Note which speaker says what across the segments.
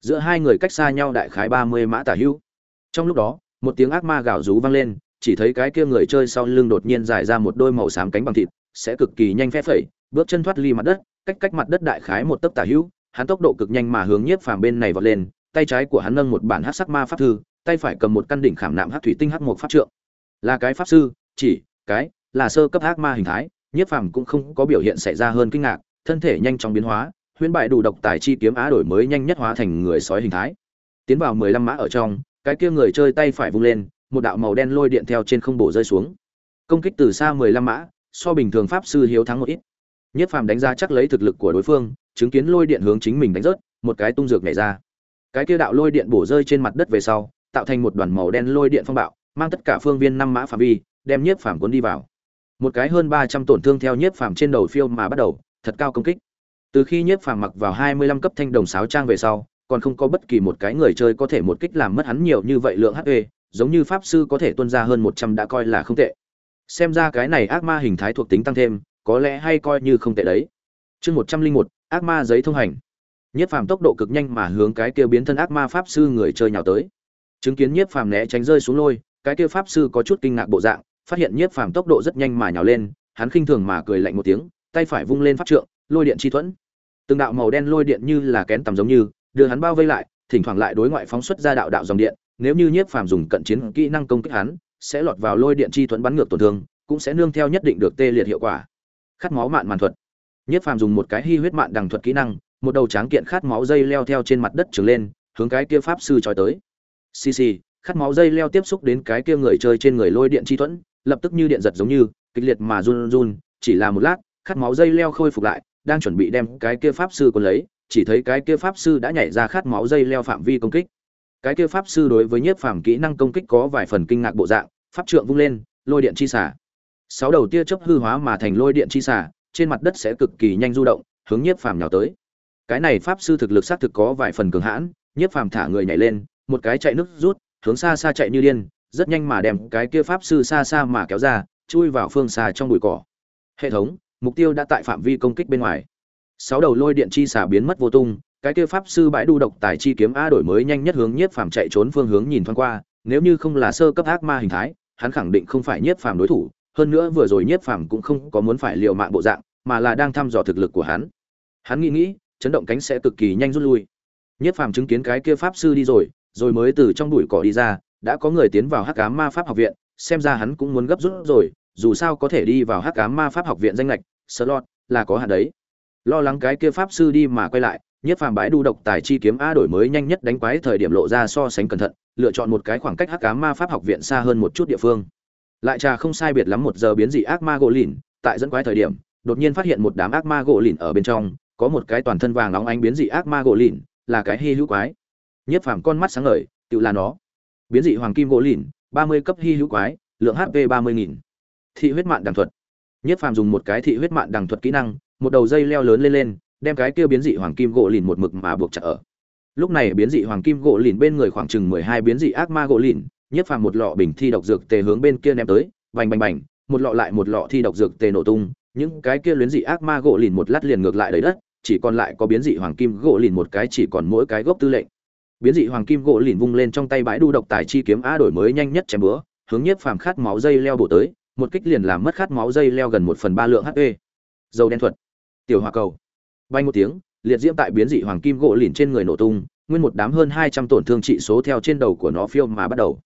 Speaker 1: giữa hai người cách xa nhau đại khái ba mươi mã tả hữu. Trong lúc đó, một tiếng ác ma gào rú vang lên, chỉ thấy cái kia người chơi sau lưng đột nhiên dài ra một đôi màu xám cánh bằng thịt, sẽ cực kỳ nhanh phép phẩy, bước chân thoát ly mặt đất, cách cách mặt đất đại khái một tấc tả hữu, hắn tốc độ cực nhanh mà hướng nhiếp phàm bên này vọt lên, tay trái của hắn nâng một bản hát sắc ma pháp thư, tay phải cầm một căn đỉnh khảm nạm hát thủy tinh hát một pháp trượng. Là cái pháp sư, chỉ, cái, là sơ cấp ác ma hình thái, nhiếp phàm cũng không có biểu hiện xảy ra hơn kinh ngạc, thân thể nhanh chóng biến hóa huyễn bại đủ độc tài chi kiếm á đổi mới nhanh nhất hóa thành người sói hình thái. Tiến vào mười lăm mã ở trong, cái kia người chơi tay phải vung lên, một đạo màu đen lôi điện theo trên không bổ rơi xuống. Công kích từ xa mười lăm mã, so bình thường pháp sư hiếu thắng một ít. Nhất phàm đánh ra chắc lấy thực lực của đối phương, chứng kiến lôi điện hướng chính mình đánh rớt, một cái tung dược nhảy ra. Cái kia đạo lôi điện bổ rơi trên mặt đất về sau, tạo thành một đoàn màu đen lôi điện phong bạo, mang tất cả phương viên năm mã phạm vi, đem nhiếp phàm cuốn đi vào. Một cái hơn ba trăm tổn thương theo nhiếp phàm trên đầu phiêu mà bắt đầu, thật cao công kích từ khi nhiếp phàm mặc vào hai mươi lăm cấp thanh đồng sáo trang về sau, còn không có bất kỳ một cái người chơi có thể một kích làm mất hắn nhiều như vậy lượng hp giống như pháp sư có thể tuân ra hơn một trăm đã coi là không tệ. Xem ra cái này ác ma hình thái thuộc tính tăng thêm, có lẽ hay coi như không tệ đấy. Chương một trăm linh một, ác ma giấy thông hành. Nhiếp phàm tốc độ cực nhanh mà hướng cái kia biến thân ác ma pháp sư người chơi nhào tới. Chứng kiến nhiếp phàm né tránh rơi xuống lôi, cái kia pháp sư có chút kinh ngạc bộ dạng, phát hiện nhiếp phàm tốc độ rất nhanh mà nhào lên, hắn khinh thường mà cười lạnh một tiếng, tay phải vung lên pháp trượng lôi điện chi thuẫn. Từng đạo màu đen lôi điện như là kén tầm giống như, đưa hắn bao vây lại, thỉnh thoảng lại đối ngoại phóng xuất ra đạo đạo dòng điện, nếu như nhiếp phàm dùng cận chiến kỹ năng công kích hắn, sẽ lọt vào lôi điện chi thuẫn bắn ngược tổn thương, cũng sẽ nương theo nhất định được tê liệt hiệu quả. Khát máu mạn màn thuật. Nhiếp phàm dùng một cái hy huyết mạn đằng thuật kỹ năng, một đầu tráng kiện khát máu dây leo theo trên mặt đất trừng lên, hướng cái kia pháp sư trói tới. Xì xì, khát máu dây leo tiếp xúc đến cái kia người chơi trên người lôi điện chi thuẫn, lập tức như điện giật giống như, kịch liệt mà run run, chỉ là một lát, khát máu dây leo khôi phục lại đang chuẩn bị đem cái kia pháp sư còn lấy, chỉ thấy cái kia pháp sư đã nhảy ra khát máu dây leo phạm vi công kích. Cái kia pháp sư đối với nhiếp phàm kỹ năng công kích có vài phần kinh ngạc bộ dạng, pháp trượng vung lên, lôi điện chi xả. Sáu đầu tia chớp hư hóa mà thành lôi điện chi xả, trên mặt đất sẽ cực kỳ nhanh du động, hướng nhiếp phàm nhào tới. Cái này pháp sư thực lực xác thực có vài phần cường hãn, nhiếp phàm thả người nhảy lên, một cái chạy nước rút, hướng xa xa chạy như điên, rất nhanh mà đem cái kia pháp sư xa xa mà kéo ra, chui vào phương xa trong bụi cỏ. Hệ thống mục tiêu đã tại phạm vi công kích bên ngoài. Sáu đầu lôi điện chi xả biến mất vô tung, cái kia pháp sư bãi đu độc tài chi kiếm a đổi mới nhanh nhất hướng nhiếp phàm chạy trốn phương hướng nhìn thoáng qua, nếu như không là sơ cấp ác ma hình thái, hắn khẳng định không phải nhiếp phàm đối thủ, hơn nữa vừa rồi nhiếp phàm cũng không có muốn phải liều mạng bộ dạng, mà là đang thăm dò thực lực của hắn. Hắn nghĩ nghĩ, chấn động cánh sẽ cực kỳ nhanh rút lui. Nhiếp phàm chứng kiến cái kia pháp sư đi rồi rồi mới từ trong bụi cỏ đi ra, đã có người tiến vào hắc ám ma pháp học viện, xem ra hắn cũng muốn gấp rút rồi dù sao có thể đi vào hắc ám ma pháp học viện danh lệch slot, là có hạn đấy. Lo lắng cái kia pháp sư đi mà quay lại, nhất phàm bãi đu độc tài chi kiếm a đổi mới nhanh nhất đánh quái thời điểm lộ ra so sánh cẩn thận, lựa chọn một cái khoảng cách hắc ám ma pháp học viện xa hơn một chút địa phương. Lại trà không sai biệt lắm một giờ biến dị ác ma gỗ lìn, tại dẫn quái thời điểm, đột nhiên phát hiện một đám ác ma gỗ lìn ở bên trong, có một cái toàn thân vàng óng ánh biến dị ác ma gỗ lìn, là cái hy hữu quái. Nhất phàm con mắt sáng ngời, tự là nó. Biến dị hoàng kim gỗ lìn, ba mươi cấp hy hữu quái, lượng hp ba mươi nghìn thị huyết mạn đằng thuật. Nhất phàm dùng một cái thị huyết mạn đằng thuật kỹ năng, một đầu dây leo lớn lên lên, đem cái kia biến dị hoàng kim gỗ lìn một mực mà buộc chặt ở. Lúc này biến dị hoàng kim gỗ lìn bên người khoảng chừng mười hai biến dị ác ma gỗ lìn, nhất phàm một lọ bình thi độc dược tề hướng bên kia ném tới, bành bành bành, một lọ lại một lọ thi độc dược tề nổ tung, những cái kia luyến dị ác ma gỗ lìn một lát liền ngược lại đầy đất, chỉ còn lại có biến dị hoàng kim gỗ lìn một cái chỉ còn mỗi cái gốc tư lệnh. Biến dị hoàng kim gỗ lìn vung lên trong tay bãi đu độc tài chi kiếm a đổi mới nhanh nhất chém bữa hướng nhất phàm khát máu dây leo bổ tới một kích liền làm mất khát máu dây leo gần một phần ba lượng hp dầu đen thuật. Tiểu hỏa cầu. Bay một tiếng, liệt diễm tại biến dị hoàng kim gỗ lìn trên người nổ tung, nguyên một đám hơn hai trăm tổn thương trị số theo trên đầu của nó phiêu mà bắt đầu.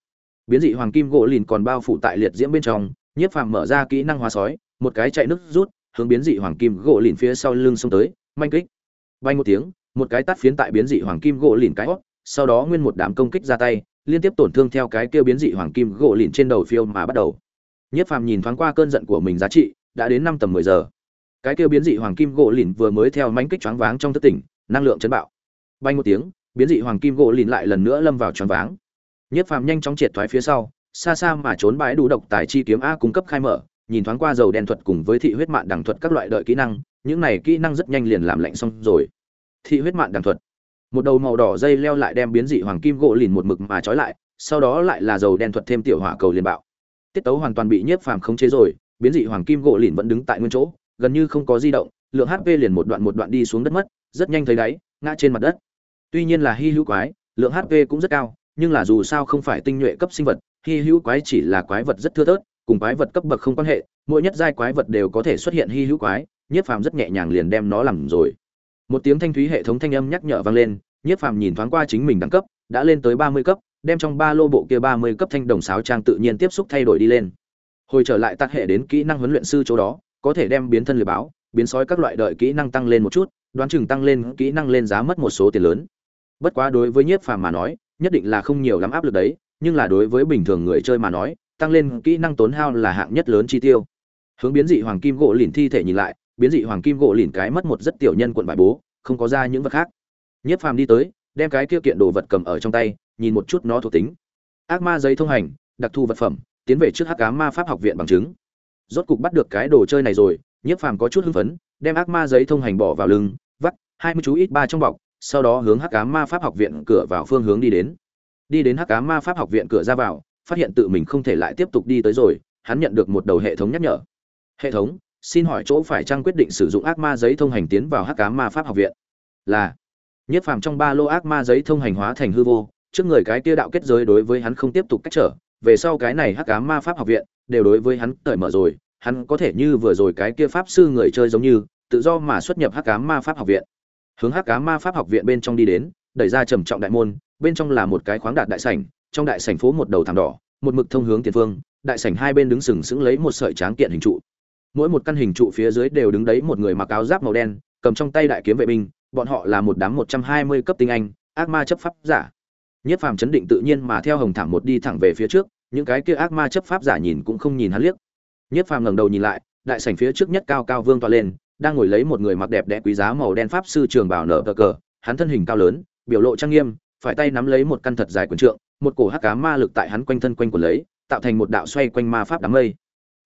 Speaker 1: Biến dị hoàng kim gỗ lìn còn bao phủ tại liệt diễm bên trong, nhiếp phàm mở ra kỹ năng hóa sói, một cái chạy nước rút, hướng biến dị hoàng kim gỗ lìn phía sau lưng xông tới, manh kích. Bay một tiếng, một cái tắt phiến tại biến dị hoàng kim gỗ lìn cái hót, sau đó nguyên một đám công kích ra tay, liên tiếp tổn thương theo cái kêu biến dị hoàng kim gỗ lìn trên đầu phiêu mà bắt đầu nhất phàm nhìn thoáng qua cơn giận của mình giá trị, đã đến năm tầm mười giờ. Cái kêu biến dị hoàng kim gỗ lìn vừa mới theo mánh kích choáng váng trong thất tỉnh, năng lượng chấn bạo. Bay một tiếng, biến dị hoàng kim gỗ lìn lại lần nữa lâm vào choáng váng. Nhất phàm nhanh chóng triệt thoái phía sau, xa xa mà trốn bãi đủ độc tài chi kiếm a cung cấp khai mở, nhìn thoáng qua dầu đen thuật cùng với thị huyết Mạn đẳng thuật các loại đợi kỹ năng, những này kỹ năng rất nhanh liền làm lạnh xong rồi. Thị huyết Mạn đẳng thuật. Một đầu màu đỏ dây leo lại đem biến dị hoàng kim gỗ lìn một mực mà trói lại, sau đó lại là dầu đen thuật thêm tiểu hỏa cầu liền bạo tiết tấu hoàn toàn bị nhiếp phàm khống chế rồi, biến dị hoàng kim gỗ lìn vẫn đứng tại nguyên chỗ, gần như không có di động, lượng hp liền một đoạn một đoạn đi xuống đất mất, rất nhanh thấy đáy, ngã trên mặt đất. Tuy nhiên là hy hữu quái, lượng hp cũng rất cao, nhưng là dù sao không phải tinh nhuệ cấp sinh vật, hy hữu quái chỉ là quái vật rất thưa thớt, cùng quái vật cấp bậc không quan hệ, mỗi nhất giai quái vật đều có thể xuất hiện hy hữu quái, nhiếp phàm rất nhẹ nhàng liền đem nó làm rồi. Một tiếng thanh thúy hệ thống thanh âm nhắc nhở vang lên, nhiếp phàm nhìn thoáng qua chính mình đẳng cấp, đã lên tới ba mươi cấp đem trong ba lô bộ kia ba mươi cấp thanh đồng sáo trang tự nhiên tiếp xúc thay đổi đi lên. Hồi trở lại tác hệ đến kỹ năng huấn luyện sư chỗ đó, có thể đem biến thân lừa báo, biến sói các loại đợi kỹ năng tăng lên một chút, đoán chừng tăng lên kỹ năng lên giá mất một số tiền lớn. Bất quá đối với nhiếp phàm mà nói, nhất định là không nhiều lắm áp lực đấy, nhưng là đối với bình thường người chơi mà nói, tăng lên kỹ năng tốn hao là hạng nhất lớn chi tiêu. Hướng biến dị hoàng kim gỗ lìn thi thể nhìn lại, biến dị hoàng kim gỗ lìn cái mất một rất tiểu nhân quận bài bố, không có ra những vật khác. Nhiếp phàm đi tới đem cái kia kiện đồ vật cầm ở trong tay, nhìn một chút nó thuộc tính. Ác ma giấy thông hành, đặc thù vật phẩm, tiến về trước hắc cá ma pháp học viện bằng chứng. Rốt cục bắt được cái đồ chơi này rồi, nhiếp phàm có chút hưng phấn, đem ác ma giấy thông hành bỏ vào lưng, vắt hai mươi chú ít ba trong bọc, sau đó hướng hắc cá ma pháp học viện cửa vào phương hướng đi đến. Đi đến hắc cá ma pháp học viện cửa ra vào, phát hiện tự mình không thể lại tiếp tục đi tới rồi, hắn nhận được một đầu hệ thống nhắc nhở. Hệ thống, xin hỏi chỗ phải trang quyết định sử dụng ác ma giấy thông hành tiến vào hắc cá ma pháp học viện? Là nhất phàm trong ba lô ác ma giấy thông hành hóa thành hư vô, trước người cái kia đạo kết giới đối với hắn không tiếp tục cách trở, về sau cái này hắc ám ma pháp học viện đều đối với hắn cởi mở rồi, hắn có thể như vừa rồi cái kia pháp sư người chơi giống như, tự do mà xuất nhập hắc ám ma pháp học viện. Hướng hắc ám ma pháp học viện bên trong đi đến, đẩy ra trầm trọng đại môn, bên trong là một cái khoáng đạt đại sảnh, trong đại sảnh phố một đầu thảm đỏ, một mực thông hướng tiền phương, đại sảnh hai bên đứng sừng sững lấy một sợi tráng kiện hình trụ. Mỗi một căn hình trụ phía dưới đều đứng đấy một người mặc áo giáp màu đen, cầm trong tay đại kiếm vệ binh bọn họ là một đám một trăm hai mươi cấp tinh anh, ác ma chấp pháp giả. Nhất phàm chấn định tự nhiên mà theo hồng thảm một đi thẳng về phía trước, những cái kia ác ma chấp pháp giả nhìn cũng không nhìn hắn liếc. Nhất phàm ngẩng đầu nhìn lại, đại sảnh phía trước nhất cao cao vương toa lên, đang ngồi lấy một người mặc đẹp đẽ quý giá màu đen pháp sư trường bào nở cờ cờ, hắn thân hình cao lớn, biểu lộ trang nghiêm, phải tay nắm lấy một căn thật dài quyền trượng, một cổ hắc cá ma lực tại hắn quanh thân quanh của lấy, tạo thành một đạo xoay quanh ma pháp đám mây.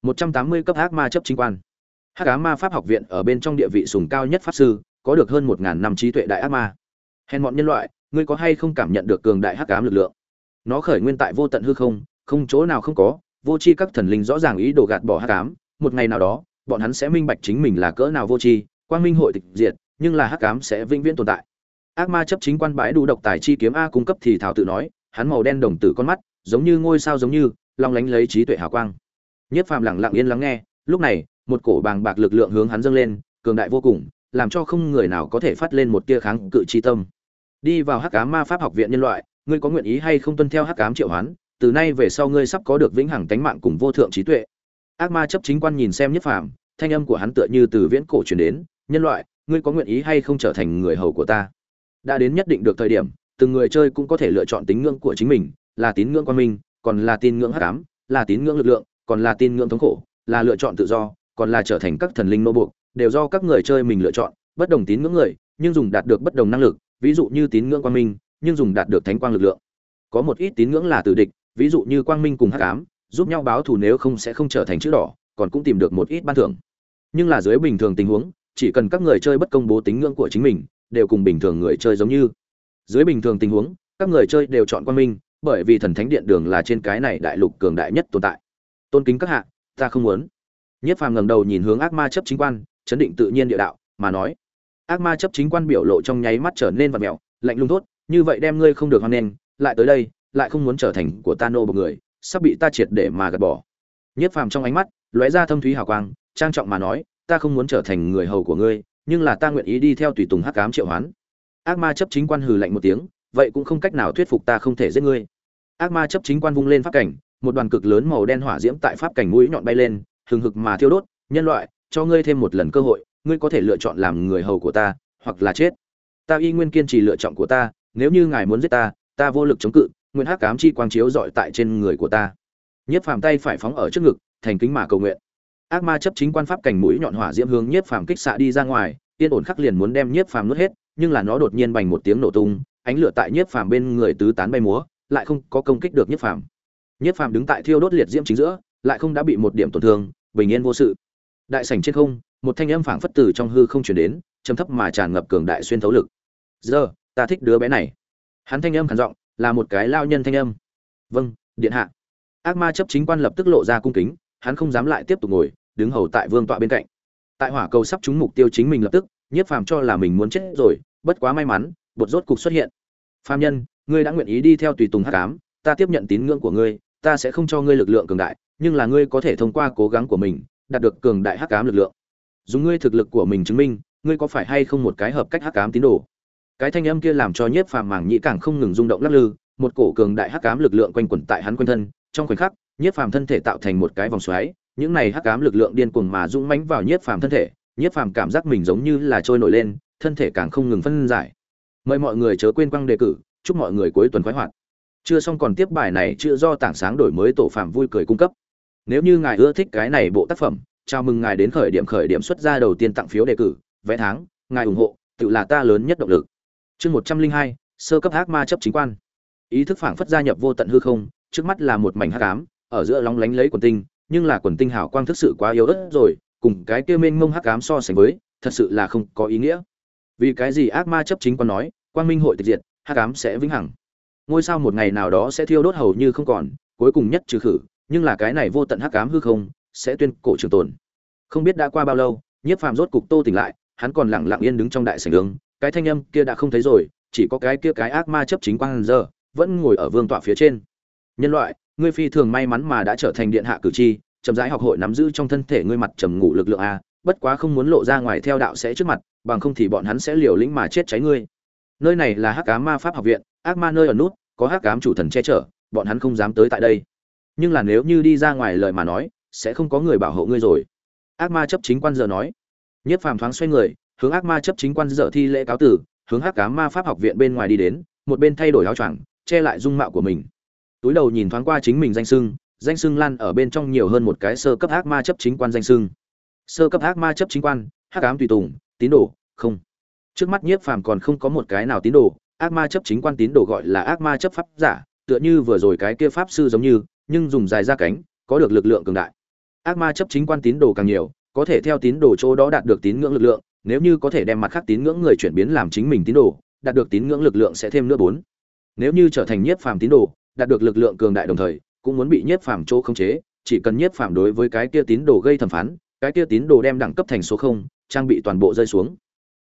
Speaker 1: 180 cấp ác ma chấp chính quan. Hắc cá ma pháp học viện ở bên trong địa vị sùng cao nhất pháp sư có được hơn một ngàn năm trí tuệ đại ác ma. Hèn mọn nhân loại, ngươi có hay không cảm nhận được cường đại hắc ám lực lượng? Nó khởi nguyên tại vô tận hư không không chỗ nào không có, vô tri các thần linh rõ ràng ý đồ gạt bỏ hắc ám. Một ngày nào đó, bọn hắn sẽ minh bạch chính mình là cỡ nào vô tri, quang minh hội tịch diệt, nhưng là hắc ám sẽ vĩnh viễn tồn tại. Ác ma chấp chính quan bãi đủ độc tài chi kiếm a cung cấp thì thảo tự nói, hắn màu đen đồng tử con mắt, giống như ngôi sao giống như, long lánh lấy trí tuệ hào quang. Nhất phàm lặng lặng yên lắng nghe, lúc này, một cổ bàng bạc lực lượng hướng hắn dâng lên, cường đại vô cùng làm cho không người nào có thể phát lên một tia kháng cự chi tâm. Đi vào hắc ám ma pháp học viện nhân loại, ngươi có nguyện ý hay không tuân theo hắc ám triệu hoán? Từ nay về sau ngươi sắp có được vĩnh hằng tánh mạng cùng vô thượng trí tuệ. Ác ma chấp chính quan nhìn xem nhất phàm, thanh âm của hắn tựa như từ viễn cổ truyền đến, nhân loại, ngươi có nguyện ý hay không trở thành người hầu của ta? Đã đến nhất định được thời điểm, từng người chơi cũng có thể lựa chọn tín ngưỡng của chính mình, là tín ngưỡng quan minh, còn là tín ngưỡng hắc ám, là tín ngưỡng lực lượng, còn là tín ngưỡng thống khổ, là lựa chọn tự do, còn là trở thành các thần linh nô buộc đều do các người chơi mình lựa chọn, bất đồng tín ngưỡng người, nhưng dùng đạt được bất đồng năng lực, ví dụ như tín ngưỡng quang minh, nhưng dùng đạt được thánh quang lực lượng. Có một ít tín ngưỡng là tử địch, ví dụ như quang minh cùng hắc ám, giúp nhau báo thù nếu không sẽ không trở thành chữ đỏ, còn cũng tìm được một ít ban thưởng. Nhưng là dưới bình thường tình huống, chỉ cần các người chơi bất công bố tín ngưỡng của chính mình, đều cùng bình thường người chơi giống như. Dưới bình thường tình huống, các người chơi đều chọn quang minh, bởi vì thần thánh điện đường là trên cái này đại lục cường đại nhất tồn tại. Tôn kính các hạ, ta không muốn. Nhất phàm ngẩng đầu nhìn hướng ác ma chấp chính quan chấn định tự nhiên địa đạo, mà nói, ác ma chấp chính quan biểu lộ trong nháy mắt trở nên vật mẹo, lạnh lùng thốt, như vậy đem ngươi không được hoan nghênh, lại tới đây, lại không muốn trở thành của ta nô một người, sắp bị ta triệt để mà gạt bỏ. Nhất phàm trong ánh mắt lóe ra thâm thúy hào quang, trang trọng mà nói, ta không muốn trở thành người hầu của ngươi, nhưng là ta nguyện ý đi theo tùy tùng hắc ám triệu hoán. Ác ma chấp chính quan hừ lạnh một tiếng, vậy cũng không cách nào thuyết phục ta không thể giết ngươi. Ác ma chấp chính quan vung lên pháp cảnh, một đoàn cực lớn màu đen hỏa diễm tại pháp cảnh mũi nhọn bay lên, hừng hực mà thiêu đốt, nhân loại cho ngươi thêm một lần cơ hội, ngươi có thể lựa chọn làm người hầu của ta, hoặc là chết. Ta y nguyên kiên trì lựa chọn của ta, nếu như ngài muốn giết ta ta vô lực chống cự Nguyên hắc ám chi quang chiếu dọi tại trên người của ta. Nhất phàm tay phải phóng ở trước ngực, thành kính mà cầu nguyện. Ác ma chấp chính quan pháp cảnh mũi nhọn hỏa diễm hướng nhiếp phàm kích xạ đi ra ngoài, yên ổn khắc liền muốn đem nhiếp phàm nuốt hết, nhưng là nó đột nhiên bành một tiếng nổ tung, ánh lửa tại nhiếp phàm bên người tứ tán bay múa, lại không có công kích được nhiếp phàm. Nhiếp phàm đứng tại thiêu đốt liệt diễm chính giữa, lại không đã bị một điểm tổn thương, bình yên vô sự đại sảnh trên không một thanh âm phảng phất từ trong hư không chuyển đến trầm thấp mà tràn ngập cường đại xuyên thấu lực. Giờ ta thích đứa bé này. Hắn thanh âm khản giọng là một cái lao nhân thanh âm. Vâng điện hạ. Ác ma chấp chính quan lập tức lộ ra cung kính hắn không dám lại tiếp tục ngồi đứng hầu tại vương tọa bên cạnh. Tại hỏa cầu sắp trúng mục tiêu chính mình lập tức nhiếp phàm cho là mình muốn chết rồi bất quá may mắn bột rốt cục xuất hiện. Phàm nhân, ngươi đã nguyện ý đi theo tùy tùng hát cám ta tiếp nhận tín ngưỡng của ngươi, ta sẽ không cho ngươi lực lượng cường đại, nhưng là ngươi có thể thông qua cố gắng của mình, đạt được cường đại hắc ám lực lượng. Dùng ngươi thực lực của mình chứng minh, ngươi có phải hay không một cái hợp cách hắc ám tín đồ. Cái thanh âm kia làm cho Nhiếp Phàm màng nhĩ càng không ngừng rung động lắc lư, một cổ cường đại hắc ám lực lượng quanh quẩn tại hắn quanh thân, trong khoảnh khắc, Nhiếp Phàm thân thể tạo thành một cái vòng xoáy, những này hắc ám lực lượng điên cuồng mà dũng mãnh vào Nhiếp Phàm thân thể, Nhiếp Phàm cảm giác mình giống như là trôi nổi lên, thân thể càng không ngừng phân giải. Mời mọi người chớ quên quăng đề cử, chúc mọi người cuối tuần khoái hoạt. Chưa xong còn tiếp bài này chưa do tảng sáng đổi mới tổ phạm vui cười cung cấp. Nếu như ngài ưa thích cái này bộ tác phẩm, chào mừng ngài đến khởi điểm khởi điểm xuất ra đầu tiên tặng phiếu đề cử, vé tháng, ngài ủng hộ, tự là ta lớn nhất động lực. Chương một trăm linh hai sơ cấp ác ma chấp chính quan. Ý thức phảng phất gia nhập vô tận hư không, trước mắt là một mảnh hắc ám, ở giữa lóng lánh lấy quần tinh, nhưng là quần tinh hào quang thực sự quá yếu ớt rồi, cùng cái kia mênh mông hắc ám so sánh với, thật sự là không có ý nghĩa. Vì cái gì ác ma chấp chính quan nói, quang minh hội tịch diệt, hắc ám sẽ vĩnh hằng. Ngôi sao một ngày nào đó sẽ thiêu đốt hầu như không còn, cuối cùng nhất trừ khử, nhưng là cái này vô tận hắc ám hư không, sẽ tuyên cổ trường tồn. Không biết đã qua bao lâu, Nhiếp Phàm rốt cục tô tỉnh lại, hắn còn lặng lặng yên đứng trong đại sảnh đường, cái thanh âm kia đã không thấy rồi, chỉ có cái kia cái ác ma chấp chính quang giờ, vẫn ngồi ở vương tọa phía trên. Nhân loại, ngươi phi thường may mắn mà đã trở thành điện hạ cử tri, chậm rãi học hội nắm giữ trong thân thể ngươi mặt trầm ngủ lực lượng a, bất quá không muốn lộ ra ngoài theo đạo sẽ trước mặt, bằng không thì bọn hắn sẽ liều lĩnh mà chết cháy ngươi. Nơi này là Hắc Ám Ma Pháp học viện, ác ma nơi ở nút, có Hắc Ám chủ thần che chở, bọn hắn không dám tới tại đây. Nhưng là nếu như đi ra ngoài lời mà nói, sẽ không có người bảo hộ ngươi rồi. Ác ma chấp chính quan giờ nói. Nhất Phàm thoáng xoay người, hướng ác ma chấp chính quan giờ thi lễ cáo tử, hướng Hắc cá Ma Pháp học viện bên ngoài đi đến, một bên thay đổi áo choàng, che lại dung mạo của mình. Túi đầu nhìn thoáng qua chính mình danh sưng danh sưng lan ở bên trong nhiều hơn một cái sơ cấp ác ma chấp chính quan danh sưng Sơ cấp ác ma chấp chính quan, Hắc Ám tùy tùng, tín đồ, không trước mắt nhiếp phàm còn không có một cái nào tín đồ ác ma chấp chính quan tín đồ gọi là ác ma chấp pháp giả tựa như vừa rồi cái kia pháp sư giống như nhưng dùng dài ra cánh, có được lực lượng cường đại. Ác ma chấp chính quan tín đồ càng nhiều, có thể theo tín đồ chỗ đó đạt được tín ngưỡng lực lượng, nếu như có thể đem mặt khác tín ngưỡng người chuyển biến làm chính mình tín đồ, đạt được tín ngưỡng lực lượng sẽ thêm nữa bốn. Nếu như trở thành nhiếp phàm tín đồ, đạt được lực lượng cường đại đồng thời, cũng muốn bị nhiếp phàm chỗ khống chế, chỉ cần nhiếp phàm đối với cái kia tín đồ gây thẩm phán, cái kia tín đồ đem đẳng cấp thành số không, trang bị toàn bộ rơi xuống.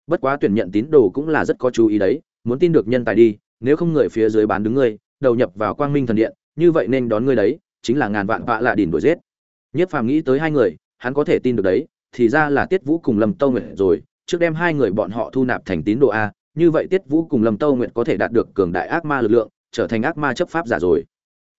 Speaker 1: Bất quá tuyển nhận tín đồ cũng là rất có chú ý đấy, muốn tin được nhân tài đi, nếu không người phía dưới bán đứng ngươi, đầu nhập vào quang minh thần điện như vậy nên đón ngươi đấy, chính là ngàn vạn vạ lạ đỉn đuổi giết. Nhất phàm nghĩ tới hai người, hắn có thể tin được đấy, thì ra là tiết vũ cùng lâm tâu nguyện rồi, trước đem hai người bọn họ thu nạp thành tín đồ a, như vậy tiết vũ cùng lâm tâu nguyện có thể đạt được cường đại ác ma lực lượng, trở thành ác ma chấp pháp giả rồi.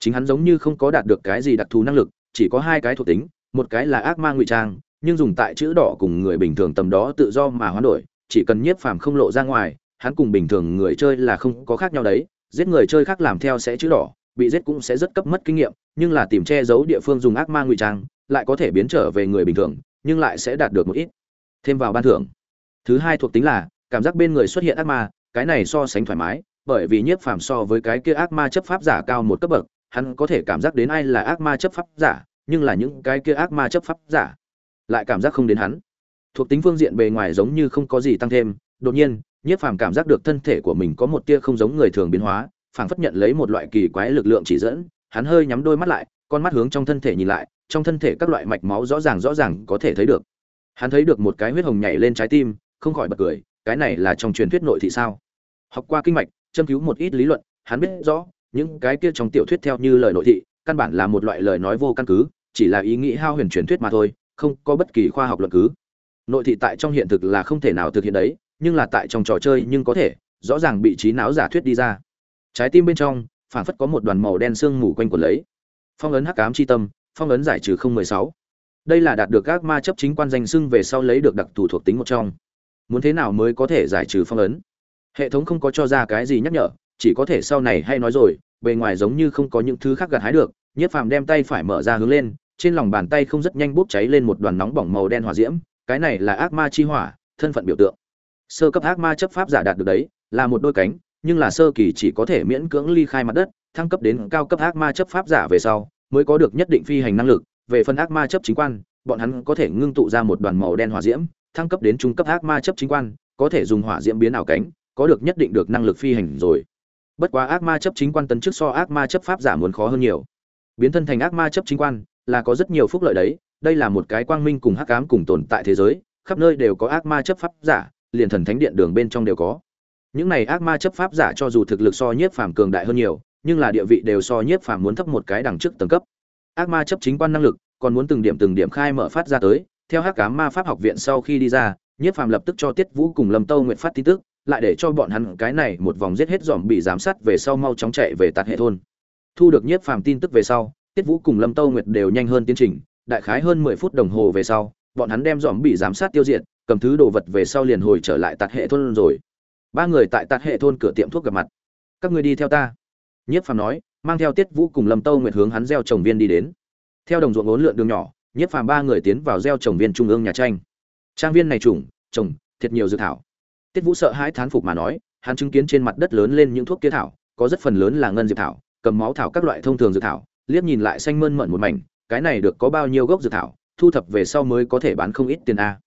Speaker 1: Chính hắn giống như không có đạt được cái gì đặc thù năng lực, chỉ có hai cái thuộc tính, một cái là ác ma ngụy trang, nhưng dùng tại chữ đỏ cùng người bình thường tầm đó tự do mà hoán đổi, chỉ cần nhiếp phàm không lộ ra ngoài, hắn cùng bình thường người chơi là không có khác nhau đấy, giết người chơi khác làm theo sẽ chữ đỏ bị giết cũng sẽ rất cấp mất kinh nghiệm, nhưng là tìm che giấu địa phương dùng ác ma ngụy trang, lại có thể biến trở về người bình thường, nhưng lại sẽ đạt được một ít. Thêm vào ban thưởng. Thứ hai thuộc tính là, cảm giác bên người xuất hiện ác ma, cái này so sánh thoải mái, bởi vì nhiếp phàm so với cái kia ác ma chấp pháp giả cao một cấp bậc, hắn có thể cảm giác đến ai là ác ma chấp pháp giả, nhưng là những cái kia ác ma chấp pháp giả lại cảm giác không đến hắn. Thuộc tính phương diện bề ngoài giống như không có gì tăng thêm, đột nhiên, nhiếp phàm cảm giác được thân thể của mình có một tia không giống người thường biến hóa phảng phất nhận lấy một loại kỳ quái lực lượng chỉ dẫn, hắn hơi nhắm đôi mắt lại, con mắt hướng trong thân thể nhìn lại, trong thân thể các loại mạch máu rõ ràng rõ ràng có thể thấy được. Hắn thấy được một cái huyết hồng nhảy lên trái tim, không khỏi bật cười, cái này là trong truyền thuyết nội thị sao? Học qua kinh mạch, châm cứu một ít lý luận, hắn biết rõ, những cái kia trong tiểu thuyết theo như lời nội thị, căn bản là một loại lời nói vô căn cứ, chỉ là ý nghĩ hao huyền truyền thuyết mà thôi, không có bất kỳ khoa học luận cứ. Nội thị tại trong hiện thực là không thể nào thực hiện đấy, nhưng là tại trong trò chơi nhưng có thể, rõ ràng bị trí não giả thuyết đi ra trái tim bên trong phản phất có một đoàn màu đen sương mù quanh quẩn lấy. Phong ấn hắc ám c h i tâm, phong ấn giải trừ không mười sáu. Đây là đạt được các ma chấp chính quan danh xưng về sau lấy được đặc thù thuộc tính một trong. Muốn thế nào mới có thể giải trừ phong ấn? Hệ thống không có cho ra cái gì nhắc nhở, chỉ có thể sau này hay nói rồi, bề ngoài giống như không có những thứ khác gặt hái được. Nhất phàm đem tay phải mở ra hướng lên, trên lòng bàn tay không rất nhanh bốc cháy lên một đoàn nóng bỏng màu đen hòa diễm, cái này là ác ma chi hỏa, thân phận biểu tượng. Sơ cấp ác ma chấp pháp giả đạt được đấy, là một đôi cánh nhưng là sơ kỳ chỉ có thể miễn cưỡng ly khai mặt đất, thăng cấp đến cao cấp ác ma chấp pháp giả về sau, mới có được nhất định phi hành năng lực. Về phần ác ma chấp chính quan, bọn hắn có thể ngưng tụ ra một đoàn màu đen hỏa diễm, thăng cấp đến trung cấp ác ma chấp chính quan, có thể dùng hỏa diễm biến ảo cánh, có được nhất định được năng lực phi hành rồi. Bất quá ác ma chấp chính quan tấn trước so ác ma chấp pháp giả muốn khó hơn nhiều. Biến thân thành ác ma chấp chính quan là có rất nhiều phúc lợi đấy, đây là một cái quang minh cùng hắc ám cùng tồn tại thế giới, khắp nơi đều có ác ma chấp pháp giả, liền thần thánh điện đường bên trong đều có những này ác ma chấp pháp giả cho dù thực lực so nhiếp phàm cường đại hơn nhiều, nhưng là địa vị đều so nhiếp phàm muốn thấp một cái đằng trước tầng cấp. Ác ma chấp chính quan năng lực, còn muốn từng điểm từng điểm khai mở phát ra tới, theo hắc cá ma pháp học viện sau khi đi ra, nhiếp phàm lập tức cho tiết vũ cùng lâm tâu nguyện phát tin tức, lại để cho bọn hắn cái này một vòng giết hết dòm bị giám sát về sau mau chóng chạy về tạt hệ thôn. Thu được nhiếp phàm tin tức về sau, tiết vũ cùng lâm tâu nguyệt đều nhanh hơn tiến trình, đại khái hơn mười phút đồng hồ về sau, bọn hắn đem dòm bị giám sát tiêu diệt, cầm thứ đồ vật về sau liền hồi trở lại tạt hệ thôn rồi ba người tại tạt hệ thôn cửa tiệm thuốc gặp mặt. Các người đi theo ta. Nhiếp phàm nói, mang theo tiết vũ cùng lâm tâu nguyệt hướng hắn gieo trồng viên đi đến. Theo đồng ruộng ốn lượn đường nhỏ, nhiếp phàm ba người tiến vào gieo trồng viên trung ương nhà tranh. Trang viên này trùng, trồng, thiệt nhiều dự thảo. Tiết vũ sợ hãi thán phục mà nói, hắn chứng kiến trên mặt đất lớn lên những thuốc kia thảo, có rất phần lớn là ngân dược thảo, cầm máu thảo các loại thông thường dược thảo, liếc nhìn lại xanh mơn mận một mảnh, cái này được có bao nhiêu gốc dược thảo, thu thập về sau mới có thể bán không ít tiền a.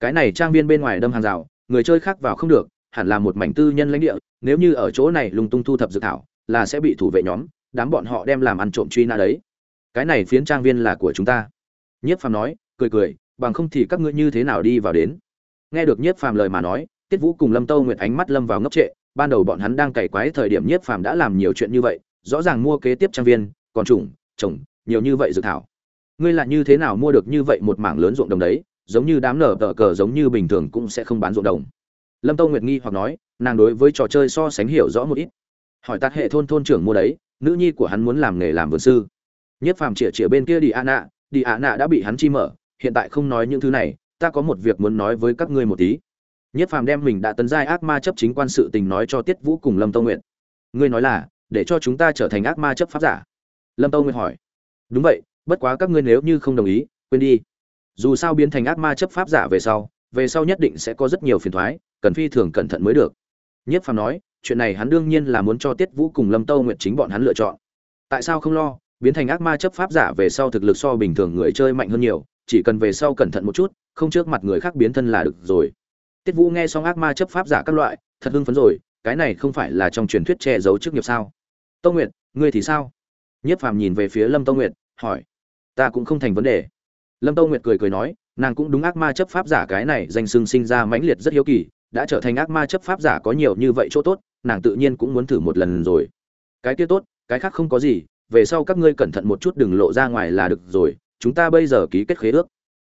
Speaker 1: Cái này trang viên bên ngoài đâm hàng rào, người chơi khác vào không được hẳn là một mảnh tư nhân lãnh địa, nếu như ở chỗ này lung tung thu thập dược thảo, là sẽ bị thủ vệ nhóm, đám bọn họ đem làm ăn trộm truy nã đấy. Cái này phiến trang viên là của chúng ta. Nhiếp phàm nói, cười cười, bằng không thì các ngươi như thế nào đi vào đến? Nghe được nhiếp phàm lời mà nói, tiết vũ cùng lâm tâu nguyệt ánh mắt lâm vào ngốc trệ, ban đầu bọn hắn đang cày quái thời điểm nhiếp phàm đã làm nhiều chuyện như vậy, rõ ràng mua kế tiếp trang viên, còn trùng, trồng, nhiều như vậy dược thảo. Ngươi là như thế nào mua được như vậy một mảng lớn ruộng đồng đấy, giống như đám nở tờ cờ giống như bình thường cũng sẽ không bán ruộng đồng lâm tâu nguyệt nghi hoặc nói, nàng đối với trò chơi so sánh hiểu rõ một ít. Hỏi tắt hệ thôn thôn trưởng mua đấy, nữ nhi của hắn muốn làm nghề làm vườn sư. Nhất phàm chĩa chĩa bên kia đi ạ nạ, đi ạ nạ đã bị hắn chi mở, hiện tại không nói những thứ này, ta có một việc muốn nói với các ngươi một tí. Nhất phàm đem mình đã tấn giai ác ma chấp chính quan sự tình nói cho tiết vũ cùng lâm tâu nguyệt. Ngươi nói là, để cho chúng ta trở thành ác ma chấp pháp giả. Lâm tâu nguyệt hỏi. Đúng vậy, bất quá các ngươi nếu như không đồng ý, quên đi. Dù sao biến thành ác ma chấp pháp giả về sau về sau nhất định sẽ có rất nhiều phiền thoái, cần phi thường cẩn thận mới được. Nhất phàm nói, chuyện này hắn đương nhiên là muốn cho tiết vũ cùng lâm tâu nguyệt chính bọn hắn lựa chọn. Tại sao không lo? Biến thành ác ma chấp pháp giả về sau thực lực so bình thường người chơi mạnh hơn nhiều, chỉ cần về sau cẩn thận một chút, không trước mặt người khác biến thân là được rồi. Tiết vũ nghe xong ác ma chấp pháp giả các loại, thật hưng phấn rồi, cái này không phải là trong truyền thuyết che giấu chức nghiệp sao? Tâu nguyệt, ngươi thì sao? Nhất phàm nhìn về phía lâm tâu nguyệt, hỏi. Ta cũng không thành vấn đề. Lâm tâu nguyệt cười cười nói nàng cũng đúng ác ma chấp pháp giả cái này danh xưng sinh ra mãnh liệt rất hiếu kỳ, đã trở thành ác ma chấp pháp giả có nhiều như vậy chỗ tốt, nàng tự nhiên cũng muốn thử một lần rồi. Cái kia tốt, cái khác không có gì, về sau các ngươi cẩn thận một chút đừng lộ ra ngoài là được rồi, chúng ta bây giờ ký kết khế ước.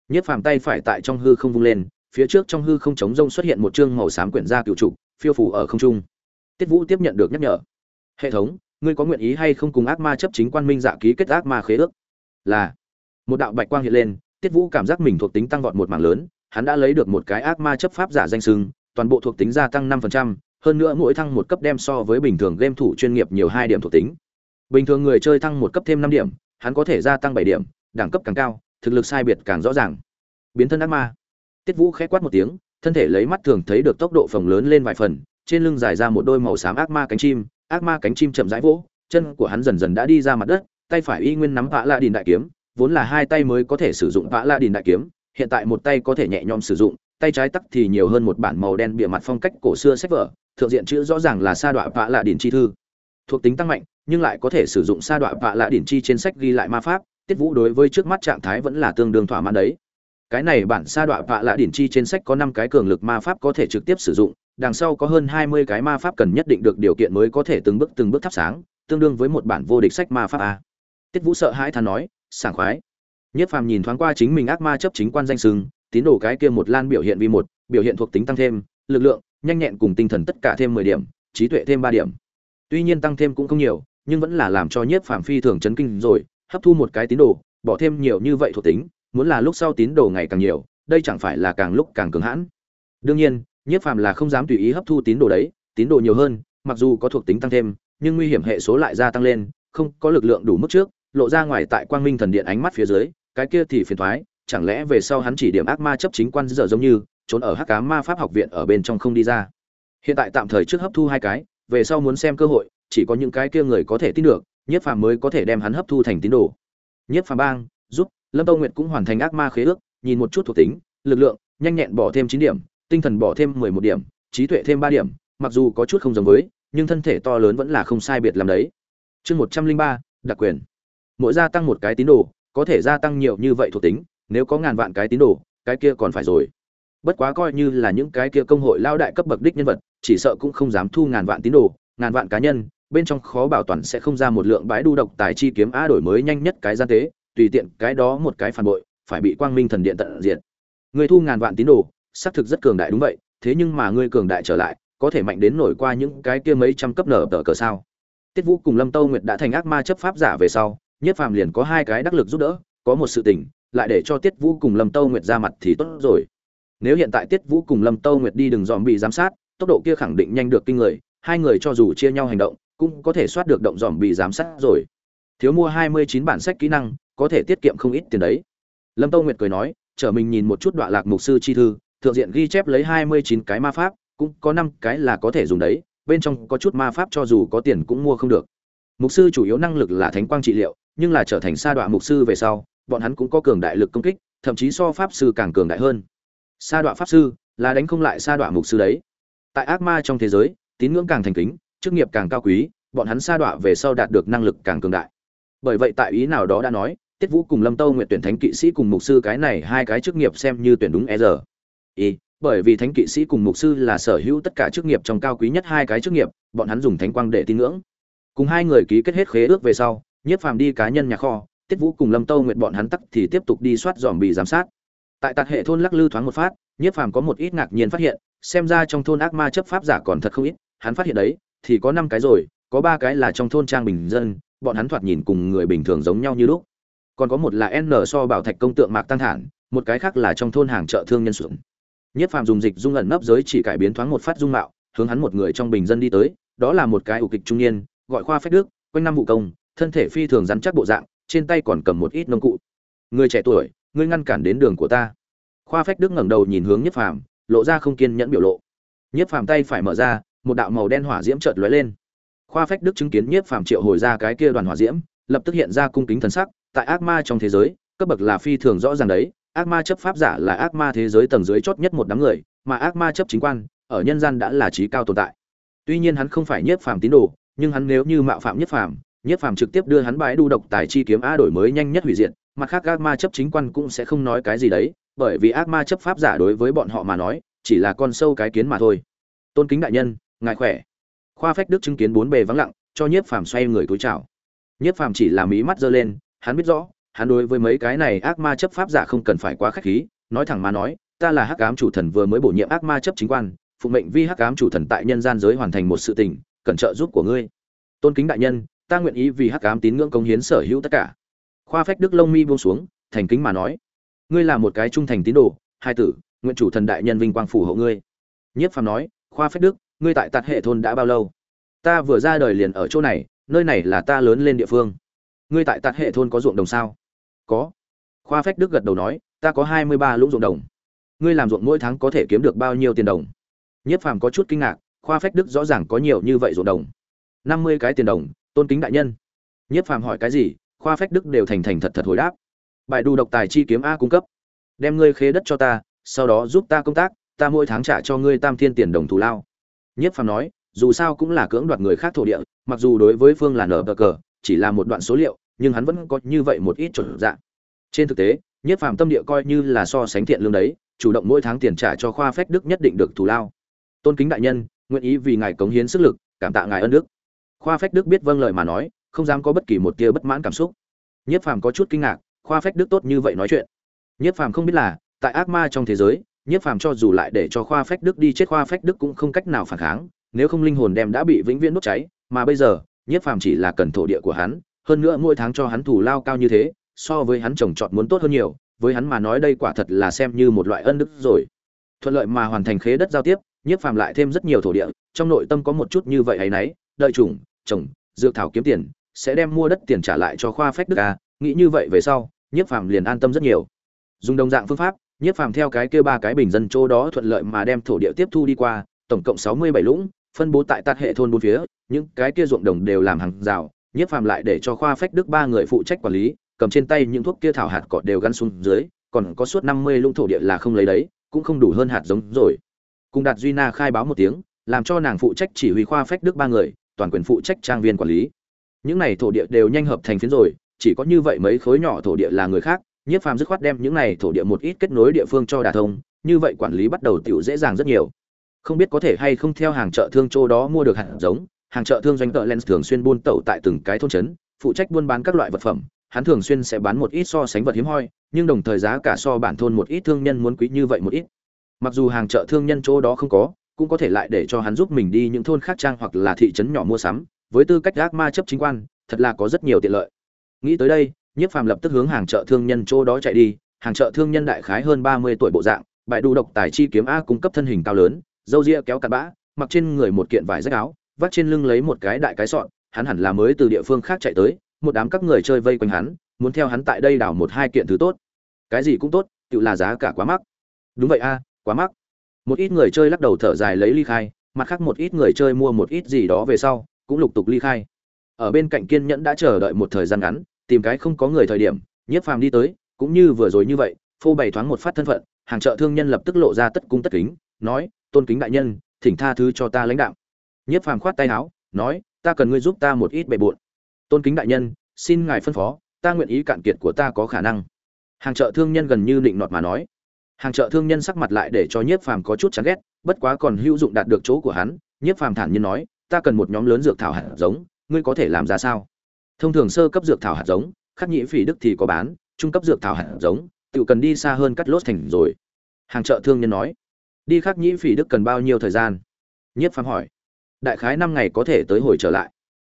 Speaker 1: Nhất phàm tay phải tại trong hư không vung lên, phía trước trong hư không chống rông xuất hiện một chương màu xám quyển ra cựu trục, phiêu phủ ở không trung. Tiết vũ tiếp nhận được nhắc nhở. Hệ thống, ngươi có nguyện ý hay không cùng ác ma chấp chính quan minh dạ ký kết ác ma khế ước? Là. Một đạo bạch quang hiện lên tiết vũ cảm giác mình thuộc tính tăng vọt một mảng lớn hắn đã lấy được một cái ác ma chấp pháp giả danh xưng, toàn bộ thuộc tính gia tăng năm phần trăm hơn nữa mỗi thăng một cấp đem so với bình thường game thủ chuyên nghiệp nhiều hai điểm thuộc tính. Bình thường người chơi thăng một cấp thêm năm điểm hắn có thể gia tăng bảy điểm đẳng cấp càng cao thực lực sai biệt càng rõ ràng. Biến thân ác ma. Tiết vũ khẽ quát một tiếng thân thể lấy mắt thường thấy được tốc độ phồng lớn lên vài phần trên lưng dài ra một đôi màu xám ác ma cánh chim ác ma cánh chim chậm rãi vỗ chân của hắn dần dần đã đi ra mặt đất tay phải y nguyên nắm vạ la điền đại kiếm vốn là hai tay mới có thể sử dụng vã la đình đại kiếm, hiện tại một tay có thể nhẹ nhõm sử dụng, tay trái tắc thì nhiều hơn một bản màu đen bìa mặt phong cách cổ xưa sách vở, thượng diện chữ rõ ràng là sa đọa vã la đình chi thư. Thuộc tính tăng mạnh, nhưng lại có thể sử dụng sa đọa vạ lạ điển chi trên sách ghi lại ma pháp, tiết vũ đối với trước mắt trạng thái vẫn là tương đương thỏa mãn đấy. Cái này bản sa đọa vạ lạ điển chi trên sách có năm cái cường lực ma pháp có thể trực tiếp sử dụng, đằng sau có hơn hai mươi cái ma pháp cần nhất định được điều kiện mới có thể từng bước từng bước thắp sáng, tương đương với một bản vô địch sách ma pháp a. Tiết vũ sợ hãi than nói sảng khoái. Nhất phàm nhìn thoáng qua chính mình ác ma chấp chính quan danh sừng, tín đồ cái kia một lan biểu hiện vi một, biểu hiện thuộc tính tăng thêm, lực lượng, nhanh nhẹn cùng tinh thần tất cả thêm mười điểm, trí tuệ thêm ba điểm. Tuy nhiên tăng thêm cũng không nhiều, nhưng vẫn là làm cho nhiếp phàm phi thường chấn kinh rồi, hấp thu một cái tín đồ, bỏ thêm nhiều như vậy thuộc tính, muốn là lúc sau tín đồ ngày càng nhiều, đây chẳng phải là càng lúc càng cứng hãn. Đương nhiên nhiếp phàm là không dám tùy ý hấp thu tín đồ đấy, tín đồ nhiều hơn, mặc dù có thuộc tính tăng thêm, nhưng nguy hiểm hệ số lại gia tăng lên, không có lực lượng đủ mức trước lộ ra ngoài tại quang minh thần điện ánh mắt phía dưới, cái kia thì phiền thoái, chẳng lẽ về sau hắn chỉ điểm ác ma chấp chính quan dở giống như, trốn ở hắc cá ma pháp học viện ở bên trong không đi ra. Hiện tại tạm thời trước hấp thu hai cái, về sau muốn xem cơ hội, chỉ có những cái kia người có thể tin được nhiếp phàm mới có thể đem hắn hấp thu thành tín đồ. Nhiếp phàm bang, giúp, lâm tâu nguyệt cũng hoàn thành ác ma khế ước, nhìn một chút thuộc tính, lực lượng, nhanh nhẹn bỏ thêm chín điểm, tinh thần bỏ thêm mười một điểm, trí tuệ thêm ba điểm, mặc dù có chút không giống với, nhưng thân thể to lớn vẫn là không sai biệt làm đấy. Chương một trăm linh ba, đặc quyền mỗi gia tăng một cái tín đồ, có thể gia tăng nhiều như vậy thuộc tính, nếu có ngàn vạn cái tín đồ, cái kia còn phải rồi. Bất quá coi như là những cái kia công hội lao đại cấp bậc đích nhân vật, chỉ sợ cũng không dám thu ngàn vạn tín đồ, ngàn vạn cá nhân, bên trong khó bảo toàn sẽ không ra một lượng bãi đu độc tài chi kiếm a đổi mới nhanh nhất cái gian tế, tùy tiện cái đó một cái phản bội, phải bị quang minh thần điện tận diệt. Người thu ngàn vạn tín đồ, xác thực rất cường đại đúng vậy, thế nhưng mà ngươi cường đại trở lại, có thể mạnh đến nổi qua những cái kia mấy trăm cấp nở tờ cờ sao? Tiết vũ cùng lâm tâu nguyệt đã thành ác ma chấp pháp giả về sau nhất phàm liền có hai cái đắc lực giúp đỡ, có một sự tình, lại để cho tiết vũ cùng lâm tâu nguyệt ra mặt thì tốt rồi. Nếu hiện tại tiết vũ cùng lâm tâu nguyệt đi đừng dòm bị giám sát, tốc độ kia khẳng định nhanh được kinh người, hai người cho dù chia nhau hành động, cũng có thể soát được động dòm bị giám sát rồi. Thiếu mua hai mươi chín bản sách kỹ năng, có thể tiết kiệm không ít tiền đấy. Lâm tâu nguyệt cười nói, chở mình nhìn một chút đoạn lạc mục sư chi thư, thượng diện ghi chép lấy hai mươi chín cái ma pháp, cũng có năm cái là có thể dùng đấy, bên trong có chút ma pháp cho dù có tiền cũng mua không được. Mục sư chủ yếu năng lực là thánh quang trị liệu nhưng là trở thành sa đoạn mục sư về sau bọn hắn cũng có cường đại lực công kích thậm chí so pháp sư càng cường đại hơn. Sa đoạn pháp sư là đánh không lại sa đoạn mục sư đấy. Tại ác ma trong thế giới tín ngưỡng càng thành kính chức nghiệp càng cao quý bọn hắn sa đoạn về sau đạt được năng lực càng cường đại. Bởi vậy tại ý nào đó đã nói tiết vũ cùng lâm tâu nguyện tuyển thánh kỵ sĩ cùng mục sư cái này hai cái chức nghiệp xem như tuyển đúng e giờ. Y, bởi vì thánh kỵ sĩ cùng mục sư là sở hữu tất cả chức nghiệp trong cao quý nhất hai cái chức nghiệp bọn hắn dùng thánh quang để tín ngưỡng. Cùng hai người ký kết hết khế ước về sau nhiếp phàm đi cá nhân nhà kho, tiết vũ cùng lâm tâu nguyện bọn hắn tắc thì tiếp tục đi soát dòm bị giám sát. Tại tạt hệ thôn lắc lư thoáng một phát nhiếp phàm có một ít ngạc nhiên phát hiện, xem ra trong thôn ác ma chấp pháp giả còn thật không ít, hắn phát hiện đấy, thì có năm cái rồi, có ba cái là trong thôn trang bình dân, bọn hắn thoạt nhìn cùng người bình thường giống nhau như lúc. Còn có một là n so bảo thạch công tượng mạc tăng thản, một cái khác là trong thôn hàng chợ thương nhân xưởng. Nhiếp phàm dùng dịch dung ẩn nấp giới chỉ cải biến thoáng một phát dung mạo, hướng hắn một người trong bình dân đi tới, đó là một cái ủ kịch trung niên, gọi khoa phách đức, quanh năm vụ công thân thể phi thường rắn chắc bộ dạng, trên tay còn cầm một ít nông cụ. Người trẻ tuổi, ngươi ngăn cản đến đường của ta. Khoa phách đức ngẩng đầu nhìn hướng nhất phàm, lộ ra không kiên nhẫn biểu lộ. Nhất phàm tay phải mở ra, một đạo màu đen hỏa diễm chợt lóe lên. Khoa phách đức chứng kiến nhiếp phàm triệu hồi ra cái kia đoàn hỏa diễm, lập tức hiện ra cung kính thần sắc, tại ác ma trong thế giới, cấp bậc là phi thường rõ ràng đấy. Ác ma chấp pháp giả là ác ma thế giới tầng dưới chót nhất một đám người, mà ác ma chấp chính quan, ở nhân gian đã là trí cao tồn tại. Tuy nhiên hắn không phải nhiếp phàm tín đồ, nhưng hắn nếu như mạo phạm nhiếp phàm nhiếp phàm trực tiếp đưa hắn bãi đu độc tài chi kiếm a đổi mới nhanh nhất hủy diệt, mặt khác ác ma chấp chính quan cũng sẽ không nói cái gì đấy, bởi vì ác ma chấp pháp giả đối với bọn họ mà nói, chỉ là con sâu cái kiến mà thôi. Tôn kính đại nhân, ngài khỏe. Khoa phách đức chứng kiến bốn bề vắng lặng, cho nhiếp phàm xoay người cúi chào. Nhiếp phàm chỉ làm ý mắt giơ lên, hắn biết rõ, hắn đối với mấy cái này ác ma chấp pháp giả không cần phải quá khách khí, nói thẳng mà nói, ta là hắc ám chủ thần vừa mới bổ nhiệm ác ma chấp chính quan, phụ mệnh vi hắc ám chủ thần tại nhân gian giới hoàn thành một sự tình, cần trợ giúp của ngươi. Tôn kính đại nhân ta nguyện ý vì hắc ám tín ngưỡng công hiến sở hữu tất cả. Khoa phách đức lông mi buông xuống, thành kính mà nói, ngươi là một cái trung thành tín đồ, hai tử, nguyện chủ thần đại nhân vinh quang phủ hộ ngươi. Nhiếp phàm nói, khoa phách đức, ngươi tại tạt hệ thôn đã bao lâu? Ta vừa ra đời liền ở chỗ này, nơi này là ta lớn lên địa phương. Ngươi tại tạt hệ thôn có ruộng đồng sao? Có. Khoa phách đức gật đầu nói, ta có hai mươi ba lũng ruộng đồng. Ngươi làm ruộng mỗi tháng có thể kiếm được bao nhiêu tiền đồng? Nhất phàm có chút kinh ngạc, khoa phách đức rõ ràng có nhiều như vậy ruộng đồng. năm mươi cái tiền đồng tôn kính đại nhân. Nhất phàm hỏi cái gì, khoa phách đức đều thành thành thật thật hồi đáp. Bài đù độc tài chi kiếm a cung cấp. Đem ngươi khế đất cho ta, sau đó giúp ta công tác, ta mỗi tháng trả cho ngươi tam thiên tiền đồng thù lao. Nhất phàm nói, dù sao cũng là cưỡng đoạt người khác thổ địa, mặc dù đối với phương là nở bờ cờ, chỉ là một đoạn số liệu, nhưng hắn vẫn có như vậy một ít chuẩn dạng. Trên thực tế nhất phàm tâm địa coi như là so sánh thiện lương đấy, chủ động mỗi tháng tiền trả cho khoa phách đức nhất định được thù lao. Tôn kính đại nhân, nguyện ý vì ngài cống hiến sức lực, cảm tạ ngài ơn đức khoa phách đức biết vâng lời mà nói, không dám có bất kỳ một tia bất mãn cảm xúc. Nhất phàm có chút kinh ngạc, khoa phách đức tốt như vậy nói chuyện. Nhất phàm không biết là, tại ác ma trong thế giới, nhất phàm cho dù lại để cho khoa phách đức đi chết, khoa phách đức cũng không cách nào phản kháng, nếu không linh hồn đem đã bị vĩnh viễn đốt cháy, mà bây giờ, nhất phàm chỉ là cần thổ địa của hắn, hơn nữa mỗi tháng cho hắn thủ lao cao như thế, so với hắn trồng trọt muốn tốt hơn nhiều, với hắn mà nói đây quả thật là xem như một loại ân đức rồi. Thuận lợi mà hoàn thành khế đất giao tiếp nhiếp phàm lại thêm rất nhiều thổ địa, trong nội tâm có một chút như vậy ấy nấy, đợi chủng trồng, dược thảo kiếm tiền, sẽ đem mua đất tiền trả lại cho khoa phách đức a, nghĩ như vậy về sau, nhiếp phàm liền an tâm rất nhiều. Dùng đồng dạng phương pháp, nhiếp phàm theo cái kêu ba cái bình dân chỗ đó thuận lợi mà đem thổ địa tiếp thu đi qua, tổng cộng sáu mươi bảy lũng, phân bố tại tạt hệ thôn bốn phía, những cái kia ruộng đồng đều làm hàng rào, nhiếp phàm lại để cho khoa phách đức ba người phụ trách quản lý, cầm trên tay những thuốc kia thảo hạt cỏ đều gắn xuống dưới, còn có suốt năm mươi lũng thổ địa là không lấy đấy, cũng không đủ hơn hạt giống rồi. Cùng đạt duy na khai báo một tiếng, làm cho nàng phụ trách chỉ huy khoa phách đức ba người toàn quyền phụ trách trang viên quản lý. Những này thổ địa đều nhanh hợp thành phiến rồi, chỉ có như vậy mấy khối nhỏ thổ địa là người khác. Nhiếp phàm dứt khoát đem những này thổ địa một ít kết nối địa phương cho đà thông, như vậy quản lý bắt đầu tiểu dễ dàng rất nhiều. Không biết có thể hay không theo hàng chợ thương châu đó mua được hạt giống, hàng chợ thương doanh tợ lens thường xuyên buôn tẩu tại từng cái thôn trấn, phụ trách buôn bán các loại vật phẩm. Hắn thường xuyên sẽ bán một ít so sánh vật hiếm hoi, nhưng đồng thời giá cả so bản thôn một ít thương nhân muốn quý như vậy một ít. Mặc dù hàng chợ thương nhân chỗ đó không có cũng có thể lại để cho hắn giúp mình đi những thôn khác trang hoặc là thị trấn nhỏ mua sắm, với tư cách gác ma chấp chính quan, thật là có rất nhiều tiện lợi. Nghĩ tới đây, nhiếp phàm lập tức hướng hàng chợ thương nhân chỗ đó chạy đi, hàng chợ thương nhân đại khái hơn ba mươi tuổi bộ dạng, bại đủ độc tài chi kiếm a cung cấp thân hình cao lớn dâu ria kéo cặn bã, mặc trên người một kiện vải rách áo, vắt trên lưng lấy một cái đại cái sọn, hắn hẳn là mới từ địa phương khác chạy tới, một đám các người chơi vây quanh hắn, muốn theo hắn tại đây đảo một hai kiện thứ tốt. Cái gì cũng tốt, tự là giá cả quá mắc. Đúng vậy a, quá mắc một ít người chơi lắc đầu thở dài lấy ly khai, mặt khác một ít người chơi mua một ít gì đó về sau, cũng lục tục ly khai. Ở bên cạnh kiên nhẫn đã chờ đợi một thời gian ngắn, tìm cái không có người thời điểm, nhiếp phàm đi tới, cũng như vừa rồi như vậy, phô bày thoáng một phát thân phận, hàng chợ thương nhân lập tức lộ ra tất cung tất kính, nói, tôn kính đại nhân, thỉnh tha thứ cho ta lãnh đạo. Nhiếp phàm khoát tay áo, nói, ta cần ngươi giúp ta một ít bề bộn. Tôn kính đại nhân, xin ngài phân phó, ta nguyện ý cạn kiệt của ta có khả năng. Hàng chợ thương nhân gần như định nọt mà nói hàng chợ thương nhân sắc mặt lại để cho nhiếp phàm có chút chán ghét, bất quá còn hữu dụng đạt được chỗ của hắn, nhiếp phàm thản nhiên nói, ta cần một nhóm lớn dược thảo hạt giống, ngươi có thể làm ra sao? Thông thường sơ cấp dược thảo hạt giống, khắc nhĩ phỉ đức thì có bán, trung cấp dược thảo hạt giống tự cần đi xa hơn cắt lốt thành rồi. Hàng chợ thương nhân nói, đi khắc nhĩ phỉ đức cần bao nhiêu thời gian? Nhiếp phàm hỏi, đại khái năm ngày có thể tới hồi trở lại.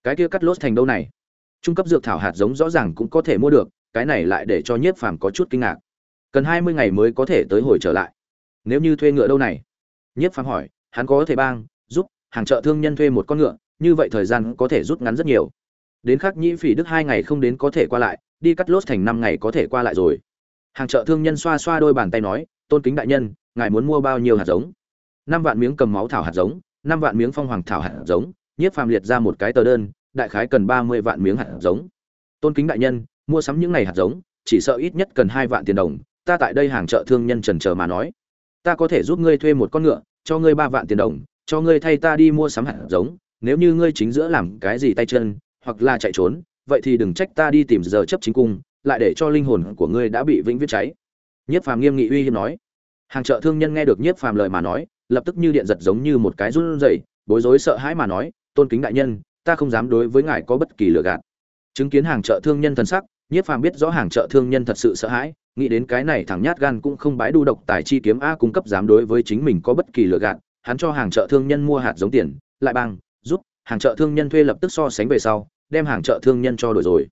Speaker 1: Cái kia cắt lốt thành đâu này? Trung cấp dược thảo hạt giống rõ ràng cũng có thể mua được, cái này lại để cho nhiếp phàm có chút kinh ngạc cần hai mươi ngày mới có thể tới hồi trở lại. Nếu như thuê ngựa đâu này? Nhiếp phàm hỏi, hắn có thể bang, giúp, hàng chợ thương nhân thuê một con ngựa, như vậy thời gian có thể rút ngắn rất nhiều. Đến khắc nhĩ phỉ đức hai ngày không đến có thể qua lại, đi cắt lốt thành năm ngày có thể qua lại rồi. Hàng chợ thương nhân xoa xoa đôi bàn tay nói, tôn kính đại nhân, ngài muốn mua bao nhiêu hạt giống? Năm vạn miếng cầm máu thảo hạt giống, năm vạn miếng phong hoàng thảo hạt giống. Nhiếp phàm liệt ra một cái tờ đơn, đại khái cần ba mươi vạn miếng hạt giống. Tôn kính đại nhân, mua sắm những này hạt giống, chỉ sợ ít nhất cần hai vạn tiền đồng ta tại đây hàng chợ thương nhân trần chờ mà nói. Ta có thể giúp ngươi thuê một con ngựa, cho ngươi ba vạn tiền đồng, cho ngươi thay ta đi mua sắm hạt giống, nếu như ngươi chính giữa làm cái gì tay chân, hoặc là chạy trốn, vậy thì đừng trách ta đi tìm giờ chấp chính cung, lại để cho linh hồn của ngươi đã bị vĩnh viết cháy. Nhiếp phàm nghiêm nghị uy hiếp nói. Hàng chợ thương nhân nghe được nhiếp phàm lời mà nói, lập tức như điện giật giống như một cái run rẩy, bối rối sợ hãi mà nói, tôn kính đại nhân, ta không dám đối với ngài có bất kỳ lừa gạt. Chứng kiến hàng chợ thương nhân thần sắc nhiếp phàm biết rõ hàng chợ thương nhân thật sự sợ hãi nghĩ đến cái này thằng nhát gan cũng không bái đu độc tài chi kiếm a cung cấp dám đối với chính mình có bất kỳ lựa gạn, hắn cho hàng chợ thương nhân mua hạt giống tiền lại bằng giúp hàng chợ thương nhân thuê lập tức so sánh về sau đem hàng chợ thương nhân cho đổi rồi.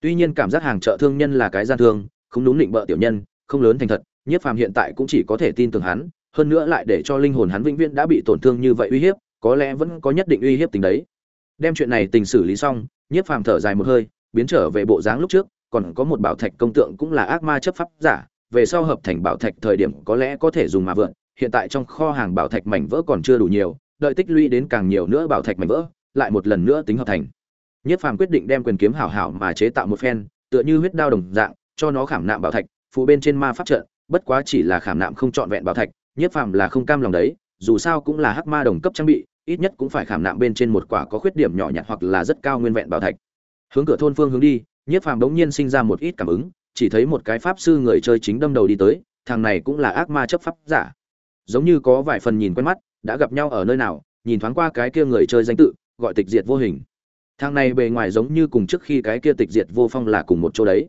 Speaker 1: Tuy nhiên cảm giác hàng chợ thương nhân là cái gian thương không đúng định bợ tiểu nhân không lớn thành thật nhiếp phàm hiện tại cũng chỉ có thể tin tưởng hắn hơn nữa lại để cho linh hồn hắn vĩnh viễn đã bị tổn thương như vậy uy hiếp có lẽ vẫn có nhất định uy hiếp tính đấy. Đem chuyện này tình xử lý xong nhiếp phàm thở dài một hơi biến trở về bộ dáng lúc trước còn có một bảo thạch công tượng cũng là ác ma chấp pháp giả về sau hợp thành bảo thạch thời điểm có lẽ có thể dùng mà vượn hiện tại trong kho hàng bảo thạch mảnh vỡ còn chưa đủ nhiều đợi tích lũy đến càng nhiều nữa bảo thạch mảnh vỡ lại một lần nữa tính hợp thành Nhất Phàm quyết định đem quyền kiếm hảo hảo mà chế tạo một phen, tựa như huyết đao đồng dạng, cho nó khảm nạm bảo thạch, phụ bên trên ma pháp trận, bất quá chỉ là khảm nạm không trọn vẹn bảo thạch, Nhất Phàm là không cam lòng đấy, dù sao cũng là hắc ma đồng cấp trang bị, ít nhất cũng phải khảm nạm bên trên một quả có khuyết điểm nhỏ nhặt hoặc là rất cao nguyên vẹn bảo thạch. Hướng cửa thôn phương hướng đi, Nhất Phàm đống nhiên sinh ra một ít cảm ứng, chỉ thấy một cái pháp sư người chơi chính đâm đầu đi tới, thằng này cũng là ác ma chấp pháp giả. Giống như có vài phần nhìn quen mắt, đã gặp nhau ở nơi nào, nhìn thoáng qua cái kia người chơi danh tự, gọi tịch diệt vô hình. Thằng này bề ngoài giống như cùng trước khi cái kia tịch diệt vô phong là cùng một chỗ đấy.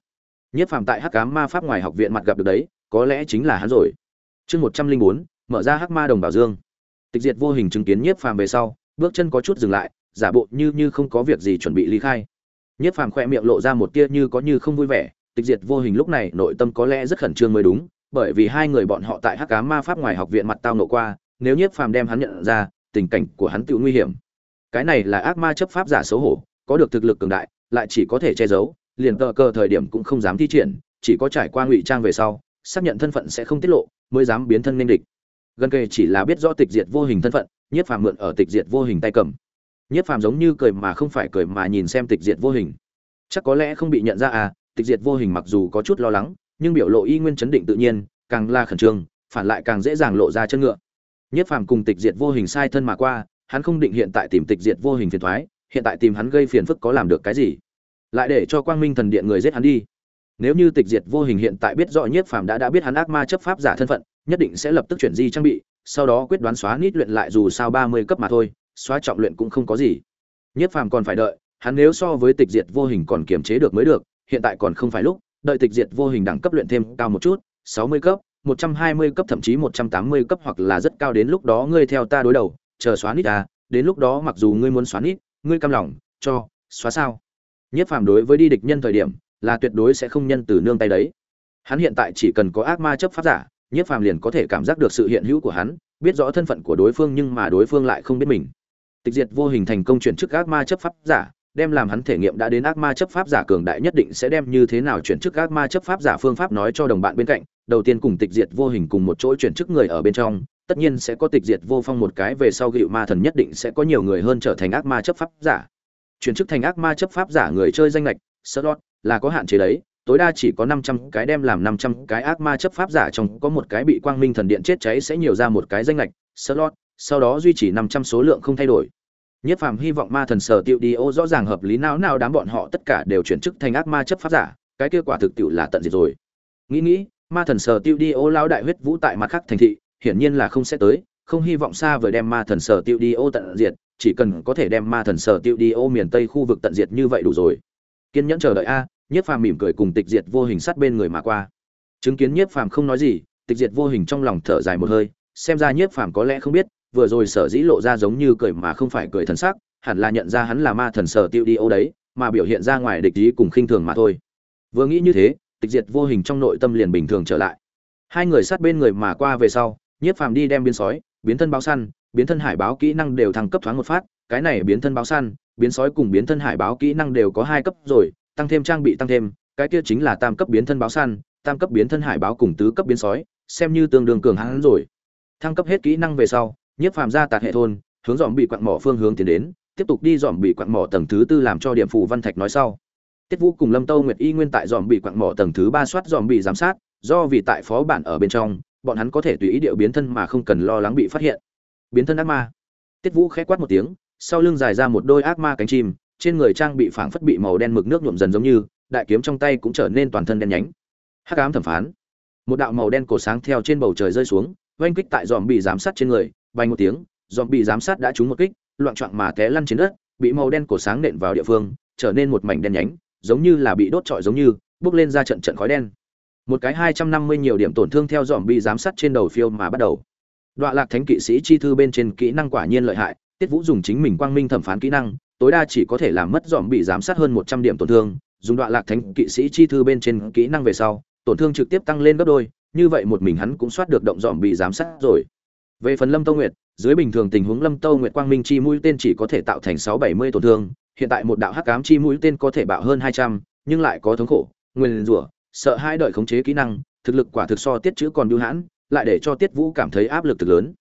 Speaker 1: Nhất phàm tại hắc cám ma pháp ngoài học viện mặt gặp được đấy có lẽ chính là hắn rồi. Chương một trăm linh bốn mở ra hắc ma đồng bảo dương. Tịch diệt vô hình chứng kiến nhiếp phàm về sau bước chân có chút dừng lại giả bộ như như không có việc gì chuẩn bị ly khai nhiếp phàm khoe miệng lộ ra một tia như có như không vui vẻ, tịch diệt vô hình lúc này nội tâm có lẽ rất khẩn trương mới đúng, bởi vì hai người bọn họ tại hắc ám ma pháp ngoài học viện mặt tao nộ qua, nếu nhiếp phàm đem hắn nhận ra, tình cảnh của hắn tự nguy hiểm. Cái này là ác ma chấp pháp giả xấu hổ, có được thực lực cường đại, lại chỉ có thể che giấu, liền tờ cờ thời điểm cũng không dám thi triển, chỉ có trải qua ngụy trang về sau, xác nhận thân phận sẽ không tiết lộ, mới dám biến thân nên địch. Gần kề chỉ là biết rõ tịch diệt vô hình thân phận nhiếp phàm mượn ở tịch diệt vô hình tay cầm nhiếp phàm giống như cười mà không phải cười mà nhìn xem tịch diệt vô hình. Chắc có lẽ không bị nhận ra à tịch diệt vô hình mặc dù có chút lo lắng, nhưng biểu lộ y nguyên chấn định tự nhiên, càng la khẩn trương, phản lại càng dễ dàng lộ ra chân ngựa. Nhiếp phàm cùng tịch diệt vô hình sai thân mà qua, hắn không định hiện tại tìm tịch diệt vô hình phiền thoái, hiện tại tìm hắn gây phiền phức có làm được cái gì? Lại để cho quang minh thần điện người giết hắn đi. Nếu như tịch diệt vô hình hiện tại biết rõ nhiếp phàm đã đã biết hắn ác ma chấp pháp giả thân phận, nhất định sẽ lập tức chuyển di trang bị, sau đó quyết đoán xóa nít luyện lại dù sao ba mươi cấp mà thôi xóa trọng luyện cũng không có gì. Nhất phàm còn phải đợi, hắn nếu so với tịch diệt vô hình còn kiềm chế được mới được, hiện tại còn không phải lúc, đợi tịch diệt vô hình đẳng cấp luyện thêm cao một chút, sáu mươi cấp, một trăm hai mươi cấp, thậm chí một trăm tám mươi cấp hoặc là rất cao đến lúc đó ngươi theo ta đối đầu, chờ xóa nít ta đến lúc đó mặc dù ngươi muốn xóa nít, ngươi cam lòng, cho, xóa sao. Nhất phàm đối với đi địch nhân thời điểm, là tuyệt đối sẽ không nhân từ nương tay đấy. Hắn hiện tại chỉ cần có ác ma chấp pháp giả, nhất phàm liền có thể cảm giác được sự hiện hữu của hắn, biết rõ thân phận của đối phương nhưng mà đối phương lại không biết mình tịch diệt vô hình thành công chuyển chức ác ma chấp pháp giả, đem làm hắn thể nghiệm đã đến ác ma chấp pháp giả cường đại nhất định sẽ đem như thế nào chuyển chức ác ma chấp pháp giả phương pháp nói cho đồng bạn bên cạnh. Đầu tiên cùng tịch diệt vô hình cùng một chỗ chuyển chức người ở bên trong, tất nhiên sẽ có tịch diệt vô phong một cái, về sau gịu ma thần nhất định sẽ có nhiều người hơn trở thành ác ma chấp pháp giả. Chuyển chức thành ác ma chấp pháp giả người chơi danh lệch, slot, là có hạn chế đấy, tối đa chỉ có 500 cái đem làm 500 cái ác ma chấp pháp giả trong có một cái bị quang minh thần điện chết cháy sẽ nhiều ra một cái danh lệch, slot sau đó duy trì 500 số lượng không thay đổi Nhất Phàm hy vọng ma thần sở tiêu đi ô rõ ràng hợp lý nào nào đám bọn họ tất cả đều chuyển chức thành ác ma chấp pháp giả, cái kết quả thực tiệu là tận diệt rồi. Nghĩ nghĩ, ma thần sở tiêu đi ô lão đại huyết vũ tại mặt khác thành thị, hiển nhiên là không sẽ tới, không hy vọng xa vời đem ma thần sở tiêu đi ô tận diệt, chỉ cần có thể đem ma thần sở tiêu đi ô miền tây khu vực tận diệt như vậy đủ rồi. Kiên nhẫn chờ đợi a, Nhất Phàm mỉm cười cùng Tịch Diệt vô hình sát bên người mà qua. Chứng kiến Nhất Phàm không nói gì, Tịch Diệt vô hình trong lòng thở dài một hơi, xem ra Nhất Phàm có lẽ không biết, vừa rồi sở dĩ lộ ra giống như cười mà không phải cười thần sắc, hẳn là nhận ra hắn là ma thần sở tiêu đi ô đấy, mà biểu hiện ra ngoài địch ý cùng khinh thường mà thôi. Vừa nghĩ như thế, tịch diệt vô hình trong nội tâm liền bình thường trở lại. Hai người sát bên người mà qua về sau, Nhiếp Phàm đi đem biến sói, biến thân báo săn, biến thân hải báo kỹ năng đều thăng cấp thoáng một phát, cái này biến thân báo săn, biến sói cùng biến thân hải báo kỹ năng đều có hai cấp rồi, tăng thêm trang bị tăng thêm, cái kia chính là tam cấp biến thân báo săn, tam cấp biến thân hải báo cùng tứ cấp biến sói, xem như tương đương cường hãn rồi. Thăng cấp hết kỹ năng về sau, nhiếp phàm ra tạt hệ thôn, hướng dòm bị quặn mỏ phương hướng tiến đến, tiếp tục đi dòm bị quặn mỏ tầng thứ tư làm cho điểm phù văn thạch nói sau. Tiết vũ cùng lâm tâu nguyệt y nguyên tại dòm bị quặn mỏ tầng thứ ba soát dòm bị giám sát, do vì tại phó bản ở bên trong, bọn hắn có thể tùy ý điệu biến thân mà không cần lo lắng bị phát hiện. Biến thân ác ma. Tiết vũ khẽ quát một tiếng, sau lưng dài ra một đôi ác ma cánh chim, trên người trang bị phảng phất bị màu đen mực nước nhuộm dần giống như, đại kiếm trong tay cũng trở nên toàn thân đen nhánh. Hắc ám thẩm phán. Một đạo màu đen cổ sáng theo trên bầu trời rơi xuống, oanh kích tại dòm bị giám sát trên người bay một tiếng dòm bị giám sát đã trúng một kích, loạn choạng mà té lăn trên đất, bị màu đen cổ sáng nện vào địa phương, trở nên một mảnh đen nhánh, giống như là bị đốt trọi giống như, bước lên ra trận trận khói đen. Một cái hai trăm năm mươi nhiều điểm tổn thương theo dòm bị giám sát trên đầu phiêu mà bắt đầu. Đoạn lạc thánh kỵ sĩ chi thư bên trên kỹ năng quả nhiên lợi hại, tiết vũ dùng chính mình quang minh thẩm phán kỹ năng, tối đa chỉ có thể làm mất dòm bị giám sát hơn một trăm điểm tổn thương, dùng đoạn lạc thánh kỵ sĩ chi thư bên trên kỹ năng về sau, tổn thương trực tiếp tăng lên gấp đôi, như vậy một mình hắn cũng soát được động dòm bị giám sát rồi về phần lâm tâu nguyệt, dưới bình thường tình huống lâm tâu nguyệt quang minh chi mũi tên chỉ có thể tạo thành sáu bảy mươi tổn thương, hiện tại một đạo hắc ám chi mũi tên có thể bạo hơn hai trăm, nhưng lại có thống khổ, nguyên rủa, sợ hai đợi khống chế kỹ năng, thực lực quả thực so tiết chữ còn bưu hãn, lại để cho tiết vũ cảm thấy áp lực thực lớn.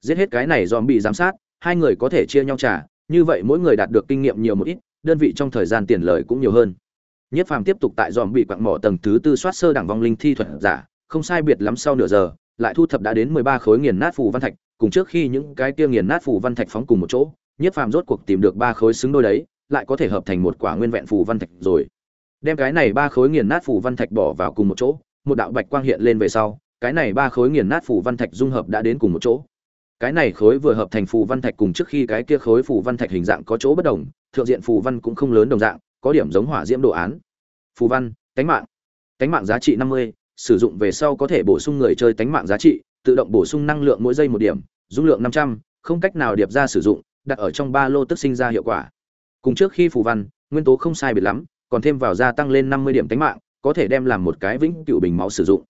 Speaker 1: Giết hết cái này zombie bị giám sát, hai người có thể chia nhau trả, như vậy mỗi người đạt được kinh nghiệm nhiều một ít, đơn vị trong thời gian tiền lời cũng nhiều hơn. Nhất phàm tiếp tục tại dòm bị quặng mỏ tầng thứ tư soát sơ đẳng vong linh thi thuật giả, không sai biệt lắm sau nửa giờ lại thu thập đã đến mười ba khối nghiền nát phù văn thạch, cùng trước khi những cái kia nghiền nát phù văn thạch phóng cùng một chỗ, Nhiếp Phàm rốt cuộc tìm được ba khối xứng đôi đấy, lại có thể hợp thành một quả nguyên vẹn phù văn thạch rồi. Đem cái này ba khối nghiền nát phù văn thạch bỏ vào cùng một chỗ, một đạo bạch quang hiện lên về sau, cái này ba khối nghiền nát phù văn thạch dung hợp đã đến cùng một chỗ. Cái này khối vừa hợp thành phù văn thạch cùng trước khi cái kia khối phù văn thạch hình dạng có chỗ bất đồng, thượng diện phù văn cũng không lớn đồng dạng, có điểm giống hỏa diễm đồ án. Phù văn, cánh mạng. Cánh mạng giá trị năm mươi sử dụng về sau có thể bổ sung người chơi tánh mạng giá trị, tự động bổ sung năng lượng mỗi giây một điểm, dung lượng 500, không cách nào điệp ra sử dụng, đặt ở trong ba lô tức sinh ra hiệu quả. Cùng trước khi phù văn, nguyên tố không sai biệt lắm, còn thêm vào gia tăng lên 50 điểm tánh mạng, có thể đem làm một cái vĩnh cửu bình máu sử dụng.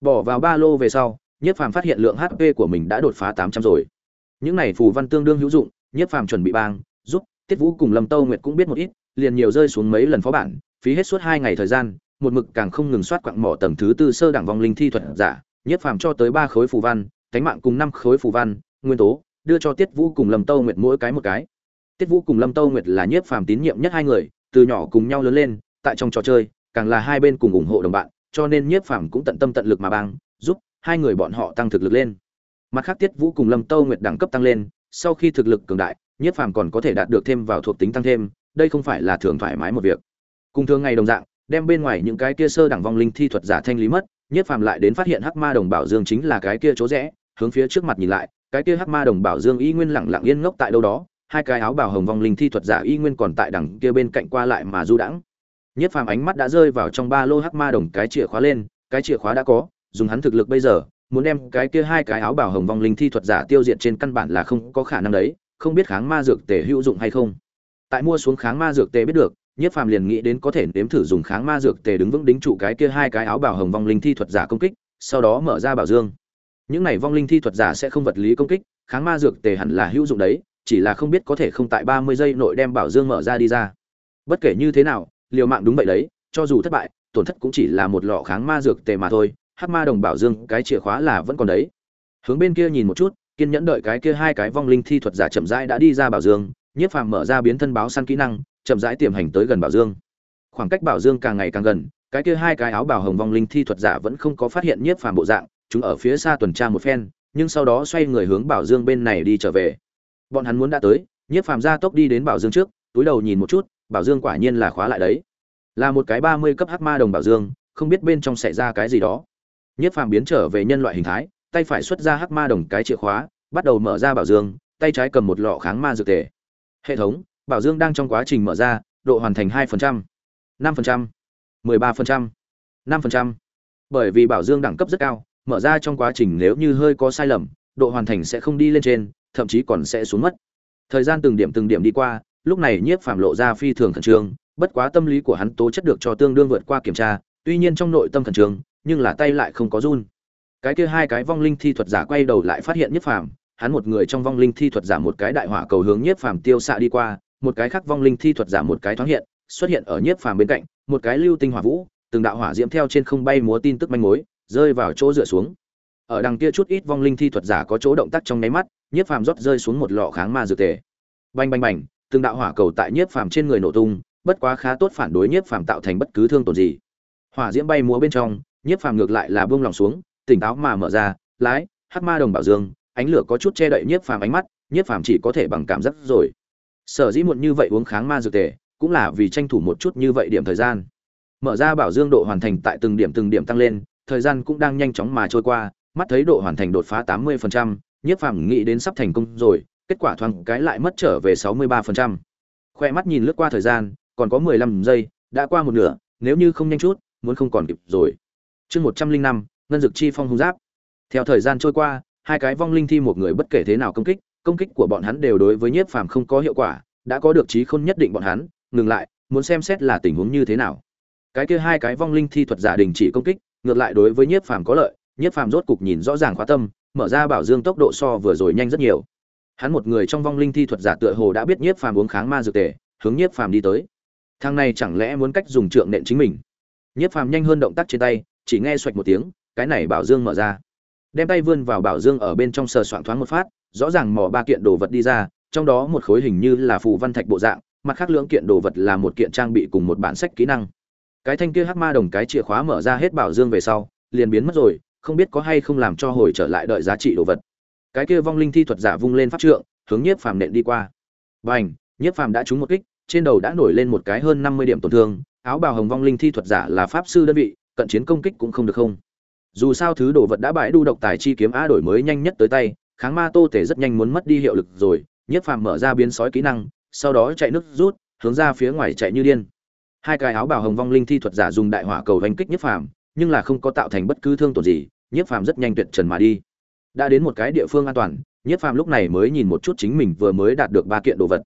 Speaker 1: Bỏ vào ba lô về sau, Nhiếp Phàm phát hiện lượng HP của mình đã đột phá 800 rồi. Những này phù văn tương đương hữu dụng, Nhiếp Phàm chuẩn bị bang, giúp Tiết Vũ cùng Lâm Tâu Nguyệt cũng biết một ít, liền nhiều rơi xuống mấy lần phó bản, phí hết suốt hai ngày thời gian, một mực càng không ngừng soát quặng mỏ tầng thứ tư sơ đẳng vong linh thi thuật giả, nhiếp phàm cho tới ba khối phù văn, thánh mạng cùng năm khối phù văn, nguyên tố, đưa cho Tiết Vũ cùng Lâm Tâu Nguyệt mỗi cái một cái. Tiết Vũ cùng Lâm Tâu Nguyệt là nhiếp phàm tín nhiệm nhất hai người, từ nhỏ cùng nhau lớn lên, tại trong trò chơi, càng là hai bên cùng ủng hộ đồng bạn, cho nên nhiếp phàm cũng tận tâm tận lực mà bằng, giúp hai người bọn họ tăng thực lực lên. Mặt khác Tiết Vũ cùng Lâm Tâu Nguyệt đẳng cấp tăng lên, sau khi thực lực cường đại, nhiếp phàm còn có thể đạt được thêm vào thuộc tính tăng thêm, đây không phải là thường thoải mái một việc. Cùng thường ngày đồng dạng, đem bên ngoài những cái kia sơ đẳng vong linh thi thuật giả thanh lý mất Nhiếp Phàm lại đến phát hiện Hắc Ma Đồng Bảo Dương chính là cái kia chỗ rẽ, hướng phía trước mặt nhìn lại, cái kia Hắc Ma Đồng Bảo Dương y nguyên lặng lặng yên ngốc tại đâu đó, hai cái áo bào hồng vong linh thi thuật giả y nguyên còn tại đằng kia bên cạnh qua lại mà du đãng. Nhiếp Phàm ánh mắt đã rơi vào trong ba lô Hắc Ma Đồng cái chìa khóa lên, cái chìa khóa đã có, dùng hắn thực lực bây giờ, muốn đem cái kia hai cái áo bào hồng vong linh thi thuật giả tiêu diệt trên căn bản là không có khả năng đấy, không biết kháng ma dược tề hữu dụng hay không. Tại mua xuống kháng ma dược tề biết được, Nhiếp Phàm liền nghĩ đến có thể nếm thử dùng kháng ma dược tề đứng vững đính trụ cái kia hai cái áo bào hồng vong linh thi thuật giả công kích, sau đó mở ra bảo dương. Những này vong linh thi thuật giả sẽ không vật lý công kích, kháng ma dược tề hẳn là hữu dụng đấy, chỉ là không biết có thể không tại 30 giây nội đem bảo dương mở ra đi ra. Bất kể như thế nào, liều mạng đúng vậy đấy, cho dù thất bại, tổn thất cũng chỉ là một lọ kháng ma dược tề mà thôi, hắc ma đồng bảo dương cái chìa khóa là vẫn còn đấy hướng bên kia nhìn một chút kiên nhẫn đợi cái kia hai cái vong linh thi thuật giả chậm rãi đã đi ra bảo dương nhiếp phàm mở ra biến thân báo săn kỹ năng chậm rãi tiềm hành tới gần bảo dương. Khoảng cách bảo dương càng ngày càng gần cái kia hai cái áo bào hồng vong linh thi thuật giả vẫn không có phát hiện nhiếp phàm bộ dạng chúng ở phía xa tuần tra một phen nhưng sau đó xoay người hướng bảo dương bên này đi trở về. Bọn hắn muốn đã tới nhiếp phàm ra tốc đi đến bảo dương trước túi đầu nhìn một chút bảo dương quả nhiên là khóa lại đấy. Là một cái ba mươi cấp hắc ma đồng bảo dương không biết bên trong xảy ra cái gì đó. Nhiếp Phàm biến trở về nhân loại hình thái, tay phải xuất ra hắc ma đồng cái chìa khóa, bắt đầu mở ra bảo dương, tay trái cầm một lọ kháng ma dược tề. Hệ thống, bảo dương đang trong quá trình mở ra, độ hoàn thành 2%, 5%, 13%, 5%. Bởi vì bảo dương đẳng cấp rất cao, mở ra trong quá trình nếu như hơi có sai lầm, độ hoàn thành sẽ không đi lên trên, thậm chí còn sẽ xuống mất. Thời gian từng điểm từng điểm đi qua, lúc này Nhiếp Phàm lộ ra phi thường khẩn trương, bất quá tâm lý của hắn tố chất được cho tương đương vượt qua kiểm tra, tuy nhiên trong nội tâm khẩn trương, nhưng là tay lại không có run cái kia hai cái vong linh thi thuật giả quay đầu lại phát hiện nhiếp phàm hắn một người trong vong linh thi thuật giả một cái đại hỏa cầu hướng nhiếp phàm tiêu xạ đi qua một cái khác vong linh thi thuật giả một cái thoáng hiện, xuất hiện ở nhiếp phàm bên cạnh, một cái lưu tinh hỏa vũ, từng đạo hỏa diễm theo trên không bay múa tin tức manh mối, rơi vào chỗ dựa xuống. Ở đằng kia chút ít vong linh thi thuật giả có chỗ động tác trong nháy mắt, nhiếp phàm rót rơi xuống một lọ kháng ma dược tề. Bành bành bành, từng đạo hỏa cầu tại nhiếp phàm trên người nổ tung, bất quá khá tốt phản đối nhiếp phàm tạo thành bất cứ thương tổn gì. Hỏa diễm bay múa bên trong, nhiếp phàm ngược lại là buông lòng xuống, tỉnh táo mà mở ra, lái, hắc ma đồng bảo dương, ánh lửa có chút che đậy nhiếp phàm ánh mắt, nhiếp phàm chỉ có thể bằng cảm giác rồi sở dĩ muộn như vậy uống kháng ma dược tề cũng là vì tranh thủ một chút như vậy điểm thời gian. Mở ra bảo dương độ hoàn thành tại từng điểm từng điểm tăng lên thời gian cũng đang nhanh chóng mà trôi qua mắt thấy độ hoàn thành đột phá tám mươi phần trăm, nhiếp phàm nghĩ đến sắp thành công rồi kết quả thoáng cái lại mất trở về sáu mươi ba phần trăm. khoe mắt nhìn lướt qua thời gian còn có mười lăm giây đã qua một nửa nếu như không nhanh chút muốn không còn kịp rồi. Chương một trăm linh năm ngân dực chi phong hung giáp. Theo thời gian trôi qua hai cái vong linh thi một người bất kể thế nào công kích công kích của bọn hắn đều đối với nhiếp phàm không có hiệu quả, đã có được trí khôn nhất định bọn hắn, ngừng lại, muốn xem xét là tình huống như thế nào. Cái kia hai cái vong linh thi thuật giả đình chỉ công kích, ngược lại đối với nhiếp phàm có lợi, nhiếp phàm rốt cục nhìn rõ ràng khóa tâm, mở ra bảo dương tốc độ so vừa rồi nhanh rất nhiều. Hắn một người trong vong linh thi thuật giả tựa hồ đã biết nhiếp phàm uống kháng ma dược tề, hướng nhiếp phàm đi tới. Thằng này chẳng lẽ muốn cách dùng trượng nện chính mình? Nhiếp phàm nhanh hơn động tác trên tay, chỉ nghe xoạch một tiếng, cái này bảo dương mở ra. Đem tay vươn vào bảo dương ở bên trong sờ soạng thoáng một phát rõ ràng mò ba kiện đồ vật đi ra, trong đó một khối hình như là phù văn thạch bộ dạng, mặt khác lưỡng kiện đồ vật là một kiện trang bị cùng một bản sách kỹ năng. Cái thanh kia hắc ma đồng cái chìa khóa mở ra hết bảo dương về sau, liền biến mất rồi, không biết có hay không làm cho hồi trở lại đợi giá trị đồ vật. Cái kia vong linh thi thuật giả vung lên pháp trượng, hướng nhiếp phàm nện đi qua. Bành, nhiếp phàm đã trúng một kích, trên đầu đã nổi lên một cái hơn năm mươi điểm tổn thương, áo bào hồng vong linh thi thuật giả là pháp sư đơn vị, cận chiến công kích cũng không được không. Dù sao thứ đồ vật đã bãi đu độc tài chi kiếm a đổi mới nhanh nhất tới tay kháng ma tô thể rất nhanh muốn mất đi hiệu lực rồi, nhất phàm mở ra biến sói kỹ năng, sau đó chạy nước rút, hướng ra phía ngoài chạy như điên. Hai cái áo bào hồng vong linh thi thuật giả dùng đại hỏa cầu hành kích nhất phàm, nhưng là không có tạo thành bất cứ thương tổn gì, nhất phàm rất nhanh tuyệt trần mà đi. Đã đến một cái địa phương an toàn, nhất phàm lúc này mới nhìn một chút chính mình vừa mới đạt được ba kiện đồ vật.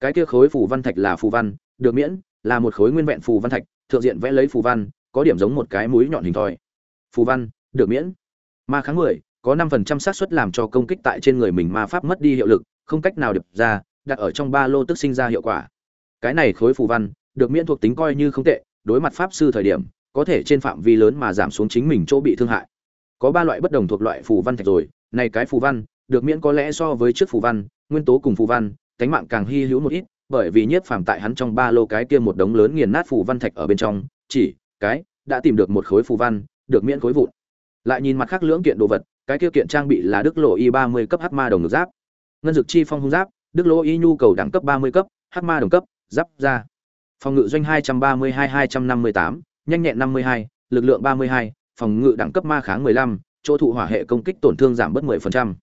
Speaker 1: Cái kia khối phù văn thạch là phù văn, được miễn, là một khối nguyên vẹn phù văn thạch, thượng diện vẽ lấy phù văn, có điểm giống một cái mũi nhọn hình thoi. Phù văn, được miễn. Ma kháng mười có năm phần trăm xác suất làm cho công kích tại trên người mình ma pháp mất đi hiệu lực, không cách nào điệp ra, đặt ở trong ba lô tức sinh ra hiệu quả. Cái này khối phù văn, được miễn thuộc tính coi như không tệ, đối mặt pháp sư thời điểm, có thể trên phạm vi lớn mà giảm xuống chính mình chỗ bị thương hại. Có ba loại bất đồng thuộc loại phù văn thạch rồi, này cái phù văn, được miễn có lẽ so với trước phù văn, nguyên tố cùng phù văn, cánh mạng càng hy hữu một ít, bởi vì nhiếp phàm tại hắn trong ba lô cái kia một đống lớn nghiền nát phù văn thạch ở bên trong, chỉ, cái, đã tìm được một khối phù văn, được miễn khối vụn. Lại nhìn mặt khác lưỡng kiện đồ vật cái kia kiện trang bị là đức lộ y ba mươi cấp hắc ma đồng ngực giáp ngân dược chi phong hung giáp đức lộ y nhu cầu đẳng cấp ba mươi cấp hắc ma đồng cấp giáp ra phòng ngự doanh hai trăm ba mươi hai hai trăm năm mươi tám nhanh nhẹn năm mươi hai lực lượng ba mươi hai phòng ngự đẳng cấp ma kháng 15, chỗ thụ hỏa hệ công kích tổn thương giảm bớt 10%.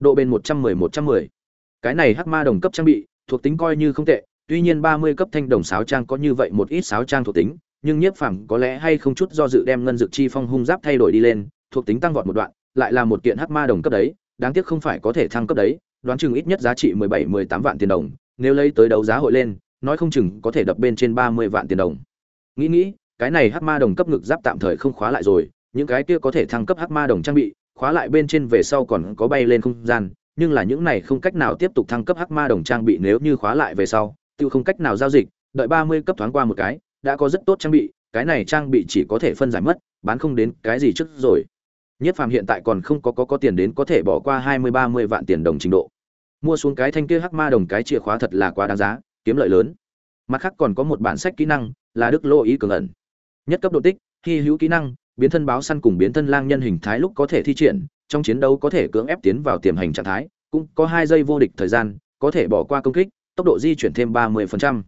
Speaker 1: Độ bền 110-110. Cái này hắc ma đồng cấp trang bị, thuộc tính coi như không tệ, tuy nhiên 30 cấp thanh đồng sáo trang có như vậy một ít sáo trang thuộc tính, nhưng nhiếp phẳng có lẽ hay không chút do dự đem ngân dược chi phong hung giáp thay đổi đi lên, thuộc tính tăng vọt một đoạn, lại là một kiện hắc ma đồng cấp đấy, đáng tiếc không phải có thể thăng cấp đấy, đoán chừng ít nhất giá trị 17 18 vạn tiền đồng, nếu lấy tới đấu giá hội lên, nói không chừng có thể đập bên trên 30 vạn tiền đồng. Nghĩ nghĩ, cái này hắc ma đồng cấp ngực giáp tạm thời không khóa lại rồi, những cái kia có thể thăng cấp hắc ma đồng trang bị, khóa lại bên trên về sau còn có bay lên không gian, nhưng là những này không cách nào tiếp tục thăng cấp hắc ma đồng trang bị nếu như khóa lại về sau, tiêu không cách nào giao dịch, đợi 30 cấp thoáng qua một cái, đã có rất tốt trang bị, cái này trang bị chỉ có thể phân giải mất, bán không đến cái gì trước rồi. Nhất Phàm hiện tại còn không có có có tiền đến có thể bỏ qua 20 30 vạn tiền đồng trình độ. Mua xuống cái thanh kia hắc ma đồng cái chìa khóa thật là quá đáng giá, kiếm lợi lớn. Mặt khác còn có một bản sách kỹ năng, là Đức Lô ý cường ẩn. Nhất cấp độ tích, khi hữu kỹ năng, biến thân báo săn cùng biến thân lang nhân hình thái lúc có thể thi triển, trong chiến đấu có thể cưỡng ép tiến vào tiềm hành trạng thái, cũng có 2 giây vô địch thời gian, có thể bỏ qua công kích, tốc độ di chuyển thêm 30%.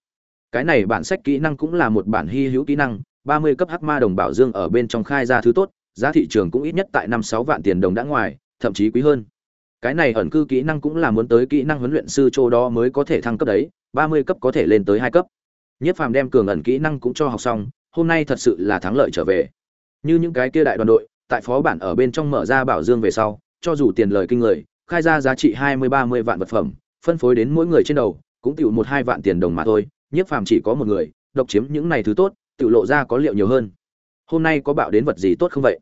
Speaker 1: Cái này bản sách kỹ năng cũng là một bản hy hữu kỹ năng, 30 cấp hắc ma đồng bảo dương ở bên trong khai ra thứ tốt, giá thị trường cũng ít nhất tại 5 6 vạn tiền đồng đã ngoài, thậm chí quý hơn. Cái này ẩn cư kỹ năng cũng là muốn tới kỹ năng huấn luyện sư chỗ đó mới có thể thăng cấp đấy, 30 cấp có thể lên tới 2 cấp. Nhất Phàm đem cường ẩn kỹ năng cũng cho học xong, hôm nay thật sự là thắng lợi trở về. Như những cái kia đại đoàn đội, tại phó bản ở bên trong mở ra bảo dương về sau, cho dù tiền lời kinh người, khai ra giá trị 20 30 vạn vật phẩm, phân phối đến mỗi người trên đầu, cũng tiểu một hai vạn tiền đồng mà thôi, Nhiếp Phàm chỉ có một người, độc chiếm những này thứ tốt, tiểu lộ ra có liệu nhiều hơn. Hôm nay có bạo đến vật gì tốt không vậy?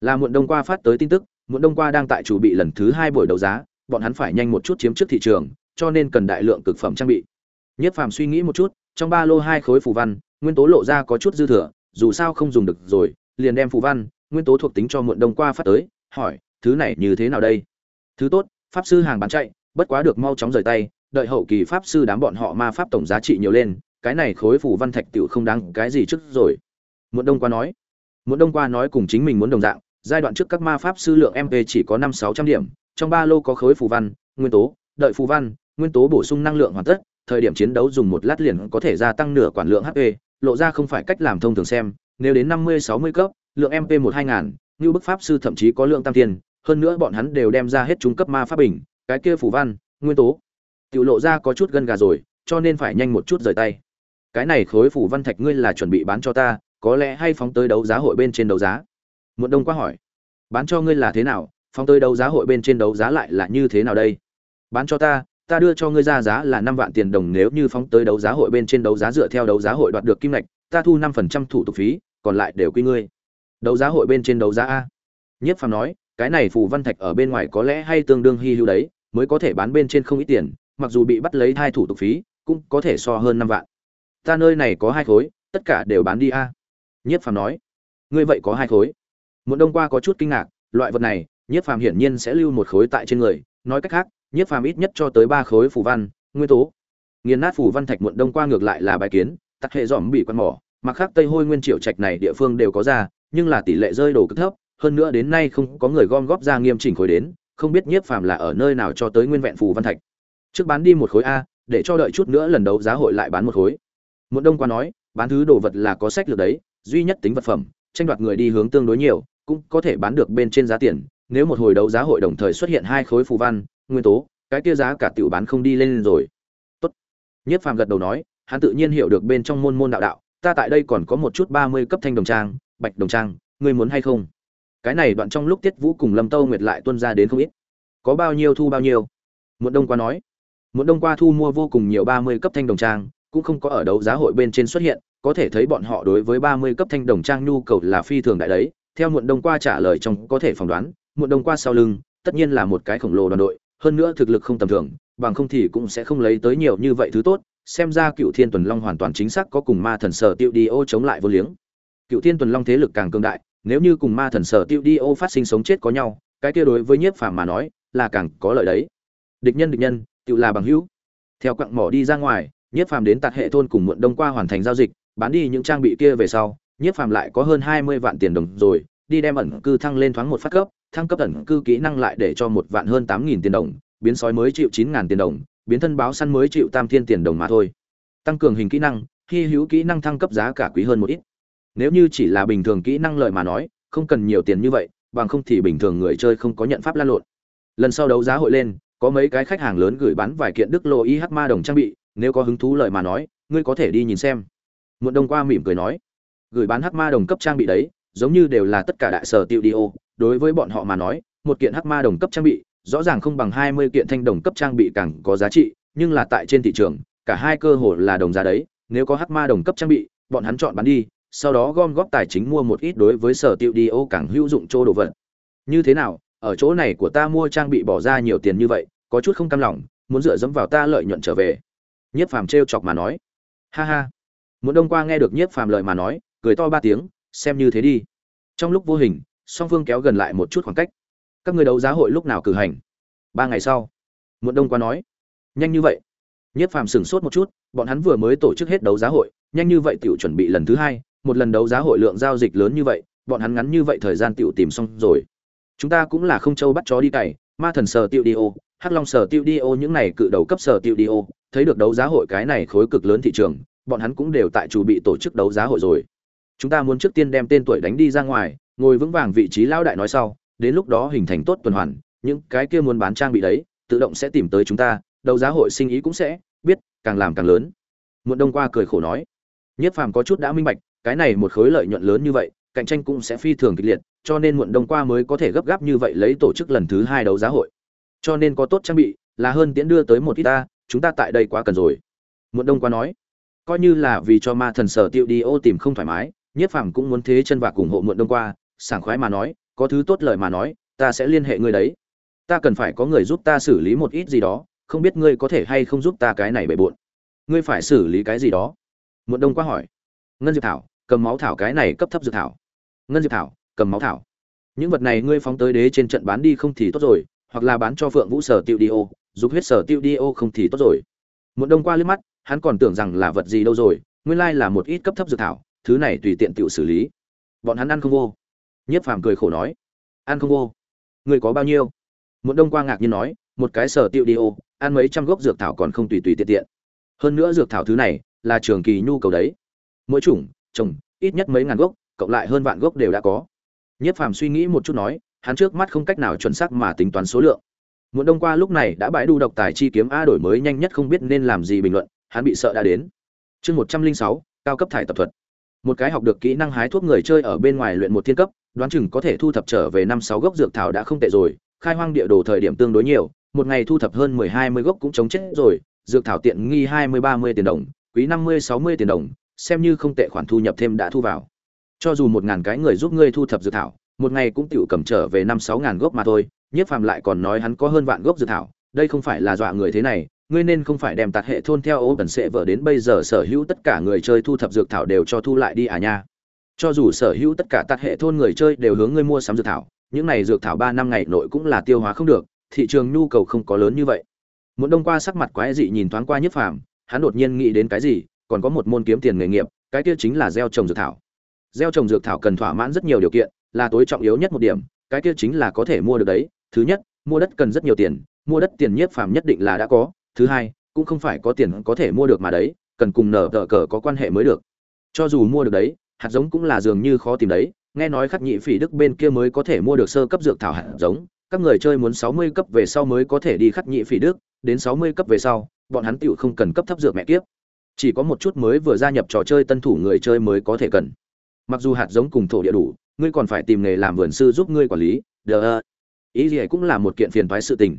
Speaker 1: Là muộn đông qua phát tới tin tức, muộn đông qua đang tại chủ bị lần thứ hai buổi đấu giá, bọn hắn phải nhanh một chút chiếm trước thị trường, cho nên cần đại lượng cực phẩm trang bị. Nhất Phàm suy nghĩ một chút, trong ba lô hai khối phù văn, nguyên tố lộ ra có chút dư thừa, dù sao không dùng được rồi, liền đem phù văn, nguyên tố thuộc tính cho muộn đông qua phát tới, hỏi, thứ này như thế nào đây? Thứ tốt, pháp sư hàng bán chạy, bất quá được mau chóng rời tay, đợi hậu kỳ pháp sư đám bọn họ ma pháp tổng giá trị nhiều lên, cái này khối phù văn thạch tiểu không đáng cái gì trước rồi. Muộn đông qua nói, Muốn đông qua nói cùng chính mình muốn đồng dạng, giai đoạn trước các ma pháp sư lượng MP chỉ có năm sáu trăm điểm, trong ba lô có khối phù văn, nguyên tố, đợi phù văn, nguyên tố bổ sung năng lượng hoàn tất, thời điểm chiến đấu dùng một lát liền có thể gia tăng nửa quản lượng HP, lộ ra không phải cách làm thông thường xem, nếu đến 50 60 cấp, lượng MP 1 2000, như bức pháp sư thậm chí có lượng tam tiền, hơn nữa bọn hắn đều đem ra hết trung cấp ma pháp bình, cái kia phù văn, nguyên tố, tiểu lộ ra có chút gân gà rồi, cho nên phải nhanh một chút rời tay. Cái này khối phù văn thạch ngươi là chuẩn bị bán cho ta, có lẽ hay phóng tới đấu giá hội bên trên đấu giá. Muộn Đông quá hỏi, bán cho ngươi là thế nào, phóng tới đấu giá hội bên trên đấu giá lại là như thế nào đây? Bán cho ta, ta đưa cho ngươi ra giá là năm vạn tiền đồng nếu như phóng tới đấu giá hội bên trên đấu giá dựa theo đấu giá hội đoạt được kim ngạch, ta thu năm phần trăm thủ tục phí, còn lại đều quy ngươi. Đấu giá hội bên trên đấu giá a. Nhất Phàm nói, cái này phù văn thạch ở bên ngoài có lẽ hay tương đương hy hữu đấy, mới có thể bán bên trên không ít tiền, mặc dù bị bắt lấy hai thủ tục phí, cũng có thể so hơn năm vạn. Ta nơi này có hai khối, tất cả đều bán đi a. Nhất Phàm nói, ngươi vậy có hai khối. Muộn đông qua có chút kinh ngạc, loại vật này, Nhất Phàm hiển nhiên sẽ lưu một khối tại trên người, nói cách khác, Nhất Phàm ít nhất cho tới ba khối phù văn, nguyên tố. Nghiền nát phù văn thạch muộn đông qua ngược lại là bài kiến, tặc hệ dòm bị quan mỏ, mặc khác Tây Hôi Nguyên Triệu Trạch này địa phương đều có ra, nhưng là tỷ lệ rơi đồ cực thấp, hơn nữa đến nay không có người gom góp ra nghiêm chỉnh khối đến, không biết Nhiếp Phàm là ở nơi nào cho tới nguyên vẹn phù văn thạch. Trước bán đi một khối a, để cho đợi chút nữa lần đấu giá hội lại bán một khối. Muộn đông qua nói, bán thứ đồ vật là có sách lược đấy, duy nhất tính vật phẩm, tranh đoạt người đi hướng tương đối nhiều, cũng có thể bán được bên trên giá tiền, nếu một hồi đấu giá hội đồng thời xuất hiện hai khối phù văn, nguyên tố, cái kia giá cả tiểu bán không đi lên rồi. Tốt. Nhiếp Phàm gật đầu nói, hắn tự nhiên hiểu được bên trong môn môn đạo đạo, ta tại đây còn có một chút ba mươi cấp thanh đồng trang, bạch đồng trang, ngươi muốn hay không? Cái này đoạn trong lúc Tiết Vũ cùng Lâm Tâu Nguyệt lại tuân ra đến không ít. Có bao nhiêu thu bao nhiêu? Muộn Đông qua nói. Muộn Đông qua thu mua vô cùng nhiều ba mươi cấp thanh đồng trang, cũng không có ở đấu giá hội bên trên xuất hiện, có thể thấy bọn họ đối với ba mươi cấp thanh đồng trang nhu cầu là phi thường đại đấy. Theo Muộn Đông qua trả lời trong có thể phỏng đoán, Muộn Đông qua sau lưng, tất nhiên là một cái khổng lồ đoàn đội, hơn nữa thực lực không tầm thường, bằng không thì cũng sẽ không lấy tới nhiều như vậy thứ tốt, xem ra Cựu Thiên Tuần Long hoàn toàn chính xác có cùng Ma Thần Sở Tiêu Đi ô chống lại vô liếng. Cựu Thiên Tuần Long thế lực càng cường đại, nếu như cùng Ma Thần Sở Tiêu Đi ô phát sinh sống chết có nhau, cái kia đối với Nhiếp Phàm mà nói, là càng có lợi đấy. Địch nhân địch nhân, tự là bằng hữu. Theo quặng mỏ đi ra ngoài, Nhiếp Phàm đến tạt hệ thôn cùng muộn đông qua hoàn thành giao dịch, bán đi những trang bị kia về sau, Nhiếp Phàm lại có hơn 20 vạn tiền đồng rồi, đi đem ẩn cư thăng lên thoáng một phát cấp, thăng cấp ẩn cư kỹ năng lại để cho một vạn hơn 8000 tiền đồng, biến sói mới chịu 9000 tiền đồng, biến thân báo săn mới chịu tam thiên tiền đồng mà thôi. Tăng cường hình kỹ năng, khi hữu kỹ năng thăng cấp giá cả quý hơn một ít. Nếu như chỉ là bình thường kỹ năng lợi mà nói, không cần nhiều tiền như vậy bằng không thì bình thường người chơi không có nhận pháp lan lộn lần sau đấu giá hội lên có mấy cái khách hàng lớn gửi bán vài kiện đức lô y hắc ma đồng trang bị nếu có hứng thú lợi mà nói ngươi có thể đi nhìn xem muộn đông qua mỉm cười nói, gửi bán hắc ma đồng cấp trang bị đấy, giống như đều là tất cả đại sở tiêu đi ô. Đối với bọn họ mà nói, một kiện hắc ma đồng cấp trang bị, rõ ràng không bằng hai mươi kiện thanh đồng cấp trang bị càng có giá trị, nhưng là tại trên thị trường, cả hai cơ hội là đồng giá đấy. Nếu có hắc ma đồng cấp trang bị, bọn hắn chọn bán đi, sau đó gom góp tài chính mua một ít đối với sở tiêu đi ô càng hữu dụng chỗ đồ vật. Như thế nào? Ở chỗ này của ta mua trang bị bỏ ra nhiều tiền như vậy, có chút không cam lòng, muốn dựa dẫm vào ta lợi nhuận trở về. Nhiếp phàm trêu chọc mà nói. Ha ha muốn đông qua nghe được nhiếp phàm lời mà nói, cười to ba tiếng, xem như thế đi. Trong lúc vô hình, song phương kéo gần lại một chút khoảng cách. Các người đấu giá hội lúc nào cử hành? Ba ngày sau. Muộn đông qua nói. Nhanh như vậy. Nhiếp phàm sửng sốt một chút, bọn hắn vừa mới tổ chức hết đấu giá hội, nhanh như vậy tiểu chuẩn bị lần thứ hai, một lần đấu giá hội lượng giao dịch lớn như vậy, bọn hắn ngắn như vậy thời gian tiểu tìm xong rồi. Chúng ta cũng là không châu bắt chó đi cày, ma thần sở tiêu đi ô, hắc long sở tiêu đi ô, những này cự đầu cấp sở tiêu đi ô, thấy được đấu giá hội cái này khối cực lớn thị trường bọn hắn cũng đều tại chủ bị tổ chức đấu giá hội rồi. Chúng ta muốn trước tiên đem tên tuổi đánh đi ra ngoài, ngồi vững vàng vị trí lão đại nói sau, đến lúc đó hình thành tốt tuần hoàn, những cái kia muốn bán trang bị đấy, tự động sẽ tìm tới chúng ta, đấu giá hội sinh ý cũng sẽ biết, càng làm càng lớn. Muộn đông qua cười khổ nói. Nhất phàm có chút đã minh bạch, cái này một khối lợi nhuận lớn như vậy, cạnh tranh cũng sẽ phi thường kịch liệt, cho nên muộn đông qua mới có thể gấp gáp như vậy lấy tổ chức lần thứ hai đấu giá hội. Cho nên có tốt trang bị, là hơn tiễn đưa tới một ít ta, chúng ta tại đây quá cần rồi. Muộn đông qua nói coi như là vì cho ma thần sở tiêu đi ô tìm không thoải mái nhiếp phàm cũng muốn thế chân và cùng hộ muộn đông qua, sảng khoái mà nói, có thứ tốt lời mà nói, ta sẽ liên hệ ngươi đấy. Ta cần phải có người giúp ta xử lý một ít gì đó, không biết ngươi có thể hay không giúp ta cái này bề bộn. Ngươi phải xử lý cái gì đó? Muộn đông qua hỏi. Ngân diệp thảo, cầm máu thảo cái này cấp thấp dược thảo. Ngân diệp thảo, cầm máu thảo. Những vật này ngươi phóng tới đế trên trận bán đi không thì tốt rồi, hoặc là bán cho phượng vũ sở tiêu đi ô giúp huyết sở tiêu đi ô không thì tốt rồi. Muộn đông qua liếc mắt hắn còn tưởng rằng là vật gì đâu rồi nguyên lai là một ít cấp thấp dược thảo thứ này tùy tiện tự xử lý. Bọn hắn ăn không vô. Nhiếp phàm cười khổ nói ăn không vô. Người có bao nhiêu? Một đông quang ngạc nhiên nói một cái sở tiêu đi ô ăn mấy trăm gốc dược thảo còn không tùy tùy tiện tiện. Hơn nữa dược thảo thứ này là trường kỳ nhu cầu đấy. Mỗi chủng trồng ít nhất mấy ngàn gốc cộng lại hơn vạn gốc đều đã có. Nhiếp phàm suy nghĩ một chút nói hắn trước mắt không cách nào chuẩn xác mà tính toán số lượng. Muộn Đông qua lúc này đã bãi đu độc tài chi kiếm a đổi mới nhanh nhất không biết nên làm gì bình luận, hắn bị sợ đã đến. Chương một trăm linh sáu cao cấp thải tập thuật. Một cái học được kỹ năng hái thuốc người chơi ở bên ngoài luyện một thiên cấp, đoán chừng có thể thu thập trở về năm sáu gốc dược thảo đã không tệ rồi, khai hoang địa đồ thời điểm tương đối nhiều, một ngày thu thập hơn mười hai mươi gốc cũng chống chết rồi, dược thảo tiện nghi hai mươi ba mươi tiền đồng, quý năm mươi sáu mươi tiền đồng, xem như không tệ khoản thu nhập thêm đã thu vào. Cho dù một ngàn cái người giúp ngươi thu thập dược thảo, một ngày cũng tiểu cầm trở về năm sáu ngàn gốc mà thôi, Nhiếp Phàm lại còn nói hắn có hơn vạn gốc dược thảo, đây không phải là dọa người thế này, ngươi nên không phải đem tạt hệ thôn theo ô cần sẽ vợ đến bây giờ sở hữu tất cả người chơi thu thập dược thảo đều cho thu lại đi à nha. Cho dù sở hữu tất cả tạt hệ thôn người chơi đều hướng ngươi mua sắm dược thảo, những này dược thảo ba năm ngày nội cũng là tiêu hóa không được, thị trường nhu cầu không có lớn như vậy. Muốn đông qua sắc mặt quái dị nhìn thoáng qua Nhiếp Phàm, hắn đột nhiên nghĩ đến cái gì, còn có một môn kiếm tiền nghề nghiệp, cái kia chính là gieo trồng dược thảo. Gieo trồng dược thảo cần thỏa mãn rất nhiều điều kiện, là tối trọng yếu nhất một điểm, cái kia chính là có thể mua được đấy, thứ nhất mua đất cần rất nhiều tiền mua đất tiền nhiếp phàm nhất định là đã có thứ hai, cũng không phải có tiền có thể mua được mà đấy, cần cùng nở tờ cờ có quan hệ mới được. Cho dù mua được đấy, hạt giống cũng là dường như khó tìm đấy. Nghe nói khắc nhị phỉ đức bên kia mới có thể mua được sơ cấp dược thảo hạt giống. Các người chơi muốn sáu mươi cấp về sau mới có thể đi khắc nhị phỉ đức. Đến sáu mươi cấp về sau, bọn hắn tựu không cần cấp thấp dược mẹ kiếp. Chỉ có một chút mới vừa gia nhập trò chơi tân thủ người chơi mới có thể cần. Mặc dù hạt giống cùng thổ địa đủ, ngươi còn phải tìm nghề làm vườn sư giúp ngươi quản lý. Đờ, ý gì cũng là một kiện phiền thoái sự tình.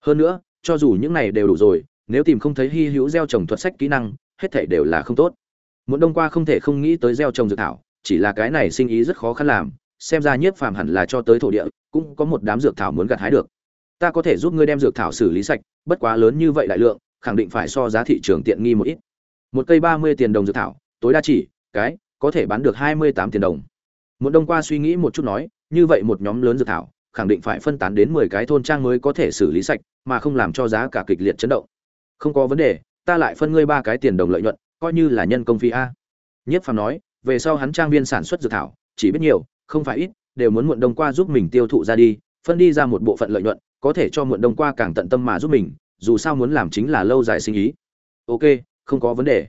Speaker 1: Hơn nữa cho dù những này đều đủ rồi, nếu tìm không thấy hy hữu gieo trồng thuật sách kỹ năng, hết thảy đều là không tốt. Muốn đông qua không thể không nghĩ tới gieo trồng dược thảo, chỉ là cái này sinh ý rất khó khăn làm, xem ra nhiếp phàm hẳn là cho tới thổ địa, cũng có một đám dược thảo muốn gặt hái được. Ta có thể giúp ngươi đem dược thảo xử lý sạch, bất quá lớn như vậy đại lượng, khẳng định phải so giá thị trường tiện nghi một ít. Một cây ba mươi tiền đồng dược thảo, tối đa chỉ, cái, có thể bán được hai mươi tám tiền đồng. Muốn đông qua suy nghĩ một chút nói, như vậy một nhóm lớn dược thảo khẳng định phải phân tán đến mười cái thôn trang mới có thể xử lý sạch, mà không làm cho giá cả kịch liệt chấn động. Không có vấn đề, ta lại phân ngươi ba cái tiền đồng lợi nhuận, coi như là nhân công phí a. Nhất Phàm nói, về sau hắn trang viên sản xuất dược thảo, chỉ biết nhiều, không phải ít, đều muốn muộn đông qua giúp mình tiêu thụ ra đi, phân đi ra một bộ phận lợi nhuận, có thể cho muộn đông qua càng tận tâm mà giúp mình, dù sao muốn làm chính là lâu dài sinh ý. Ok, không có vấn đề.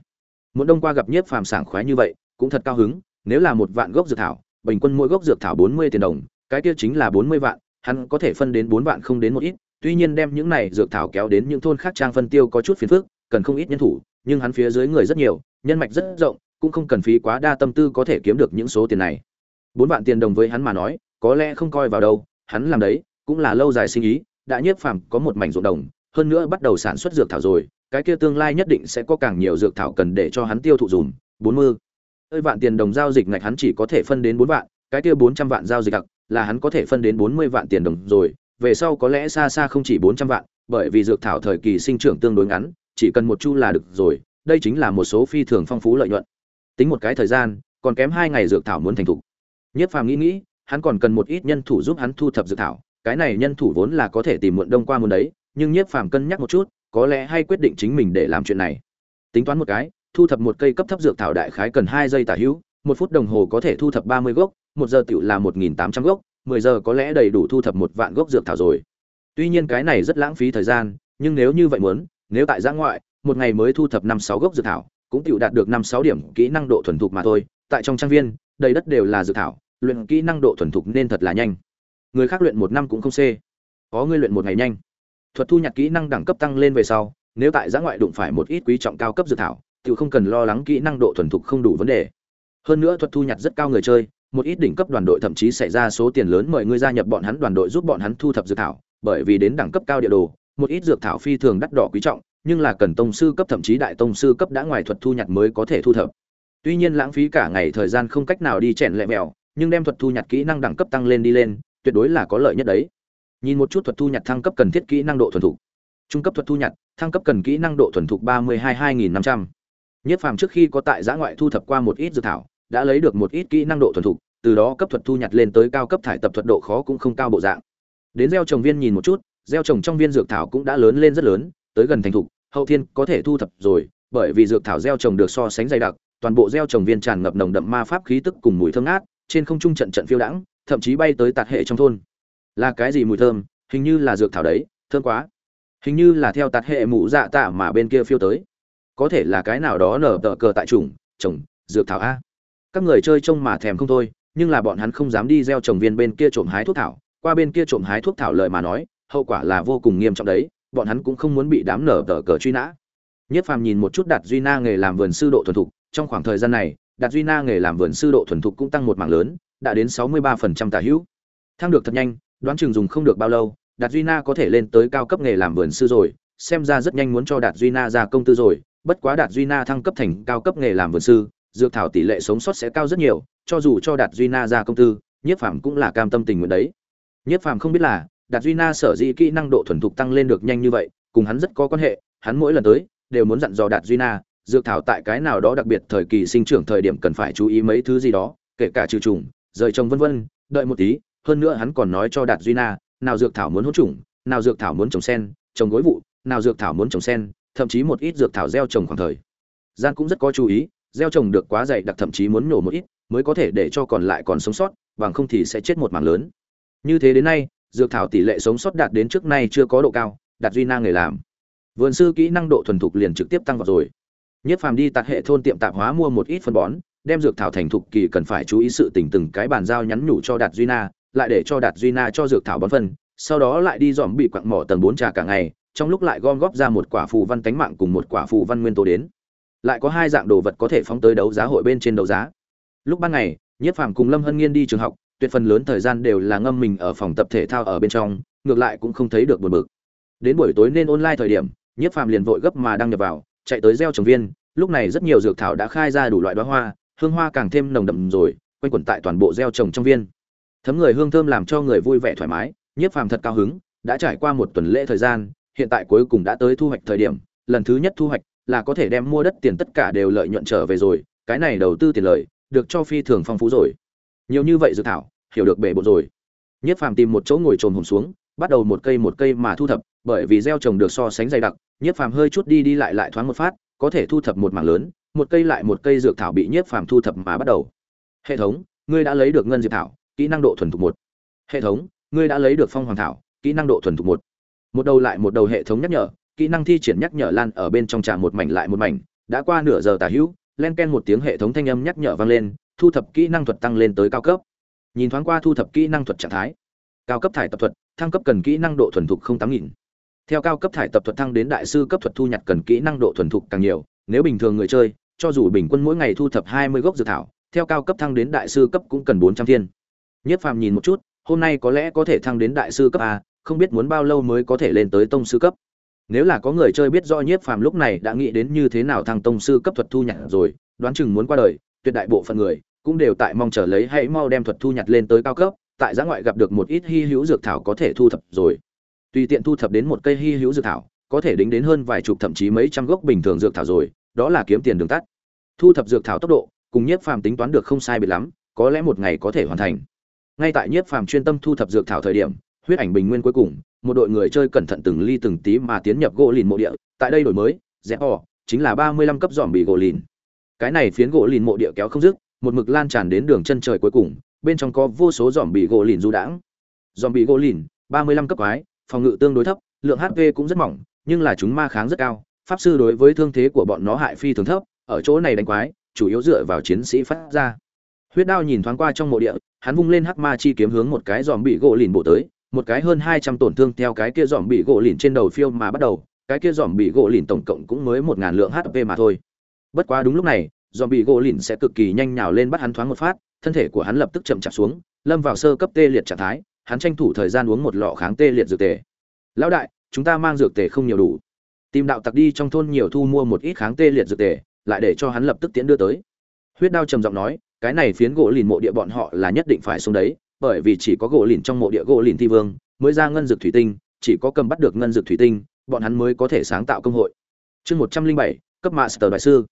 Speaker 1: Muộn đông qua gặp Nhiếp Phàm sảng khoái như vậy, cũng thật cao hứng, nếu là một vạn gốc dược thảo, bình quân mỗi gốc dược thảo bốn mươi tiền đồng cái kia chính là bốn mươi vạn hắn có thể phân đến bốn vạn không đến một ít tuy nhiên đem những này dược thảo kéo đến những thôn khác trang phân tiêu có chút phiền phức cần không ít nhân thủ nhưng hắn phía dưới người rất nhiều nhân mạch rất rộng cũng không cần phí quá đa tâm tư có thể kiếm được những số tiền này. Bốn vạn tiền đồng với hắn mà nói có lẽ không coi vào đâu hắn làm đấy cũng là lâu dài suy nghĩ, đã nhiếp phàm có một mảnh ruộng đồng hơn nữa bắt đầu sản xuất dược thảo rồi cái kia tương lai nhất định sẽ có càng nhiều dược thảo cần để cho hắn tiêu thụ dùm bốn mươi. Ơi vạn tiền đồng giao dịch ngạch hắn chỉ có thể phân đến bốn vạn cái kia bốn trăm vạn giao dịch đặc là hắn có thể phân đến bốn mươi vạn tiền đồng rồi, về sau có lẽ xa xa không chỉ bốn trăm vạn, bởi vì dược thảo thời kỳ sinh trưởng tương đối ngắn, chỉ cần một chu là được rồi, đây chính là một số phi thường phong phú lợi nhuận. Tính một cái thời gian, còn kém hai ngày dược thảo muốn thành thục. Nhất phàm nghĩ nghĩ, hắn còn cần một ít nhân thủ giúp hắn thu thập dược thảo, cái này nhân thủ vốn là có thể tìm muộn đông qua muôn đấy, nhưng nhiếp phàm cân nhắc một chút, có lẽ hay quyết định chính mình để làm chuyện này. Tính toán một cái, thu thập một cây cấp thấp dược thảo đại khái cần hai giây tả hữu, một phút đồng hồ có thể thu thập ba mươi gốc một giờ tiểu là một nghìn tám trăm gốc, mười giờ có lẽ đầy đủ thu thập một vạn gốc dược thảo rồi. Tuy nhiên cái này rất lãng phí thời gian, nhưng nếu như vậy muốn, nếu tại giã ngoại, một ngày mới thu thập năm sáu gốc dược thảo, cũng tiểu đạt được năm sáu điểm kỹ năng độ thuần thục mà thôi. Tại trong trang viên, đầy đất đều là dược thảo, luyện kỹ năng độ thuần thục nên thật là nhanh. Người khác luyện một năm cũng không xê. Có người luyện một ngày nhanh. Thuật thu nhặt kỹ năng đẳng cấp tăng lên về sau, nếu tại giã ngoại đụng phải một ít quý trọng cao cấp dược thảo tự không cần lo lắng kỹ năng độ thuần thục không đủ vấn đề. Hơn nữa thuật thu nhặt rất cao người chơi một ít đỉnh cấp đoàn đội thậm chí xảy ra số tiền lớn mời ngươi gia nhập bọn hắn đoàn đội giúp bọn hắn thu thập dược thảo, bởi vì đến đẳng cấp cao địa đồ, một ít dược thảo phi thường đắt đỏ quý trọng, nhưng là cần tông sư cấp thậm chí đại tông sư cấp đã ngoài thuật thu nhặt mới có thể thu thập. Tuy nhiên lãng phí cả ngày thời gian không cách nào đi chèn lẹ mèo nhưng đem thuật thu nhặt kỹ năng đẳng cấp tăng lên đi lên, tuyệt đối là có lợi nhất đấy. Nhìn một chút thuật thu nhặt thăng cấp cần thiết kỹ năng độ thuần thục. Trung cấp thuật thu nhặt, thăng cấp cần kỹ năng độ thuần thục ba mươi hai hai nghìn năm trăm. Nhất phàm trước khi có tại giã ngoại thu thập qua một ít dược thảo đã lấy được một ít kỹ năng độ thuần thục, từ đó cấp thuật thu nhặt lên tới cao cấp thải tập thuật độ khó cũng không cao bộ dạng. Đến gieo trồng viên nhìn một chút, gieo trồng trong viên dược thảo cũng đã lớn lên rất lớn, tới gần thành thục, hậu thiên có thể thu thập rồi, bởi vì dược thảo gieo trồng được so sánh dày đặc, toàn bộ gieo trồng viên tràn ngập nồng đậm ma pháp khí tức cùng mùi thơm ngát, trên không trung trận trận phiêu đãng, thậm chí bay tới tạt hệ trong thôn. Là cái gì mùi thơm? Hình như là dược thảo đấy, thơm quá. Hình như là theo tạt hệ mụ dạ tạ mà bên kia phiêu tới. Có thể là cái nào đó nở tờ cờ tại chủng trồng dược thảo a các người chơi trông mà thèm không thôi, nhưng là bọn hắn không dám đi gieo trồng viên bên kia trộm hái thuốc thảo. Qua bên kia trộm hái thuốc thảo lợi mà nói, hậu quả là vô cùng nghiêm trọng đấy, bọn hắn cũng không muốn bị đám nở tờ cờ truy nã. Nhất phàm nhìn một chút đạt duy na nghề làm vườn sư độ thuần thục, trong khoảng thời gian này, đạt duy na nghề làm vườn sư độ thuần thục cũng tăng một mảng lớn, đã đến sáu mươi 63% tả hữu. Thăng được thật nhanh, đoán chừng dùng không được bao lâu, đạt duy na có thể lên tới cao cấp nghề làm vườn sư rồi, xem ra rất nhanh muốn cho đạt duy na ra công tư rồi, bất quá đạt duy na thăng cấp thành cao cấp nghề làm vườn sư dược thảo tỷ lệ sống sót sẽ cao rất nhiều, cho dù cho đạt duy na ra công tư, nhiếp phàm cũng là cam tâm tình nguyện đấy. Nhiếp phàm không biết là, đạt duy na sở dĩ kỹ năng độ thuần thục tăng lên được nhanh như vậy, cùng hắn rất có quan hệ, hắn mỗi lần tới, đều muốn dặn dò đạt duy na, dược thảo tại cái nào đó đặc biệt thời kỳ sinh trưởng thời điểm cần phải chú ý mấy thứ gì đó, kể cả trừ trùng, rời trồng vân vân, đợi một tí, hơn nữa hắn còn nói cho đạt duy na, nào dược thảo muốn hỗn trùng, nào dược thảo muốn trồng sen, trồng gối vụ, nào dược thảo muốn trồng sen, thậm chí một ít dược thảo gieo trồng khoảng thời. Gian cũng rất có chú ý gieo trồng được quá dày đặc thậm chí muốn nổ một ít, mới có thể để cho còn lại còn sống sót, bằng không thì sẽ chết một mảng lớn. Như thế đến nay, dược thảo tỷ lệ sống sót đạt đến trước nay chưa có độ cao, đạt duy na người làm. Vườn sư kỹ năng độ thuần thục liền trực tiếp tăng vào rồi. Nhất phàm đi tạt hệ thôn tiệm tạp hóa mua một ít phân bón, đem dược thảo thành thục kỳ cần phải chú ý sự tình từng cái bàn giao nhắn nhủ cho đạt duy na, lại để cho đạt duy na cho dược thảo bón phân, sau đó lại đi dòm bị quặng mỏ tầng bốn trà cả ngày, trong lúc lại gom góp ra một quả phù văn tánh mạng cùng một quả phù văn nguyên tố đến lại có hai dạng đồ vật có thể phóng tới đấu giá hội bên trên đấu giá. Lúc ban ngày, nhiếp phàm cùng lâm hân nghiên đi trường học, tuyệt phần lớn thời gian đều là ngâm mình ở phòng tập thể thao ở bên trong, ngược lại cũng không thấy được buồn bực. Đến buổi tối nên online thời điểm, nhiếp phàm liền vội gấp mà đăng nhập vào, chạy tới gieo trồng viên, lúc này rất nhiều dược thảo đã khai ra đủ loại đóa hoa, hương hoa càng thêm nồng đậm rồi, quanh quẩn tại toàn bộ gieo trồng trong viên. Thấm người hương thơm làm cho người vui vẻ thoải mái, nhiếp phàm thật cao hứng, đã trải qua một tuần lễ thời gian, hiện tại cuối cùng đã tới thu hoạch thời điểm, lần thứ nhất thu hoạch là có thể đem mua đất tiền tất cả đều lợi nhuận trở về rồi, cái này đầu tư tiền lợi được cho phi thường phong phú rồi. Nhiều như vậy dược thảo, hiểu được bể bộ rồi. Nhiếp phàm tìm một chỗ ngồi trồm hồn xuống, bắt đầu một cây một cây mà thu thập, bởi vì gieo trồng được so sánh dày đặc nhiếp phàm hơi chút đi đi lại lại thoáng một phát, có thể thu thập một mảng lớn, một cây lại một cây dược thảo bị nhiếp phàm thu thập mà bắt đầu. Hệ thống, ngươi đã lấy được ngân diệp thảo, kỹ năng độ thuần thục một. Hệ thống, ngươi đã lấy được phong hoàng thảo, kỹ năng độ thuần thục một. Một đầu lại một đầu hệ thống nhắc nhở kỹ năng thi triển nhắc nhở lan ở bên trong trà một mảnh lại một mảnh, đã qua nửa giờ tả hữu, len ken một tiếng hệ thống thanh âm nhắc nhở vang lên, thu thập kỹ năng thuật tăng lên tới cao cấp. Nhìn thoáng qua thu thập kỹ năng thuật trạng thái. Cao cấp thải tập thuật, thăng cấp cần kỹ năng độ thuần thục không tám nghìn. Theo cao cấp thải tập thuật thăng đến đại sư cấp thuật thu nhặt cần kỹ năng độ thuần thục càng nhiều, nếu bình thường người chơi, cho dù bình quân mỗi ngày thu thập hai mươi gốc dược thảo, theo cao cấp thăng đến đại sư cấp cũng cần bốn trăm thiên. Nhất phàm nhìn một chút, hôm nay có lẽ có thể thăng đến đại sư cấp a, không biết muốn bao lâu mới có thể lên tới tông sư cấp nếu là có người chơi biết rõ nhiếp phàm lúc này đã nghĩ đến như thế nào thằng tông sư cấp thuật thu nhặt rồi, đoán chừng muốn qua đời, tuyệt đại bộ phận người cũng đều tại mong chờ lấy hãy mau đem thuật thu nhặt lên tới cao cấp, tại giã ngoại gặp được một ít hy hữu dược thảo có thể thu thập rồi. Tùy tiện thu thập đến một cây hy hữu dược thảo, có thể đính đến hơn vài chục thậm chí mấy trăm gốc bình thường dược thảo rồi, đó là kiếm tiền đường tắt. Thu thập dược thảo tốc độ cùng nhiếp phàm tính toán được không sai biệt lắm, có lẽ một ngày có thể hoàn thành. Ngay tại nhiếp phàm chuyên tâm thu thập dược thảo thời điểm, huyết ảnh bình nguyên cuối cùng một đội người chơi cẩn thận từng ly từng tí mà tiến nhập gỗ lìn mộ địa, tại đây đổi mới rẽ ỏ chính là ba mươi lăm cấp dòm bị gỗ lìn. Cái này phiến gỗ lìn mộ địa kéo không dứt, một mực lan tràn đến đường chân trời cuối cùng, bên trong có vô số dòm bị gỗ lìn du đãng. Dòm bị gỗ lìn, ba mươi lăm cấp quái, phòng ngự tương đối thấp, lượng hp cũng rất mỏng, nhưng là chúng ma kháng rất cao, pháp sư đối với thương thế của bọn nó hại phi thường thấp, ở chỗ này đánh quái, chủ yếu dựa vào chiến sĩ phát ra. Huyết đao nhìn thoáng qua trong mộ địa, hắn vung lên hắc ma chi kiếm hướng một cái dòm bị gỗ lìn bổ tới một cái hơn hai trăm tổn thương theo cái kia dòm bị gỗ lìn trên đầu phiêu mà bắt đầu, cái kia dòm bị gỗ lìn tổng cộng cũng mới một ngàn lượng hp mà thôi. Bất quá đúng lúc này, dòm bị gỗ lìn sẽ cực kỳ nhanh nhào lên bắt hắn thoáng một phát, thân thể của hắn lập tức chậm chạp xuống, lâm vào sơ cấp tê liệt trạng thái, hắn tranh thủ thời gian uống một lọ kháng tê liệt dược tề. Lão đại, chúng ta mang dược tề không nhiều đủ. Tìm đạo tặc đi trong thôn nhiều thu mua một ít kháng tê liệt dược tề, lại để cho hắn lập tức tiến đưa tới. Huyết đao trầm giọng nói, cái này phiến gỗ lìn mộ địa bọn họ là nhất định phải xuống đấy bởi vì chỉ có gỗ lìn trong mộ địa gỗ lìn thi vương mới ra ngân dược thủy tinh, chỉ có cầm bắt được ngân dược thủy tinh, bọn hắn mới có thể sáng tạo công hội. Chương một trăm linh bảy, cấp master đại sư.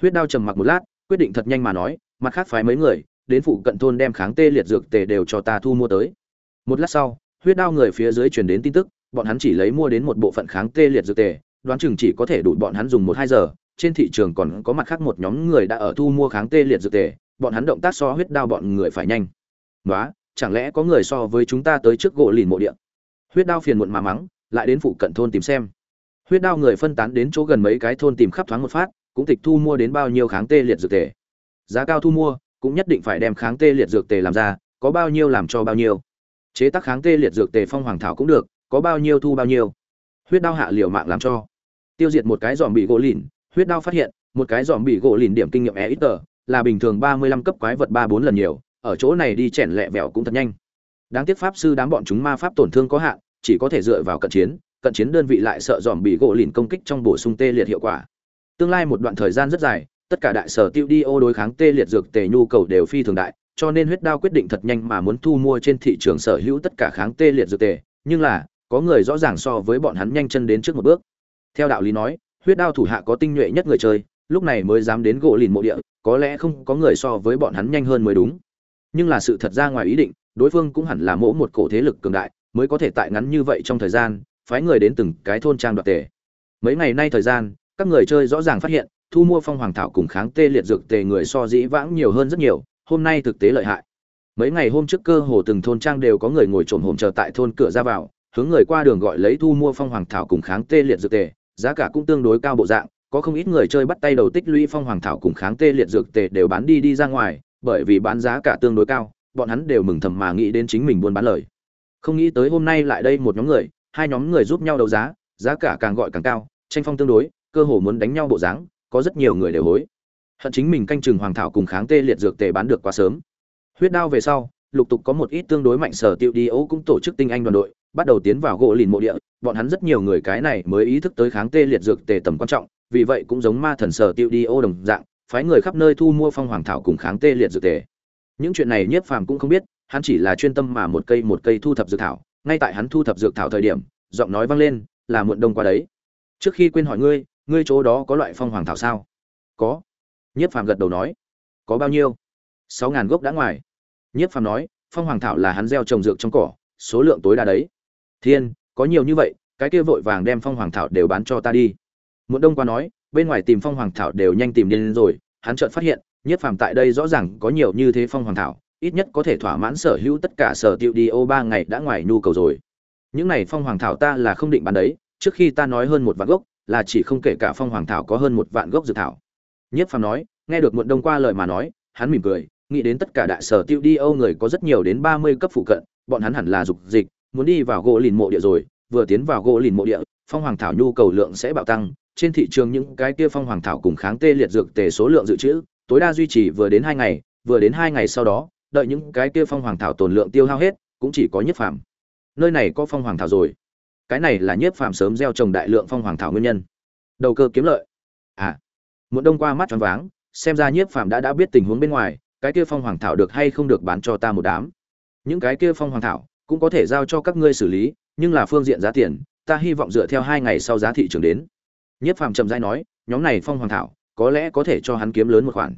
Speaker 1: Huyết đao trầm mặc một lát, quyết định thật nhanh mà nói, mặt khác phái mấy người, đến phụ cận thôn đem kháng tê liệt dược tề đều cho ta thu mua tới. Một lát sau, huyết đao người phía dưới truyền đến tin tức, bọn hắn chỉ lấy mua đến một bộ phận kháng tê liệt dược tề, đoán chừng chỉ có thể đủ bọn hắn dùng một hai giờ, trên thị trường còn có mặt khác một nhóm người đã ở thu mua kháng tê liệt dược tề, bọn hắn động tác so huyết đao bọn người phải nhanh. Nói chẳng lẽ có người so với chúng ta tới trước gỗ lìn mộ địa? Huyết đao phiền muộn mà mắng, lại đến phụ cận thôn tìm xem. Huyết đao người phân tán đến chỗ gần mấy cái thôn tìm khắp thoáng một phát, cũng tịch thu mua đến bao nhiêu kháng tê liệt dược tề. Giá cao thu mua, cũng nhất định phải đem kháng tê liệt dược tề làm ra, có bao nhiêu làm cho bao nhiêu. Chế tác kháng tê liệt dược tề phong hoàng thảo cũng được, có bao nhiêu thu bao nhiêu. Huyết đao hạ liều mạng làm cho. Tiêu diệt một cái dòm bị gỗ lìn, huyết đao phát hiện, một cái dòm bị gỗ lìn điểm kinh nghiệm e ít tờ là bình thường ba mươi lăm cấp quái vật ba bốn lần nhiều ở chỗ này đi chèn lẹ vẹo cũng thật nhanh. Đáng tiếc pháp sư đám bọn chúng ma pháp tổn thương có hạn, chỉ có thể dựa vào cận chiến cận chiến đơn vị lại sợ dòm bị gỗ lìn công kích trong bổ sung tê liệt hiệu quả. Tương lai một đoạn thời gian rất dài, tất cả đại sở tiêu đi ô đối kháng tê liệt dược tề nhu cầu đều phi thường đại, cho nên huyết đao quyết định thật nhanh mà muốn thu mua trên thị trường sở hữu tất cả kháng tê liệt dược tề, nhưng là, có người rõ ràng so với bọn hắn nhanh chân đến trước một bước. Theo đạo lý nói, huyết đao thủ hạ có tinh nhuệ nhất người chơi, lúc này mới dám đến gỗ lìn mộ địa, có lẽ không có người so với bọn hắn nhanh hơn mới đúng nhưng là sự thật ra ngoài ý định, đối phương cũng hẳn là mỗ một cổ thế lực cường đại, mới có thể tại ngắn như vậy trong thời gian, phái người đến từng cái thôn trang đoạt tề. Mấy ngày nay thời gian, các người chơi rõ ràng phát hiện, thu mua phong hoàng thảo cùng kháng tê liệt dược tề người so dĩ vãng nhiều hơn rất nhiều, hôm nay thực tế lợi hại. Mấy ngày hôm trước cơ hồ từng thôn trang đều có người ngồi trộm hổm chờ tại thôn cửa ra vào, hướng người qua đường gọi lấy thu mua phong hoàng thảo cùng kháng tê liệt dược tề, giá cả cũng tương đối cao bộ dạng, có không ít người chơi bắt tay đầu tích lũy phong hoàng thảo cùng kháng tê liệt dược tề đều bán đi đi ra ngoài bởi vì bán giá cả tương đối cao, bọn hắn đều mừng thầm mà nghĩ đến chính mình buôn bán lời. Không nghĩ tới hôm nay lại đây một nhóm người, hai nhóm người giúp nhau đấu giá giá cả càng gọi càng cao, tranh phong tương đối, cơ hồ muốn đánh nhau bộ dáng, có rất nhiều người đều hối. Hận chính mình canh chừng hoàng thảo cùng kháng tê liệt dược tề bán được quá sớm. Huyết đao về sau, lục tục có một ít tương đối mạnh sở tiêu đi ấu cũng tổ chức tinh anh đoàn đội, bắt đầu tiến vào gỗ lìn mộ địa, bọn hắn rất nhiều người cái này mới ý thức tới kháng tê liệt dược tề tầm quan trọng, vì vậy cũng giống ma thần sở tiêu đi ô đồng dạng phái người khắp nơi thu mua phong hoàng thảo cùng kháng tê liệt dược tề. Những chuyện này nhiếp phàm cũng không biết, hắn chỉ là chuyên tâm mà một cây một cây thu thập dược thảo, ngay tại hắn thu thập dược thảo thời điểm, giọng nói vang lên, là muộn đông qua đấy. Trước khi quên hỏi ngươi ngươi chỗ đó có loại phong hoàng thảo sao? Có. Nhiếp phàm gật đầu nói. Có bao nhiêu? Sáu ngàn gốc đã ngoài. Nhiếp phàm nói, phong hoàng thảo là hắn gieo trồng dược trong cỏ, số lượng tối đa đấy. Thiên, có nhiều như vậy, cái kia vội vàng đem phong hoàng thảo đều bán cho ta đi. Muộn đông qua nói bên ngoài tìm phong hoàng thảo đều nhanh tìm đến rồi, hắn chợt phát hiện nhiếp phàm tại đây rõ ràng có nhiều như thế phong hoàng thảo, ít nhất có thể thỏa mãn sở hữu tất cả sở tiêu đi ô ba ngày đã ngoài nhu cầu rồi. Những này phong hoàng thảo ta là không định bán đấy, trước khi ta nói hơn một vạn gốc, là chỉ không kể cả phong hoàng thảo có hơn một vạn gốc dược thảo. Nhiếp phàm nói, nghe được muộn đông qua lời mà nói, hắn mỉm cười, nghĩ đến tất cả đại sở tiêu đi âu người có rất nhiều đến ba mươi cấp phụ cận, bọn hắn hẳn là dục dịch, muốn đi vào gỗ lìn mộ địa rồi, vừa tiến vào gỗ lìn mộ địa, phong hoàng thảo nhu cầu lượng sẽ bạo tăng trên thị trường những cái kia phong hoàng thảo cùng kháng tê liệt dược tề số lượng dự trữ, tối đa duy trì vừa đến hai ngày, vừa đến hai ngày sau đó, đợi những cái kia phong hoàng thảo tồn lượng tiêu hao hết, cũng chỉ có nhiếp phàm. Nơi này có phong hoàng thảo rồi. Cái này là nhiếp phàm sớm gieo trồng đại lượng phong hoàng thảo nguyên nhân. Đầu cơ kiếm lợi. À muốn đông qua mắt choáng váng, xem ra nhiếp phàm đã đã biết tình huống bên ngoài, cái kia phong hoàng thảo được hay không được bán cho ta một đám. Những cái kia phong hoàng thảo cũng có thể giao cho các ngươi xử lý, nhưng là phương diện giá tiền, ta hy vọng dựa theo hai ngày sau giá thị trường đến nhiếp phàm chậm rãi nói, nhóm này phong hoàng thảo, có lẽ có thể cho hắn kiếm lớn một khoản.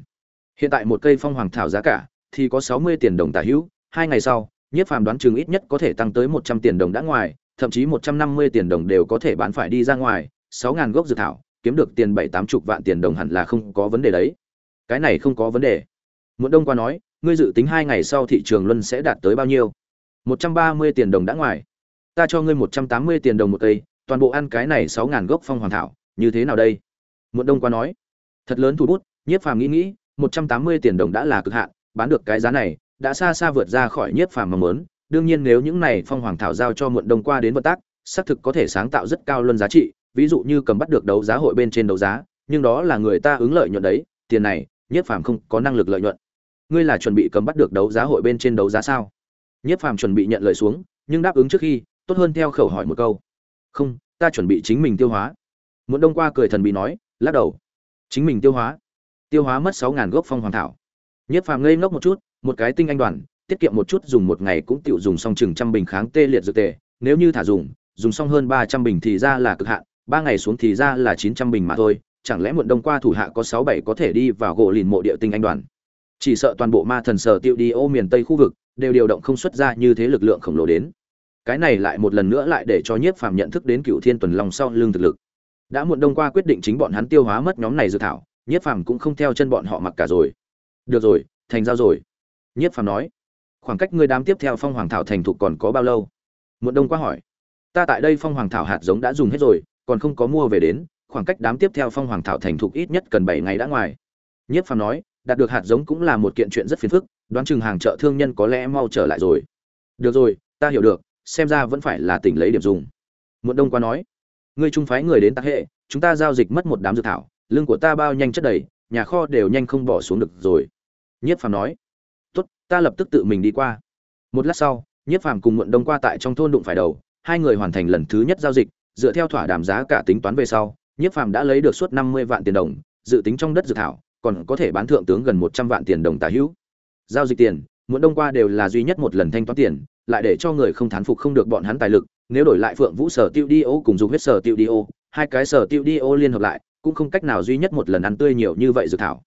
Speaker 1: Hiện tại một cây phong hoàng thảo giá cả thì có sáu mươi tiền đồng tả hữu, hai ngày sau nhiếp phàm đoán chừng ít nhất có thể tăng tới một trăm tiền đồng đã ngoài, thậm chí một trăm năm mươi tiền đồng đều có thể bán phải đi ra ngoài. Sáu ngàn gốc dược thảo, kiếm được tiền bảy tám chục vạn tiền đồng hẳn là không có vấn đề đấy. Cái này không có vấn đề. Muộn đông qua nói, ngươi dự tính hai ngày sau thị trường luân sẽ đạt tới bao nhiêu? Một trăm ba mươi tiền đồng đã ngoài. Ta cho ngươi một trăm tám mươi tiền đồng một cây, toàn bộ ăn cái này sáu ngàn gốc phong hoàng thảo như thế nào đây? Muộn đông qua nói. Thật lớn thủ bút, nhiếp phàm nghĩ nghĩ, một trăm tám mươi tiền đồng đã là cực hạn, bán được cái giá này, đã xa xa vượt ra khỏi nhiếp phàm mong muốn. Đương nhiên nếu những này phong hoàng thảo giao cho muộn đông qua đến vận tác, xác thực có thể sáng tạo rất cao luân giá trị, ví dụ như cầm bắt được đấu giá hội bên trên đấu giá, nhưng đó là người ta ứng lợi nhuận đấy, tiền này, nhiếp phàm không có năng lực lợi nhuận. Ngươi là chuẩn bị cầm bắt được đấu giá hội bên trên đấu giá sao? Nhiếp phàm chuẩn bị nhận lời xuống, nhưng đáp ứng trước khi, tốt hơn theo khẩu hỏi một câu. Không, ta chuẩn bị chính mình tiêu hóa muốn đông qua cười thần bị nói, lắc đầu. Chính mình tiêu hóa. Tiêu hóa mất sáu ngàn gốc phong hoàng thảo. Nhất phàm ngây ngốc một chút, một cái tinh anh đoàn, tiết kiệm một chút dùng một ngày cũng tiểu dùng xong chừng trăm bình kháng tê liệt dược tề. Nếu như thả dùng dùng xong hơn ba trăm bình thì ra là cực hạn, ba ngày xuống thì ra là chín trăm bình mà thôi. Chẳng lẽ muộn đông qua thủ hạ có sáu bảy có thể đi vào gỗ lìn mộ địa tinh anh đoàn? Chỉ sợ toàn bộ ma thần sở tiêu đi ô miền tây khu vực đều điều động không xuất ra như thế lực lượng khổng lồ đến. Cái này lại một lần nữa lại để cho nhiếp phàm nhận thức đến cựu thiên tuần long sau lưng thực lực đã muộn đông qua quyết định chính bọn hắn tiêu hóa mất nhóm này dự thảo, nhiếp phàm cũng không theo chân bọn họ mặc cả rồi. Được rồi, thành giao rồi. Nhiếp phàm nói, khoảng cách ngươi đám tiếp theo phong hoàng thảo thành thục còn có bao lâu? Muộn đông qua hỏi, ta tại đây phong hoàng thảo hạt giống đã dùng hết rồi, còn không có mua về đến, khoảng cách đám tiếp theo phong hoàng thảo thành thục ít nhất cần bảy ngày đã ngoài. Nhiếp phàm nói, đạt được hạt giống cũng là một kiện chuyện rất phiền phức, đoán chừng hàng chợ thương nhân có lẽ mau trở lại rồi. Được rồi, ta hiểu được, xem ra vẫn phải là tỉnh lấy điểm dùng. Muộn đông qua nói ngươi trung phái người đến tác hệ, chúng ta giao dịch mất một đám dược thảo lương của ta bao nhanh chất đầy, nhà kho đều nhanh không bỏ xuống được rồi. Nhiếp phàm nói. Tốt, ta lập tức tự mình đi qua. Một lát sau nhiếp phàm cùng muộn đông qua tại trong thôn đụng phải đầu, hai người hoàn thành lần thứ nhất giao dịch, dựa theo thỏa đàm giá cả tính toán về sau nhiếp phàm đã lấy được suốt năm mươi vạn tiền đồng, dự tính trong đất dược thảo, còn có thể bán thượng tướng gần một trăm vạn tiền đồng tả hữu. Giao dịch tiền, muộn đông qua đều là duy nhất một lần thanh toán tiền, lại để cho người không thán phục không được bọn hắn tài lực nếu đổi lại phượng vũ sở tiêu đi ô cùng dùng huyết sở tiêu đi ô, hai cái sở tiêu đi ô liên hợp lại, cũng không cách nào duy nhất một lần ăn tươi nhiều như vậy dược thảo.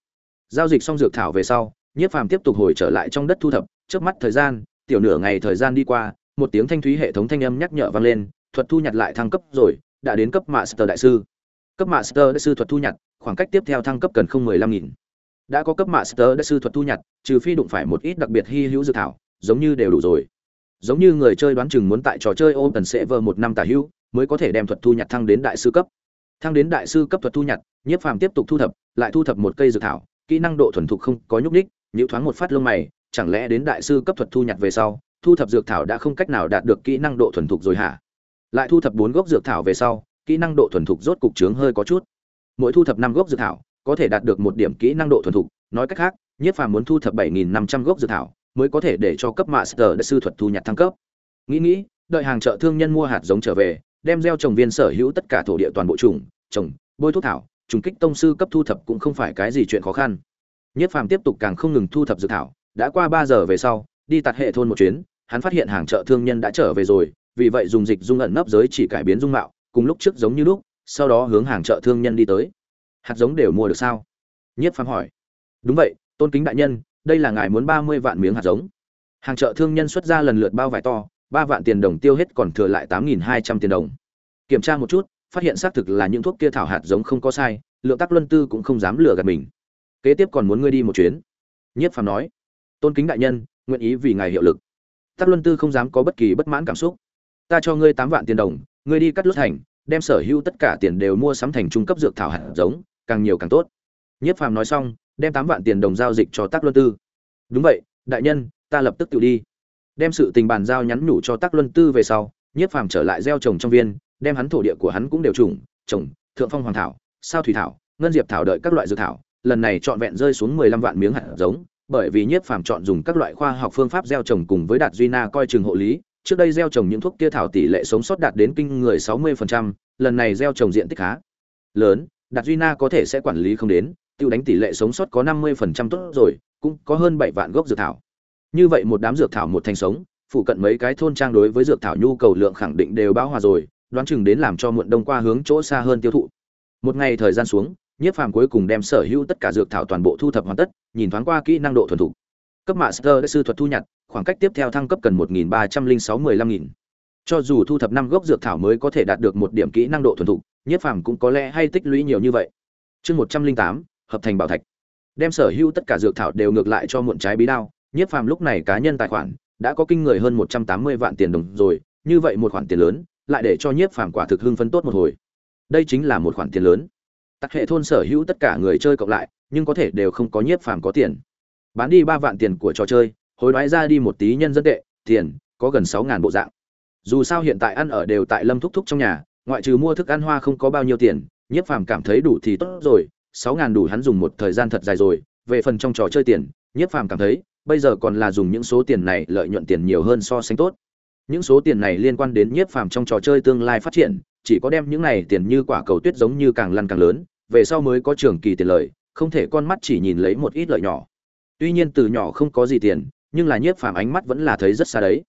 Speaker 1: Giao dịch xong dược thảo về sau, nhiếp phàm tiếp tục hồi trở lại trong đất thu thập, trước mắt thời gian, tiểu nửa ngày thời gian đi qua, một tiếng thanh thúy hệ thống thanh âm nhắc nhở vang lên, thuật thu nhặt lại thăng cấp rồi, đã đến cấp master đại sư. Cấp master đại sư thuật thu nhặt, khoảng cách tiếp theo thăng cấp cần không mười lăm nghìn. Đã có cấp master đại sư thuật thu nhặt, trừ phi đụng phải một ít đặc biệt hy hữu dược thảo, giống như đều đủ rồi giống như người chơi đoán chừng muốn tại trò chơi open server một năm tả hữu, mới có thể đem thuật thu nhặt thăng đến đại sư cấp. Thăng đến đại sư cấp thuật thu nhặt, nhiếp phàm tiếp tục thu thập, lại thu thập một cây dược thảo, kỹ năng độ thuần thục không có nhúc ních nhữ thoáng một phát lông mày, chẳng lẽ đến đại sư cấp thuật thu nhặt về sau, thu thập dược thảo đã không cách nào đạt được kỹ năng độ thuần thục rồi hả? Lại thu thập bốn gốc dược thảo về sau, kỹ năng độ thuần thục rốt cục trướng hơi có chút. Mỗi thu thập năm gốc dược thảo, có thể đạt được một điểm kỹ năng độ thuần thục. Nói cách khác, nhiếp phàm muốn thu thập bảy nghìn năm trăm gốc dược thảo mới có thể để cho cấp master đại sư thuật thu nhặt thăng cấp. Nghĩ nghĩ, đợi hàng chợ thương nhân mua hạt giống trở về, đem gieo trồng viên sở hữu tất cả thổ địa toàn bộ trùng, trồng, bôi thuốc thảo, trùng kích tông sư cấp thu thập cũng không phải cái gì chuyện khó khăn. Nhất phàm tiếp tục càng không ngừng thu thập dược thảo, đã qua ba giờ về sau, đi tạt hệ thôn một chuyến, hắn phát hiện hàng chợ thương nhân đã trở về rồi, vì vậy dùng dịch dung ẩn nấp giới chỉ cải biến dung mạo, cùng lúc trước giống như lúc, sau đó hướng hàng chợ thương nhân đi tới. Hạt giống đều mua được sao? Nhất phàm hỏi. Đúng vậy, tôn kính đại nhân đây là ngài muốn ba mươi vạn miếng hạt giống. Hàng chợ thương nhân xuất ra lần lượt bao vải to, ba vạn tiền đồng tiêu hết còn thừa lại tám nghìn hai trăm tiền đồng. Kiểm tra một chút, phát hiện xác thực là những thuốc kia thảo hạt giống không có sai, lượng tắc luân tư cũng không dám lừa gạt mình. Kế tiếp còn muốn ngươi đi một chuyến. Nhiếp phàm nói, tôn kính đại nhân, nguyện ý vì ngài hiệu lực. Tắc luân tư không dám có bất kỳ bất mãn cảm xúc. Ta cho ngươi tám vạn tiền đồng, ngươi đi cắt lốt thành, đem sở hữu tất cả tiền đều mua sắm thành trung cấp dược thảo hạt giống, càng nhiều càng tốt. Nhiếp phàm nói xong đem tám vạn tiền đồng giao dịch cho tắc luân tư. Đúng vậy đại nhân ta lập tức tự đi. Đem sự tình bàn giao nhắn nhủ cho Tắc luân tư về sau nhiếp phàm trở lại gieo trồng trong viên đem hắn thổ địa của hắn cũng đều trùng trồng thượng phong hoàng thảo sao thủy thảo ngân diệp thảo đợi các loại dược thảo lần này trọn vẹn rơi xuống mười lăm vạn miếng hạt giống bởi vì nhiếp phàm chọn dùng các loại khoa học phương pháp gieo trồng cùng với đạt duy na coi chừng hộ lý trước đây gieo trồng những thuốc kia thảo tỷ lệ sống sót đạt đến kinh người sáu mươi phần trăm, lần này gieo trồng diện tích khá lớn đạt duy na có thể sẽ quản lý không đến tiêu đánh tỷ lệ sống sót có năm mươi phần trăm tốt rồi, cũng có hơn bảy vạn gốc dược thảo. Như vậy một đám dược thảo một thành sống, phụ cận mấy cái thôn trang đối với dược thảo nhu cầu lượng khẳng định đều bão hòa rồi, đoán chừng đến làm cho muộn đông qua hướng chỗ xa hơn tiêu thụ. Một ngày thời gian xuống, nhiếp phàm cuối cùng đem sở hữu tất cả dược thảo toàn bộ thu thập hoàn tất, nhìn thoáng qua kỹ năng độ thuần thục. Cấp master sư thuật thu nhặt, khoảng cách tiếp theo thăng cấp cần một nghìn ba trăm linh sáu mười lăm nghìn. Cho dù thu thập năm gốc dược thảo mới có thể đạt được một điểm kỹ năng độ thuần thục, nhiếp phàm cũng có lẽ hay tích lũy nhiều như vậy. Chương một trăm linh tám hợp thành bảo thạch. Đem sở hữu tất cả dược thảo đều ngược lại cho muộn trái bí đao. Nhiếp phàm lúc này cá nhân tài khoản đã có kinh người hơn một trăm tám mươi vạn tiền đồng rồi, như vậy một khoản tiền lớn lại để cho nhiếp phàm quả thực hưng phấn tốt một hồi. Đây chính là một khoản tiền lớn. Tắc hệ thôn sở hữu tất cả người chơi cộng lại, nhưng có thể đều không có nhiếp phàm có tiền. Bán đi ba vạn tiền của trò chơi, hối đoái ra đi một tí nhân dân tệ, tiền, có gần sáu ngàn bộ dạng. Dù sao hiện tại ăn ở đều tại lâm thúc thúc trong nhà, ngoại trừ mua thức ăn hoa không có bao nhiêu tiền, nhiếp phàm cảm thấy đủ thì tốt rồi sáu ngàn đủ hắn dùng một thời gian thật dài rồi, về phần trong trò chơi tiền, nhiếp phàm cảm thấy, bây giờ còn là dùng những số tiền này lợi nhuận tiền nhiều hơn so sánh tốt. Những số tiền này liên quan đến nhiếp phàm trong trò chơi tương lai phát triển, chỉ có đem những này tiền như quả cầu tuyết giống như càng lăn càng lớn, về sau mới có trường kỳ tiền lợi không thể con mắt chỉ nhìn lấy một ít lợi nhỏ. Tuy nhiên từ nhỏ không có gì tiền, nhưng là nhiếp phàm ánh mắt vẫn là thấy rất xa đấy.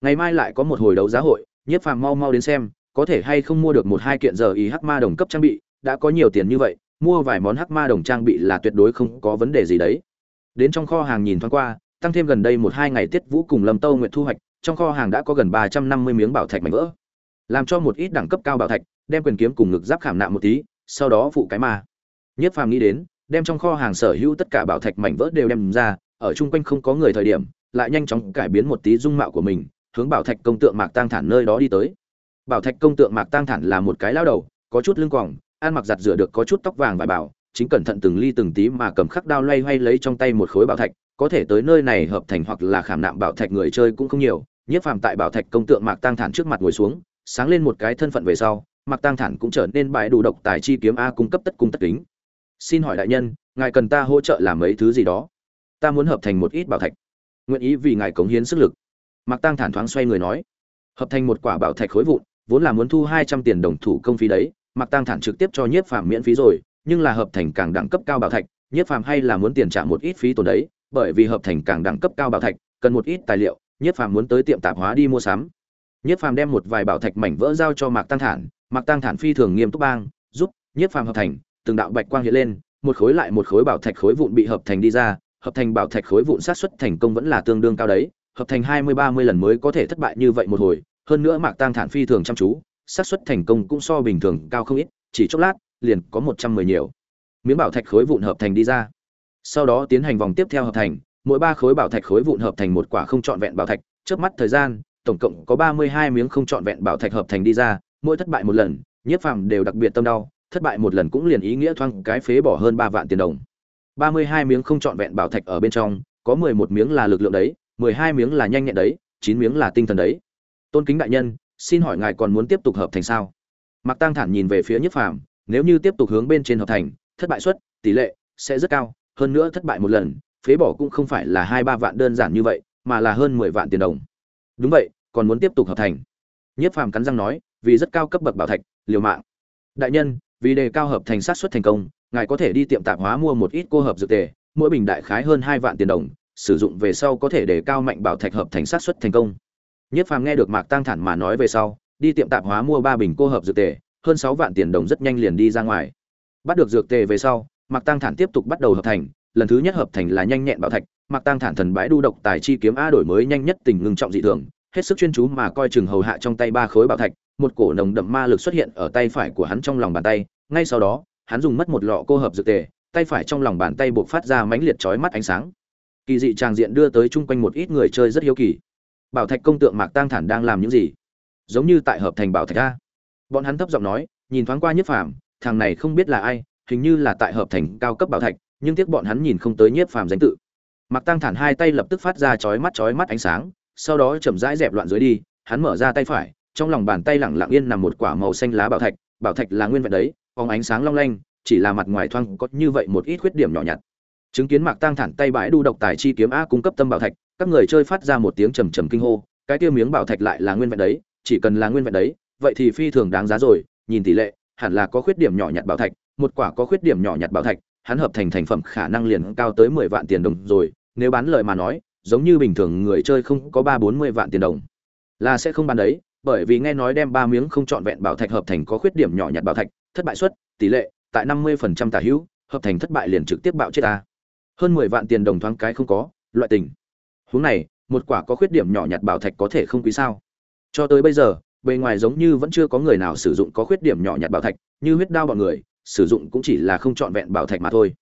Speaker 1: Ngày mai lại có một hồi đấu giá hội, nhiếp phàm mau mau đến xem, có thể hay không mua được một hai kiện giờ ý hắc ma đồng cấp trang bị, đã có nhiều tiền như vậy mua vài món hắc ma đồng trang bị là tuyệt đối không có vấn đề gì đấy. Đến trong kho hàng nhìn thoáng qua, tăng thêm gần đây một hai ngày tiết vũ cùng lâm tâu nguyện thu hoạch, trong kho hàng đã có gần ba trăm năm mươi miếng bảo thạch mảnh vỡ. Làm cho một ít đẳng cấp cao bảo thạch, đem quyền kiếm cùng ngực giáp khảm nạm một tí, sau đó phụ cái ma. Nhất phàm nghĩ đến, đem trong kho hàng sở hữu tất cả bảo thạch mảnh vỡ đều đem ra, ở chung quanh không có người thời điểm, lại nhanh chóng cải biến một tí dung mạo của mình, hướng bảo thạch công tượng mạc tăng thản nơi đó đi tới. Bảo thạch công tượng mạc tăng thản là một cái lao đầu, có chút lưng quòng ăn mặc giặt rửa được có chút tóc vàng vài bảo, chính cẩn thận từng ly từng tí mà cầm khắc đao loay hoay lấy trong tay một khối bảo thạch, có thể tới nơi này hợp thành hoặc là khảm nạm bảo thạch người chơi cũng không nhiều. Nhiếp phàm tại bảo thạch công tượng mạc tăng thản trước mặt ngồi xuống, sáng lên một cái thân phận về sau, mạc tăng thản cũng trở nên bãi đủ độc tài chi kiếm a cung cấp tất cung tất kính. Xin hỏi đại nhân, ngài cần ta hỗ trợ làm mấy thứ gì đó? Ta muốn hợp thành một ít bảo thạch. Nguyện ý vì ngài cống hiến sức lực. Mạc tăng thản thoáng xoay người nói. Hợp thành một quả bảo thạch khối vụn, vốn là muốn thu hai trăm tiền đồng thủ công phí đấy mạc tăng thản trực tiếp cho nhiếp phàm miễn phí rồi, nhưng là hợp thành càng đẳng cấp cao bảo thạch, nhiếp phàm hay là muốn tiền trả một ít phí tổn đấy, bởi vì hợp thành càng đẳng cấp cao bảo thạch, cần một ít tài liệu, nhiếp phàm muốn tới tiệm tạp hóa đi mua sắm. Nhiếp phàm đem một vài bảo thạch mảnh vỡ giao cho mạc tăng thản, mạc tăng thản phi thường nghiêm túc bang, giúp nhiếp phàm hợp thành, từng đạo bạch quang hiện lên, một khối lại một khối bảo thạch khối vụn bị hợp thành đi ra, hợp thành bảo thạch khối vụn sát xuất thành công vẫn là tương đương cao đấy, hợp thành hai mươi ba mươi lần mới có thể thất bại như vậy một hồi, hơn nữa mạc tăng thản phi thường chăm chú xác suất thành công cũng so bình thường cao không ít, chỉ chốc lát, liền có một trăm mười nhiều. Miếng bảo thạch khối vụn hợp thành đi ra. Sau đó tiến hành vòng tiếp theo hợp thành, mỗi ba khối bảo thạch khối vụn hợp thành một quả không trọn vẹn bảo thạch. Trước mắt thời gian, tổng cộng có ba mươi hai miếng không trọn vẹn bảo thạch hợp thành đi ra, mỗi thất bại một lần nhiếp phàm đều đặc biệt tâm đau, thất bại một lần cũng liền ý nghĩa thoang cái phế bỏ hơn ba vạn tiền đồng. Ba mươi hai miếng không trọn vẹn bảo thạch ở bên trong, có mười một miếng là lực lượng đấy, mười hai miếng là nhanh nhẹn đấy, chín miếng là tinh thần đấy. Tôn kính đại nhân xin hỏi ngài còn muốn tiếp tục hợp thành sao Mạc Tăng Thản nhìn về phía Nhiếp Phàm, nếu như tiếp tục hướng bên trên hợp thành, thất bại suất, tỷ lệ sẽ rất cao, hơn nữa thất bại một lần, phế bỏ cũng không phải là hai ba vạn đơn giản như vậy, mà là hơn mười vạn tiền đồng. Đúng vậy, còn muốn tiếp tục hợp thành. Nhiếp Phàm cắn răng nói, vì rất cao cấp bậc bảo thạch, liều mạng. Đại nhân, vì đề cao hợp thành sát suất thành công, ngài có thể đi tiệm tạp hóa mua một ít cô hợp dược tề, mỗi bình đại khái hơn hai vạn tiền đồng, sử dụng về sau có thể đề cao mạnh bảo thạch hợp thành sát suất thành công. Nhiếp Phàm nghe được Mạc Tăng Thản mà nói về sau, đi tiệm tạp hóa mua ba bình cô hợp dược tề, hơn sáu vạn tiền đồng rất nhanh liền đi ra ngoài. Bắt được dược tề về sau, Mạc Tăng Thản tiếp tục bắt đầu hợp thành, lần thứ nhất hợp thành là nhanh nhẹn bảo thạch, Mạc Tăng Thản thần bãi đu độc tài chi kiếm a đổi mới nhanh nhất tình ngưng trọng dị thường, hết sức chuyên chú mà coi chừng hầu hạ trong tay ba khối bảo thạch, một cổ nồng đậm ma lực xuất hiện ở tay phải của hắn trong lòng bàn tay, ngay sau đó, hắn dùng mất một lọ cô hợp dược tề, tay phải trong lòng bàn tay bộc phát ra mãnh liệt chói mắt ánh sáng. Kỳ dị tràng diện đưa tới chung quanh một ít người chơi rất hiếu kỳ. Bảo thạch công tượng Mạc Tăng Thản đang làm những gì? giống như tại hợp thành bảo thạch a. Bọn hắn thấp giọng nói, nhìn thoáng qua nhiếp phàm, thằng này không biết là ai, hình như là tại hợp thành cao cấp bảo thạch, nhưng tiếc bọn hắn nhìn không tới nhiếp phàm danh tự. Mạc tăng thản hai tay lập tức phát ra chói mắt chói mắt ánh sáng, sau đó chậm rãi dẹp loạn dưới đi, hắn mở ra tay phải, trong lòng bàn tay lẳng lặng yên nằm một quả màu xanh lá bảo thạch bảo thạch là nguyên vẹn đấy, phóng ánh sáng long lanh, chỉ là mặt ngoài thoang có như vậy một ít khuyết điểm nhỏ nhặt. Chứng kiến mạc tăng thản tay bãi đu độc tài chi kiếm a cung cấp tâm bảo thạch các người chơi phát ra một tiếng trầm trầm kinh hô, cái kia miếng bảo thạch lại là nguyên vẹn đấy, chỉ cần là nguyên vẹn đấy, vậy thì phi thường đáng giá rồi, nhìn tỷ lệ, hẳn là có khuyết điểm nhỏ nhặt bảo thạch, một quả có khuyết điểm nhỏ nhặt bảo thạch, hắn hợp thành thành phẩm khả năng liền cao tới mười vạn tiền đồng rồi, nếu bán lời mà nói, giống như bình thường người chơi không có ba bốn mươi vạn tiền đồng. Là sẽ không bán đấy, bởi vì nghe nói đem ba miếng không trọn vẹn bảo thạch hợp thành có khuyết điểm nhỏ nhặt bảo thạch, thất bại suất, tỷ lệ, tại năm mươi phần trăm tả hữu, hợp thành thất bại liền trực tiếp bạo chết ta. Hơn mười vạn tiền đồng thoáng cái không có, loại tình huống này, một quả có khuyết điểm nhỏ nhặt bảo thạch có thể không quý sao? Cho tới bây giờ, bề ngoài giống như vẫn chưa có người nào sử dụng có khuyết điểm nhỏ nhặt bảo thạch, như huyết đao bọn người, sử dụng cũng chỉ là không trọn vẹn bảo thạch mà thôi.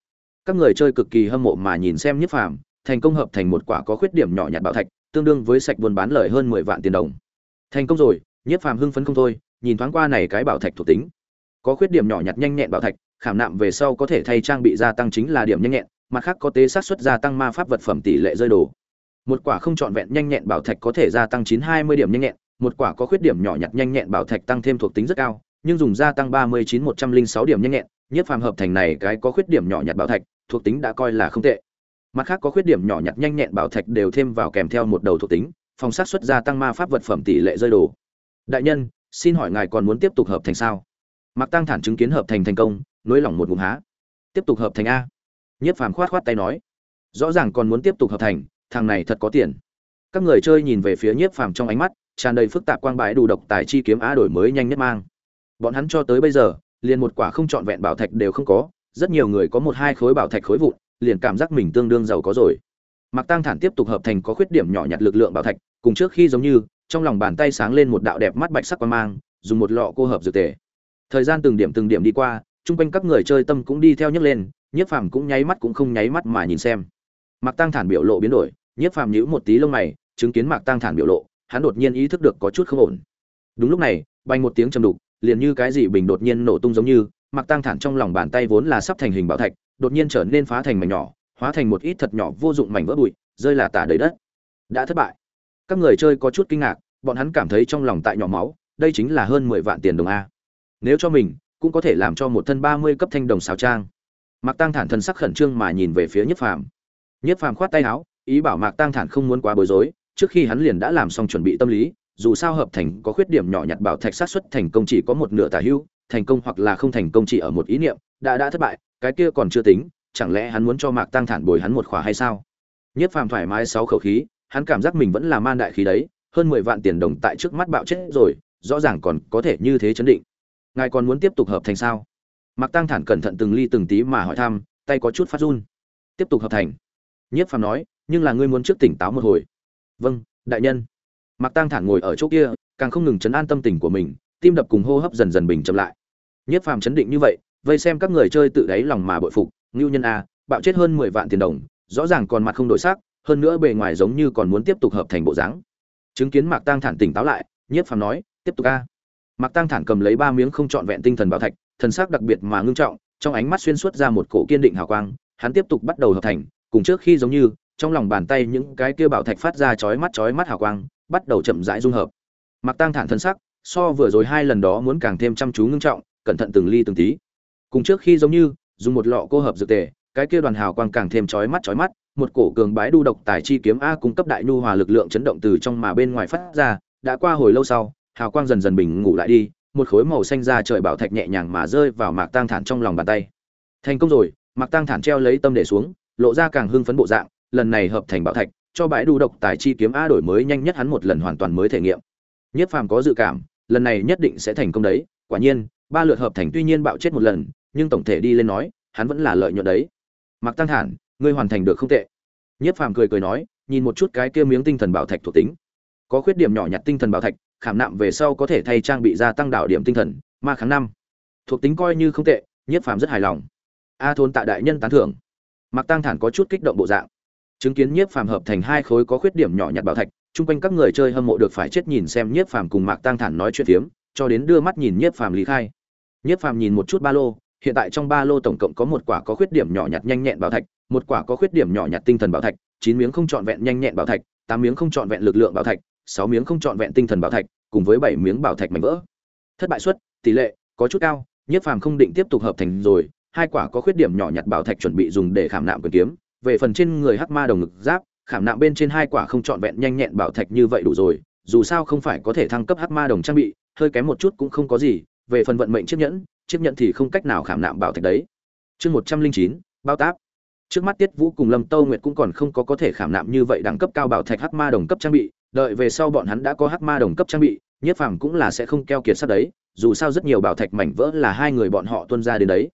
Speaker 1: Các người chơi cực kỳ hâm mộ mà nhìn xem nhất phàm, thành công hợp thành một quả có khuyết điểm nhỏ nhặt bảo thạch, tương đương với sạch buôn bán lời hơn mười vạn tiền đồng. Thành công rồi, nhất phàm hưng phấn không thôi, nhìn thoáng qua này cái bảo thạch thuộc tính. Có khuyết điểm nhỏ nhặt nhanh nhẹn bảo thạch, khảm nạm về sau có thể thay trang bị gia tăng chính là điểm nhanh nhẹn, mặt khác có tế sát xuất gia tăng ma pháp vật phẩm tỷ lệ rơi đồ một quả không trọn vẹn nhanh nhẹn bảo thạch có thể gia tăng chín hai mươi điểm nhanh nhẹn, một quả có khuyết điểm nhỏ nhặt nhanh nhẹn bảo thạch tăng thêm thuộc tính rất cao, nhưng dùng gia tăng ba mươi chín một trăm linh sáu điểm nhanh nhẹn, nhất phàm hợp thành này cái có khuyết điểm nhỏ nhặt bảo thạch, thuộc tính đã coi là không tệ. Mặt khác có khuyết điểm nhỏ nhặt nhanh nhẹn bảo thạch đều thêm vào kèm theo một đầu thuộc tính, phòng sát xuất gia tăng ma pháp vật phẩm tỷ lệ rơi đồ. Đại nhân, xin hỏi ngài còn muốn tiếp tục hợp thành sao? Mặc tăng thản chứng kiến hợp thành thành công nối lỏng một ngụm há. Tiếp tục hợp thành a. Nhiếp phàm khoát khoát tay nói. Rõ ràng còn muốn tiếp tục hợp thành thằng này thật có tiền. Các người chơi nhìn về phía nhiếp phàm trong ánh mắt, tràn đầy phức tạp quang bãi đủ độc tài chi kiếm á đổi mới nhanh nhất mang. Bọn hắn cho tới bây giờ, liền một quả không trọn vẹn bảo thạch đều không có, rất nhiều người có một hai khối bảo thạch khối vụn, liền cảm giác mình tương đương giàu có rồi. Mặc tăng thản tiếp tục hợp thành có khuyết điểm nhỏ nhặt lực lượng bảo thạch, cùng trước khi giống như, trong lòng bàn tay sáng lên một đạo đẹp mắt bạch sắc quang mang, dùng một lọ cô hợp dược tề. Thời gian từng điểm từng điểm đi qua, chung quanh các người chơi tâm cũng đi theo nhấc lên, nhiếp phàm cũng nháy mắt cũng không nháy mắt mà nhìn xem. Mạc tăng thản biểu lộ biến đổi, nhiếp phàm nhíu một tí lông mày, chứng kiến mạc tăng thản biểu lộ, hắn đột nhiên ý thức được có chút không ổn. Đúng lúc này bay một tiếng trầm đục, liền như cái gì bình đột nhiên nổ tung giống như, mạc tăng thản trong lòng bàn tay vốn là sắp thành hình bảo thạch, đột nhiên trở nên phá thành mảnh nhỏ, hóa thành một ít thật nhỏ vô dụng mảnh vỡ bụi, rơi là tả đầy đất. Đã thất bại. Các người chơi có chút kinh ngạc, bọn hắn cảm thấy trong lòng tại nhỏ máu, đây chính là hơn mười vạn tiền đồng a. Nếu cho mình, cũng có thể làm cho một thân ba mươi cấp thanh đồng xào trang. Mạc tăng thản thân sắc khẩn trương mà nhìn về phía nhất phàm nhất phàm khoát tay áo, ý bảo mạc tăng thản không muốn quá bối rối, trước khi hắn liền đã làm xong chuẩn bị tâm lý, dù sao hợp thành có khuyết điểm nhỏ nhặt bảo thạch sát xuất thành công chỉ có một nửa tả hữu thành công hoặc là không thành công chỉ ở một ý niệm, đã đã thất bại, cái kia còn chưa tính, chẳng lẽ hắn muốn cho mạc tăng thản bồi hắn một khóa hay sao? Nhất phàm thoải mái sáu khẩu khí, hắn cảm giác mình vẫn là man đại khí đấy, hơn mười vạn tiền đồng tại trước mắt bạo chết rồi, rõ ràng còn có thể như thế chấn định. Ngài còn muốn tiếp tục hợp thành sao? Mạc tăng thản cẩn thận từng ly từng tí mà hỏi thăm, tay có chút phát run. Tiếp tục hợp thành nhiếp phàm nói, nhưng là ngươi muốn trước tỉnh táo một hồi. Vâng đại nhân. Mạc tăng thản ngồi ở chỗ kia, càng không ngừng chấn an tâm tình của mình, tim đập cùng hô hấp dần dần bình chậm lại. Nhiếp phàm chấn định như vậy, vây xem các người chơi tự đáy lòng mà bội phục, ngưu nhân a, bạo chết hơn mười vạn tiền đồng, rõ ràng còn mặt không đổi sắc, hơn nữa bề ngoài giống như còn muốn tiếp tục hợp thành bộ dáng. Chứng kiến mạc tăng thản tỉnh táo lại nhiếp phàm nói, tiếp tục a. Mạc tăng thản cầm lấy ba miếng không trọn vẹn tinh thần bảo thạch, thần sắc đặc biệt mà ngưng trọng, trong ánh mắt xuyên suốt ra một cổ kiên định hào quang, hắn tiếp tục bắt đầu hợp thành cùng trước khi giống như, trong lòng bàn tay những cái kia bảo thạch phát ra chói mắt chói mắt hào quang, bắt đầu chậm rãi dung hợp. Mặc tăng thản thân sắc, so vừa rồi hai lần đó muốn càng thêm chăm chú ngưng trọng, cẩn thận từng ly từng tí. Cùng trước khi giống như, dùng một lọ cô hợp dược tề, cái kia đoàn hào quang càng thêm chói mắt chói mắt, một cổ cường bái đu độc tài chi kiếm a cung cấp đại nhu hòa lực lượng chấn động từ trong mà bên ngoài phát ra, đã qua hồi lâu sau, hào quang dần dần bình ngủ lại đi, một khối màu xanh ra trời bảo thạch nhẹ nhàng mà rơi vào mạc tang thản trong lòng bàn tay. Thành công rồi, mạc tang thản treo lấy tâm để xuống lộ ra càng hưng phấn bộ dạng, lần này hợp thành bảo thạch, cho bãi đu độc tài chi kiếm a đổi mới nhanh nhất hắn một lần hoàn toàn mới thể nghiệm. Nhất phàm có dự cảm, lần này nhất định sẽ thành công đấy, quả nhiên, ba lượt hợp thành tuy nhiên bạo chết một lần, nhưng tổng thể đi lên nói, hắn vẫn là lợi nhuận đấy. Mặc tăng thản, ngươi hoàn thành được không tệ. Nhất phàm cười cười nói, nhìn một chút cái kia miếng tinh thần bảo thạch thuộc tính. Có khuyết điểm nhỏ nhặt tinh thần bảo thạch, khảm nạm về sau có thể thay trang bị gia tăng đảo điểm tinh thần, ma kháng năm. Thuộc tính coi như không tệ nhiếp phàm rất hài lòng. A thôn tạ đại nhân tán thưởng. Mạc tăng thản có chút kích động bộ dạng. Chứng kiến nhiếp phàm hợp thành hai khối có khuyết điểm nhỏ nhặt bảo thạch, chung quanh các người chơi hâm mộ được phải chết nhìn xem nhiếp phàm cùng mạc tăng thản nói chuyện phiếm, cho đến đưa mắt nhìn nhiếp phàm lý khai. Nhiếp phàm nhìn một chút ba lô, hiện tại trong ba lô tổng cộng có một quả có khuyết điểm nhỏ nhặt nhanh nhẹn bảo thạch, một quả có khuyết điểm nhỏ nhặt tinh thần bảo thạch, chín miếng không trọn vẹn nhanh nhẹn bảo thạch, tám miếng không trọn vẹn lực lượng bảo thạch, sáu miếng không trọn vẹn tinh thần bảo thạch, cùng với bảy miếng bảo thạch mảnh vỡ. Thất bại suất, tỷ lệ có chút cao, nhiếp phàm không định tiếp tục hợp thành rồi hai quả có khuyết điểm nhỏ nhặt bảo thạch chuẩn bị dùng để khảm nạm quyền kiếm, về phần trên người hắc ma đồng ngực giáp, khảm nạm bên trên hai quả không trọn vẹn nhanh nhẹn bảo thạch như vậy đủ rồi, dù sao không phải có thể thăng cấp hắc ma đồng trang bị, hơi kém một chút cũng không có gì, về phần vận mệnh chiếc nhẫn chiếc nhẫn thì không cách nào khảm nạm bảo thạch đấy. Chương một trăm linh chín, bao táp. Trước mắt tiết vũ cùng lâm tâu nguyệt cũng còn không có có thể khảm nạm như vậy đẳng cấp cao bảo thạch hắc ma đồng cấp trang bị, đợi về sau bọn hắn đã có hắc ma đồng cấp trang bị nhiếp phàm cũng là sẽ không keo kiệt sắt đấy, dù sao rất nhiều bảo thạch mảnh vỡ là hai người bọn họ tuân ra đến đấy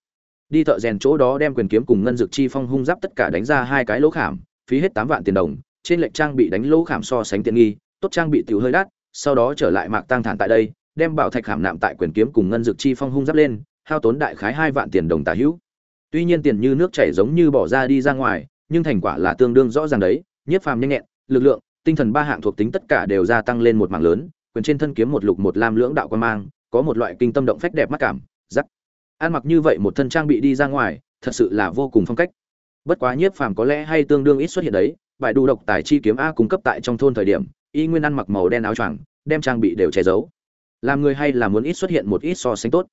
Speaker 1: đi thợ rèn chỗ đó đem quyền kiếm cùng ngân dược chi phong hung giáp tất cả đánh ra hai cái lỗ khảm, phí hết tám vạn tiền đồng, trên lệnh trang bị đánh lỗ khảm so sánh tiện nghi, tốt trang bị tiểu hơi đắt, sau đó trở lại mạc tăng thản tại đây, đem bảo thạch khảm nạm tại quyền kiếm cùng ngân dược chi phong hung giáp lên, hao tốn đại khái hai vạn tiền đồng tả hữu. Tuy nhiên tiền như nước chảy giống như bỏ ra đi ra ngoài, nhưng thành quả là tương đương rõ ràng đấy nhiếp phàm nhanh nhẹn, lực lượng, tinh thần ba hạng thuộc tính tất cả đều gia tăng lên một mảng lớn, quyền trên thân kiếm một lục một lam lưỡng đạo quan mang, có một loại kinh tâm động phách đẹp mắt cảm ăn mặc như vậy một thân trang bị đi ra ngoài, thật sự là vô cùng phong cách. Bất quá nhiếp phàm có lẽ hay tương đương ít xuất hiện đấy, bài đủ độc tài chi kiếm a cung cấp tại trong thôn thời điểm, y nguyên ăn mặc màu đen áo choàng, đem trang bị đều che giấu. Làm người hay là muốn ít xuất hiện một ít so sánh tốt.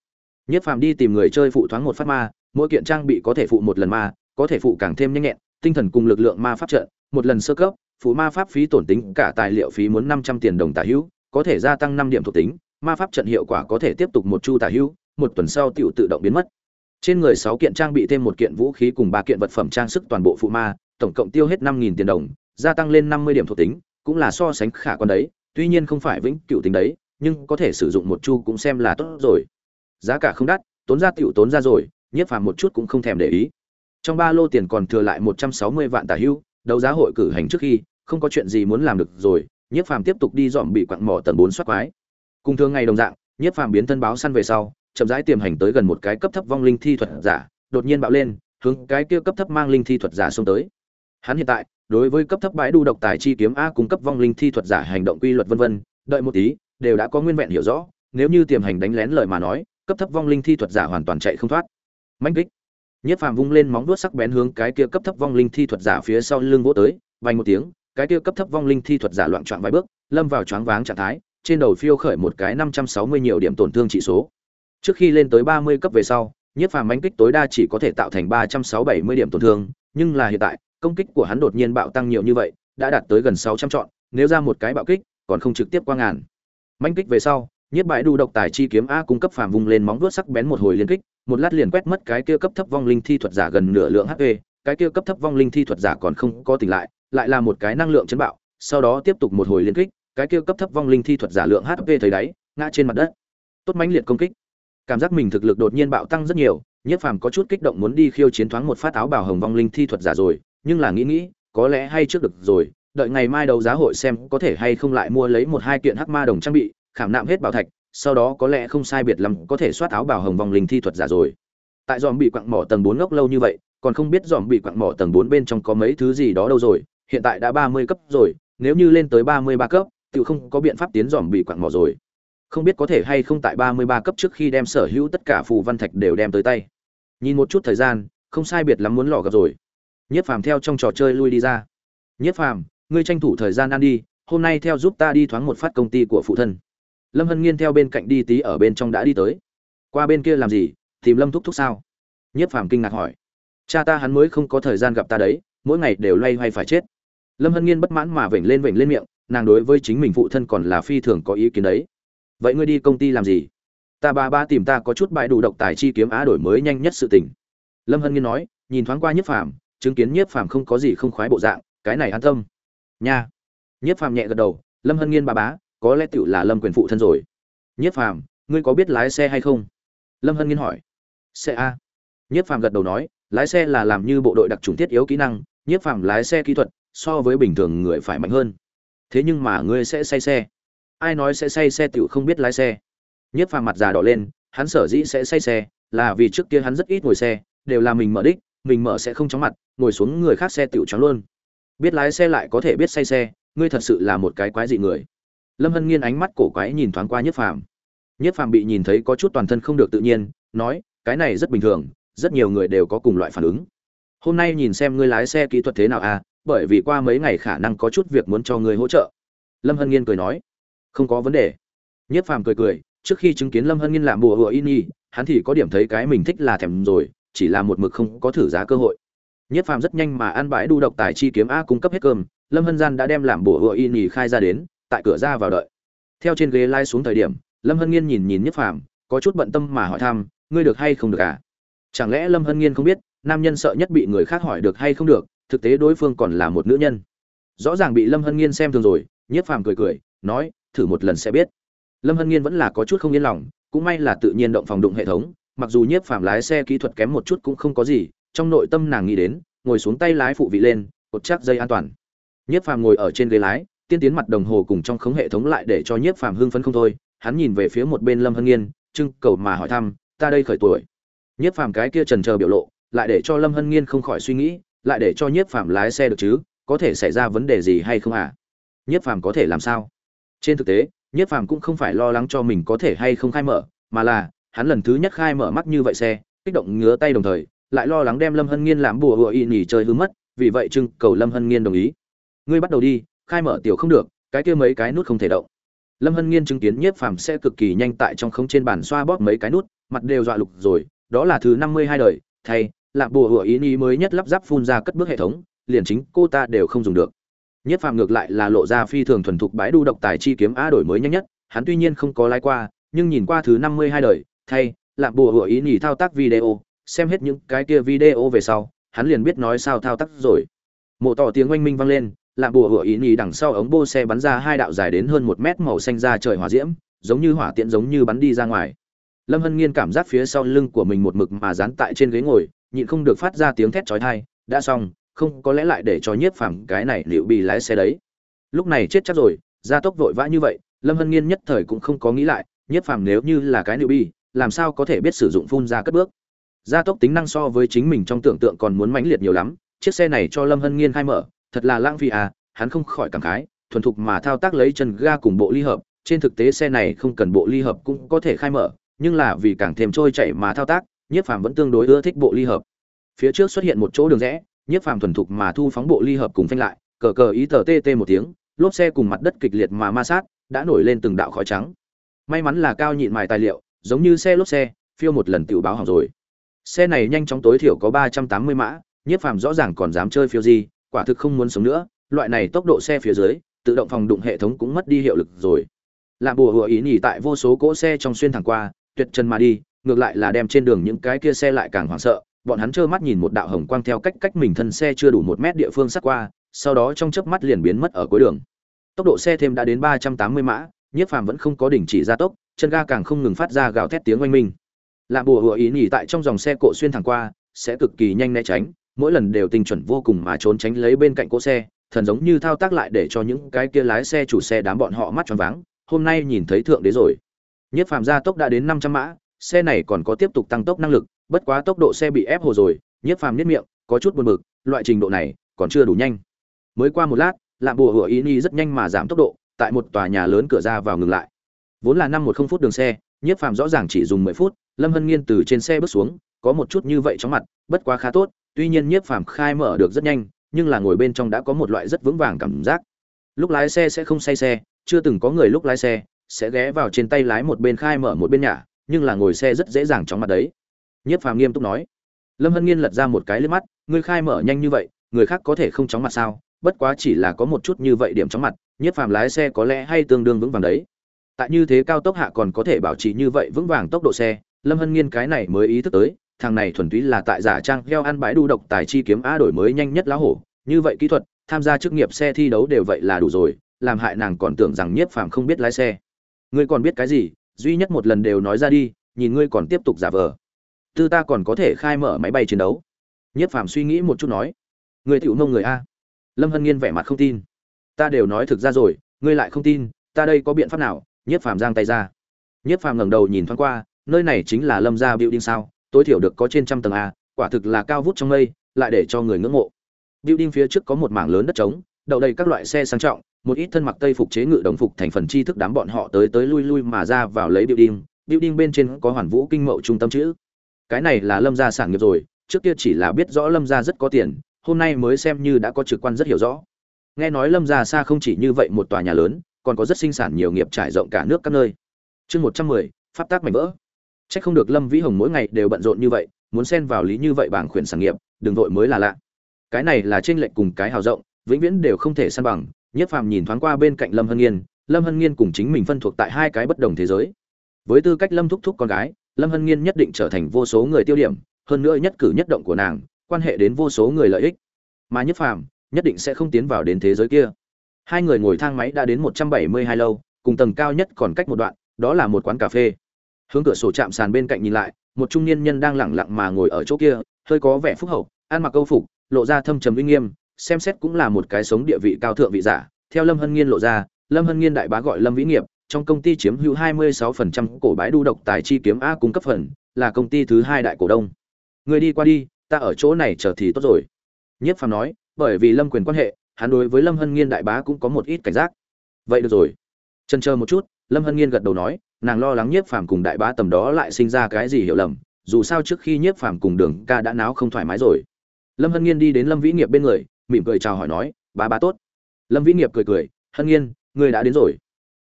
Speaker 1: Nhiếp phàm đi tìm người chơi phụ thoáng một phát ma, mỗi kiện trang bị có thể phụ một lần ma, có thể phụ càng thêm nhanh nhẹn, tinh thần cùng lực lượng ma pháp trận, một lần sơ cấp, phụ ma pháp phí tổn tính, cả tài liệu phí muốn năm trăm tiền đồng tả hữu, có thể gia tăng năm điểm thuộc tính, ma pháp trận hiệu quả có thể tiếp tục một chu tả hữu một tuần sau tiểu tự động biến mất. Trên người sáu kiện trang bị thêm một kiện vũ khí cùng ba kiện vật phẩm trang sức toàn bộ phụ ma, tổng cộng tiêu hết năm nghìn tiền đồng, gia tăng lên năm mươi điểm thuộc tính, cũng là so sánh khả quan đấy, tuy nhiên không phải vĩnh cựu tính đấy, nhưng có thể sử dụng một chu cũng xem là tốt rồi. Giá cả không đắt, tốn ra tiểu tốn ra rồi, nhiếp phàm một chút cũng không thèm để ý. Trong ba lô tiền còn thừa lại một trăm sáu mươi vạn tả hưu, đấu giá hội cử hành trước khi, không có chuyện gì muốn làm được rồi, nhiếp phàm tiếp tục đi dọn bị quặng mỏ tầng 4 soát quái. Cùng thường ngày đồng dạng, nhiếp phàm biến thân báo săn về sau chậm rãi tiềm hành tới gần một cái cấp thấp vong linh thi thuật giả, đột nhiên bạo lên, hướng cái kia cấp thấp mang linh thi thuật giả xông tới. Hắn hiện tại, đối với cấp thấp bãi đu độc tài chi kiếm a cung cấp vong linh thi thuật giả hành động quy luật vân vân, đợi một tí, đều đã có nguyên vẹn hiểu rõ, nếu như tiềm hành đánh lén lời mà nói, cấp thấp vong linh thi thuật giả hoàn toàn chạy không thoát. Mãnh kích. Nhiếp phàm vung lên móng vuốt sắc bén hướng cái kia cấp thấp vong linh thi thuật giả phía sau lưng vỗ tới, vang một tiếng, cái kia cấp thấp vong linh thi thuật giả loạn choạng vài bước, lâm vào choáng váng trạng thái, trên đầu phiêu khởi một cái năm trăm sáu mươi nhiều điểm tổn thương trị số trước khi lên tới ba mươi cấp về sau nhiếp phàm mãnh kích tối đa chỉ có thể tạo thành ba trăm sáu bảy mươi điểm tổn thương, nhưng là hiện tại, công kích của hắn đột nhiên bạo tăng nhiều như vậy, đã đạt tới gần sáu trăm trọn, nếu ra một cái bạo kích, còn không trực tiếp qua ngàn. Mãnh kích về sau nhiếp bãi đu độc tài chi kiếm a cung cấp phàm vung lên móng vuốt sắc bén một hồi liên kích, một lát liền quét mất cái kia cấp thấp vong linh thi thuật giả gần nửa lượng hp cái kia cấp thấp vong linh thi thuật giả còn không có tỉnh lại lại là một cái năng lượng chấn bạo, sau đó tiếp tục một hồi liên kích, cái kia cấp thấp vong linh thi thuật giả lượng hp thấy đáy, ngã trên mặt đất. Tốt mãnh liệt công kích cảm giác mình thực lực đột nhiên bạo tăng rất nhiều nhiếp phàm có chút kích động muốn đi khiêu chiến thoáng một phát áo bảo hồng vong linh thi thuật giả rồi, nhưng là nghĩ nghĩ, có lẽ hay trước được rồi, đợi ngày mai đấu giá hội xem có thể hay không lại mua lấy một hai kiện hắc ma đồng trang bị, khảm nạm hết bảo thạch, sau đó có lẽ không sai biệt lắm có thể soát áo bảo hồng vong linh thi thuật giả rồi. Tại dòm bị quặng mỏ tầng bốn ngốc lâu như vậy, còn không biết dòm bị quặng mỏ tầng bốn bên trong có mấy thứ gì đó đâu rồi, hiện tại đã ba mươi cấp rồi, nếu như lên tới ba mươi ba cấp, tự không có biện pháp tiến dòm bị quặng mỏ rồi không biết có thể hay không tại ba mươi ba cấp trước khi đem sở hữu tất cả phù văn thạch đều đem tới tay. Nhìn một chút thời gian, không sai biệt lắm muốn lò gặp rồi. Nhất phàm theo trong trò chơi lui đi ra. Nhất phàm, ngươi tranh thủ thời gian ăn đi, hôm nay theo giúp ta đi thoáng một phát công ty của phụ thân. Lâm hân nghiên theo bên cạnh đi tí ở bên trong đã đi tới. Qua bên kia làm gì, tìm lâm thúc thúc sao? Nhất phàm kinh ngạc hỏi. Cha ta hắn mới không có thời gian gặp ta đấy, mỗi ngày đều loay hoay phải chết. Lâm hân nghiên bất mãn mà vểnh lên vểnh lên miệng, nàng đối với chính mình phụ thân còn là phi thường có ý kiến đấy vậy ngươi đi công ty làm gì? Ta ba ba tìm ta có chút bãi đủ độc tài chi kiếm á đổi mới nhanh nhất sự tình. Lâm hân nghiên nói, nhìn thoáng qua nhiếp phàm, chứng kiến nhiếp phàm không có gì không khoái bộ dạng, cái này an tâm. Nha. Nhiếp phàm nhẹ gật đầu, lâm hân nghiên ba bá, có lẽ tựu là lâm quyền phụ thân rồi. Nhiếp phàm, ngươi có biết lái xe hay không? Lâm hân nghiên hỏi. Xe a. Nhiếp phàm gật đầu nói, lái xe là làm như bộ đội đặc trùng thiết yếu kỹ năng nhiếp phàm lái xe kỹ thuật so với bình thường người phải mạnh hơn. Thế nhưng mà ngươi sẽ say xe ai nói sẽ say xe tiểu không biết lái xe. Nhiếp phàm mặt già đỏ lên, hắn sở dĩ sẽ say xe, là vì trước kia hắn rất ít ngồi xe, đều là mình mở đích, mình mở sẽ không chóng mặt, ngồi xuống người khác xe tiểu chóng luôn. Biết lái xe lại có thể biết say xe, ngươi thật sự là một cái quái dị người. Lâm hân nghiên ánh mắt cổ quái nhìn thoáng qua nhất phàm. Nhất phàm bị nhìn thấy có chút toàn thân không được tự nhiên, nói, cái này rất bình thường, rất nhiều người đều có cùng loại phản ứng. Hôm nay nhìn xem ngươi lái xe kỹ thuật thế nào à bởi vì qua mấy ngày khả năng có chút việc muốn cho ngươi hỗ trợ. Lâm hân nghiên cười nói không có vấn đề. Nhất phàm cười cười, trước khi chứng kiến lâm hân nghiên làm bùa hựa in y hắn thì có điểm thấy cái mình thích là thèm rồi, chỉ là một mực không có thử giá cơ hội. Nhất phàm rất nhanh mà ăn bãi đu độc tài chi kiếm a cung cấp hết cơm, lâm hân gian đã đem làm bùa hựa in y khai ra đến, tại cửa ra vào đợi. Theo trên ghế lai xuống thời điểm, lâm hân nghiên nhìn nhìn nhất phàm, có chút bận tâm mà hỏi thăm, ngươi được hay không được à? Chẳng lẽ lâm hân nghiên không biết, nam nhân sợ nhất bị người khác hỏi được hay không được, thực tế đối phương còn là một nữ nhân. Rõ ràng bị lâm hân nghiên xem thường rồi, nhiếp phàm cười cười, nói thử một lần sẽ biết. Lâm hân nghiên vẫn là có chút không yên lòng, cũng may là tự nhiên động phòng đụng hệ thống, mặc dù nhiếp phàm lái xe kỹ thuật kém một chút cũng không có gì, trong nội tâm nàng nghĩ đến, ngồi xuống tay lái phụ vị lên, cột chắc dây an toàn. Nhiếp phàm ngồi ở trên ghế lái, tiên tiến mặt đồng hồ cùng trong khống hệ thống lại để cho nhiếp phàm hưng phấn không thôi, hắn nhìn về phía một bên lâm hân nghiên, trưng cầu mà hỏi thăm, ta đây khởi tuổi? Nhiếp phàm cái kia trần chờ biểu lộ, lại để cho lâm hân nghiên không khỏi suy nghĩ, lại để cho nhiếp phàm lái xe được chứ, có thể xảy ra vấn đề gì hay không à nhiếp phàm có thể làm sao? Trên thực tế nhiếp phàm cũng không phải lo lắng cho mình có thể hay không khai mở, mà là, hắn lần thứ nhất khai mở mắt như vậy xe, kích động ngứa tay đồng thời, lại lo lắng đem lâm hân nghiên làm bùa hựa y nhỉ chơi hư mất, vì vậy trưng cầu lâm hân nghiên đồng ý. Ngươi bắt đầu đi, khai mở tiểu không được, cái kia mấy cái nút không thể động. Lâm hân nghiên chứng kiến nhiếp phàm sẽ cực kỳ nhanh tại trong không trên bàn xoa bóp mấy cái nút, mặt đều dọa lục rồi, đó là thứ năm mươi hai đời, thay lạc bùa hựa ý ni mới nhất lắp ráp phun ra cất bước hệ thống, liền chính cô ta đều không dùng được nhất phàm ngược lại là lộ ra phi thường thuần thục bãi đu độc tài chi kiếm a đổi mới nhanh nhất hắn tuy nhiên không có lái qua nhưng nhìn qua thứ năm mươi hai đời thay lạm bùa hựa ý nhì thao tác video xem hết những cái kia video về sau hắn liền biết nói sao thao tác rồi. Mộ tỏ tiếng oanh minh vang lên lạm bùa hựa ý nhì đằng sau ống bô xe bắn ra hai đạo dài đến hơn một mét màu xanh ra trời hỏa diễm giống như hỏa tiễn giống như bắn đi ra ngoài. Lâm hân nghiên cảm giác phía sau lưng của mình một mực mà dán tại trên ghế ngồi nhịn không được phát ra tiếng thét chói tai, đã xong, không có lẽ lại để cho Nhiếp Phàm cái này liệu bị lái xe đấy. Lúc này chết chắc rồi, gia tốc vội vã như vậy, Lâm Hân Nghiên nhất thời cũng không có nghĩ lại, Nhiếp Phàm nếu như là cái liệu bị, làm sao có thể biết sử dụng phun ra cất bước. Gia tốc tính năng so với chính mình trong tưởng tượng còn muốn mãnh liệt nhiều lắm, chiếc xe này cho Lâm Hân Nghiên khai mở, thật là lãng phí à, hắn không khỏi cảm khái, thuần thục mà thao tác lấy chân ga cùng bộ ly hợp, trên thực tế xe này không cần bộ ly hợp cũng có thể khai mở, nhưng là vì càng thêm trôi chảy mà thao tác, nhiếp phàm vẫn tương đối ưa thích bộ ly hợp phía trước xuất hiện một chỗ đường rẽ nhiếp phàm thuần thục mà thu phóng bộ ly hợp cùng phanh lại, cờ cờ ý tờ tê tê một tiếng, lốp xe cùng mặt đất kịch liệt mà ma sát, đã nổi lên từng đạo khói trắng. May mắn là cao nhịn mài tài liệu, giống như xe lốp xe, phiêu một lần tự báo hỏng rồi. Xe này nhanh chóng tối thiểu có ba trăm tám mươi mã, nhiếp phàm rõ ràng còn dám chơi phiêu gì quả thực không muốn sống nữa, loại này tốc độ xe phía dưới, tự động phòng đụng hệ thống cũng mất đi hiệu lực rồi. Làm bùa hựa ý nhỉ tại vô số cỗ xe trong xuyên thẳng qua, tuyệt chân mà đi, ngược lại là đem trên đường những cái kia xe lại càng hoảng sợ bọn hắn trơ mắt nhìn một đạo hồng quang theo cách cách mình thân xe chưa đủ một mét địa phương sắt qua sau đó trong chớp mắt liền biến mất ở cuối đường. Tốc độ xe thêm đã đến ba trăm tám mươi mã nhiếp phàm vẫn không có đình chỉ gia tốc chân ga càng không ngừng phát ra gào thét tiếng oanh minh. Lạ bùa hùa ý nhỉ tại trong dòng xe cộ xuyên thẳng qua sẽ cực kỳ nhanh né tránh mỗi lần đều tinh chuẩn vô cùng mà trốn tránh lấy bên cạnh cỗ xe thần giống như thao tác lại để cho những cái kia lái xe chủ xe đám bọn họ mắt cho váng hôm nay nhìn thấy thượng đế rồi. Nhiếp phàm gia tốc đã đến năm trăm mã xe này còn có tiếp tục tăng tốc năng lực, bất quá tốc độ xe bị ép hồ rồi, Nhiếp Phàm nhất miệng, có chút buồn bực, loại trình độ này còn chưa đủ nhanh. Mới qua một lát, Lạm Bùa Hựa Ý Nhi rất nhanh mà giảm tốc độ, tại một tòa nhà lớn cửa ra vào ngừng lại. Vốn là năm một không phút đường xe, Nhiếp Phàm rõ ràng chỉ dùng mười phút, Lâm Hân Nghiên từ trên xe bước xuống, có một chút như vậy chóng mặt, bất quá khá tốt, tuy nhiên Nhiếp Phàm khai mở được rất nhanh, nhưng là ngồi bên trong đã có một loại rất vững vàng cảm giác. Lúc lái xe sẽ không say xe, chưa từng có người lúc lái xe sẽ ghé vào trên tay lái một bên khai mở một bên nhả, nhưng là ngồi xe rất dễ dàng chóng mặt đấy nhiếp phàm nghiêm túc nói. Lâm hân nghiên lật ra một cái lên mắt, ngươi khai mở nhanh như vậy, người khác có thể không chóng mặt sao? Bất quá chỉ là có một chút như vậy điểm chóng mặt nhiếp phàm lái xe có lẽ hay tương đương vững vàng đấy. Tại như thế cao tốc hạ còn có thể bảo trì như vậy vững vàng tốc độ xe, lâm hân nghiên cái này mới ý thức tới, thằng này thuần túy là tại giả trang heo ăn bãi đu độc tài chi kiếm a đổi mới nhanh nhất lá hổ. Như vậy kỹ thuật, tham gia chức nghiệp xe thi đấu đều vậy là đủ rồi, làm hại nàng còn tưởng rằng nhiếp phàm không biết lái xe. Ngươi còn biết cái gì? Duy nhất một lần đều nói ra đi, nhìn ngươi còn tiếp tục giả vờ tư ta còn có thể khai mở máy bay chiến đấu. Nhất phàm suy nghĩ một chút nói, người tiểu nông người a. Lâm hân nghiên vẻ mặt không tin. Ta đều nói thực ra rồi, ngươi lại không tin, ta đây có biện pháp nào? Nhất phàm giang tay ra. Nhất phàm ngẩng đầu nhìn thoáng qua, nơi này chính là lâm gia building sao? Tối thiểu được có trên trăm tầng a, quả thực là cao vút trong mây, lại để cho người ngưỡng mộ. Building phía trước có một mảng lớn đất trống, đậu đầy các loại xe sang trọng, một ít thân mặc tây phục chế ngự đồng phục thành phần tri thức đám bọn họ tới tới lui lui mà ra vào lấy building. Building bên trên có hoàn vũ kinh mậu trung tâm chữ cái này là lâm gia sản nghiệp rồi, trước kia chỉ là biết rõ lâm gia rất có tiền, hôm nay mới xem như đã có trực quan rất hiểu rõ. Nghe nói lâm gia xa không chỉ như vậy một tòa nhà lớn, còn có rất sinh sản nhiều nghiệp trải rộng cả nước các nơi. Chương một trăm mười, pháp tác mảnh vỡ. C h ắ c không được lâm vĩ hồng mỗi ngày đều bận rộn như vậy, muốn xen vào lý như vậy bảng khuyển sản nghiệp, đừng vội mới là lạ. Cái này là t r ê n lệch cùng cái hào rộng, vĩnh viễn đều không thể săn bằng, nhất phàm nhìn thoáng qua bên cạnh lâm hân nghiên, lâm hân nghiên cùng chính mình phân thuộc tại hai cái bất đồng thế giới. Với tư cách lâm thúc thúc con gái lâm hân nghiên nhất định trở thành vô số người tiêu điểm, hơn nữa nhất cử nhất động của nàng, quan hệ đến vô số người lợi ích. Mà nhất phàm nhất định sẽ không tiến vào đến thế giới kia. Hai người ngồi thang máy đã đến một trăm bảy mươi hai lâu, cùng tầng cao nhất còn cách một đoạn, đó là một quán cà phê. Hướng cửa sổ chạm sàn bên cạnh nhìn lại, một trung niên nhân đang lẳng lặng mà ngồi ở chỗ kia, hơi có vẻ phúc hậu, ăn mặc câu phục, lộ ra thâm trầm uy nghiêm, xem xét cũng là một cái sống địa vị cao thượng vị giả. Theo lâm hân nghiên lộ ra, lâm hân nghiên đại bá gọi lâm vĩ nghiệp trong công ty chiếm hữu 26% cổ bãi đu độc tài chi kiếm a cung cấp phần, là công ty thứ hai đại cổ đông. Người đi qua đi, ta ở chỗ này chờ thì tốt rồi. Nhất phàm nói, bởi vì lâm quyền quan hệ, hắn đối với lâm hân nghiên đại bá cũng có một ít cảnh giác. Vậy được rồi. Chân chờ một chút, lâm hân nghiên gật đầu nói, nàng lo lắng nhiếp phàm cùng đại bá tầm đó lại sinh ra cái gì hiểu lầm, dù sao trước khi nhiếp phàm cùng đường ca đã náo không thoải mái rồi. Lâm hân nghiên đi đến lâm vĩ nghiệp bên người, mỉm cười chào hỏi nói, bá bá tốt. Lâm vĩ nghiệp cười cười, hân nghiên ngươi đã đến rồi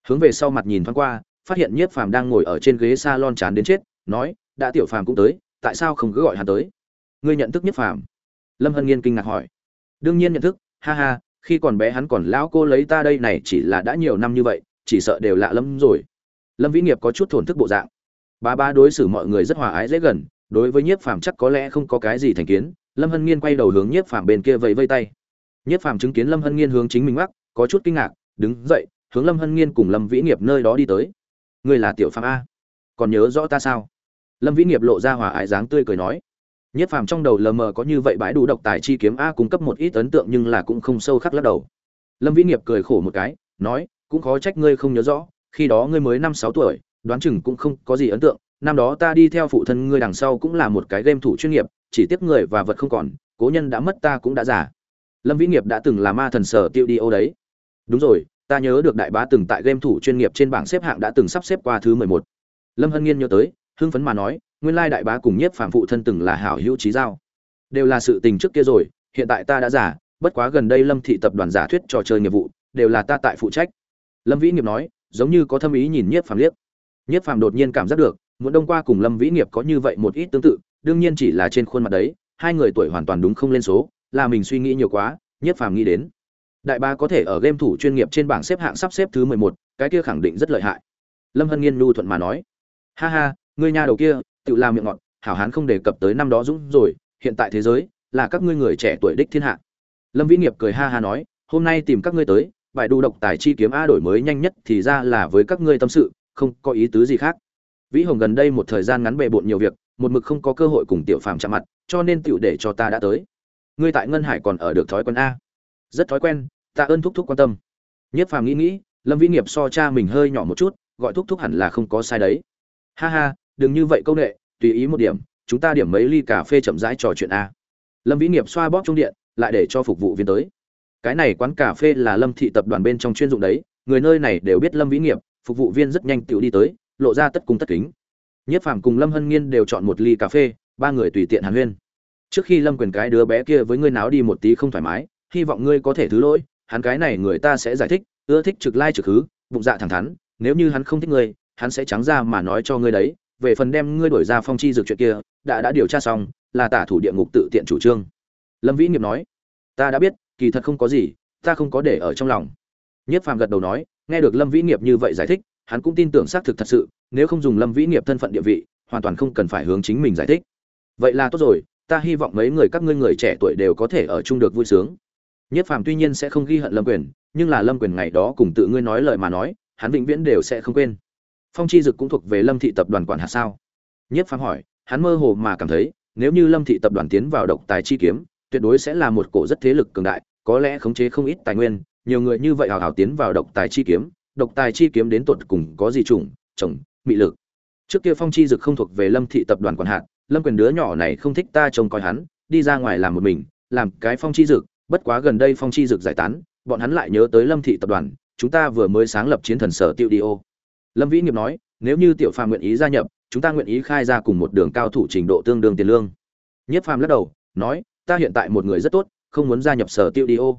Speaker 1: hướng về sau mặt nhìn thoáng qua, phát hiện nhiếp phàm đang ngồi ở trên ghế s a lon chán đến chết, nói, đã tiểu phàm cũng tới, tại sao không cứ gọi hắn tới? Ngươi nhận thức nhiếp phàm? Lâm hân nghiên kinh ngạc hỏi. Đương nhiên nhận thức, ha ha, khi còn bé hắn còn lão cô lấy ta đây này chỉ là đã nhiều năm như vậy, chỉ sợ đều lạ lắm rồi. Lâm vĩ nghiệp có chút thổn thức bộ dạng. Ba ba đối xử mọi người rất hòa ái dễ gần, đối với nhiếp phàm chắc có lẽ không có cái gì thành kiến, lâm hân nghiên quay đầu hướng nhiếp phàm bên kia vẫy vây tay. Nhiếp phàm chứng kiến lâm hân nghiên hướng chính mình mắc, có chút kinh ngạc, đứng dậy hướng lâm hân nghiên cùng lâm vĩ nghiệp nơi đó đi tới. Ngươi là tiểu phạm a. Còn nhớ rõ ta sao? Lâm vĩ nghiệp lộ ra hòa ái dáng tươi cười nói. Nhất phàm trong đầu lờ mờ có như vậy bãi đủ độc tài chi kiếm a cung cấp một ít ấn tượng nhưng là cũng không sâu khắc lắc đầu. Lâm vĩ nghiệp cười khổ một cái, nói, cũng khó trách ngươi không nhớ rõ, khi đó ngươi mới năm sáu tuổi, đoán chừng cũng không có gì ấn tượng. Năm đó ta đi theo phụ thân ngươi đằng sau cũng là một cái game thủ chuyên nghiệp, chỉ tiếc người và vật không còn, cố nhân đã mất ta cũng đã giả. Lâm vĩ nghiệp đã từng là ma thần sở tiêu đi ô đấy. Đúng rồi ta nhớ được đại bá từng tại game thủ chuyên nghiệp trên bảng xếp hạng đã từng sắp xếp qua thứ mười một. Lâm hân nghiên nhớ tới, hưng phấn mà nói, nguyên lai đại bá cùng nhiếp phạm phụ thân từng là hảo hữu trí giao. Đều là sự tình trước kia rồi, hiện tại ta đã giả bất quá gần đây lâm thị tập đoàn giả thuyết trò chơi nghiệp vụ, đều là ta tại phụ trách. Lâm vĩ nghiệp nói, giống như có thâm ý nhìn nhiếp phạm liếc. Nhiếp phạm đột nhiên cảm giác được, muốn đông qua cùng lâm vĩ nghiệp có như vậy một ít tương tự, đương nhiên chỉ là trên khuôn mặt đấy, hai người tuổi hoàn toàn đúng không lên số, là mình suy nghĩ nhiều quá, nhiếp phàm nghĩ đến đại ba có thể ở game thủ chuyên nghiệp trên bảng xếp hạng sắp xếp thứ mười một, cái kia khẳng định rất lợi hại. Lâm hân nghiên nhu thuận mà nói. Ha ha, ngươi nhà đầu kia, tự làm miệng ngọt, hảo hán không đề cập tới năm đó dũng rồi, hiện tại thế giới là các ngươi người trẻ tuổi đích thiên hạ. Lâm vĩ nghiệp cười ha ha nói, hôm nay tìm các ngươi tới, bài đu độc tài chi kiếm a đổi mới nhanh nhất thì ra là với các ngươi tâm sự, không có ý tứ gì khác. Vĩ hồng gần đây một thời gian ngắn bề bộn nhiều việc, một mực không có cơ hội cùng tiểu phàm chạm mặt, cho nên tiểu để cho ta đã tới. Ngươi tại ngân hải còn ở được thói quen a rất thói quen ta ơn thúc thúc quan tâm. Nhất phàm nghĩ nghĩ, lâm vĩ nghiệp so cha mình hơi nhỏ một chút, gọi thúc thúc hẳn là không có sai đấy. Ha ha, đừng như vậy công nghệ tùy ý một điểm, chúng ta điểm mấy ly cà phê chậm rãi trò chuyện a. Lâm vĩ nghiệp xoa bóp trong điện, lại để cho phục vụ viên tới. Cái này quán cà phê là lâm thị tập đoàn bên trong chuyên dụng đấy, người nơi này đều biết lâm vĩ nghiệp, phục vụ viên rất nhanh tự đi tới, lộ ra tất cung tất kính. Nhất phàm cùng lâm hân nghiên đều chọn một ly cà phê, ba người tùy tiện hàn huyên. Trước khi lâm quyền cái đứa bé kia với ngươi náo đi một tí không thoải mái hy vọng ngươi có thể thứ lỗi, hắn cái này người ta sẽ giải thích, ưa thích trực lai trực hứ, bụng dạ thẳng thắn, nếu như hắn không thích ngươi, hắn sẽ trắng ra mà nói cho ngươi đấy, về phần đem ngươi đổi ra phong chi dược chuyện kia, đã đã điều tra xong, là tả thủ địa ngục tự tiện chủ trương. Lâm vĩ nghiệp nói, ta đã biết, kỳ thật không có gì, ta không có để ở trong lòng. Nhất phàm gật đầu nói, nghe được lâm vĩ nghiệp như vậy giải thích, hắn cũng tin tưởng xác thực thật sự, nếu không dùng lâm vĩ nghiệp thân phận địa vị, hoàn toàn không cần phải hướng chính mình giải thích. Vậy là tốt rồi, ta hy vọng mấy người các ngươi người trẻ tuổi đều có thể ở chung được vui sướng nhất phàm tuy nhiên sẽ không ghi hận lâm quyền nhưng là lâm quyền ngày đó cùng tự ngươi nói lời mà nói hắn vĩnh viễn đều sẽ không quên. Phong chi dực cũng thuộc về lâm thị tập đoàn quản hạt sao? Nhất phàm hỏi hắn mơ hồ mà cảm thấy nếu như lâm thị tập đoàn tiến vào độc tài chi kiếm tuyệt đối sẽ là một cổ rất thế lực cường đại có lẽ khống chế không ít tài nguyên nhiều người như vậy hào hào tiến vào độc tài chi kiếm độc tài chi kiếm đến tột cùng có gì chủng, chồng mị lực. Trước kia phong chi dực không thuộc về lâm thị tập đoàn quản hạt lâm quyền đứa nhỏ này không thích ta trông coi hắn đi ra ngoài làm một mình làm cái phong chi dực bất quá gần đây phong chi dực giải tán, bọn hắn lại nhớ tới lâm thị tập đoàn, chúng ta vừa mới sáng lập chiến thần sở tiêu đi ô. Lâm vĩ nghiệp nói, nếu như tiểu phàm nguyện ý gia nhập, chúng ta nguyện ý khai ra cùng một đường cao thủ trình độ tương đương tiền lương. Nhất phàm lắc đầu, nói, ta hiện tại một người rất tốt, không muốn gia nhập sở tiêu đi ô.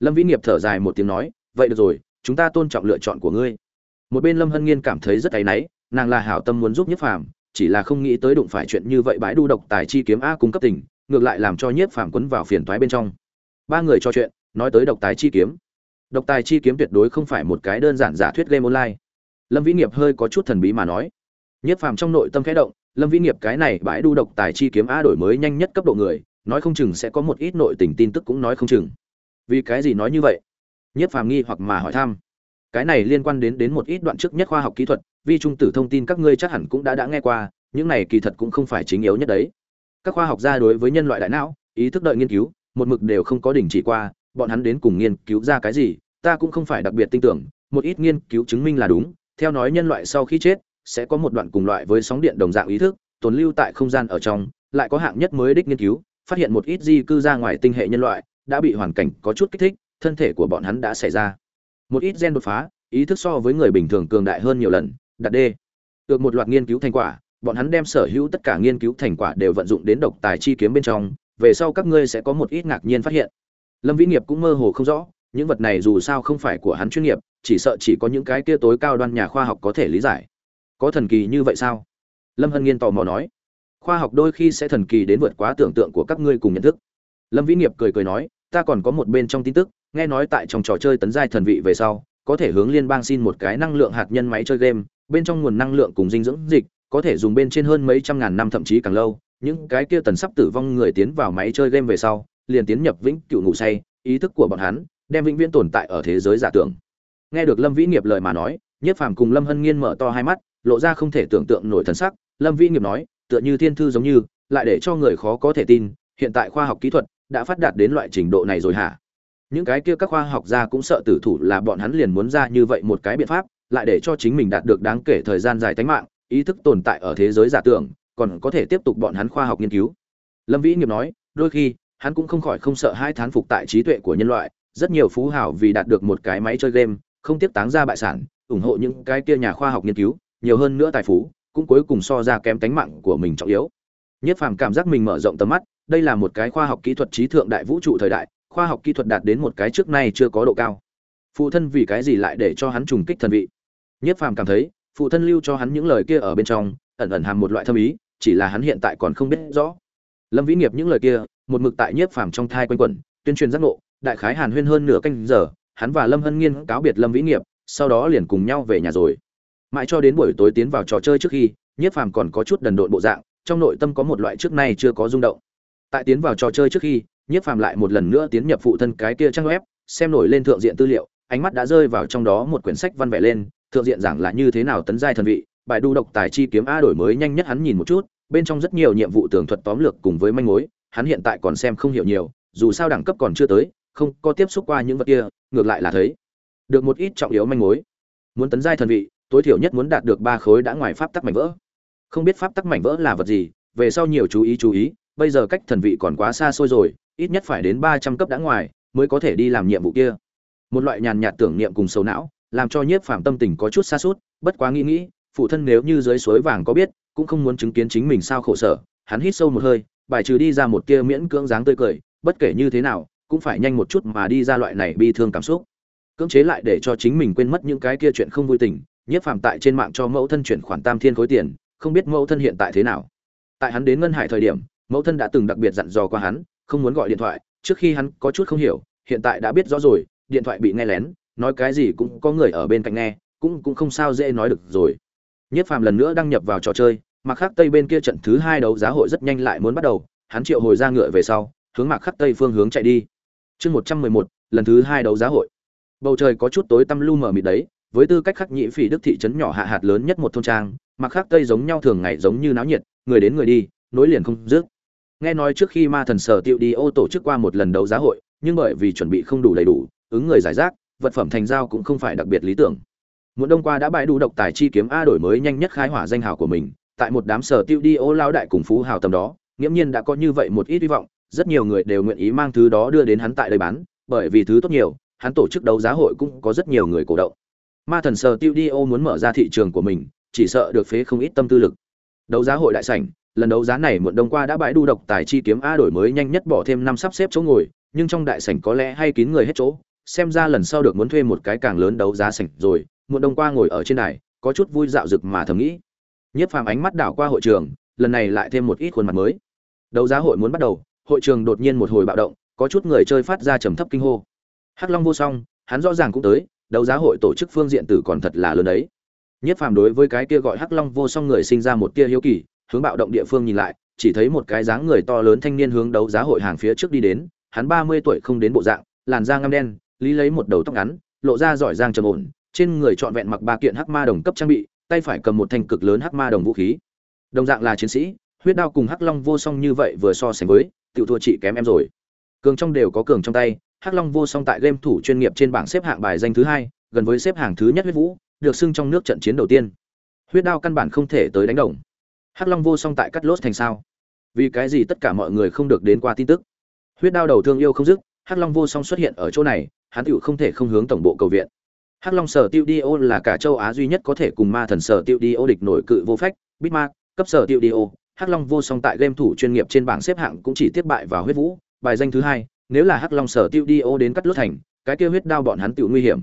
Speaker 1: Lâm vĩ nghiệp thở dài một tiếng nói, vậy được rồi, chúng ta tôn trọng lựa chọn của ngươi. Một bên lâm hân nghiên cảm thấy rất áy náy, nàng là hảo tâm muốn giúp nhiếp phàm, chỉ là không nghĩ tới đụng phải chuyện như vậy bãi đu độc tài chi kiếm a cung cấp tình, ngược lại làm cho nhiếp phàm quấn vào phiền toái bên trong ba người trò chuyện, nói tới độc tài chi kiếm. Độc tài chi kiếm tuyệt đối không phải một cái đơn giản giả thuyết game online. Lâm vĩ nghiệp hơi có chút thần bí mà nói. Nhất phàm trong nội tâm khẽ động, lâm vĩ nghiệp cái này bãi đu độc tài chi kiếm a đổi mới nhanh nhất cấp độ người, nói không chừng sẽ có một ít nội tình tin tức cũng nói không chừng. Vì cái gì nói như vậy? Nhất phàm nghi hoặc mà hỏi thăm. Cái này liên quan đến đến một ít đoạn trước nhất khoa học kỹ thuật, vi trung tử thông tin các ngươi chắc hẳn cũng đã đã nghe qua, những này kỳ thật cũng không phải chính yếu nhất đấy. Các khoa học gia đối với nhân loại đại não, ý thức đợi nghiên cứu một mực đều không có đình chỉ qua, bọn hắn đến cùng nghiên cứu ra cái gì, ta cũng không phải đặc biệt tin tưởng, một ít nghiên cứu chứng minh là đúng, theo nói nhân loại sau khi chết, sẽ có một đoạn cùng loại với sóng điện đồng dạng ý thức, tồn lưu tại không gian ở trong, lại có hạng nhất mới đích nghiên cứu, phát hiện một ít di cư ra ngoài tinh hệ nhân loại, đã bị hoàn cảnh có chút kích thích, thân thể của bọn hắn đã xảy ra. Một ít gen đột phá, ý thức so với người bình thường cường đại hơn nhiều lần, đặt đê được một loạt nghiên cứu thành quả, bọn hắn đem sở hữu tất cả nghiên cứu thành quả đều vận dụng đến độc tài chi kiếm bên trong về sau các ngươi sẽ có một ít ngạc nhiên phát hiện. Lâm vĩ nghiệp cũng mơ hồ không rõ, những vật này dù sao không phải của hắn chuyên nghiệp, chỉ sợ chỉ có những cái kia tối cao đoan nhà khoa học có thể lý giải. Có thần kỳ như vậy sao? Lâm hân nghiên tò mò nói. Khoa học đôi khi sẽ thần kỳ đến vượt quá tưởng tượng của các ngươi cùng nhận thức. Lâm vĩ nghiệp cười cười nói, ta còn có một bên trong tin tức, nghe nói tại trong trò chơi tấn giai thần vị về sau, có thể hướng liên bang xin một cái năng lượng hạt nhân máy chơi game, bên trong nguồn năng lượng cùng dinh dưỡng dịch, có thể dùng bên trên hơn mấy trăm ngàn năm thậm chí càng lâu những cái kia tần sắp tử vong người tiến vào máy chơi game về sau, liền tiến nhập vĩnh cựu ngủ say, ý thức của bọn hắn đem vĩnh viễn tồn tại ở thế giới giả tưởng. Nghe được lâm vĩ nghiệp lời mà nói nhiếp phàm cùng lâm hân nghiên mở to hai mắt, lộ ra không thể tưởng tượng nổi thần sắc. Lâm vĩ nghiệp nói, tựa như thiên thư giống như, lại để cho người khó có thể tin, hiện tại khoa học kỹ thuật đã phát đạt đến loại trình độ này rồi hả? Những cái kia các khoa học gia cũng sợ tử thủ là bọn hắn liền muốn ra như vậy một cái biện pháp, lại để cho chính mình đạt được đáng kể thời gian dài tánh mạng, ý thức tồn tại ở thế giới giả tưởng còn có thể tiếp tục bọn hắn khoa học nghiên cứu. Lâm vĩ nghiệp nói, đôi khi, hắn cũng không khỏi không sợ hai thán phục tại trí tuệ của nhân loại, rất nhiều phú hào vì đạt được một cái máy chơi game, không tiếp táng ra bại sản, ủng hộ những cái kia nhà khoa học nghiên cứu, nhiều hơn nữa tài phú, cũng cuối cùng so ra kém tánh mạng của mình trọng yếu. Nhất phàm cảm giác mình mở rộng tầm mắt, đây là một cái khoa học kỹ thuật trí thượng đại vũ trụ thời đại, khoa học kỹ thuật đạt đến một cái trước nay chưa có độ cao. Phụ thân vì cái gì lại để cho hắn trùng kích thần vị? Nhất phàm cảm thấy, phụ thân lưu cho hắn những lời kia ở bên trong ẩn ẩn hàm một loại thâm ý, chỉ là hắn hiện tại còn không biết rõ. Lâm vĩ nghiệp những lời kia, một mực tại nhiếp phàm trong thai quanh quẩn, tuyên truyền giác ngộ, đại khái hàn huyên hơn nửa canh giờ, hắn và lâm hân nghiên cáo biệt lâm vĩ nghiệp, sau đó liền cùng nhau về nhà rồi. Mãi cho đến buổi tối tiến vào trò chơi trước khi, nhiếp phàm còn có chút đần độn bộ dạng, trong nội tâm có một loại trước nay chưa có rung động. Tại tiến vào trò chơi trước khi, nhiếp phàm lại một lần nữa tiến nhập phụ thân cái kia trang web, xem nổi lên thượng diện tư liệu, ánh mắt đã rơi vào trong đó một quyển sách văn vẻ lên, thượng diện giảng là như thế nào tấn giai thần vị bài đu độc tài chi kiếm a đổi mới nhanh nhất hắn nhìn một chút, bên trong rất nhiều nhiệm vụ tường thuật tóm lược cùng với manh mối, hắn hiện tại còn xem không hiểu nhiều, dù sao đẳng cấp còn chưa tới, không có tiếp xúc qua những vật kia, ngược lại là thấy được một ít trọng yếu manh mối. Muốn tấn giai thần vị, tối thiểu nhất muốn đạt được ba khối đã ngoài pháp tắc mảnh vỡ. Không biết pháp tắc mảnh vỡ là vật gì, về sau nhiều chú ý chú ý, bây giờ cách thần vị còn quá xa xôi rồi, ít nhất phải đến ba trăm cấp đã ngoài mới có thể đi làm nhiệm vụ kia. Một loại nhàn nhạt tưởng niệm cùng sầu não, làm cho nhiếp phàm tâm tình có chút xa suốt bất quá nghĩ nghĩ phụ thân nếu như dưới suối vàng có biết, cũng không muốn chứng kiến chính mình sao khổ sở, hắn hít sâu một hơi, bài trừ đi ra một tia miễn cưỡng dáng tươi cười, bất kể như thế nào, cũng phải nhanh một chút mà đi ra loại này bi thương cảm xúc. Cưỡng chế lại để cho chính mình quên mất những cái kia chuyện không vui tình nhiếp phàm tại trên mạng cho mẫu thân chuyển khoản tam thiên khối tiền, không biết mẫu thân hiện tại thế nào. Tại hắn đến ngân hải thời điểm, mẫu thân đã từng đặc biệt dặn dò qua hắn, không muốn gọi điện thoại, trước khi hắn có chút không hiểu, hiện tại đã biết rõ rồi, điện thoại bị nghe lén, nói cái gì cũng có người ở bên cạnh nghe, cũng cũng không sao dễ nói được rồi nhất phàm lần nữa đăng nhập vào trò chơi mặc khắc tây bên kia trận thứ hai đấu giá hội rất nhanh lại muốn bắt đầu, hắn triệu hồi ra ngựa về sau, hướng mặc khắc tây phương hướng chạy đi. Chương một trăm mười một, lần thứ hai đấu giá hội. Bầu trời có chút tối tăm lu mờ mịt đấy, với tư cách khắc nhị phỉ đức thị trấn nhỏ hạ hạt lớn nhất một thôn trang mặc khắc tây giống nhau thường ngày giống như náo nhiệt, người đến người đi, nối liền không dứt. Nghe nói trước khi ma thần sở tiệu đi ô tổ chức qua một lần đấu giá hội, nhưng bởi vì chuẩn bị không đủ đầy đủ, ứng người giải rác, vật phẩm thành giao cũng không phải đặc biệt lý tưởng muộn đông qua đã bãi đủ độc tài chi kiếm a đổi mới nhanh nhất khai hỏa danh hào của mình, tại một đám sở tiêu đi ô lao đại cùng phú hào tầm đó, nghiễm nhiên đã có như vậy một ít hy vọng, rất nhiều người đều nguyện ý mang thứ đó đưa đến hắn tại đây bán, bởi vì thứ tốt nhiều, hắn tổ chức đấu giá hội cũng có rất nhiều người cổ động. Ma thần sở tiêu đi ô muốn mở ra thị trường của mình, chỉ sợ được phế không ít tâm tư lực. Đấu giá hội đại sảnh, lần đấu giá này muộn đông qua đã bãi đu độc tài chi kiếm a đổi mới nhanh nhất bỏ thêm năm sắp xếp chỗ ngồi, nhưng trong đại sảnh có lẽ hay kín người hết chỗ, xem ra lần sau được muốn thuê một cái càng lớn đấu giá sảnh rồi muộn đông qua ngồi ở trên đài, có chút vui dạo rực mà thầm nghĩ. Nhiếp phàm ánh mắt đảo qua hội trường, lần này lại thêm một ít khuôn mặt mới. Đấu giá hội muốn bắt đầu, hội trường đột nhiên một hồi bạo động, có chút người chơi phát ra trầm thấp kinh hô. Hắc long vô song, hắn rõ ràng cũng tới, đấu giá hội tổ chức phương diện tử còn thật là lớn đấy. Nhất phàm đối với cái kia gọi hắc long vô song người sinh ra một tia hiếu kỳ, hướng bạo động địa phương nhìn lại, chỉ thấy một cái dáng người to lớn thanh niên hướng đấu giá hội hàng phía trước đi đến, hắn ba mươi tuổi không đến bộ dạng, làn da ngăm đen, lý lấy một đầu tóc ngắn, lộ ra giỏi giang trầm ổn trên người trọn vẹn mặc ba kiện hắc ma đồng cấp trang bị, tay phải cầm một thanh cực lớn hắc ma đồng vũ khí. Đồng dạng là chiến sĩ, huyết đao cùng hắc long vô song như vậy vừa so sánh với tự thua chị kém em rồi. Cường trong đều có cường trong tay, hắc long vô song tại game thủ chuyên nghiệp trên bảng xếp hạng bài danh thứ hai, gần với xếp hạng thứ nhất huyết vũ, được xưng trong nước trận chiến đầu tiên. Huyết đao căn bản không thể tới đánh đồng. Hắc long vô song tại cắt lốt thành sao? Vì cái gì tất cả mọi người không được đến qua tin tức? Huyết đao đầu thương yêu không dứt, hắc long vô song xuất hiện ở chỗ này, hắn tiểu không thể không hướng tổng bộ cầu viện hắc long sở tiêu đi ô là cả châu á duy nhất có thể cùng ma thần sở tiêu đi ô địch nổi cự vô phách bitmark cấp sở tiêu đi ô. Hắc long vô song tại game thủ chuyên nghiệp trên bảng xếp hạng cũng chỉ tiếp bại vào huyết vũ. Bài danh thứ hai, nếu là hắc long sở tiêu đi ô đến cắt lốt thành, cái kia huyết đao bọn hắn tự nguy hiểm.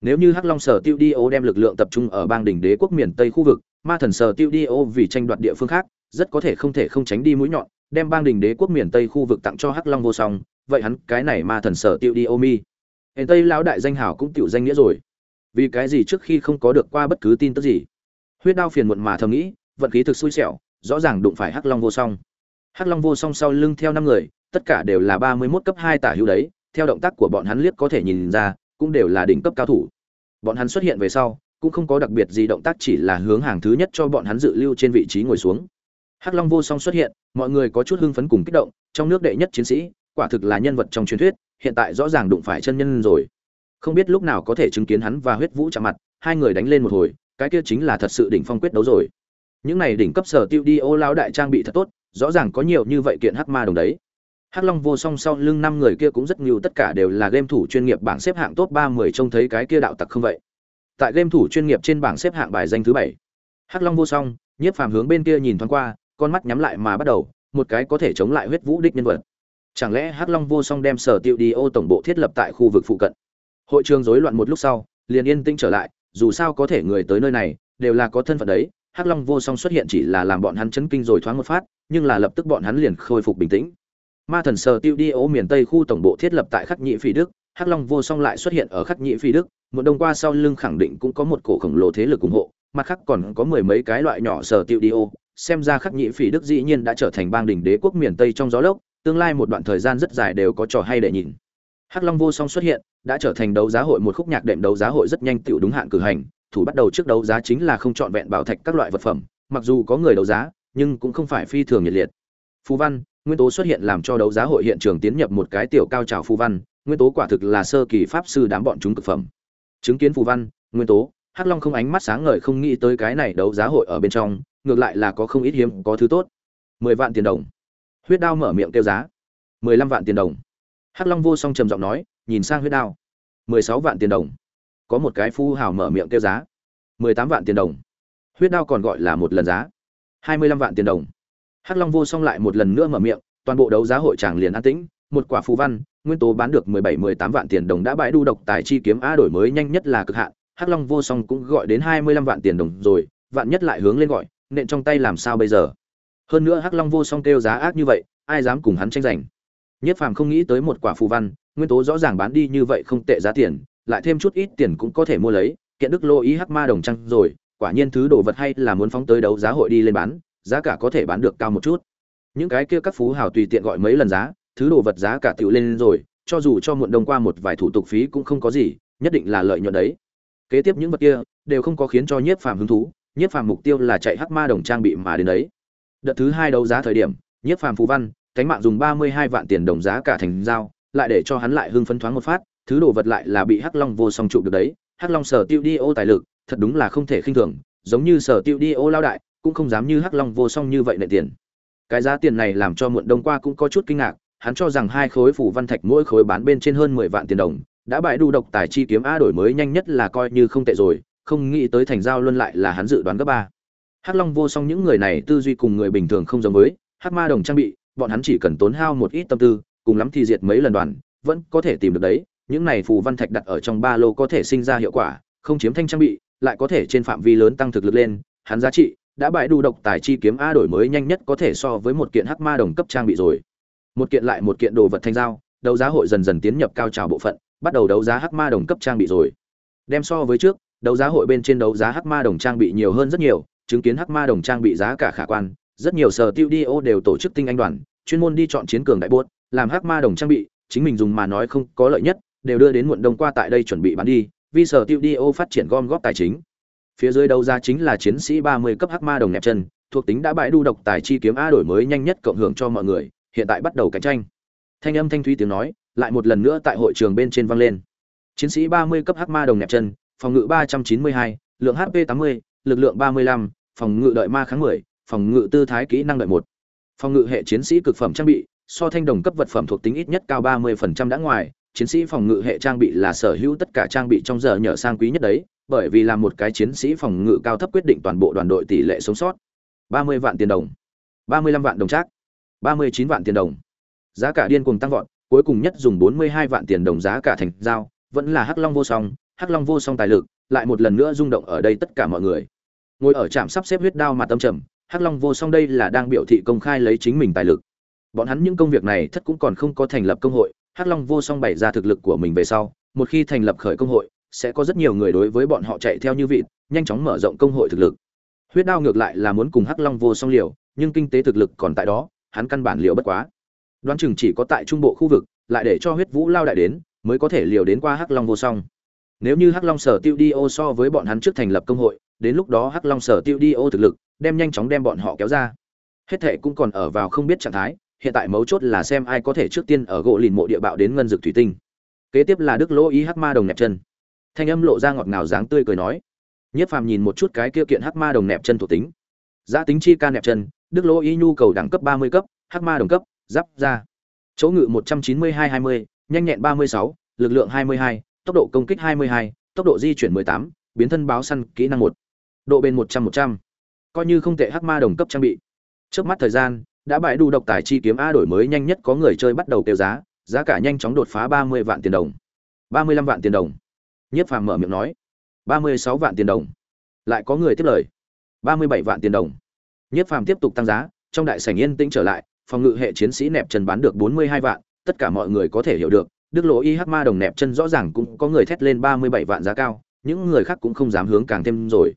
Speaker 1: Nếu như hắc long sở tiêu đi ô đem lực lượng tập trung ở bang đỉnh đế quốc miền tây khu vực, ma thần sở tiêu đi ô vì tranh đoạt địa phương khác, rất có thể không thể không tránh đi mũi nhọn, đem bang đỉnh đế quốc miền tây khu vực tặng cho hắc long vô song. Vậy hắn, cái này ma thần sở tiêu đi ô mi. Hiện tây lão đại danh hảo cũng tiểu danh nghĩa rồi vì cái gì trước khi không có được qua bất cứ tin tức gì huyết đao phiền muộn mà thầm nghĩ vận khí thực xui xẻo rõ ràng đụng phải hắc long vô song hắc long vô song sau lưng theo năm người tất cả đều là ba mươi mốt cấp hai tả hữu đấy, theo động tác của bọn hắn liếc có thể nhìn ra, cũng đều là đỉnh cấp cao thủ. Bọn hắn xuất hiện về sau, cũng không có đặc biệt gì động tác chỉ là hướng hàng thứ nhất cho bọn hắn dự lưu trên vị trí ngồi xuống. Hắc Long vô song xuất hiện, mọi người có chút hưng phấn cùng kích động, trong nước đệ nhất chiến sĩ, quả thực là nhân vật trong truyền thuyết, hiện tại rõ ràng đụng phải chân nhân rồi. Không biết lúc nào có thể chứng kiến hắn và huyết vũ chạm mặt, hai người đánh lên một hồi, cái kia chính là thật sự đỉnh phong quyết đấu rồi. Những này đỉnh cấp sở tiêu đi ô lão đại trang bị thật tốt, rõ ràng có nhiều như vậy kiện hắc ma đồng đấy. Hắc Long vô song sau lưng năm người kia cũng rất nhiều tất cả đều là game thủ chuyên nghiệp bảng xếp hạng top 30 trông thấy cái kia đạo tặc không vậy. Tại game thủ chuyên nghiệp trên bảng xếp hạng bài danh thứ bảy, Hắc Long vô song, Nhiếp Phàm hướng bên kia nhìn thoáng qua, con mắt nhắm lại mà bắt đầu, một cái có thể chống lại huyết vũ đích nhân vật. Chẳng lẽ Hắc Long vô song đem sở tiêu đi ô tổng bộ thiết lập tại khu vực phụ cận? Hội trường rối loạn một lúc sau, liền yên tĩnh trở lại, dù sao có thể người tới nơi này đều là có thân phận đấy, Hắc Long vô song xuất hiện chỉ là làm bọn hắn chấn kinh rồi thoáng một phát, nhưng là lập tức bọn hắn liền khôi phục bình tĩnh. Ma thần sờ tiêu đi ố miền tây khu tổng bộ thiết lập tại khắc nhị phi đức hắc long vô song lại xuất hiện ở khắc nhị phi đức một đông qua sau lưng khẳng định cũng có một cổ khổng lồ thế lực ủng hộ mặt khác còn có mười mấy cái loại nhỏ sở tiêu đi ô xem ra khắc nhị phi đức dĩ nhiên đã trở thành bang đỉnh đế quốc miền tây trong gió lốc tương lai một đoạn thời gian rất dài đều có trò hay để nhìn hắc long vô song xuất hiện, đã trở thành đấu giá hội một khúc nhạc đệm đấu giá hội rất nhanh tựu đúng hạn cử hành. Thủ bắt đầu trước đấu giá chính là không chọn vẹn bảo thạch các loại vật phẩm, mặc dù có người đấu giá, nhưng cũng không phải phi thường nhiệt liệt. Phú văn, nguyên tố xuất hiện làm cho đấu giá hội hiện trường tiến nhập một cái tiểu cao trào phù văn, nguyên tố quả thực là sơ kỳ pháp sư đám bọn chúng cực phẩm. Chứng kiến phù văn, nguyên tố, hắc long không ánh mắt sáng ngời không nghĩ tới cái này đấu giá hội ở bên trong, ngược lại là có không ít hiếm có thứ tốt. Mười vạn tiền đồng. Huyết đao mở miệng kêu giá. Mười lăm vạn tiền đồng hắc long vô song trầm giọng nói, nhìn sang huyết đao. mười sáu vạn tiền đồng. Có một cái phu hào mở miệng kêu giá. mười tám vạn tiền đồng. Huyết đao còn gọi là một lần giá. hai mươi lăm vạn tiền đồng. Hắc long vô song lại một lần nữa mở miệng, toàn bộ đấu giá hội tràng liền an tĩnh, một quả phù văn, nguyên tố bán được mười bảy, mười tám vạn tiền đồng đã bãi đu độc, tài chi kiếm a đổi mới nhanh nhất là cực hạn. Hắc long vô song cũng gọi đến hai mươi lăm vạn tiền đồng rồi, vạn nhất lại hướng lên gọi, nện trong tay làm sao bây giờ? Hơn nữa hắc long vô song kêu giá ác như vậy, ai dám cùng hắn tranh giành? Nhất phàm không nghĩ tới một quả phù văn, nguyên tố rõ ràng bán đi như vậy không tệ giá tiền, lại thêm chút ít tiền cũng có thể mua lấy, kiện đức lô ý hắc ma đồng trăng rồi, quả nhiên thứ đồ vật hay là muốn phóng tới đấu giá hội đi lên bán, giá cả có thể bán được cao một chút. Những cái kia các phú hào tùy tiện gọi mấy lần giá, thứ đồ vật giá cả tiểu lên rồi, cho dù cho muộn đông qua một vài thủ tục phí cũng không có gì, nhất định là lợi nhuận đấy. Kế tiếp những vật kia, đều không có khiến cho nhiếp phàm hứng thú nhiếp phàm mục tiêu là chạy hắc ma đồng trang bị mà đến đấy. Đợt thứ hai đấu giá thời điểm nhiếp phàm phù văn cánh mạng dùng ba mươi hai vạn tiền đồng giá cả thành giao lại để cho hắn lại hưng phấn thoáng một phát, thứ đồ vật lại là bị hắc long vô song trụ được đấy. Hắc long sở tiêu đi ô tài lực, thật đúng là không thể khinh thường, giống như sở tiêu đi ô lao đại, cũng không dám như hắc long vô song như vậy nệ tiền. Cái giá tiền này làm cho muộn đông qua cũng có chút kinh ngạc, hắn cho rằng hai khối phủ văn thạch mỗi khối bán bên trên hơn mười vạn tiền đồng, đã bại đu độc tài chi kiếm a đổi mới nhanh nhất là coi như không tệ rồi, không nghĩ tới thành giao luân lại là hắn dự đoán gấp ba. Hắc long vô song những người này tư duy cùng người bình thường không giống với, hắc ma đồng trang bị bọn hắn chỉ cần tốn hao một ít tâm tư, cùng lắm thì diệt mấy lần đoàn, vẫn có thể tìm được đấy. Những này phù văn thạch đặt ở trong ba lô có thể sinh ra hiệu quả, không chiếm thanh trang bị, lại có thể trên phạm vi lớn tăng thực lực lên. Hắn giá trị đã bại đủ độc tài chi kiếm a đổi mới nhanh nhất có thể so với một kiện hắc ma đồng cấp trang bị rồi. Một kiện lại một kiện đồ vật thanh giao, đấu giá hội dần dần tiến nhập cao trào bộ phận, bắt đầu đấu giá hắc ma đồng cấp trang bị rồi. Đem so với trước, đấu giá hội bên trên đấu giá hắc ma đồng trang bị nhiều hơn rất nhiều, chứng kiến hắc ma đồng trang bị giá cả khả quan rất nhiều sở tiêu đi ô đều tổ chức tinh anh đoàn chuyên môn đi chọn chiến cường đại buốt làm hắc ma đồng trang bị chính mình dùng mà nói không có lợi nhất đều đưa đến muộn đông qua tại đây chuẩn bị bán đi vì sở tiêu đi ô phát triển gom góp tài chính. Phía dưới đấu giá chính là chiến sĩ 30 cấp hắc ma đồng nẹp chân thuộc tính đã bãi đu độc tài chi kiếm a đổi mới nhanh nhất cộng hưởng cho mọi người hiện tại bắt đầu cạnh tranh. Thanh âm thanh thúy tiếng nói lại một lần nữa tại hội trường bên trên vang lên. Chiến sĩ 30 cấp hắc ma đồng nẹp chân phòng ngự 392, lượng hp 80, lực lượng 35, phòng ngự đợi ma kháng 10, phòng ngự tư thái kỹ năng đợi một. Phòng ngự hệ chiến sĩ cực phẩm trang bị, so thanh đồng cấp vật phẩm thuộc tính ít nhất cao 30% đã ngoài. Chiến sĩ phòng ngự hệ trang bị là sở hữu tất cả trang bị trong giờ nhờ sang quý nhất đấy, bởi vì là một cái chiến sĩ phòng ngự cao thấp quyết định toàn bộ đoàn đội tỷ lệ sống sót. 30 vạn tiền đồng. 35 vạn đồng trác. 39 vạn tiền đồng. Giá cả điên cuồng tăng vọt, cuối cùng nhất dùng 42 vạn tiền đồng giá cả thành giao, vẫn là hắc long vô song. Hắc long vô song tài lực lại một lần nữa rung động ở đây tất cả mọi người. Ngồi ở trạm sắp xếp huyết đao mà tâm trầm hắc long vô song đây là đang biểu thị công khai lấy chính mình tài lực. Bọn hắn những công việc này thất cũng còn không có thành lập công hội, hắc long vô song bày ra thực lực của mình về sau, một khi thành lập khởi công hội, sẽ có rất nhiều người đối với bọn họ chạy theo như vịt, nhanh chóng mở rộng công hội thực lực. Huyết đao ngược lại là muốn cùng hắc long vô song liều, nhưng kinh tế thực lực còn tại đó, hắn căn bản liều bất quá. Đoán chừng chỉ có tại trung bộ khu vực, lại để cho huyết vũ lao đại đến, mới có thể liều đến qua hắc long vô song. Nếu như hắc long sở tiêu đi ô so với bọn hắn trước thành lập công hội đến lúc đó hắc long sở tiêu đi ô thực lực, đem nhanh chóng đem bọn họ kéo ra. Hết thệ cũng còn ở vào không biết trạng thái, hiện tại mấu chốt là xem ai có thể trước tiên ở gỗ lìn mộ địa bạo đến ngân dực thủy tinh. Kế tiếp là đức lỗ ý hắc ma đồng nẹp chân. Thanh âm lộ ra ngọt ngào dáng tươi cười nói, nhất phàm nhìn một chút cái kia kiện hắc ma đồng nẹp chân thuộc tính. Giá tính chi ca nẹp chân, đức lỗ ý nhu cầu đẳng cấp ba mươi cấp, hắc ma đồng cấp, giáp ra. Chỗ ngự một trăm chín mươi hai hai mươi, nhanh nhẹn ba mươi sáu, lực lượng hai mươi hai, tốc độ công kích hai mươi hai, tốc độ di chuyển mười tám, biến thân báo săn kỹ năng một độ bền một trăm một trăm. Coi như không tệ hắc ma đồng cấp trang bị. Trước mắt thời gian, đã bại đủ độc tài chi kiếm a đổi mới nhanh nhất có người chơi bắt đầu kêu giá giá cả nhanh chóng đột phá ba mươi vạn tiền đồng. Ba mươi lăm vạn tiền đồng. Nhiếp phàm mở miệng nói. Ba mươi sáu vạn tiền đồng. Lại có người tiếp lời. Ba mươi bảy vạn tiền đồng. Nhiếp phàm tiếp tục tăng giá, trong đại sảnh yên tĩnh trở lại, phòng ngự hệ chiến sĩ nẹp chân bán được bốn mươi hai vạn, tất cả mọi người có thể hiểu được, đức lỗ y hắc ma đồng nẹp chân rõ ràng cũng có người thét lên ba mươi bảy vạn giá cao, những người khác cũng không dám hướng càng thêm rồi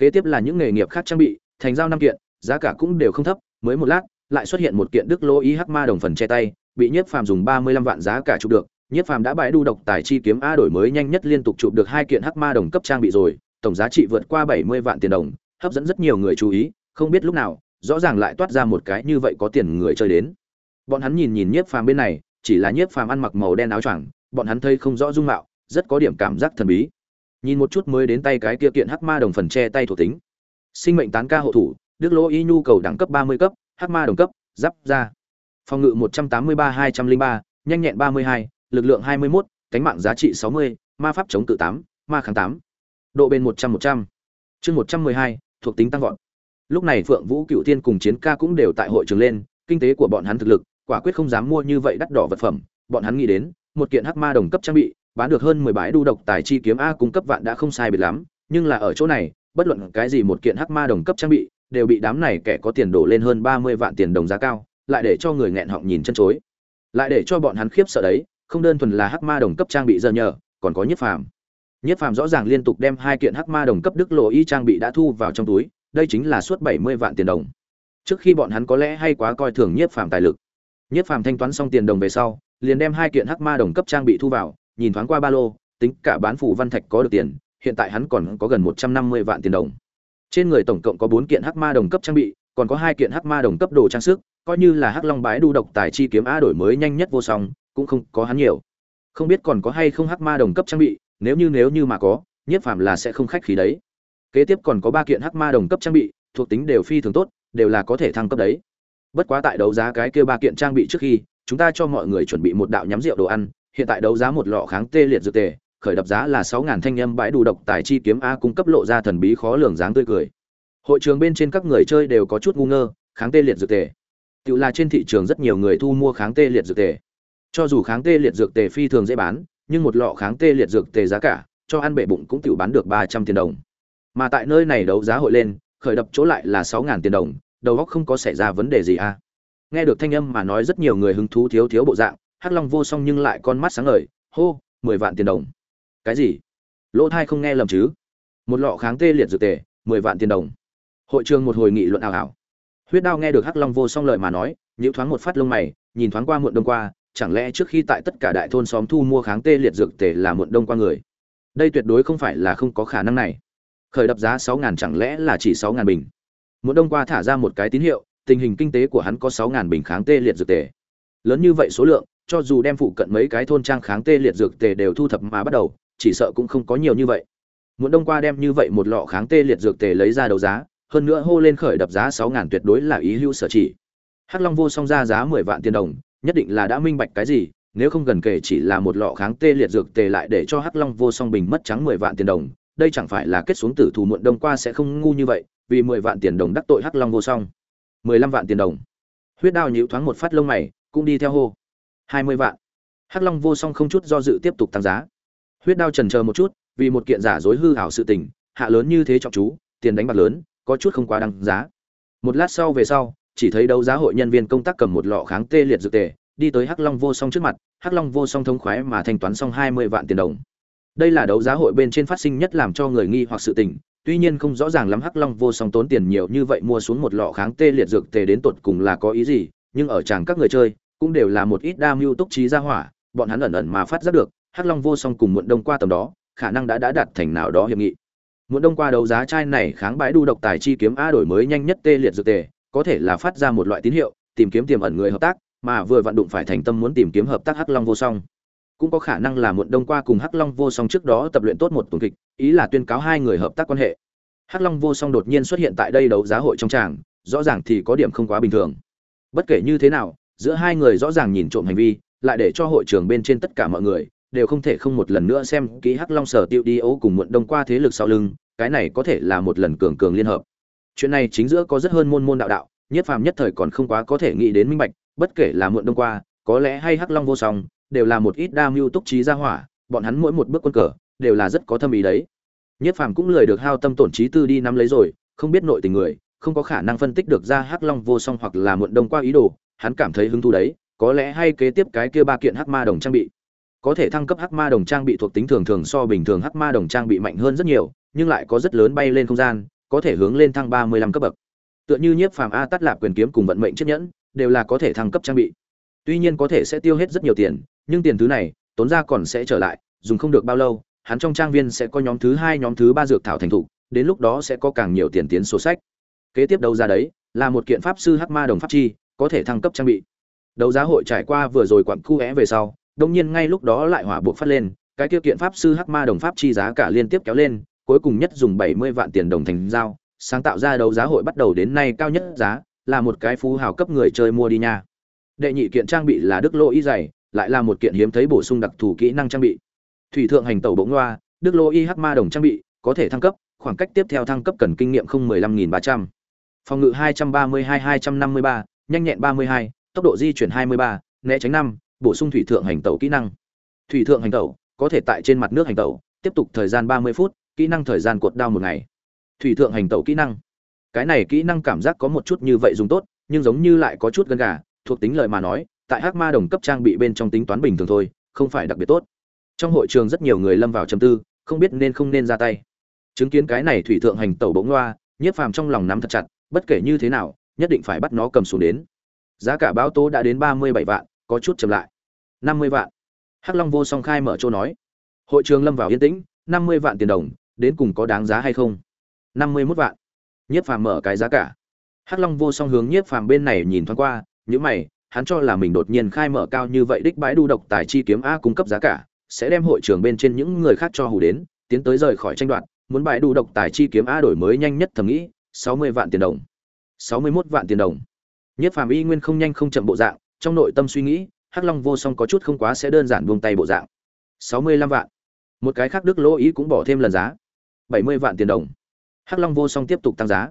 Speaker 1: kế tiếp là những nghề nghiệp khác trang bị, thành giao năm kiện, giá cả cũng đều không thấp, mới một lát, lại xuất hiện một kiện đức lỗ ý hắc ma đồng phần che tay, bị nhiếp phàm dùng ba mươi lăm vạn giá cả chụp được. Nhiếp phàm đã bãi đu độc tài chi kiếm a đổi mới nhanh nhất liên tục chụp được hai kiện hắc ma đồng cấp trang bị rồi, tổng giá trị vượt qua bảy mươi vạn tiền đồng, hấp dẫn rất nhiều người chú ý, không biết lúc nào, rõ ràng lại toát ra một cái như vậy có tiền người chơi đến. Bọn hắn nhìn nhìn nhiếp phàm bên này, chỉ là nhiếp phàm ăn mặc màu đen áo choàng, bọn hắn thấy không rõ dung mạo, rất có điểm cảm giác thần bí nhìn một chút mới đến tay cái kia kiện hắc ma đồng phần che tay thuộc tính. Sinh mệnh tán ca hộ thủ, đức lỗ y nhu cầu đẳng cấp ba mươi cấp, hắc ma đồng cấp, giáp ra. Phòng ngự một trăm tám mươi ba, hai trăm linh ba, nhanh nhẹn ba mươi hai, lực lượng hai mươi mốt, cánh mạng giá trị sáu mươi, ma pháp chống cự tám, ma kháng tám. Độ bền một trăm một trăm. Chương một trăm mười hai, thuộc tính tăng vọt. Lúc này phượng vũ, cựu thiên cùng chiến ca cũng đều tại hội trường lên, kinh tế của bọn hắn thực lực, quả quyết không dám mua như vậy đắt đỏ vật phẩm. Bọn hắn nghĩ đến, một kiện hắc ma đồng cấp trang bị bán được hơn mười bãi đu độc tài chi kiếm a cung cấp vạn đã không sai biệt lắm, nhưng là ở chỗ này, bất luận cái gì một kiện hắc ma đồng cấp trang bị, đều bị đám này kẻ có tiền đổ lên hơn ba mươi vạn tiền đồng giá cao, lại để cho người nghẹn họng nhìn chân chối. Lại để cho bọn hắn khiếp sợ đấy, không đơn thuần là hắc ma đồng cấp trang bị giờ nhờ, còn có nhiếp phàm. Nhiếp phàm rõ ràng liên tục đem hai kiện hắc ma đồng cấp đức lộ y trang bị đã thu vào trong túi, đây chính là suốt bảy mươi vạn tiền đồng. Trước khi bọn hắn có lẽ hay quá coi thường nhiếp phàm tài lực. Nhiếp phàm thanh toán xong tiền đồng về sau, liền đem hai kiện hắc ma đồng cấp trang bị thu vào nhìn thoáng qua ba lô, tính cả bán phủ văn thạch có được tiền, hiện tại hắn còn có gần một trăm năm mươi vạn tiền đồng. Trên người tổng cộng có bốn kiện hắc ma đồng cấp trang bị, còn có hai kiện hắc ma đồng cấp đồ trang sức, coi như là hắc long bái đu độc tài chi kiếm a đổi mới nhanh nhất vô song, cũng không có hắn nhiều. Không biết còn có hay không hắc ma đồng cấp trang bị, nếu như nếu như mà có nhiếp phàm là sẽ không khách khí đấy. Kế tiếp còn có ba kiện hắc ma đồng cấp trang bị, thuộc tính đều phi thường tốt, đều là có thể thăng cấp đấy. Bất quá tại đấu giá cái kia ba kiện trang bị trước khi, chúng ta cho mọi người chuẩn bị một đạo nhắm rượu đồ ăn hiện tại đấu giá một lọ kháng tê liệt dược tề, khởi đập giá là 6000 thanh âm bãi đủ độc tài chi kiếm a cung cấp lộ ra thần bí khó lường dáng tươi cười. Hội trường bên trên các người chơi đều có chút ngu ngơ, kháng tê liệt dược tề. Tiểu là trên thị trường rất nhiều người thu mua kháng tê liệt dược tề. Cho dù kháng tê liệt dược tề phi thường dễ bán, nhưng một lọ kháng tê liệt dược tề giá cả, cho ăn bể bụng cũng tiểu bán được ba trăm tiền đồng. Mà tại nơi này đấu giá hội lên, khởi đập chỗ lại là 6000 tiền đồng, đầu óc không có xảy ra vấn đề gì à nghe được thanh âm mà nói rất nhiều người hứng thú thiếu thiếu bộ dạng hắc long vô song nhưng lại con mắt sáng ngời, hô, mười vạn tiền đồng. Cái gì? Lỗ thai không nghe lầm chứ? Một lọ kháng tê liệt dược tề, mười vạn tiền đồng. Hội trường một hồi nghị luận ảo ảo. Huyết đao nghe được hắc long vô song lời mà nói nhữ thoáng một phát lông mày, nhìn thoáng qua muộn đông qua, chẳng lẽ trước khi tại tất cả đại thôn xóm thu mua kháng tê liệt dược tề là muộn đông qua người? Đây tuyệt đối không phải là không có khả năng này. Khởi đập giá sáu ngàn chẳng lẽ là chỉ sáu ngàn bình? Muộn đông qua thả ra một cái tín hiệu, tình hình kinh tế của hắn có sáu ngàn bình kháng tê liệt dược tề. Lớn như vậy số lượng cho dù đem phụ cận mấy cái thôn trang kháng tê liệt dược tề đều thu thập mà bắt đầu, chỉ sợ cũng không có nhiều như vậy. Muốn đông qua đem như vậy một lọ kháng tê liệt dược tề lấy ra đấu giá, hơn nữa hô lên khởi đập giá sáu ngàn tuyệt đối là ý hữu sở chỉ. Hắc long vô song ra giá mười vạn tiền đồng, nhất định là đã minh bạch cái gì, nếu không gần kể chỉ là một lọ kháng tê liệt dược tề lại để cho hắc long vô song bình mất trắng mười vạn tiền đồng, đây chẳng phải là kết xuống tử thù muộn đông qua sẽ không ngu như vậy, vì mười vạn tiền đồng đắc tội hắc long vô song. mười lăm vạn tiền đồng. Huyết đao nhịu thoáng một phát lông mày, cũng đi theo hô hai mươi vạn. Hắc long vô song không chút do dự tiếp tục tăng giá. Huyết đao trần chờ một chút, vì một kiện giả dối hư hảo sự tình, hạ lớn như thế trọng chú, tiền đánh bạc lớn, có chút không quá đăng giá. Một lát sau về sau, chỉ thấy đấu giá hội nhân viên công tác cầm một lọ kháng tê liệt dược tề, đi tới hắc long vô song trước mặt, hắc long vô song thông khoái mà thanh toán xong hai mươi vạn tiền đồng. Đây là đấu giá hội bên trên phát sinh nhất làm cho người nghi hoặc sự tình, tuy nhiên không rõ ràng lắm hắc long vô song tốn tiền nhiều như vậy mua xuống một lọ kháng tê liệt dược tề đến tột cùng là có ý gì, nhưng ở chàng các người chơi cũng đều là một ít đa mưu túc trí ra hỏa, bọn hắn ẩn ẩn mà phát giác được, hắc long vô song cùng muộn đông qua tầm đó, khả năng đã đã đạt thành nào đó hiệp nghị. Muộn đông qua đấu giá chai này kháng bãi đu độc tài chi kiếm a đổi mới nhanh nhất tê liệt dược tề, có thể là phát ra một loại tín hiệu, tìm kiếm tiềm ẩn người hợp tác, mà vừa vận đụng phải thành tâm muốn tìm kiếm hợp tác hắc long vô song. Cũng có khả năng là muộn đông qua cùng hắc long vô song trước đó tập luyện tốt một tuần kịch, ý là tuyên cáo hai người hợp tác quan hệ. Hắc long vô song đột nhiên xuất hiện tại đây đấu giá hội trong tràng, rõ ràng thì có điểm không quá bình thường. Bất kể như thế nào giữa hai người rõ ràng nhìn trộm hành vi, lại để cho hội trường bên trên tất cả mọi người đều không thể không một lần nữa xem ký hắc long sở tiêu đi ấu cùng muộn đông qua thế lực sau lưng, cái này có thể là một lần cường cường liên hợp. Chuyện này chính giữa có rất hơn môn môn đạo đạo, nhất phàm nhất thời còn không quá có thể nghĩ đến minh bạch, bất kể là muộn đông qua, có lẽ hay hắc long vô song, đều là một ít đa mưu túc trí ra hỏa, bọn hắn mỗi một bước quân cờ, đều là rất có thâm ý đấy. Nhất phàm cũng lười được hao tâm tổn trí tư đi nắm lấy rồi, không biết nội tình người, không có khả năng phân tích được ra hắc long vô song hoặc là muộn đông qua ý đồ hắn cảm thấy hứng thú đấy, có lẽ hay kế tiếp cái kia ba kiện hắc ma đồng trang bị. Có thể thăng cấp hắc ma đồng trang bị thuộc tính thường thường so bình thường hắc ma đồng trang bị mạnh hơn rất nhiều, nhưng lại có rất lớn bay lên không gian, có thể hướng lên thăng ba mươi lăm cấp bậc. Tựa như nhiếp phàm a tắt lạp quyền kiếm cùng vận mệnh chiếc nhẫn, đều là có thể thăng cấp trang bị. Tuy nhiên có thể sẽ tiêu hết rất nhiều tiền, nhưng tiền thứ này, tốn ra còn sẽ trở lại, dùng không được bao lâu, hắn trong trang viên sẽ có nhóm thứ hai, nhóm thứ ba dược thảo thành thục, đến lúc đó sẽ có càng nhiều tiền tiến sổ sách. Kế tiếp đâu ra đấy, là một kiện pháp sư hắc ma đồng pháp chi có thể thăng cấp trang bị. Đấu giá hội trải qua vừa rồi quặn cu é về sau, đông nhiên ngay lúc đó lại hỏa buộc phát lên, cái tiêu kiện pháp sư hắc ma đồng pháp chi giá cả liên tiếp kéo lên, cuối cùng nhất dùng bảy mươi vạn tiền đồng thành giao, sáng tạo ra đấu giá hội bắt đầu đến nay cao nhất giá, là một cái phú hào cấp người chơi mua đi nha. Đệ nhị kiện trang bị là đức lô y dày lại là một kiện hiếm thấy bổ sung đặc thù kỹ năng trang bị. Thủy thượng hành tẩu bỗng loa đức lô y hắc ma đồng trang bị, có thể thăng cấp, khoảng cách tiếp theo thăng cấp cần kinh nghiệm không mười lăm nghìn ba trăm. Phòng ngự hai trăm ba mươi hai hai trăm năm mươi ba nhanh nhẹn ba mươi hai tốc độ di chuyển 23, né tránh 5, bổ sung thủy thượng hành tẩu kỹ năng. Thủy thượng hành tẩu, có thể tại trên mặt nước hành tẩu, tiếp tục thời gian 30 phút, kỹ năng thời gian cuột đao một ngày. Thủy thượng hành tẩu kỹ năng. Cái này kỹ năng cảm giác có một chút như vậy dùng tốt, nhưng giống như lại có chút gần gà, thuộc tính lời mà nói, tại Hắc Ma đồng cấp trang bị bên trong tính toán bình thường thôi, không phải đặc biệt tốt. Trong hội trường rất nhiều người lâm vào trầm tư, không biết nên không nên ra tay. Chứng kiến cái này thủy thượng hành tẩu bỗng loa, Nhiếp Phàm trong lòng nắm thật chặt, bất kể như thế nào, nhất định phải bắt nó cầm xuống đến. Giá cả báo tố đã đến ba mươi bảy vạn, có chút chậm lại. năm mươi vạn. Hắc long vô song khai mở chỗ nói. Hội trường lâm vào yên tĩnh, năm mươi vạn tiền đồng, đến cùng có đáng giá hay không? năm mươi mốt vạn. Nhiếp phàm mở cái giá cả. Hắc long vô song hướng nhiếp phàm bên này nhìn thoáng qua những mày, hắn cho là mình đột nhiên khai mở cao như vậy đích bãi đu độc tài chi kiếm a cung cấp giá cả, sẽ đem hội trường bên trên những người khác cho hù đến, tiến tới rời khỏi tranh đoạt, muốn bãi đu độc tài chi kiếm a đổi mới nhanh nhất thầm nghĩ, sáu mươi vạn tiền đồng sáu mươi mốt vạn tiền đồng Nhất Phàm y nguyên không nhanh không chậm bộ dạng, trong nội tâm suy nghĩ, Hắc Long vô song có chút không quá sẽ đơn giản buông tay bộ dạng. sáu mươi lăm vạn. Một cái khác Đức Lỗ ý cũng bỏ thêm lần giá. bảy mươi vạn tiền đồng. Hắc Long vô song tiếp tục tăng giá.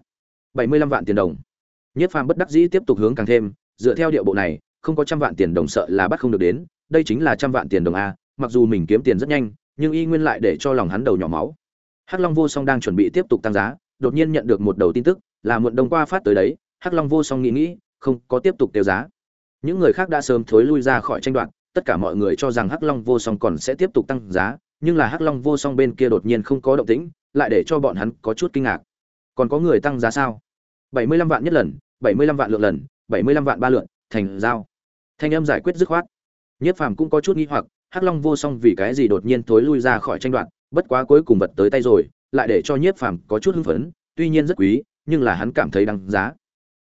Speaker 1: bảy mươi lăm vạn tiền đồng. Nhất Phàm bất đắc dĩ tiếp tục hướng càng thêm, dựa theo điệu bộ này, không có trăm vạn tiền đồng sợ là bắt không được đến, đây chính là trăm vạn tiền đồng a mặc dù mình kiếm tiền rất nhanh nhưng y nguyên lại để cho lòng hắn đầu nhỏ máu hắc long vô song đang chuẩn bị tiếp tục tăng giá đột nhiên nhận được một đầu tin tức là muộn đông qua phát tới đấy, hắc long vô song nghĩ nghĩ, không có tiếp tục tiêu giá. Những người khác đã sớm thối lui ra khỏi tranh đoạt, tất cả mọi người cho rằng hắc long vô song còn sẽ tiếp tục tăng giá, nhưng là hắc long vô song bên kia đột nhiên không có động tĩnh, lại để cho bọn hắn có chút kinh ngạc. Còn có người tăng giá sao? Bảy mươi lăm vạn nhất lần, bảy mươi lăm vạn lượng lần, bảy mươi lăm vạn ba lượn thành giao. Thanh âm giải quyết dứt khoát. Nhất phàm cũng có chút nghi hoặc, hắc long vô song vì cái gì đột nhiên thối lui ra khỏi tranh đoạt, bất quá cuối cùng vật tới tay rồi, lại để cho nhiếp phàm có chút hưng phấn, tuy nhiên rất quý nhưng là hắn cảm thấy đáng giá.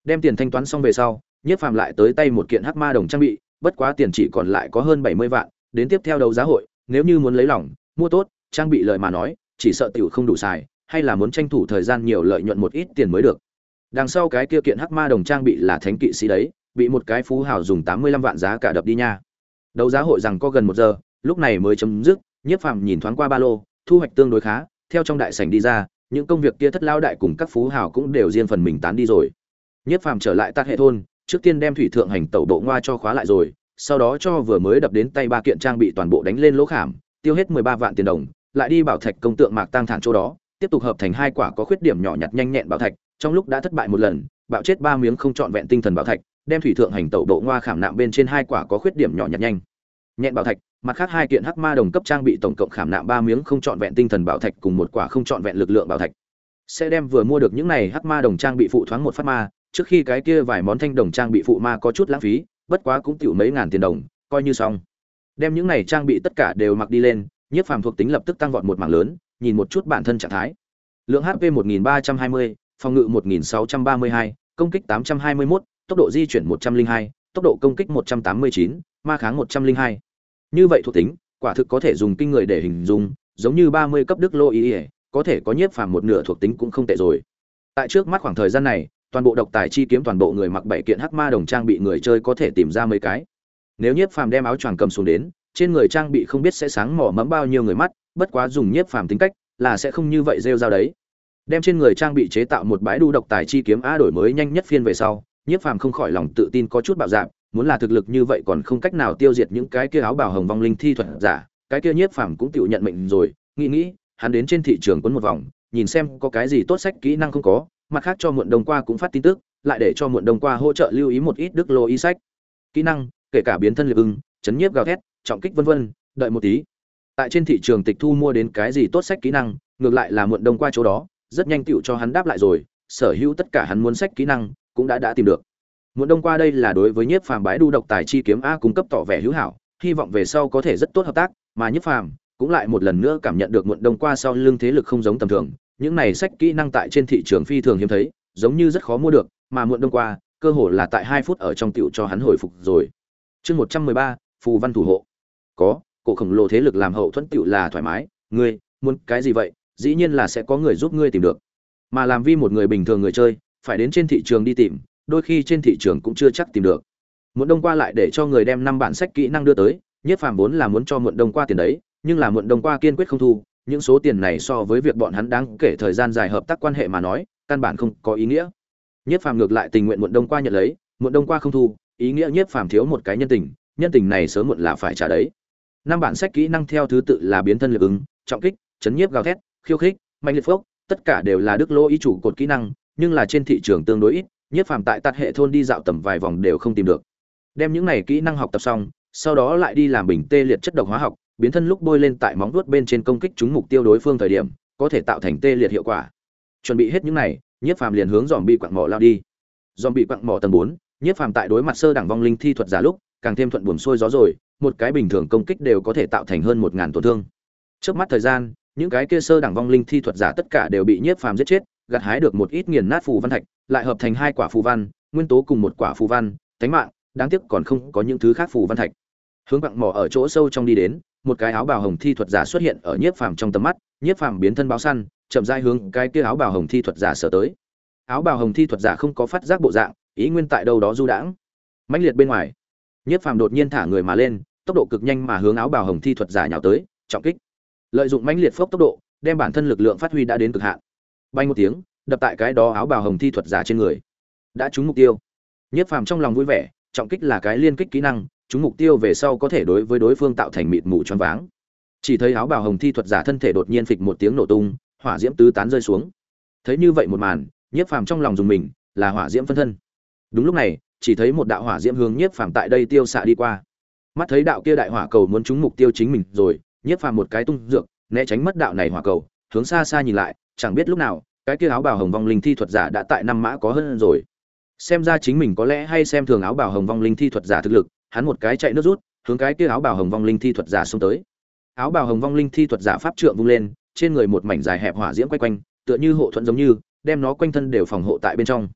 Speaker 1: Đem tiền thanh toán xong về sau nhiếp phàm lại tới tay một kiện hắc ma đồng trang bị, bất quá tiền chỉ còn lại có hơn bảy mươi vạn, đến tiếp theo đấu giá hội, nếu như muốn lấy lòng, mua tốt, trang bị lợi mà nói, chỉ sợ tiểu không đủ xài, hay là muốn tranh thủ thời gian nhiều lợi nhuận một ít tiền mới được. Đằng sau cái kia kiện hắc ma đồng trang bị là thánh kỵ sĩ đấy, bị một cái phú hào dùng tám mươi lăm vạn giá cả đập đi nha. Đấu giá hội rằng có gần một giờ, lúc này mới chấm dứt nhiếp phàm nhìn thoáng qua ba lô, thu hoạch tương đối khá, theo trong đại sảnh đi ra những công việc kia thất lao đại cùng các phú hào cũng đều riêng phần mình tán đi rồi. Nhất phàm trở lại tát hệ thôn, trước tiên đem thủy thượng hành tẩu bộ ngoa cho khóa lại rồi, sau đó cho vừa mới đập đến tay ba kiện trang bị toàn bộ đánh lên lỗ khảm, tiêu hết mười ba vạn tiền đồng, lại đi bảo thạch công tượng mạc tăng thản chỗ đó, tiếp tục hợp thành hai quả có khuyết điểm nhỏ nhặt nhanh nhẹn bảo thạch, trong lúc đã thất bại một lần, bạo chết ba miếng không trọn vẹn tinh thần bảo thạch, đem thủy thượng hành tẩu bộ ngoa khảm nạm bên trên hai quả có khuyết điểm nhỏ nhặt nhanh nhẹn bảo thạch mặt khác hai kiện hắc ma đồng cấp trang bị tổng cộng khảm nạm ba miếng không trọn vẹn tinh thần bảo thạch cùng một quả không trọn vẹn lực lượng bảo thạch. Sẽ đem vừa mua được những này hắc ma đồng trang bị phụ thoáng một phát ma trước khi cái kia vài món thanh đồng trang bị phụ ma có chút lãng phí bất quá cũng tiểu mấy ngàn tiền đồng coi như xong. Đem những này trang bị tất cả đều mặc đi lên nhiếp phàm thuộc tính lập tức tăng vọt một mảng lớn nhìn một chút bản thân trạng thái. Lượng hp 1320, phòng ngự 1632, công kích 821, tốc độ di chuyển 102, tốc độ công kích 189, ma kháng 102. Như vậy thuộc tính, quả thực có thể dùng kinh người để hình dung, giống như 30 cấp đức lô ý, ý có thể có nhiếp phàm một nửa thuộc tính cũng không tệ rồi. Tại trước mắt khoảng thời gian này, toàn bộ độc tài chi kiếm toàn bộ người mặc bảy kiện hắc ma đồng trang bị người chơi có thể tìm ra mấy cái. Nếu nhiếp phàm đem áo choàng cầm xuống đến, trên người trang bị không biết sẽ sáng mỏ mẫm bao nhiêu người mắt, bất quá dùng nhiếp phàm tính cách, là sẽ không như vậy rêu rao đấy. Đem trên người trang bị chế tạo một bãi đu độc tài chi kiếm a đổi mới nhanh nhất phiên về sau, nhiếp phàm không khỏi lòng tự tin có chút bạo dạn, muốn là thực lực như vậy còn không cách nào tiêu diệt những cái kia áo bào hồng vong linh thi thuật giả, cái kia nhiếp phàm cũng tự nhận mệnh rồi, nghĩ nghĩ, hắn đến trên thị trường quấn một vòng, nhìn xem có cái gì tốt sách kỹ năng không có, mặt khác cho muộn đồng qua cũng phát tin tức, lại để cho muộn đồng qua hỗ trợ lưu ý một ít đức lô y sách. Kỹ năng, kể cả biến thân liệp ưng, chấn nhiếp gào thét, trọng kích vân vân, đợi một tí. Tại trên thị trường tịch thu mua đến cái gì tốt sách kỹ năng, ngược lại là muộn đồng qua chỗ đó, rất nhanh tựu cho hắn đáp lại rồi, sở hữu tất cả hắn muốn sách kỹ năng, cũng đã đã tìm được. Muộn đông qua đây là đối với Nhiếp Phàm bái đu độc tài chi kiếm a cung cấp tỏ vẻ hữu hảo, hy vọng về sau có thể rất tốt hợp tác, mà Nhiếp Phàm cũng lại một lần nữa cảm nhận được muộn đông qua sau lưng thế lực không giống tầm thường, những này sách kỹ năng tại trên thị trường phi thường hiếm thấy, giống như rất khó mua được, mà muộn đông qua, cơ hồ là tại 2 phút ở trong tiểu cho hắn hồi phục rồi. Chương 113, phù văn thủ hộ. Có, cổ khổng lồ thế lực làm hậu thuẫn tiểu là thoải mái, ngươi muốn cái gì vậy? Dĩ nhiên là sẽ có người giúp ngươi tìm được. Mà làm vi một người bình thường người chơi, phải đến trên thị trường đi tìm, đôi khi trên thị trường cũng chưa chắc tìm được. Muộn đông qua lại để cho người đem năm bản sách kỹ năng đưa tới, Nhất Phàm vốn là muốn cho muộn đông qua tiền đấy, nhưng là muộn đông qua kiên quyết không thu, những số tiền này so với việc bọn hắn đang kể thời gian dài hợp tác quan hệ mà nói, căn bản không có ý nghĩa. Nhất Phàm ngược lại tình nguyện muộn đông qua nhận lấy, muộn đông qua không thu, ý nghĩa Nhất Phàm thiếu một cái nhân tình, nhân tình này sớm muộn là phải trả đấy. Năm bản sách kỹ năng theo thứ tự là biến thân lực ứng, trọng kích, chấn nhiếp gào thét, khiêu khích, mạnh liệt phốc, tất cả đều là đức lô ý chủ cột kỹ năng, nhưng là trên thị trường tương đối ít, Nhất Phàm tại tạt hệ thôn đi dạo tầm vài vòng đều không tìm được. Đem những này kỹ năng học tập xong, sau đó lại đi làm bình tê liệt chất độc hóa học, biến thân lúc bôi lên tại móng vuốt bên trên công kích chúng mục tiêu đối phương thời điểm, có thể tạo thành tê liệt hiệu quả. Chuẩn bị hết những này, Nhiếp Phàm liền hướng dòm bị quặng mỏ lao đi. Dòm bị quặng mỏ tầng 4, Nhiếp Phàm tại đối mặt sơ đẳng vong linh thi thuật giả lúc, càng thêm thuận buồm xuôi gió rồi, một cái bình thường công kích đều có thể tạo thành hơn 1000 tổn thương. Trước mắt thời gian, những cái kia sơ đẳng vong linh thi thuật giả tất cả đều bị Nhiếp Phàm giết chết, gặt hái được một ít nghiền nát phù văn thạch, lại hợp thành hai quả phù văn, nguyên tố cùng một quả phù văn, thánh mạng, đáng tiếc còn không có những thứ khác phù văn thạch. Hướng quặng mỏ ở chỗ sâu trong đi đến, một cái áo bào hồng thi thuật giả xuất hiện ở nhiếp phàm trong tầm mắt nhiếp phàm biến thân báo săn chậm rãi hướng cái kia áo bào hồng thi thuật giả sở tới. Áo bào hồng thi thuật giả không có phát giác bộ dạng ý nguyên tại đâu đó du đãng. Mãnh liệt bên ngoài nhiếp phàm đột nhiên thả người mà lên tốc độ cực nhanh mà hướng áo bào hồng thi thuật giả nhào tới trọng kích. Lợi dụng mãnh liệt phốc tốc độ đem bản thân lực lượng phát huy đã đến cực hạn bay một tiếng, đập tại cái đó áo bào hồng thi thuật giả trên người. Đã trúng mục tiêu. Nhiếp phàm trong lòng vui vẻ, trọng kích là cái liên kích kỹ năng, trúng mục tiêu về sau có thể đối với đối phương tạo thành mịt mù choáng váng. Chỉ thấy áo bào hồng thi thuật giả thân thể đột nhiên phịch một tiếng nổ tung, hỏa diễm tứ tán rơi xuống. Thấy như vậy một màn nhiếp phàm trong lòng dùng mình, là hỏa diễm phân thân. Đúng lúc này, chỉ thấy một đạo hỏa diễm hướng nhiếp phàm tại đây tiêu xạ đi qua. Mắt thấy đạo kia đại hỏa cầu muốn trúng mục tiêu chính mình rồi nhiếp phàm một cái tung dược, né tránh mất đạo này hỏa cầu, hướng xa xa nhìn lại chẳng biết lúc nào, cái kia áo bào hồng vong linh thi thuật giả đã tại năm mã có hơn rồi. Xem ra chính mình có lẽ hay xem thường áo bào hồng vong linh thi thuật giả thực lực, hắn một cái chạy nước rút, hướng cái kia áo bào hồng vong linh thi thuật giả xông tới. Áo bào hồng vong linh thi thuật giả pháp trượng vung lên, trên người một mảnh dài hẹp hỏa diễm quay quanh, tựa như hộ thuẫn giống như, đem nó quanh thân đều phòng hộ tại bên trong.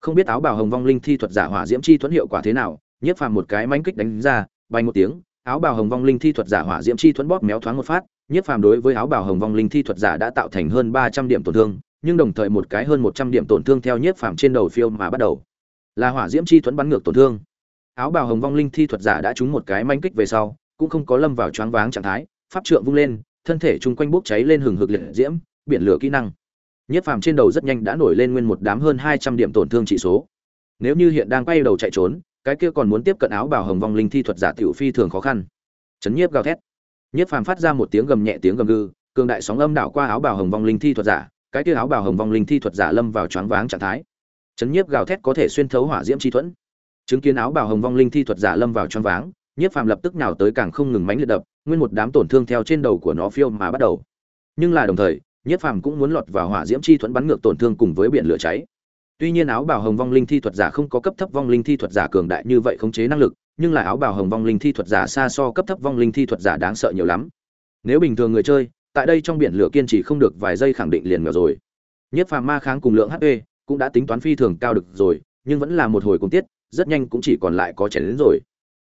Speaker 1: Không biết áo bào hồng vong linh thi thuật giả hỏa diễm chi thuẫn hiệu quả thế nào, nhiếp phàm một cái mánh kích đánh ra, bay một tiếng, áo bào hồng vong linh thi thuật giả hỏa diễm chi thuẫn bóp méo thoáng một phát nhiếp phàm đối với áo bào hồng vong linh thi thuật giả đã tạo thành hơn ba trăm điểm tổn thương, nhưng đồng thời một cái hơn một trăm điểm tổn thương theo nhiếp phàm trên đầu phiêu mà bắt đầu. Là hỏa diễm chi thuẫn bắn ngược tổn thương. Áo bào hồng vong linh thi thuật giả đã trúng một cái manh kích về sau, cũng không có lâm vào choáng váng trạng thái, pháp trượng vung lên, thân thể chung quanh bốc cháy lên hừng hực liệt diễm, biển lửa kỹ năng. Nhiếp phàm trên đầu rất nhanh đã nổi lên nguyên một đám hơn hai trăm điểm tổn thương trị số. Nếu như hiện đang quay đầu chạy trốn, cái kia còn muốn tiếp cận áo bào hồng vong linh thi thuật giả tiểu phi thường khó khăn. Chấn nhiếp gào thét nhiếp phàm phát ra một tiếng gầm nhẹ tiếng gầm gừ, cường đại sóng âm đảo qua áo bào hồng vong linh thi thuật giả, cái kia áo bào hồng vong linh thi thuật giả lâm vào choáng váng trạng thái. Chấn nhiếp gào thét có thể xuyên thấu hỏa diễm chi thuẫn. Chứng kiến áo bào hồng vong linh thi thuật giả lâm vào choáng váng nhiếp phàm lập tức nhào tới càng không ngừng mánh liệt đập, nguyên một đám tổn thương theo trên đầu của nó phiêu mà bắt đầu. Nhưng là đồng thời nhiếp phàm cũng muốn lọt vào hỏa diễm chi thuẫn bắn ngược tổn thương cùng với biển lửa cháy. Tuy nhiên áo bào hồng vong linh thi thuật giả không có cấp thấp vong linh thi thuật giả cường đại như vậy khống chế năng lực nhưng là áo bào hồng vong linh thi thuật giả xa so cấp thấp vong linh thi thuật giả đáng sợ nhiều lắm. Nếu bình thường người chơi, tại đây trong biển lửa kiên trì không được vài giây khẳng định liền ngã rồi. Nhất phàm ma kháng cùng lượng hp cũng đã tính toán phi thường cao được rồi, nhưng vẫn là một hồi cùng tiết, rất nhanh cũng chỉ còn lại có chảy đến rồi.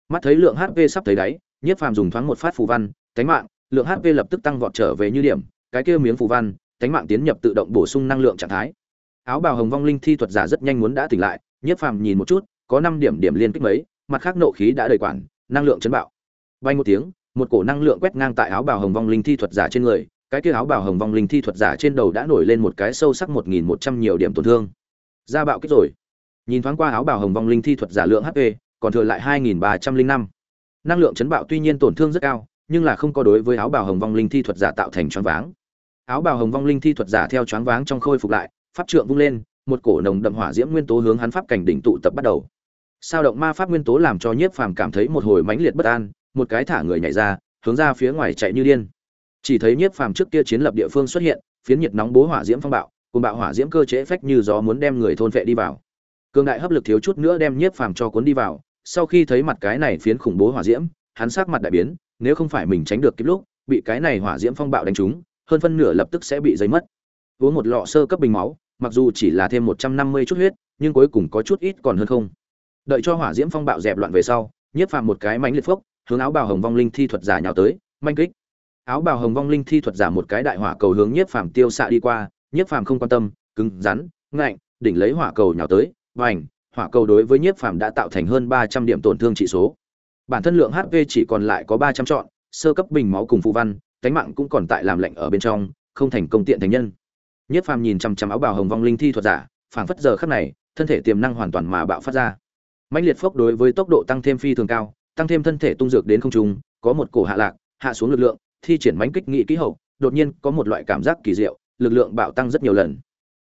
Speaker 1: Mắt thấy lượng hp sắp thấy đáy, nhất phàm dùng thoáng một phát phù văn cánh mạng! Lượng hp lập tức tăng vọt trở về như điểm, cái kia miếng phù văn cánh mạng tiến nhập tự động bổ sung năng lượng trạng thái. Áo bào hồng vong linh thi thuật giả rất nhanh muốn đã tỉnh lại, nhất phàm nhìn một chút, có năm điểm điểm liên kích mấy mặt khác nộ khí đã đầy quản, năng lượng chấn bạo. Bay một tiếng, một cổ năng lượng quét ngang tại áo bào hồng vong linh thi thuật giả trên người, cái kia áo bào hồng vong linh thi thuật giả trên đầu đã nổi lên một cái sâu sắc một nghìn một trăm nhiều điểm tổn thương. Ra bạo kích rồi. Nhìn thoáng qua áo bào hồng vong linh thi thuật giả lượng hp còn thừa lại hai nghìn ba trăm linh năm. Năng lượng chấn bạo tuy nhiên tổn thương rất cao, nhưng là không có đối với áo bào hồng vong linh thi thuật giả tạo thành choáng váng. Áo bào hồng vong linh thi thuật giả theo choáng váng trong khôi phục lại, pháp trượng vung lên, một cổ nồng đậm hỏa diễm nguyên tố hướng hắn pháp cảnh đỉnh tụ tập bắt đầu sao động ma pháp nguyên tố làm cho nhiếp phàm cảm thấy một hồi mãnh liệt bất an, một cái thả người nhảy ra, hướng ra phía ngoài chạy như điên. Chỉ thấy nhiếp phàm trước kia chiến lập địa phương xuất hiện, phiến nhiệt nóng bố hỏa diễm phong bạo, cùng bạo hỏa diễm cơ chế phách như gió muốn đem người thôn vệ đi vào. Cường đại hấp lực thiếu chút nữa đem nhiếp phàm cho cuốn đi vào, sau khi thấy mặt cái này phiến khủng bố hỏa diễm, hắn sắc mặt đại biến, nếu không phải mình tránh được kịp lúc, bị cái này hỏa diễm phong bạo đánh trúng, hơn phân nửa lập tức sẽ bị dây mất. Uống một lọ sơ cấp bình máu, mặc dù chỉ là thêm một trăm năm mươi chút huyết, nhưng cuối cùng có chút ít còn hơn không đợi cho hỏa diễm phong bạo dẹp loạn về sau, nhiếp phàm một cái mánh liệt phốc, hướng áo bào hồng vong linh thi thuật giả nhào tới, manh kích. Áo bào hồng vong linh thi thuật giả một cái đại hỏa cầu hướng nhiếp phàm tiêu xạ đi qua, nhiếp phàm không quan tâm, cứng rắn, ngạnh, đỉnh lấy hỏa cầu nhào tới, vành, hỏa cầu đối với nhiếp phàm đã tạo thành hơn ba trăm điểm tổn thương trị số. Bản thân lượng hp chỉ còn lại có ba trăm trọn, sơ cấp bình máu cùng phụ văn, cánh mạng cũng còn tại làm lạnh ở bên trong, không thành công tiện thành nhân. Nhiếp phàm nhìn chằm chằm áo bào hồng vong linh thi thuật giả, phảng phất giờ khắc này, thân thể tiềm năng hoàn toàn mà bạo phát ra mãnh liệt phốc đối với tốc độ tăng thêm phi thường cao, tăng thêm thân thể tung dược đến không trung, có một cổ hạ lạc, hạ xuống lực lượng, thi triển mãnh kích nghị kỹ hậu, đột nhiên có một loại cảm giác kỳ diệu, lực lượng bạo tăng rất nhiều lần.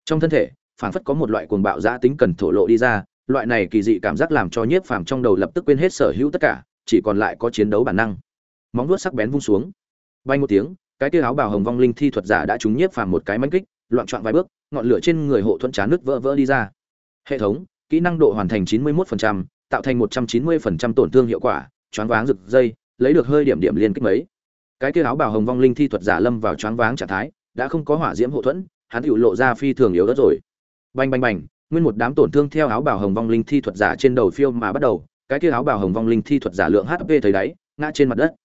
Speaker 1: Trong thân thể, phảng phất có một loại cuồng bạo giã tính cần thổ lộ đi ra, loại này kỳ dị cảm giác làm cho nhiếp phàm trong đầu lập tức quên hết sở hữu tất cả, chỉ còn lại có chiến đấu bản năng. Móng vuốt sắc bén vung xuống. Bay một tiếng, cái tia áo bào hồng vong linh thi thuật giả đã trúng nhiếp phàm một cái mãnh kích, loạn trọn vài bước, ngọn lửa trên người hộ thuẫn chán nước vỡ vỡ đi ra. Hệ thống kỹ năng độ hoàn thành 91%, tạo thành 190% tổn thương hiệu quả choáng váng rực dây lấy được hơi điểm điểm liên kích mấy. Cái kia áo bào hồng vong linh thi thuật giả lâm vào choáng váng trạng thái đã không có hỏa diễm hộ thuẫn hắn tự lộ ra phi thường yếu đất rồi. Bành bành bành nguyên một đám tổn thương theo áo bào hồng vong linh thi thuật giả trên đầu phiêu mà bắt đầu cái kia áo bào hồng vong linh thi thuật giả lượng hp thấy đáy ngã trên mặt đất.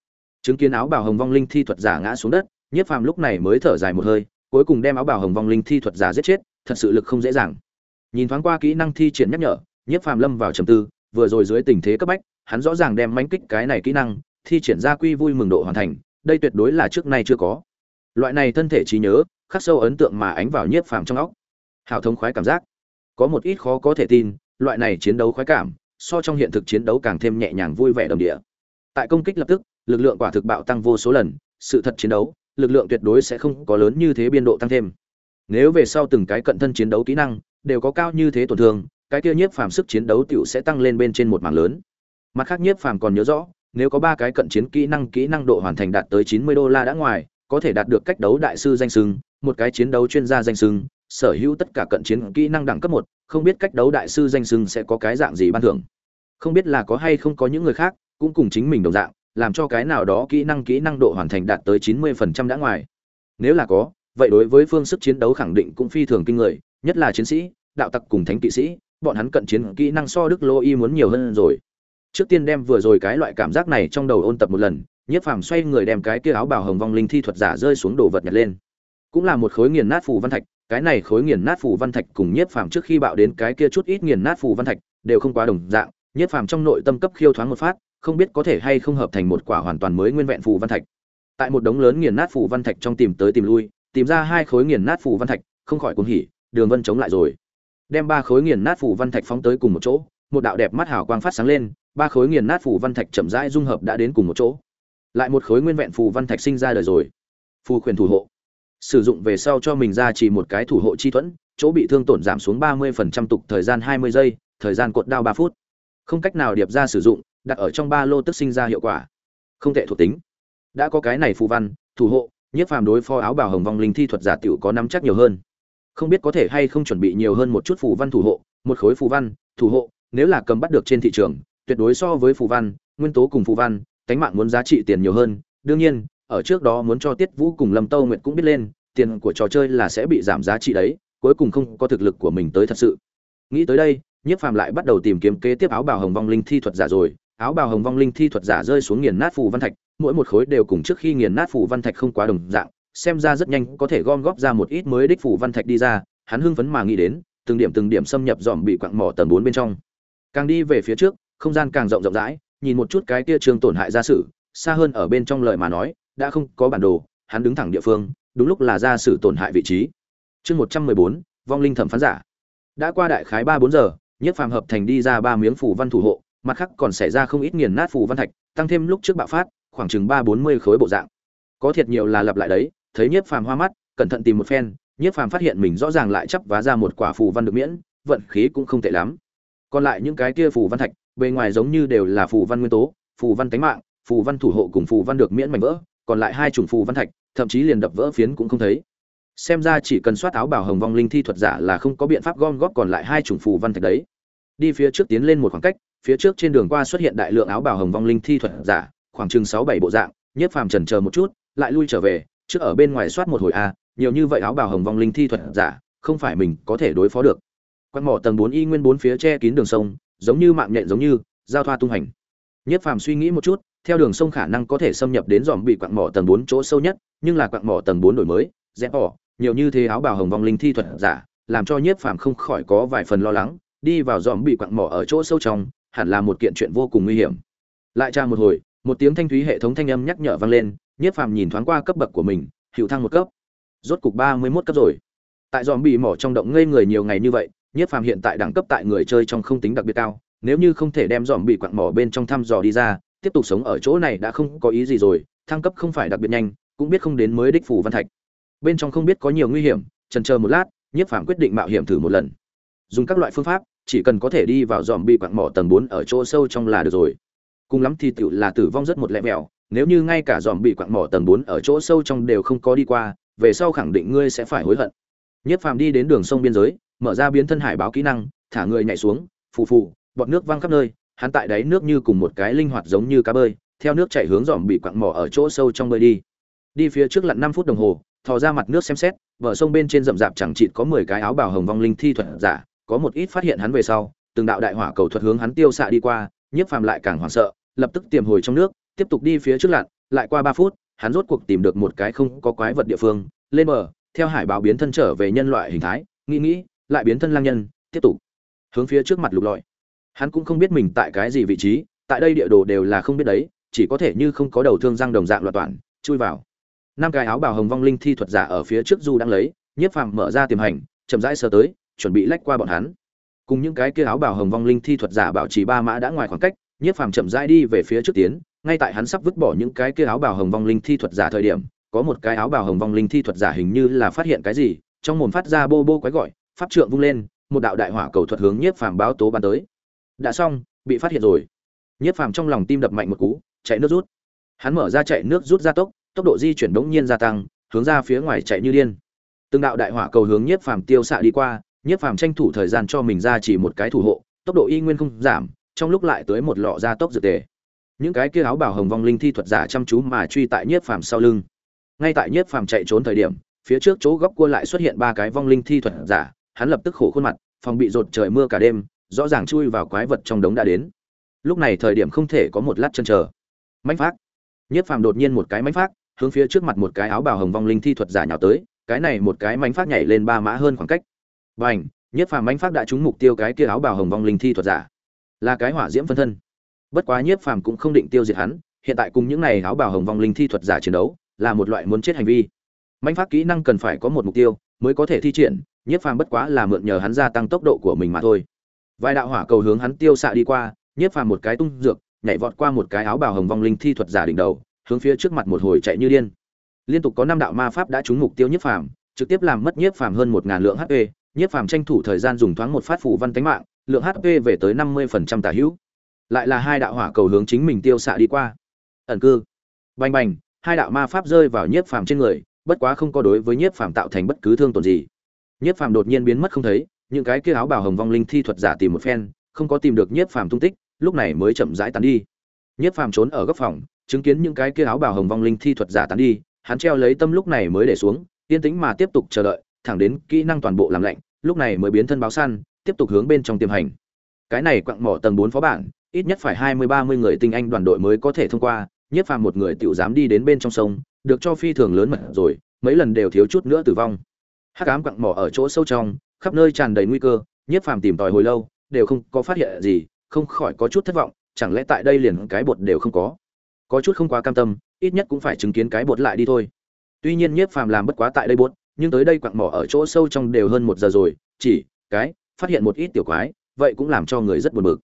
Speaker 1: Chứng kiến áo bào hồng vong linh thi thuật giả ngã xuống đất nhiếp phàm lúc này mới thở dài một hơi cuối cùng đem áo bào hồng vong linh thi thuật giả giết chết thật sự lực không dễ dàng nhìn thoáng qua kỹ năng thi triển nhắc nhở, nhiếp phàm lâm vào trầm tư, vừa rồi dưới tình thế cấp bách, hắn rõ ràng đem mánh kích cái này kỹ năng, thi triển ra quy vui mừng độ hoàn thành, đây tuyệt đối là trước nay chưa có. Loại này thân thể trí nhớ, khắc sâu ấn tượng mà ánh vào nhiếp phàm trong óc. Hào thông khoái cảm giác. Có một ít khó có thể tin, loại này chiến đấu khoái cảm, so trong hiện thực chiến đấu càng thêm nhẹ nhàng vui vẻ đồng địa. Tại công kích lập tức, lực lượng quả thực bạo tăng vô số lần, sự thật chiến đấu, lực lượng tuyệt đối sẽ không có lớn như thế biên độ tăng thêm. Nếu về sau từng cái cận thân chiến đấu kỹ năng đều có cao như thế tổn thương cái kia nhiếp phàm sức chiến đấu tiểu sẽ tăng lên bên trên một mảng lớn. Mặt khác nhiếp phàm còn nhớ rõ nếu có ba cái cận chiến kỹ năng kỹ năng độ hoàn thành đạt tới 90 đô la đã ngoài có thể đạt được cách đấu đại sư danh xưng, một cái chiến đấu chuyên gia danh xưng, sở hữu tất cả cận chiến kỹ năng đẳng cấp một không biết cách đấu đại sư danh xưng sẽ có cái dạng gì ban thưởng. Không biết là có hay không có những người khác cũng cùng chính mình đồng dạng làm cho cái nào đó kỹ năng kỹ năng độ hoàn thành đạt tới 90% đã ngoài. Nếu là có vậy đối với phương sức chiến đấu khẳng định cũng phi thường kinh người, nhất là chiến sĩ, đạo tặc cùng thánh kỵ sĩ, bọn hắn cận chiến kỹ năng so đức lô y muốn nhiều hơn rồi. Trước tiên đem vừa rồi cái loại cảm giác này trong đầu ôn tập một lần, nhiếp phàm xoay người đem cái kia áo bào hồng vong linh thi thuật giả rơi xuống đồ vật nhặt lên. Cũng là một khối nghiền nát phù văn thạch, cái này khối nghiền nát phù văn thạch cùng nhiếp phàm trước khi bạo đến cái kia chút ít nghiền nát phù văn thạch đều không quá đồng dạng, nhiếp phàm trong nội tâm cấp khiêu thoáng một phát, không biết có thể hay không hợp thành một quả hoàn toàn mới nguyên vẹn phù văn thạch. Tại một đống lớn nghiền nát phù văn thạch trong tìm tới tìm lui tìm ra hai khối nghiền nát phù văn thạch, không khỏi cuồng hỉ, đường vân chống lại rồi. Đem ba khối nghiền nát phù văn thạch phóng tới cùng một chỗ, một đạo đẹp mắt hào quang phát sáng lên, ba khối nghiền nát phù văn thạch chậm rãi dung hợp đã đến cùng một chỗ. Lại một khối nguyên vẹn phù văn thạch sinh ra đời rồi. Phù quyền thủ hộ. Sử dụng về sau cho mình ra chỉ một cái thủ hộ chi thuẫn, chỗ bị thương tổn giảm xuống ba 30% tục thời gian hai mươi giây, thời gian cột đao ba phút. Không cách nào điệp ra sử dụng, đặt ở trong ba lô tức sinh ra hiệu quả. Không tệ thuộc tính. Đã có cái này phù văn, thủ hộ nhiếp phàm đối phó áo bào hồng vong linh thi thuật giả tiểu có nắm chắc nhiều hơn. Không biết có thể hay không chuẩn bị nhiều hơn một chút phù văn thủ hộ, một khối phù văn, thủ hộ, nếu là cầm bắt được trên thị trường, tuyệt đối so với phù văn, nguyên tố cùng phù văn tánh mạng muốn giá trị tiền nhiều hơn. Đương nhiên, ở trước đó muốn cho tiết vũ cùng lâm tâu nguyệt cũng biết lên, tiền của trò chơi là sẽ bị giảm giá trị đấy, cuối cùng không có thực lực của mình tới thật sự. Nghĩ tới đây nhiếp phàm lại bắt đầu tìm kiếm kế tiếp áo bào hồng vong linh thi thuật giả rồi áo bào hồng vong linh thi thuật giả rơi xuống nghiền nát phù văn thạch, mỗi một khối đều cùng trước khi nghiền nát phù văn thạch không quá đồng dạng, xem ra rất nhanh có thể gom góp ra một ít mới đích phù văn thạch đi ra, hắn hưng phấn mà nghĩ đến, từng điểm từng điểm xâm nhập dòm bị quặng mỏ tầng bốn bên trong. Càng đi về phía trước, không gian càng rộng rộng rãi, nhìn một chút cái kia trường tổn hại gia sử, xa hơn ở bên trong lời mà nói, đã không có bản đồ, hắn đứng thẳng địa phương, đúng lúc là gia sử tổn hại vị trí. Chương một trăm mười bốn, vong linh thẩm phán giả. Đã qua đại khái ba bốn giờ nhất phàm hợp thành đi ra ba miếng phủ văn thủ hộ mặt khác còn xảy ra không ít nghiền nát phù văn thạch, tăng thêm lúc trước bạo phát, khoảng chừng ba bốn mươi khối bộ dạng. Có thiệt nhiều là lặp lại đấy, thấy nhiếp phàm hoa mắt, cẩn thận tìm một phen, nhiếp phàm phát hiện mình rõ ràng lại chấp vá ra một quả phù văn được miễn, vận khí cũng không tệ lắm. Còn lại những cái kia phù văn thạch, bề ngoài giống như đều là phù văn nguyên tố, phù văn tánh mạng, phù văn thủ hộ cùng phù văn được miễn mảnh vỡ, còn lại hai chủng phù văn thạch, thậm chí liền đập vỡ phiến cũng không thấy. Xem ra chỉ cần soát áo bảo hồng vong linh thi thuật giả là không có biện pháp gom góp còn lại hai chủng phù văn thạch đấy. Đi phía trước tiến lên một khoảng cách phía trước trên đường qua xuất hiện đại lượng áo bào hồng vong linh thi thuật giả, khoảng chừng sáu bảy bộ dạng, nhiếp phàm chần chờ một chút, lại lui trở về, trước ở bên ngoài soát một hồi a, nhiều như vậy áo bào hồng vong linh thi thuật giả, không phải mình có thể đối phó được. Quan mỏ tầng bốn y nguyên bốn phía che kín đường sông, giống như mạng nhện giống như, giao thoa tung hành. Nhiếp phàm suy nghĩ một chút, theo đường sông khả năng có thể xâm nhập đến dòm bị quặng mỏ tầng bốn chỗ sâu nhất, nhưng là quặng mỏ tầng bốn đổi mới rẽ bỏ, nhiều như thế áo bào hồng vong linh thi thuật giả, làm cho nhiếp phàm không khỏi có vài phần lo lắng, đi vào dòm bị quặng mỏ ở chỗ sâu trong hẳn là một kiện chuyện vô cùng nguy hiểm. Lại tra một hồi, một tiếng thanh thúy hệ thống thanh âm nhắc nhở vang lên, nhiếp phàm nhìn thoáng qua cấp bậc của mình hiệu thăng một cấp. Rốt cục ba mươi 31 cấp rồi. Tại dòm bị mỏ trong động ngây người nhiều ngày như vậy, nhiếp phàm hiện tại đẳng cấp tại người chơi trong không tính đặc biệt cao, nếu như không thể đem dòm bị quặng mỏ bên trong thăm dò đi ra, tiếp tục sống ở chỗ này đã không có ý gì rồi, thăng cấp không phải đặc biệt nhanh, cũng biết không đến mới đích phủ văn thạch. Bên trong không biết có nhiều nguy hiểm, Chần chờ một lát, nhiếp phàm quyết định mạo hiểm thử một lần. Dùng các loại phương pháp chỉ cần có thể đi vào dòm bị quặng mỏ tầng bốn ở chỗ sâu trong là được rồi. Cùng lắm thì tựu là tử vong rất một lẹ mẹo, nếu như ngay cả dòm bị quặng mỏ tầng bốn ở chỗ sâu trong đều không có đi qua, về sau khẳng định ngươi sẽ phải hối hận. Nhiếp phàm đi đến đường sông biên giới, mở ra biến thân hải báo kỹ năng, thả người nhảy xuống, phù phù, bọt nước văng khắp nơi, hắn tại đáy nước như cùng một cái linh hoạt giống như cá bơi, theo nước chảy hướng dòm bị quặng mỏ ở chỗ sâu trong bơi đi. Đi phía trước lặn năm phút đồng hồ, thò ra mặt nước xem xét, bờ sông bên trên rậm rạp chẳng chịt có mười cái áo bào hồng vong linh thi thuật giả có một ít phát hiện hắn về sau, từng đạo đại hỏa cầu thuật hướng hắn tiêu xạ đi qua, nhiếp phàm lại càng hoảng sợ, lập tức tiềm hồi trong nước, tiếp tục đi phía trước lặn, lại qua ba phút, hắn rốt cuộc tìm được một cái không có quái vật địa phương, lên bờ, theo hải báo biến thân trở về nhân loại hình thái, nghĩ nghĩ, lại biến thân lang nhân, tiếp tục, hướng phía trước mặt lục lọi. Hắn cũng không biết mình tại cái gì vị trí, tại đây địa đồ đều là không biết đấy, chỉ có thể như không có đầu thương răng đồng dạng loạn toàn, chui vào. Năm cái áo bào hồng vong linh thi thuật giả ở phía trước du đang lấy, nhiếp phàm mở ra tiềm hành, chậm rãi sờ tới chuẩn bị lách qua bọn hắn. Cùng những cái kia áo bào hồng vong linh thi thuật giả bảo trì ba mã đã ngoài khoảng cách, nhiếp phàm chậm rãi đi về phía trước tiến, ngay tại hắn sắp vứt bỏ những cái kia áo bào hồng vong linh thi thuật giả thời điểm, có một cái áo bào hồng vong linh thi thuật giả hình như là phát hiện cái gì, trong mồm phát ra bô bô quái gọi, pháp trượng vung lên, một đạo đại hỏa cầu thuật hướng nhiếp phàm báo tố bắn tới. Đã xong, bị phát hiện rồi. Nhiếp phàm trong lòng tim đập mạnh một cú, chạy nước rút. Hắn mở ra chạy nước rút ra tốc tốc độ di chuyển đống nhiên gia tăng, hướng ra phía ngoài chạy như điên. Từng đạo đại hỏa cầu hướng nhiếp phàm tiêu xạ đi qua nhiếp phàm tranh thủ thời gian cho mình ra chỉ một cái thủ hộ, tốc độ y nguyên không giảm, trong lúc lại tới một lọ ra tốc dược tề. Những cái kia áo bảo hồng vong linh thi thuật giả chăm chú mà truy tại nhiếp phàm sau lưng. Ngay tại nhiếp phàm chạy trốn thời điểm, phía trước chỗ góc cua lại xuất hiện ba cái vong linh thi thuật giả, hắn lập tức khổ khuôn mặt, phòng bị rột trời mưa cả đêm, rõ ràng chui vào quái vật trong đống đã đến. Lúc này thời điểm không thể có một lát chân chờ. Mánh phát nhiếp phàm đột nhiên một cái mánh phát hướng phía trước mặt một cái áo bào hồng vong linh thi thuật giả nhào tới, cái này một cái mánh phát nhảy lên ba mã hơn khoảng cách. Bành, nhiếp phàm mãnh phát đã trúng mục tiêu cái kia áo bào hồng vong linh thi thuật giả. Là cái hỏa diễm phân thân. Bất quá nhiếp phàm cũng không định tiêu diệt hắn hiện tại cùng những này áo bào hồng vong linh thi thuật giả chiến đấu là một loại muốn chết hành vi. Mãnh phát kỹ năng cần phải có một mục tiêu mới có thể thi triển nhiếp phàm bất quá là mượn nhờ hắn gia tăng tốc độ của mình mà thôi. Vài đạo hỏa cầu hướng hắn tiêu xạ đi qua nhiếp phàm một cái tung dược nhảy vọt qua một cái áo bào hồng vong linh thi thuật giả đỉnh đầu hướng phía trước mặt một hồi chạy như điên. Liên tục có năm đạo ma pháp đã trúng mục tiêu nhiếp phàm trực tiếp làm mất nhiếp phàm hơn một ngàn lượng hp nhiếp phàm tranh thủ thời gian dùng thoáng một phát phủ văn tánh mạng, lượng hp về tới năm mươi phần trăm tả hữu. Lại là hai đạo hỏa cầu hướng chính mình tiêu xạ đi qua. Ẩn cư. Bành bành, hai đạo ma pháp rơi vào nhiếp phàm trên người, bất quá không có đối với nhiếp phàm tạo thành bất cứ thương tổn gì. Nhiếp phàm đột nhiên biến mất không thấy, những cái kia áo bào hồng vong linh thi thuật giả tìm một phen, không có tìm được nhiếp phàm tung tích, lúc này mới chậm rãi tán đi. Nhiếp phàm trốn ở góc phòng, chứng kiến những cái kia áo bào hồng vong linh thi thuật giả tán đi, hắn treo lấy tâm lúc này mới để xuống, yên tĩnh mà tiếp tục chờ đợi thẳng đến kỹ năng toàn bộ làm lạnh, lúc này mới biến thân báo săn, tiếp tục hướng bên trong tiềm hành. Cái này quặng mỏ tầng bốn phó bản, ít nhất phải hai mươi, ba mươi người tinh anh đoàn đội mới có thể thông qua nhiếp phàm một người tiểu dám đi đến bên trong sông, được cho phi thường lớn mật rồi, mấy lần đều thiếu chút nữa tử vong. Hắc ám quặng mỏ ở chỗ sâu trong, khắp nơi tràn đầy nguy cơ nhiếp phàm tìm tòi hồi lâu, đều không có phát hiện gì, không khỏi có chút thất vọng, chẳng lẽ tại đây liền cái bột đều không có? Có chút không quá cam tâm, ít nhất cũng phải chứng kiến cái bột lại đi thôi. Tuy nhiên nhiếp phàm làm bất quá tại đây bột nhưng tới đây quặng mỏ ở chỗ sâu trong đều hơn một giờ rồi, chỉ cái, phát hiện một ít tiểu quái, vậy cũng làm cho người rất buồn bực.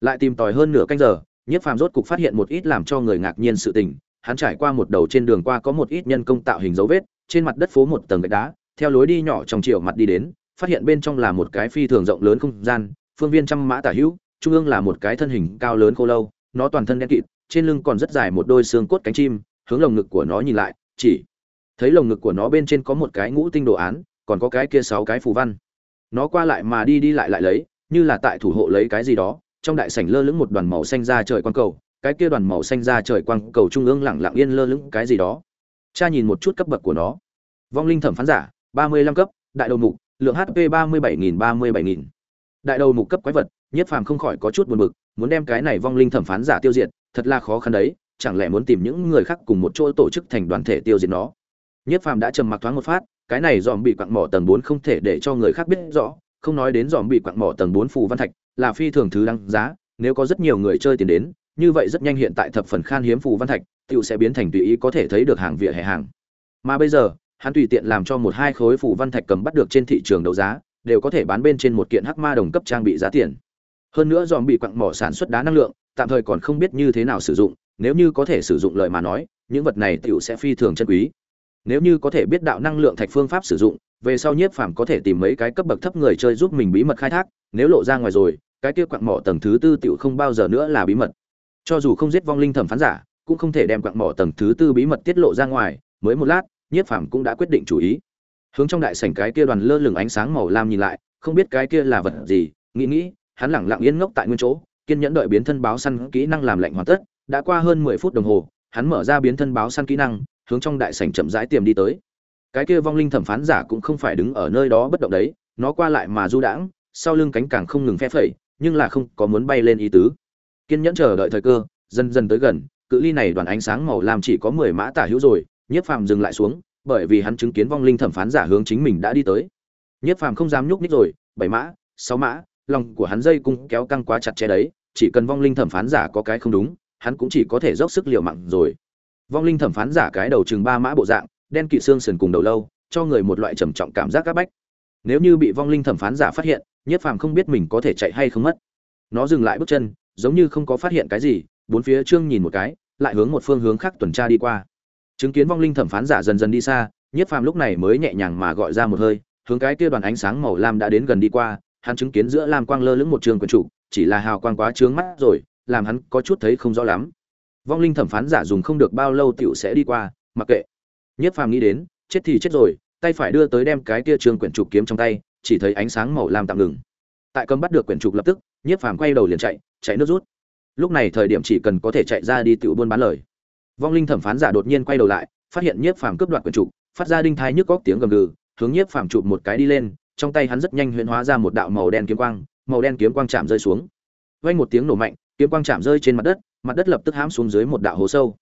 Speaker 1: Lại tìm tòi hơn nửa canh giờ, nhiếp phàm rốt cục phát hiện một ít làm cho người ngạc nhiên sự tình, hắn trải qua một đầu trên đường qua có một ít nhân công tạo hình dấu vết, trên mặt đất phố một tầng gạch đá, theo lối đi nhỏ trong chiều mặt đi đến, phát hiện bên trong là một cái phi thường rộng lớn không gian, phương viên trăm mã tả hữu, trung ương là một cái thân hình cao lớn khô lâu, nó toàn thân đen kịt, trên lưng còn rất dài một đôi xương cốt cánh chim, hướng lồng ngực của nó nhìn lại, chỉ thấy lồng ngực của nó bên trên có một cái ngũ tinh đồ án, còn có cái kia sáu cái phù văn. Nó qua lại mà đi đi lại lại lấy, như là tại thủ hộ lấy cái gì đó, trong đại sảnh lơ lửng một đoàn màu xanh ra trời quang cầu, cái kia đoàn màu xanh ra trời quang cầu trung ương lặng lặng yên lơ lửng cái gì đó. Cha nhìn một chút cấp bậc của nó. Vong linh thẩm phán giả, ba mươi lăm cấp, đại đầu mục, lượng hp ba mươi bảy nghìn ba mươi bảy nghìn. Đại đầu mục cấp quái vật nhiếp phàm không khỏi có chút buồn bực, muốn đem cái này vong linh thẩm phán giả tiêu diệt, thật là khó khăn đấy, chẳng lẽ muốn tìm những người khác cùng một chỗ tổ chức thành đoàn thể tiêu diệt nó? Nhiếp phàm đã trầm mặc thoáng một phát, cái này dòm bị quặng mỏ tầng bốn không thể để cho người khác biết rõ, không nói đến dòm bị quặng mỏ tầng bốn phù văn thạch, là phi thường thứ đáng giá, nếu có rất nhiều người chơi tiền đến, như vậy rất nhanh hiện tại thập phần khan hiếm phù văn thạch, tiểu sẽ biến thành tùy ý có thể thấy được hàng vỉa hè hàng. Mà bây giờ, hắn tùy tiện làm cho một hai khối phù văn thạch cầm bắt được trên thị trường đấu giá, đều có thể bán bên trên một kiện hắc ma đồng cấp trang bị giá tiền. Hơn nữa dòm bị quặng mỏ sản xuất đá năng lượng, tạm thời còn không biết như thế nào sử dụng, nếu như có thể sử dụng lời mà nói, những vật này tiểu sẽ phi thường chân quý nếu như có thể biết đạo năng lượng thạch phương pháp sử dụng, về sau nhiếp phàm có thể tìm mấy cái cấp bậc thấp người chơi giúp mình bí mật khai thác, nếu lộ ra ngoài rồi, cái kia quặng mỏ tầng thứ tư tựu không bao giờ nữa là bí mật. Cho dù không giết vong linh thẩm phán giả, cũng không thể đem quặng mỏ tầng thứ tư bí mật tiết lộ ra ngoài, mới một lát, nhiếp phàm cũng đã quyết định chủ ý. Hướng trong đại sảnh cái kia đoàn lơ lửng ánh sáng màu lam nhìn lại, không biết cái kia là vật gì, nghĩ nghĩ, hắn lẳng lặng yên ngốc tại nguyên chỗ, kiên nhẫn đợi biến thân báo săn kỹ năng làm lạnh hoàn tất, đã qua hơn mười phút đồng hồ, hắn mở ra biến thân báo săn kỹ năng hướng trong đại sảnh chậm rãi tiềm đi tới. Cái kia vong linh thẩm phán giả cũng không phải đứng ở nơi đó bất động đấy, nó qua lại mà du đãng, sau lưng cánh càng không ngừng phe phẩy, nhưng là không có muốn bay lên ý tứ. Kiên nhẫn chờ đợi thời cơ, dần dần tới gần, cự ly này đoàn ánh sáng màu lam chỉ có mười mã tả hữu rồi nhiếp phàm dừng lại xuống, bởi vì hắn chứng kiến vong linh thẩm phán giả hướng chính mình đã đi tới. Nhiếp phàm không dám nhúc nhích rồi, bảy mã, sáu mã, lòng của hắn dây cung kéo căng quá chặt chẽ đấy, chỉ cần vong linh thẩm phán giả có cái không đúng, hắn cũng chỉ có thể dốc sức liều mạng rồi vong linh thẩm phán giả cái đầu chừng ba mã bộ dạng, đen kỵ xương sườn cùng đầu lâu, cho người một loại trầm trọng cảm giác áp bách. Nếu như bị vong linh thẩm phán giả phát hiện, Nhất phàm không biết mình có thể chạy hay không mất. Nó dừng lại bước chân, giống như không có phát hiện cái gì, bốn phía trương nhìn một cái, lại hướng một phương hướng khác tuần tra đi qua. Chứng kiến vong linh thẩm phán giả dần dần đi xa, Nhất phàm lúc này mới nhẹ nhàng mà gọi ra một hơi, hướng cái kia đoàn ánh sáng màu lam đã đến gần đi qua, hắn chứng kiến giữa lam quang lơ lửng một trường quyền trụ, chỉ là hào quang quá trướng mắt rồi, làm hắn có chút thấy không rõ lắm vong linh thẩm phán giả dùng không được bao lâu tiểu sẽ đi qua, mặc kệ. Nhất phàm nghĩ đến, chết thì chết rồi, tay phải đưa tới đem cái kia trường quyển trục kiếm trong tay, chỉ thấy ánh sáng màu lam tạm ngừng. Tại cầm bắt được quyển trục lập tức, nhất phàm quay đầu liền chạy chạy nước rút. Lúc này thời điểm chỉ cần có thể chạy ra đi tiểu buôn bán lời. Vong linh thẩm phán giả đột nhiên quay đầu lại, phát hiện nhiếp phàm cướp đoạt quyển trục, phát ra đinh thai nhức góc tiếng gầm gừ, hướng nhiếp phàm chụp một cái đi lên, trong tay hắn rất nhanh huyễn hóa ra một đạo màu đen kiếm quang, màu đen kiếm quang chạm rơi xuống. Vang một tiếng nổ mạnh, kiếm quang chạm rơi trên mặt đất mặt đất lập tức hãm xuống dưới một đạo hố sâu.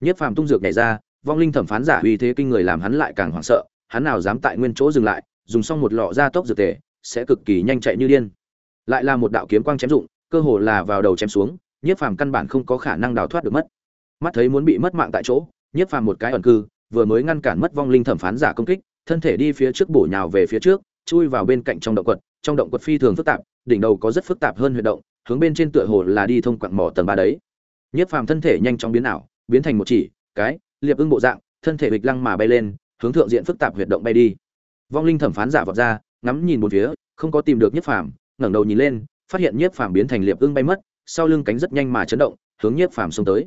Speaker 1: Nhiếp phàm tung dược nhảy ra, vong linh thẩm phán giả uy thế kinh người làm hắn lại càng hoảng sợ, hắn nào dám tại nguyên chỗ dừng lại, dùng xong một lọ ra tốc dược tề, sẽ cực kỳ nhanh chạy như điên. Lại là một đạo kiếm quang chém dụng cơ hồ là vào đầu chém xuống nhiếp phàm căn bản không có khả năng đào thoát được mất. Mắt thấy muốn bị mất mạng tại chỗ nhiếp phàm một cái ẩn cư, vừa mới ngăn cản mất vong linh thẩm phán giả công kích, thân thể đi phía trước bổ nhào về phía trước, chui vào bên cạnh trong động quật, trong động quật phi thường phức tạp, đỉnh đầu có rất phức tạp hơn huy động, hướng bên trên tựa hồ là đi thông quặng mỏ tầng ba đấy nhiếp phàm thân thể nhanh chóng biến ảo, biến thành một chỉ, cái, liệp ưng bộ dạng, thân thể bịch lăng mà bay lên, hướng thượng diện phức tạp huyệt động bay đi. Vong linh thẩm phán giả vọt ra, ngắm nhìn một phía, không có tìm được nhiếp phàm, ngẩng đầu nhìn lên, phát hiện nhiếp phàm biến thành liệp ưng bay mất, sau lưng cánh rất nhanh mà chấn động, hướng nhiếp phàm xông tới.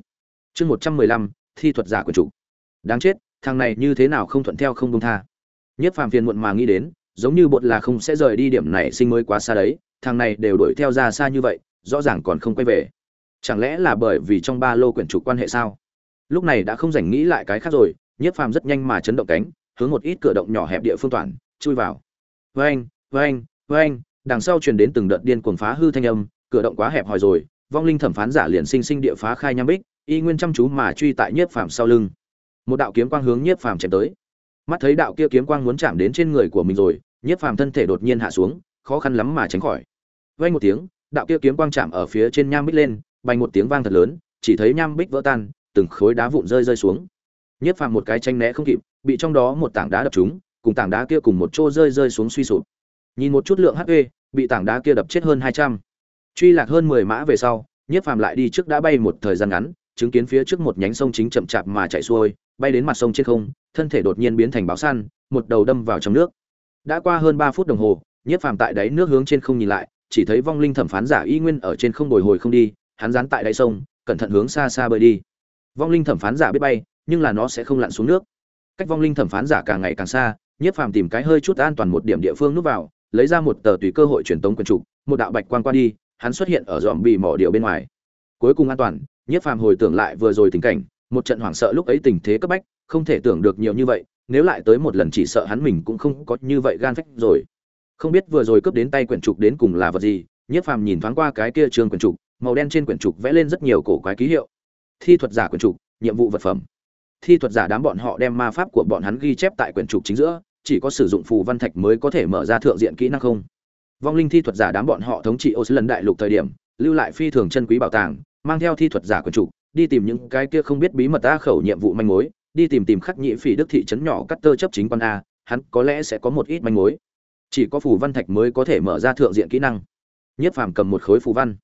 Speaker 1: Chương một trăm mười lăm, thi thuật giả của chủ. Đáng chết, thằng này như thế nào không thuận theo không công tha. Nhiếp phàm phiền muộn mà nghĩ đến, giống như bột là không sẽ rời đi điểm này sinh mới quá xa đấy, thằng này đều đuổi theo ra xa như vậy, rõ ràng còn không quay về chẳng lẽ là bởi vì trong ba lô quyển trục quan hệ sao? Lúc này đã không dành nghĩ lại cái khác rồi nhiếp phàm rất nhanh mà chấn động cánh, hướng một ít cửa động nhỏ hẹp địa phương toàn, chui vào. Vênh vênh vênh đằng sau truyền đến từng đợt điên cuồng phá hư thanh âm, cửa động quá hẹp hòi rồi, vong linh thẩm phán giả liền sinh sinh địa phá khai nham bích, y nguyên chăm chú mà truy tại nhiếp phàm sau lưng. Một đạo kiếm quang hướng nhiếp phàm chém tới. Mắt thấy đạo kia kiếm quang muốn chạm đến trên người của mình rồi nhiếp phàm thân thể đột nhiên hạ xuống, khó khăn lắm mà tránh khỏi. Vay một tiếng, đạo kia kiếm quang chạm ở phía trên nham bích lên bay một tiếng vang thật lớn, chỉ thấy nham bích vỡ tan, từng khối đá vụn rơi rơi xuống. Nhiếp phàm một cái tranh né không kịp, bị trong đó một tảng đá đập trúng, cùng tảng đá kia cùng một chỗ rơi rơi xuống suy sụp. Nhìn một chút lượng hp bị tảng đá kia đập chết hơn hai trăm. Truy lạc hơn mười mã về sau nhiếp phàm lại đi trước đã bay một thời gian ngắn, chứng kiến phía trước một nhánh sông chính chậm chạp mà chảy xuôi, bay đến mặt sông trên không, thân thể đột nhiên biến thành báo săn, một đầu đâm vào trong nước. Đã qua hơn ba phút đồng hồ nhiếp phàm tại đáy nước hướng trên không nhìn lại, chỉ thấy vong linh thẩm phán giả y nguyên ở trên không bồi hồi không đi hắn dán tại đáy sông, cẩn thận hướng xa xa bơi đi. Vong linh thẩm phán giả biết bay, nhưng là nó sẽ không lặn xuống nước. Cách vong linh thẩm phán giả càng ngày càng xa nhiếp phàm tìm cái hơi chút an toàn một điểm địa phương núp vào, lấy ra một tờ tùy cơ hội truyền tống quần trục, một đạo bạch quan qua đi, hắn xuất hiện ở dòm bì mỏ điệu bên ngoài. Cuối cùng an toàn nhiếp phàm hồi tưởng lại vừa rồi tình cảnh, một trận hoảng sợ lúc ấy tình thế cấp bách, không thể tưởng được nhiều như vậy, nếu lại tới một lần chỉ sợ hắn mình cũng không có như vậy gan phách rồi. Không biết vừa rồi cướp đến tay quyển trục đến cùng là vật gì nhiếp phàm nhìn thoáng qua cái kia trường quyển trục màu đen trên quyển trục vẽ lên rất nhiều cổ quái ký hiệu. Thi thuật giả quyển trục, nhiệm vụ vật phẩm. Thi thuật giả đám bọn họ đem ma pháp của bọn hắn ghi chép tại quyển trục chính giữa, chỉ có sử dụng phù văn thạch mới có thể mở ra thượng diện kỹ năng không. Vong linh thi thuật giả đám bọn họ thống trị ô lần đại lục thời điểm, lưu lại phi thường chân quý bảo tàng, mang theo thi thuật giả quyển trục, đi tìm những cái kia không biết bí mật ta khẩu nhiệm vụ manh mối, đi tìm tìm khắc nhị phỉ đức thị trấn nhỏ cắt tơ chấp chính quan a, hắn có lẽ sẽ có một ít manh mối. Chỉ có phù văn thạch mới có thể mở ra thượng diện kỹ năng. Nhiếp phàm cầm một khối phù văn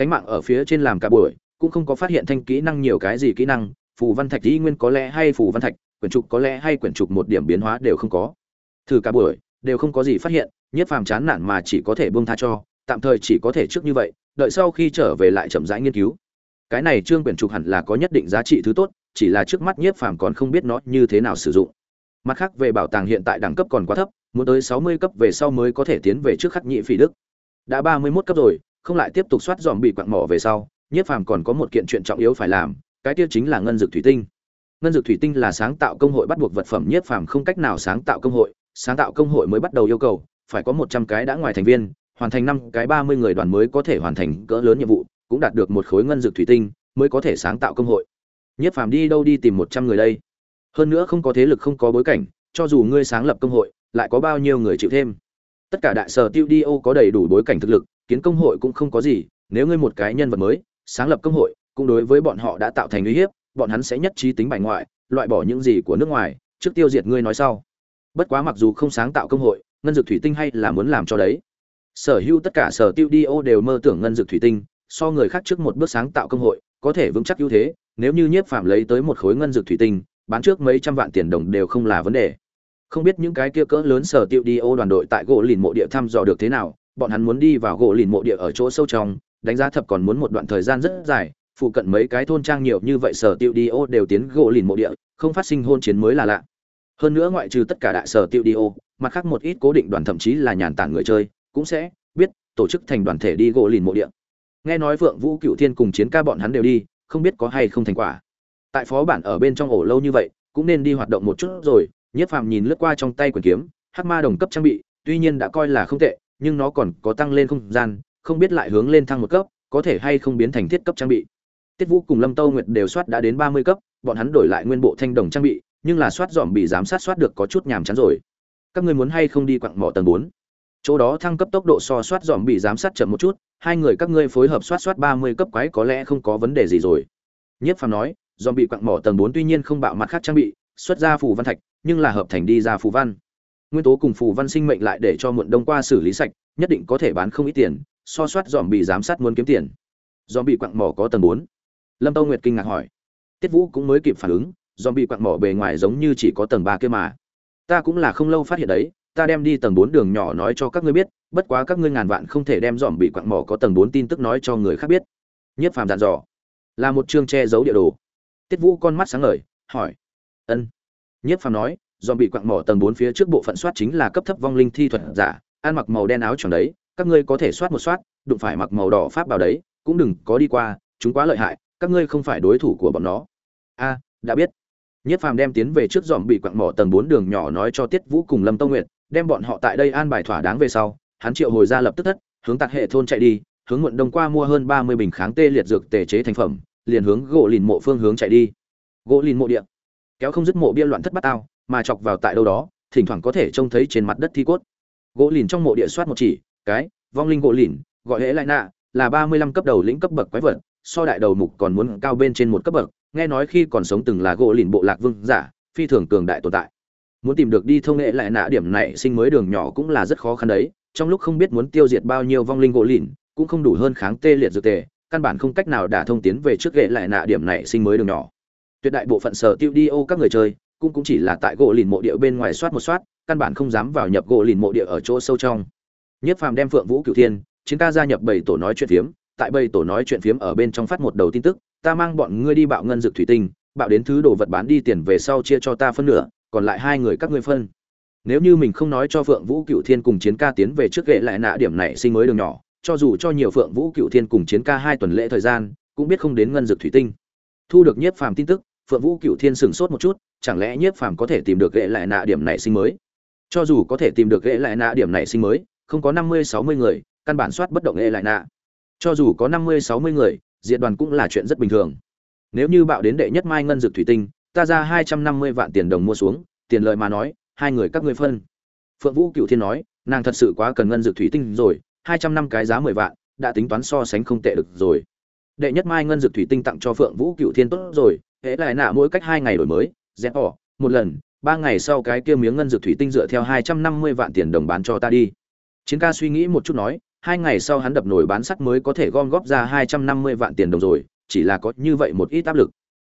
Speaker 1: cánh mạng ở phía trên làm cả buổi, cũng không có phát hiện thanh kỹ năng nhiều cái gì kỹ năng, phù văn thạch dĩ nguyên có lẽ hay phù văn thạch, quyển trục có lẽ hay quyển trục một điểm biến hóa đều không có. Thử cả buổi, đều không có gì phát hiện, nhất phàm chán nản mà chỉ có thể buông tha cho, tạm thời chỉ có thể trước như vậy, đợi sau khi trở về lại chậm rãi nghiên cứu. Cái này trương quyển trục hẳn là có nhất định giá trị thứ tốt, chỉ là trước mắt nhiếp phàm còn không biết nó như thế nào sử dụng. Mặt khác, về bảo tàng hiện tại đẳng cấp còn quá thấp, muốn tới sáu mươi cấp về sau mới có thể tiến về trước khắc nhị phỉ đức. Đã ba mươi 31 cấp rồi không lại tiếp tục soát dòm bị quặng mỏ về sau, nhiếp phàm còn có một kiện chuyện trọng yếu phải làm, cái tiêu chính là ngân dược thủy tinh. Ngân dược thủy tinh là sáng tạo công hội bắt buộc vật phẩm, nhiếp phàm không cách nào sáng tạo công hội, sáng tạo công hội mới bắt đầu yêu cầu, phải có một trăm cái đã ngoài thành viên, hoàn thành năm cái ba mươi người đoàn mới có thể hoàn thành cỡ lớn nhiệm vụ, cũng đạt được một khối ngân dược thủy tinh mới có thể sáng tạo công hội. Nhất phàm đi đâu đi tìm một trăm người đây? Hơn nữa không có thế lực, không có bối cảnh, cho dù ngươi sáng lập công hội, lại có bao nhiêu người chịu thêm? Tất cả đại sở tiêu đi ô có đầy đủ bối cảnh thực lực kiến công hội cũng không có gì, nếu ngươi một cái nhân vật mới, sáng lập công hội, cũng đối với bọn họ đã tạo thành uy hiếp, bọn hắn sẽ nhất trí tính bài ngoại, loại bỏ những gì của nước ngoài, trước tiêu diệt ngươi nói sau. Bất quá mặc dù không sáng tạo công hội, ngân dược thủy tinh hay là muốn làm cho đấy. Sở hữu tất cả sở tiêu đi ô đều mơ tưởng ngân dược thủy tinh, so người khác trước một bước sáng tạo công hội, có thể vững chắc ưu thế, nếu như nhiếp phạm lấy tới một khối ngân dược thủy tinh, bán trước mấy trăm vạn tiền đồng đều không là vấn đề. Không biết những cái kia cỡ lớn sở tiêu đi ô đoàn đội tại gỗ lìn mộ địa thăm dò được thế nào bọn hắn muốn đi vào gỗ lìn mộ địa ở chỗ sâu trong, đánh giá thập còn muốn một đoạn thời gian rất dài, phụ cận mấy cái thôn trang nhiều như vậy, sở tiêu đi ô đều tiến gỗ lìn mộ địa, không phát sinh hôn chiến mới là lạ. Hơn nữa ngoại trừ tất cả đại sở tiêu đi ô, mặt khác một ít cố định đoàn thậm chí là nhàn tản người chơi, cũng sẽ biết tổ chức thành đoàn thể đi gỗ lìn mộ địa. Nghe nói vượng vũ cựu thiên cùng chiến ca bọn hắn đều đi, không biết có hay không thành quả. Tại phó bản ở bên trong ổ lâu như vậy, cũng nên đi hoạt động một chút rồi nhiếp phàm nhìn lướt qua trong tay quyền kiếm, hắc ma đồng cấp trang bị, tuy nhiên đã coi là không tệ nhưng nó còn có tăng lên không gian, không biết lại hướng lên thăng một cấp, có thể hay không biến thành thiết cấp trang bị. Tiết vũ cùng lâm tâu nguyệt đều soát đã đến ba mươi cấp, bọn hắn đổi lại nguyên bộ thanh đồng trang bị, nhưng là soát dòm bị giám sát soát được có chút nhàm chán rồi. Các ngươi muốn hay không đi quặng mỏ tầng bốn? Chỗ đó thăng cấp tốc độ so soát dòm bị giám sát chậm một chút, hai người các ngươi phối hợp soát soát ba mươi cấp quái có lẽ không có vấn đề gì rồi. Nhất phàm nói, dòm bị quặng mỏ tầng bốn tuy nhiên không bạo mặt khác trang bị, xuất ra phù văn thạch, nhưng là hợp thành đi ra phù văn nguyên tố cùng phù văn sinh mệnh lại để cho muộn đông qua xử lý sạch, nhất định có thể bán không ít tiền, so soát dòm bị giám sát muốn kiếm tiền. Dòm bị quặng mỏ có tầng bốn. Lâm tâu nguyệt kinh ngạc hỏi. Tiết vũ cũng mới kịp phản ứng dòm bị quặng mỏ bề ngoài giống như chỉ có tầng ba kia mà. Ta cũng là không lâu phát hiện đấy, ta đem đi tầng bốn đường nhỏ nói cho các ngươi biết, bất quá các ngươi ngàn vạn không thể đem dòm bị quặng mỏ có tầng bốn tin tức nói cho người khác biết. Nhất phàm dặn dò. Là một chương che giấu địa đồ. Tiết vũ con mắt sáng ngời, hỏi. Ân. Nhất phàm nói dòm bị quặng mỏ tầng bốn phía trước bộ phận soát chính là cấp thấp vong linh thi thuật giả, ăn mặc màu đen áo tròn đấy, các ngươi có thể soát một soát, đụng phải mặc màu đỏ pháp bảo đấy, cũng đừng có đi qua, chúng quá lợi hại, các ngươi không phải đối thủ của bọn nó. A, đã biết. Nhất phàm đem tiến về trước dòm bị quặng mỏ tầng bốn đường nhỏ nói cho tiết vũ cùng lâm tông nguyệt, đem bọn họ tại đây an bài thỏa đáng về sau, hắn triệu hồi ra lập tức thất, hướng tạc hệ thôn chạy đi, hướng muộn đông qua mua hơn ba mươi bình kháng tê liệt dược tề chế thành phẩm, liền hướng gỗ lìn mộ phương hướng chạy đi. Gỗ lìn mộ địa. Kéo không dứt mộ bia loạn thất bát tao mà chọc vào tại đâu đó, thỉnh thoảng có thể trông thấy trên mặt đất thi cốt. Gỗ lìn trong mộ địa soát một chỉ, cái, vong linh gỗ lìn, gọi hễ lại nạ, là ba mươi lăm cấp đầu lĩnh cấp bậc quái vật, so đại đầu mục còn muốn cao bên trên một cấp bậc, nghe nói khi còn sống từng là gỗ lìn bộ lạc vương giả, phi thường cường đại tồn tại. Muốn tìm được đi thông nghệ lại nạ điểm này sinh mới đường nhỏ cũng là rất khó khăn đấy, trong lúc không biết muốn tiêu diệt bao nhiêu vong linh gỗ lìn, cũng không đủ hơn kháng tê liệt dược tề, căn bản không cách nào đả thông tiến về trước ghệ lại nạ điểm này sinh mới đường nhỏ. Tuyệt đại bộ phận sở tiêu đi ô các người chơi cũng cũng chỉ là tại gỗ lìn mộ địa bên ngoài soát một soát, căn bản không dám vào nhập gỗ lìn mộ địa ở chỗ sâu trong. Nhất phàm đem phượng vũ cửu thiên, chiến ca gia nhập bảy tổ nói chuyện phiếm, tại bảy tổ nói chuyện phiếm ở bên trong phát một đầu tin tức, ta mang bọn ngươi đi bạo ngân dược thủy tinh, bạo đến thứ đồ vật bán đi tiền về sau chia cho ta phân nửa, còn lại hai người các ngươi phân. Nếu như mình không nói cho phượng vũ cựu thiên cùng chiến ca tiến về trước ghệ lại nạ điểm này sinh mới đường nhỏ, cho dù cho nhiều phượng vũ cựu thiên cùng chiến ca hai tuần lễ thời gian, cũng biết không đến ngân dược thủy tinh. Thu được nhiếp phàm tin tức, phượng vũ cựu thiên sửng sốt một chút chẳng lẽ nhiếp phàm có thể tìm được ghệ lại nạ điểm này sinh mới? Cho dù có thể tìm được ghệ lại nạ điểm này sinh mới, không có năm mươi sáu mươi người, căn bản soát bất động ghệ lại nạ. Cho dù có năm mươi sáu mươi người, diện đoàn cũng là chuyện rất bình thường. Nếu như bạo đến đệ nhất mai ngân dược thủy tinh, ta ra hai trăm năm mươi vạn tiền đồng mua xuống, tiền lợi mà nói, hai người các ngươi phân. Phượng vũ cựu thiên nói, nàng thật sự quá cần ngân dược thủy tinh rồi, hai trăm năm cái giá mười vạn, đã tính toán so sánh không tệ được rồi. Đệ nhất mai ngân dược thủy tinh tặng cho phượng vũ cựu thiên tốt rồi, hễ lại nạ mỗi cách hai ngày đổi mới dẹp bỏ một lần, ba ngày sau cái kia miếng ngân dược thủy tinh dựa theo hai trăm năm mươi vạn tiền đồng bán cho ta đi. Chiến ca suy nghĩ một chút nói, hai ngày sau hắn đập nổi bán sắt mới có thể gom góp ra hai trăm năm mươi vạn tiền đồng rồi, chỉ là có như vậy một ít áp lực.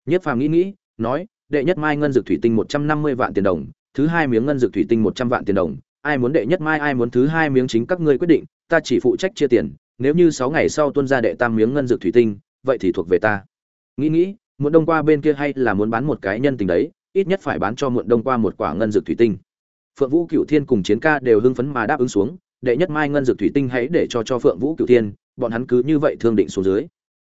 Speaker 1: Nhất phàm nghĩ nghĩ, nói, đệ nhất mai ngân dược thủy tinh một trăm năm mươi vạn tiền đồng, thứ hai miếng ngân dược thủy tinh một trăm vạn tiền đồng. Ai muốn đệ nhất mai, ai muốn thứ hai miếng chính các ngươi quyết định, ta chỉ phụ trách chia tiền, nếu như sáu ngày sau tuân ra đệ tam miếng ngân dược thủy tinh, vậy thì thuộc về ta. Nghĩ nghĩ muộn đông qua bên kia hay là muốn bán một cái nhân tình đấy, ít nhất phải bán cho muộn đông qua một quả ngân dược thủy tinh. Phượng vũ cựu thiên cùng chiến ca đều hưng phấn mà đáp ứng xuống, đệ nhất mai ngân dược thủy tinh hãy để cho cho phượng vũ cựu thiên, bọn hắn cứ như vậy thương định xuống dưới.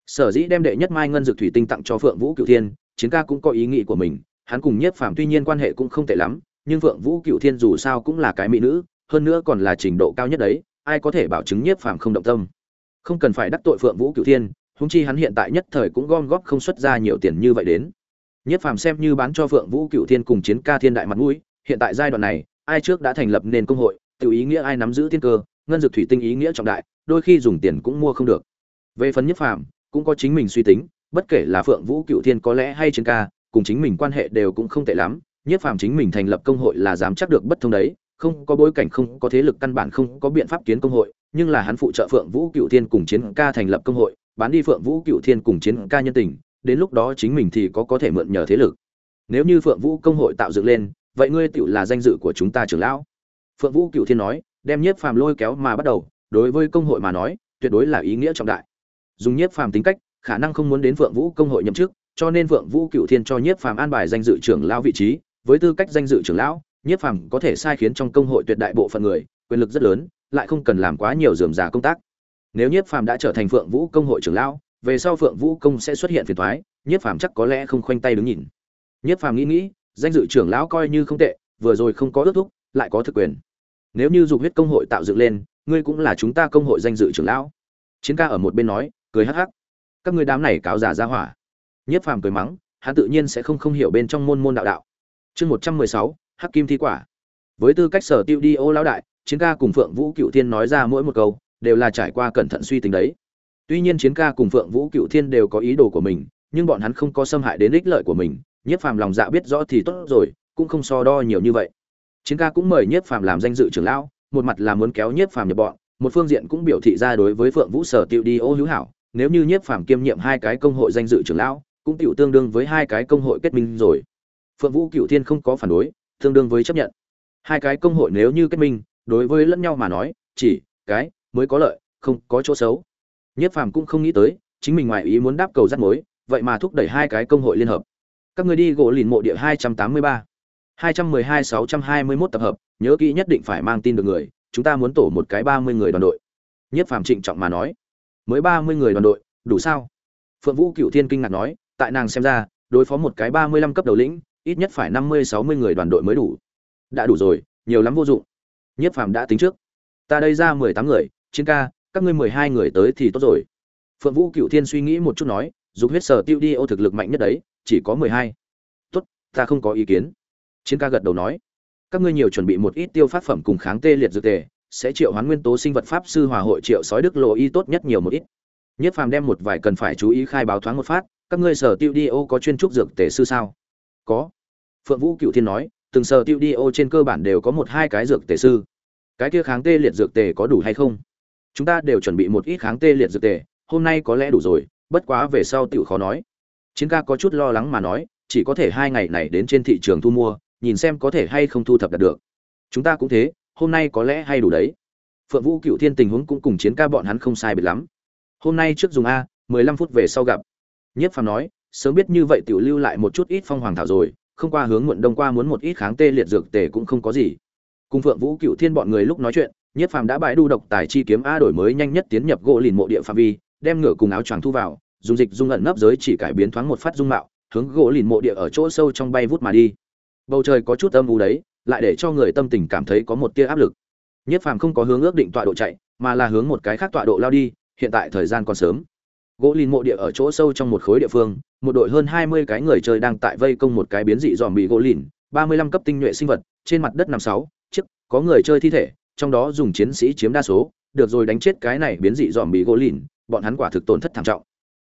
Speaker 1: Sở dĩ đem đệ nhất mai ngân dược thủy tinh tặng cho phượng vũ cựu thiên, chiến ca cũng có ý nghĩ của mình, hắn cùng nhiếp phàm tuy nhiên quan hệ cũng không tệ lắm, nhưng phượng vũ cựu thiên dù sao cũng là cái mỹ nữ, hơn nữa còn là trình độ cao nhất đấy, ai có thể bảo chứng nhiếp phàm không động tâm. Không cần phải đắc tội phượng vũ cựu thiên húng chi hắn hiện tại nhất thời cũng gom góp không xuất ra nhiều tiền như vậy đến. Nhiếp phàm xem như bán cho phượng vũ cựu thiên cùng chiến ca thiên đại mặt mũi, hiện tại giai đoạn này, ai trước đã thành lập nền công hội, tự ý nghĩa ai nắm giữ thiên cơ, ngân dược thủy tinh ý nghĩa trọng đại, đôi khi dùng tiền cũng mua không được. Về phần nhiếp phàm, cũng có chính mình suy tính, bất kể là phượng vũ cựu thiên có lẽ hay chiến ca, cùng chính mình quan hệ đều cũng không tệ lắm nhiếp phàm chính mình thành lập công hội là dám chắc được bất thông đấy, không có bối cảnh, không có thế lực căn bản, không có biện pháp kiến công hội, nhưng là hắn phụ trợ phượng vũ cựu thiên cùng chiến ca thành lập công hội bán đi phượng vũ cựu thiên cùng chiến ca nhân tình, đến lúc đó chính mình thì có có thể mượn nhờ thế lực. Nếu như phượng vũ công hội tạo dựng lên, vậy ngươi tựu là danh dự của chúng ta trưởng lão. Phượng vũ cựu thiên nói, đem nhiếp phàm lôi kéo mà bắt đầu, đối với công hội mà nói, tuyệt đối là ý nghĩa trọng đại. Dùng nhiếp phàm tính cách, khả năng không muốn đến phượng vũ công hội nhậm chức, cho nên phượng vũ cựu thiên cho nhiếp phàm an bài danh dự trưởng lão vị trí. Với tư cách danh dự trưởng lão, nhiếp phàm có thể sai khiến trong công hội tuyệt đại bộ phận người, quyền lực rất lớn, lại không cần làm quá nhiều dườm già công tác nếu nhiếp phàm đã trở thành phượng vũ công hội trưởng lão, về sau phượng vũ công sẽ xuất hiện phiền thoái nhiếp phàm chắc có lẽ không khoanh tay đứng nhìn. Nhiếp phàm nghĩ nghĩ, danh dự trưởng lão coi như không tệ, vừa rồi không có ước thúc, lại có thực quyền. Nếu như dục huyết công hội tạo dựng lên, ngươi cũng là chúng ta công hội danh dự trưởng lão. Chiến ca ở một bên nói, cười hắc hắc. Các ngươi đám này cáo giả ra hỏa. Nhiếp phàm cười mắng, hắn tự nhiên sẽ không không hiểu bên trong môn môn đạo đạo. Chương một trăm mười sáu, hắc kim thi quả. Với tư cách sở tiêu đi ô lão đại, chiến ca cùng phượng vũ cựu thiên nói ra mỗi một câu đều là trải qua cẩn thận suy tính đấy. Tuy nhiên chiến ca cùng phượng vũ cựu thiên đều có ý đồ của mình, nhưng bọn hắn không có xâm hại đến ích lợi của mình, nhiếp phàm lòng dạ biết rõ thì tốt rồi, cũng không so đo nhiều như vậy. Chiến ca cũng mời nhiếp phàm làm danh dự trưởng lão, một mặt là muốn kéo nhiếp phàm nhập bọn, một phương diện cũng biểu thị ra đối với phượng vũ sở tiêu đi ô hữu hảo, nếu như nhiếp phàm kiêm nhiệm hai cái công hội danh dự trưởng lão, cũng tiểu tương đương với hai cái công hội kết minh rồi. Phượng vũ cựu thiên không có phản đối, tương đương với chấp nhận. Hai cái công hội nếu như kết minh, đối với lẫn nhau mà nói, chỉ cái mới có lợi, không có chỗ xấu. Nhất phàm cũng không nghĩ tới, chính mình ngoài ý muốn đáp cầu rắt mối, vậy mà thúc đẩy hai cái công hội liên hợp. Các người đi gỗ lìn mộ địa hai trăm tám mươi ba. hai trăm mười hai sáu trăm hai mươi mốt tập hợp, nhớ kỹ nhất định phải mang tin được người, chúng ta muốn tổ một cái ba mươi người đoàn đội. Nhất phàm trịnh trọng mà nói. Mới ba mươi người đoàn đội, đủ sao? Phượng vũ cựu thiên kinh ngạc nói, tại nàng xem ra, đối phó một cái ba mươi lăm cấp đầu lĩnh, ít nhất phải năm mươi sáu mươi người đoàn đội mới đủ. Đã đủ rồi, nhiều lắm vô dụng. Nhiếp phàm đã tính trước. Ta đây ra mười tám người chiến ca, các ngươi mười hai người tới thì tốt rồi. Phượng vũ cựu thiên suy nghĩ một chút nói dùng huyết sở tiêu đi ô thực lực mạnh nhất đấy, chỉ có mười hai. Tốt, ta không có ý kiến. Chiến ca gật đầu nói, các ngươi nhiều chuẩn bị một ít tiêu phát phẩm cùng kháng tê liệt dược tề, sẽ triệu hoán nguyên tố sinh vật pháp sư hòa hội triệu sói đức lộ y tốt nhất nhiều một ít. Nhất phàm đem một vài cần phải chú ý khai báo thoáng một phát, các ngươi sở tiêu đi ô có chuyên trúc dược tề sư sao? Có. Phượng vũ cựu thiên nói, từng sở tiêu đi ô trên cơ bản đều có một hai cái dược tề sư. Cái kia kháng tê liệt dược tề có đủ hay không? Chúng ta đều chuẩn bị một ít kháng tê liệt dược tề, hôm nay có lẽ đủ rồi, bất quá về sau tiểu khó nói. Chiến ca có chút lo lắng mà nói, chỉ có thể hai ngày này đến trên thị trường thu mua, nhìn xem có thể hay không thu thập đạt được. Chúng ta cũng thế, hôm nay có lẽ hay đủ đấy. Phượng vũ cựu thiên tình huống cũng cùng chiến ca bọn hắn không sai biệt lắm. Hôm nay trước dùng a, mười lăm phút về sau gặp. Nhất phàm nói, sớm biết như vậy tiểu lưu lại một chút ít phong hoàng thảo rồi, không qua hướng muộn đông qua muốn một ít kháng tê liệt dược tề cũng không có gì. Cùng phượng vũ cựu thiên bọn người lúc nói chuyện nhất phàm đã bãi đu độc tài chi kiếm a đổi mới nhanh nhất tiến nhập gỗ lìn mộ địa phạm vi, đem ngựa cùng áo choàng thu vào, dùng dịch dung ẩn nấp giới chỉ cải biến thoáng một phát dung mạo, hướng gỗ lìn mộ địa ở chỗ sâu trong bay vút mà đi. Bầu trời có chút âm u đấy, lại để cho người tâm tình cảm thấy có một tia áp lực. Nhất phàm không có hướng ước định tọa độ chạy, mà là hướng một cái khác tọa độ lao đi, hiện tại thời gian còn sớm. Gỗ lìn mộ địa ở chỗ sâu trong một khối địa phương, một đội hơn hai mươi cái người chơi đang tại vây công một cái biến dị dòm bị gỗ lìn, ba mươi lăm cấp tinh nhuệ sinh vật, trên mặt đất năm sáu, chiếc, có người chơi thi thể trong đó dùng chiến sĩ chiếm đa số, được rồi đánh chết cái này biến dị dòm bị gỗ lìn, bọn hắn quả thực tổn thất thảm trọng.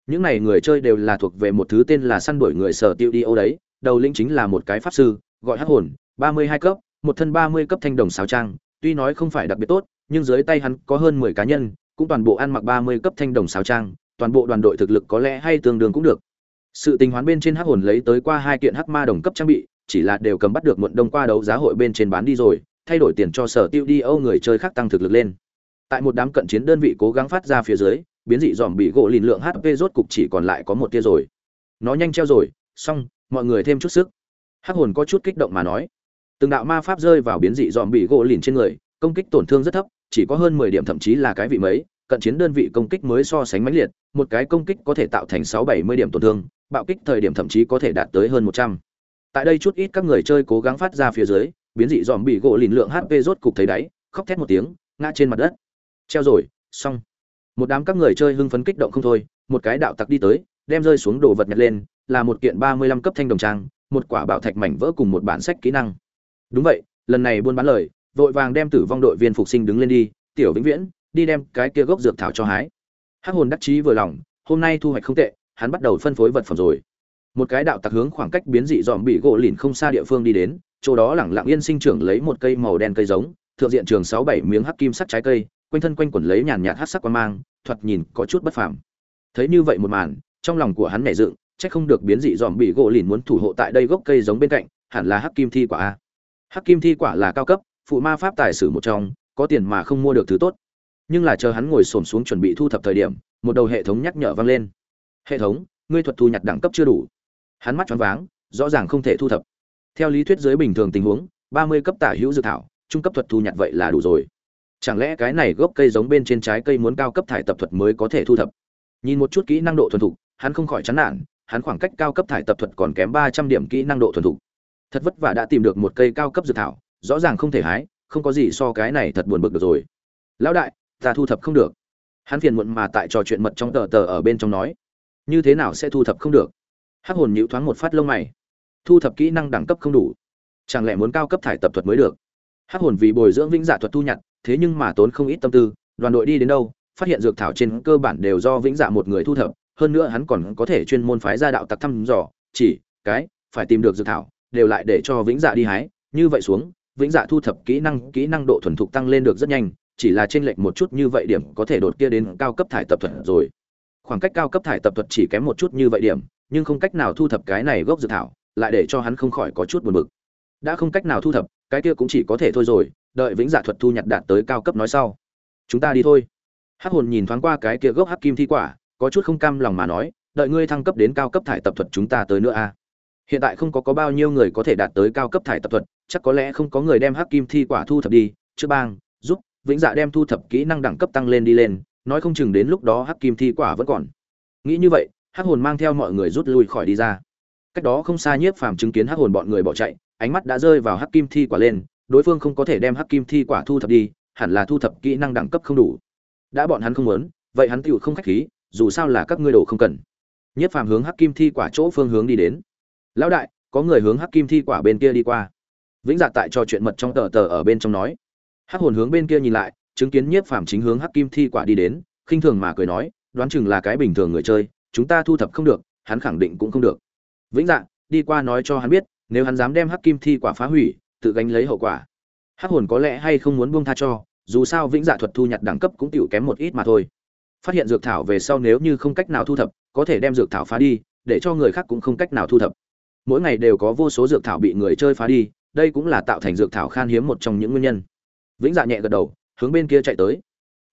Speaker 1: Những này người chơi đều là thuộc về một thứ tên là săn đuổi người sở tiêu đi ô đấy, đầu lĩnh chính là một cái pháp sư, gọi hắc hồn, ba mươi hai cấp, một thân ba mươi cấp thanh đồng sáo trang, tuy nói không phải đặc biệt tốt, nhưng dưới tay hắn có hơn mười cá nhân, cũng toàn bộ ăn mặc ba mươi cấp thanh đồng sáo trang, toàn bộ đoàn đội thực lực có lẽ hay tương đương cũng được. Sự tình hoán bên trên hắc hồn lấy tới qua hai kiện hắc ma đồng cấp trang bị, chỉ là đều cầm bắt được muộn đông qua đấu giá hội bên trên bán đi rồi thay đổi tiền cho sở tiêu đi âu người chơi khác tăng thực lực lên. Tại một đám cận chiến đơn vị cố gắng phát ra phía dưới, biến dị dòm bị gỗ lìn lượng hp rốt cục chỉ còn lại có một tia rồi. Nó nhanh treo rồi, xong, mọi người thêm chút sức. Hắc hồn có chút kích động mà nói. Từng đạo ma pháp rơi vào biến dị dòm bị gỗ lìn trên người, công kích tổn thương rất thấp, chỉ có hơn mười điểm thậm chí là cái vị mấy, cận chiến đơn vị công kích mới so sánh mãnh liệt, một cái công kích có thể tạo thành sáu bảy mươi điểm tổn thương, bạo kích thời điểm thậm chí có thể đạt tới hơn một trăm. Tại đây chút ít các người chơi cố gắng phát ra phía dưới biến dị dòm bị gỗ lìn lượng hp rốt cục thấy đáy, khóc thét một tiếng, ngã trên mặt đất. Treo rồi, xong. Một đám các người chơi hưng phấn kích động không thôi, một cái đạo tặc đi tới, đem rơi xuống đồ vật nhặt lên, là một kiện ba mươi lăm cấp thanh đồng trang, một quả bảo thạch mảnh vỡ cùng một bản sách kỹ năng. Đúng vậy, lần này buôn bán lời, vội vàng đem tử vong đội viên phục sinh đứng lên đi, tiểu vĩnh viễn, đi đem cái kia gốc dược thảo cho hái. Hắc hồn đắc chí vừa lòng, hôm nay thu hoạch không tệ, hắn bắt đầu phân phối vật phẩm rồi. Một cái đạo tặc hướng khoảng cách biến dị dòm bị gỗ lìn không xa địa phương đi đến chỗ đó lẳng lặng yên sinh trưởng lấy một cây màu đen cây giống, thượng diện trường sáu bảy miếng hắc kim sắc trái cây, quanh thân quanh quẩn lấy nhàn nhạt hắc sắc quang mang, thoạt nhìn có chút bất phàm. Thấy như vậy một màn, trong lòng của hắn nhảy dựng, chắc không được biến dị dòm bị gỗ lìn muốn thủ hộ tại đây gốc cây giống bên cạnh, hẳn là hắc kim thi quả a. Hắc kim thi quả là cao cấp, phụ ma pháp tài sử một trong, có tiền mà không mua được thứ tốt. Nhưng là chờ hắn ngồi xổm xuống chuẩn bị thu thập thời điểm, một đầu hệ thống nhắc nhở vang lên. Hệ thống, ngươi thuật thu nhặt đẳng cấp chưa đủ. Hắn mắt choáng váng, rõ ràng không thể thu thập theo lý thuyết dưới bình thường tình huống, ba mươi cấp tả hữu dự thảo, trung cấp thuật thu nhặt vậy là đủ rồi. Chẳng lẽ cái này gốc cây giống bên trên trái cây muốn cao cấp thải tập thuật mới có thể thu thập? Nhìn một chút kỹ năng độ thuần thục, hắn không khỏi chán nản, hắn khoảng cách cao cấp thải tập thuật còn kém ba trăm điểm kỹ năng độ thuần thục. Thật vất vả đã tìm được một cây cao cấp dự thảo, rõ ràng không thể hái, không có gì so cái này thật buồn bực được rồi. Lão đại, ta thu thập không được. Hắn phiền muộn mà tại trò chuyện mật trong tờ tờ ở bên trong nói, như thế nào sẽ thu thập không được? Hắc hồn nhịu thoáng một phát lông mày thu thập kỹ năng đẳng cấp không đủ. Chẳng lẽ muốn cao cấp thải tập thuật mới được? Hắc hồn vì bồi dưỡng vĩnh dạ thuật thu nhặt, thế nhưng mà tốn không ít tâm tư, đoàn đội đi đến đâu, phát hiện dược thảo trên cơ bản đều do vĩnh dạ một người thu thập, hơn nữa hắn còn có thể chuyên môn phái ra đạo tặc thăm dò, chỉ, cái, phải tìm được dược thảo, đều lại để cho vĩnh dạ đi hái. Như vậy xuống, vĩnh dạ thu thập kỹ năng kỹ năng độ thuần thục tăng lên được rất nhanh, chỉ là trên lệch một chút như vậy điểm có thể đột kia đến cao cấp thải tập thuật rồi. Khoảng cách cao cấp thải tập thuật chỉ kém một chút như vậy điểm, nhưng không cách nào thu thập cái này gốc dược thảo lại để cho hắn không khỏi có chút buồn bực. Đã không cách nào thu thập, cái kia cũng chỉ có thể thôi rồi, đợi vĩnh dạ thuật thu nhặt đạt tới cao cấp nói sau. Chúng ta đi thôi. Hắc hồn nhìn thoáng qua cái kia gốc hắc kim thi quả, có chút không cam lòng mà nói, đợi ngươi thăng cấp đến cao cấp thải tập thuật chúng ta tới nữa a hiện tại không có có bao nhiêu người có thể đạt tới cao cấp thải tập thuật, chắc có lẽ không có người đem hắc kim thi quả thu thập đi trước bang, giúp, vĩnh dạ đem thu thập kỹ năng đẳng cấp tăng lên đi lên, nói không chừng đến lúc đó hắc kim thi quả vẫn còn. Nghĩ như vậy, hắc hồn mang theo mọi người rút lui khỏi đi ra cách đó không xa nhiếp phàm chứng kiến hắc hồn bọn người bỏ chạy, ánh mắt đã rơi vào hắc kim thi quả lên, đối phương không có thể đem hắc kim thi quả thu thập đi, hẳn là thu thập kỹ năng đẳng cấp không đủ. Đã bọn hắn không muốn, vậy hắn tựu không khách khí, dù sao là các ngươi đồ không cần. Nhiếp phàm hướng hắc kim thi quả chỗ phương hướng đi đến. Lão đại, có người hướng hắc kim thi quả bên kia đi qua. Vĩnh dạ tại trò chuyện mật trong tờ tờ ở bên trong nói. Hắc hồn hướng bên kia nhìn lại, chứng kiến nhiếp phàm chính hướng hắc kim thi quả đi đến, khinh thường mà cười nói, đoán chừng là cái bình thường người chơi, chúng ta thu thập không được, hắn khẳng định cũng không được vĩnh dạ đi qua nói cho hắn biết, nếu hắn dám đem hắc kim thi quả phá hủy, tự gánh lấy hậu quả. Hắc hồn có lẽ hay không muốn buông tha cho, dù sao vĩnh dạ thuật thu nhặt đẳng cấp cũng tựu kém một ít mà thôi. Phát hiện dược thảo về sau nếu như không cách nào thu thập, có thể đem dược thảo phá đi, để cho người khác cũng không cách nào thu thập. Mỗi ngày đều có vô số dược thảo bị người chơi phá đi, đây cũng là tạo thành dược thảo khan hiếm một trong những nguyên nhân. Vĩnh dạ nhẹ gật đầu, hướng bên kia chạy tới.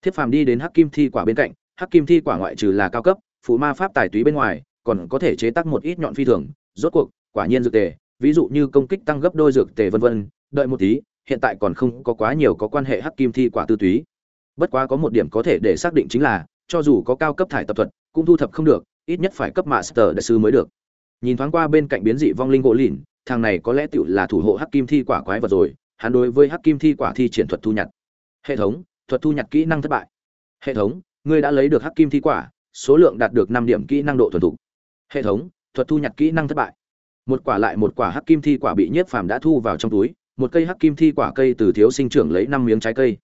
Speaker 1: Thiết phàm đi đến hắc kim thi quả bên cạnh, hắc kim thi quả ngoại trừ là cao cấp phụ ma pháp tài túy bên ngoài còn có thể chế tác một ít nhọn phi thường, rốt cuộc, quả nhiên dược tề, ví dụ như công kích tăng gấp đôi dược tề vân vân, đợi một tí, hiện tại còn không có quá nhiều có quan hệ hắc kim thi quả tư túy. Bất quá có một điểm có thể để xác định chính là, cho dù có cao cấp thải tập thuật, cũng thu thập không được, ít nhất phải cấp master đại sư mới được. Nhìn thoáng qua bên cạnh biến dị vong linh gỗ lìn, thằng này có lẽ tựu là thủ hộ hắc kim thi quả quái vật rồi, hắn đối với hắc kim thi quả thi triển thuật thu nhặt. Hệ thống, thuật thu nhặt kỹ năng thất bại. Hệ thống, ngươi đã lấy được hắc kim thi quả, số lượng đạt được năm điểm kỹ năng độ thuần thục hệ thống, thuật thu nhặt kỹ năng thất bại. Một quả lại một quả hắc kim thi quả bị nhiếp phàm đã thu vào trong túi, một cây hắc kim thi quả cây từ thiếu sinh trưởng lấy năm miếng trái cây.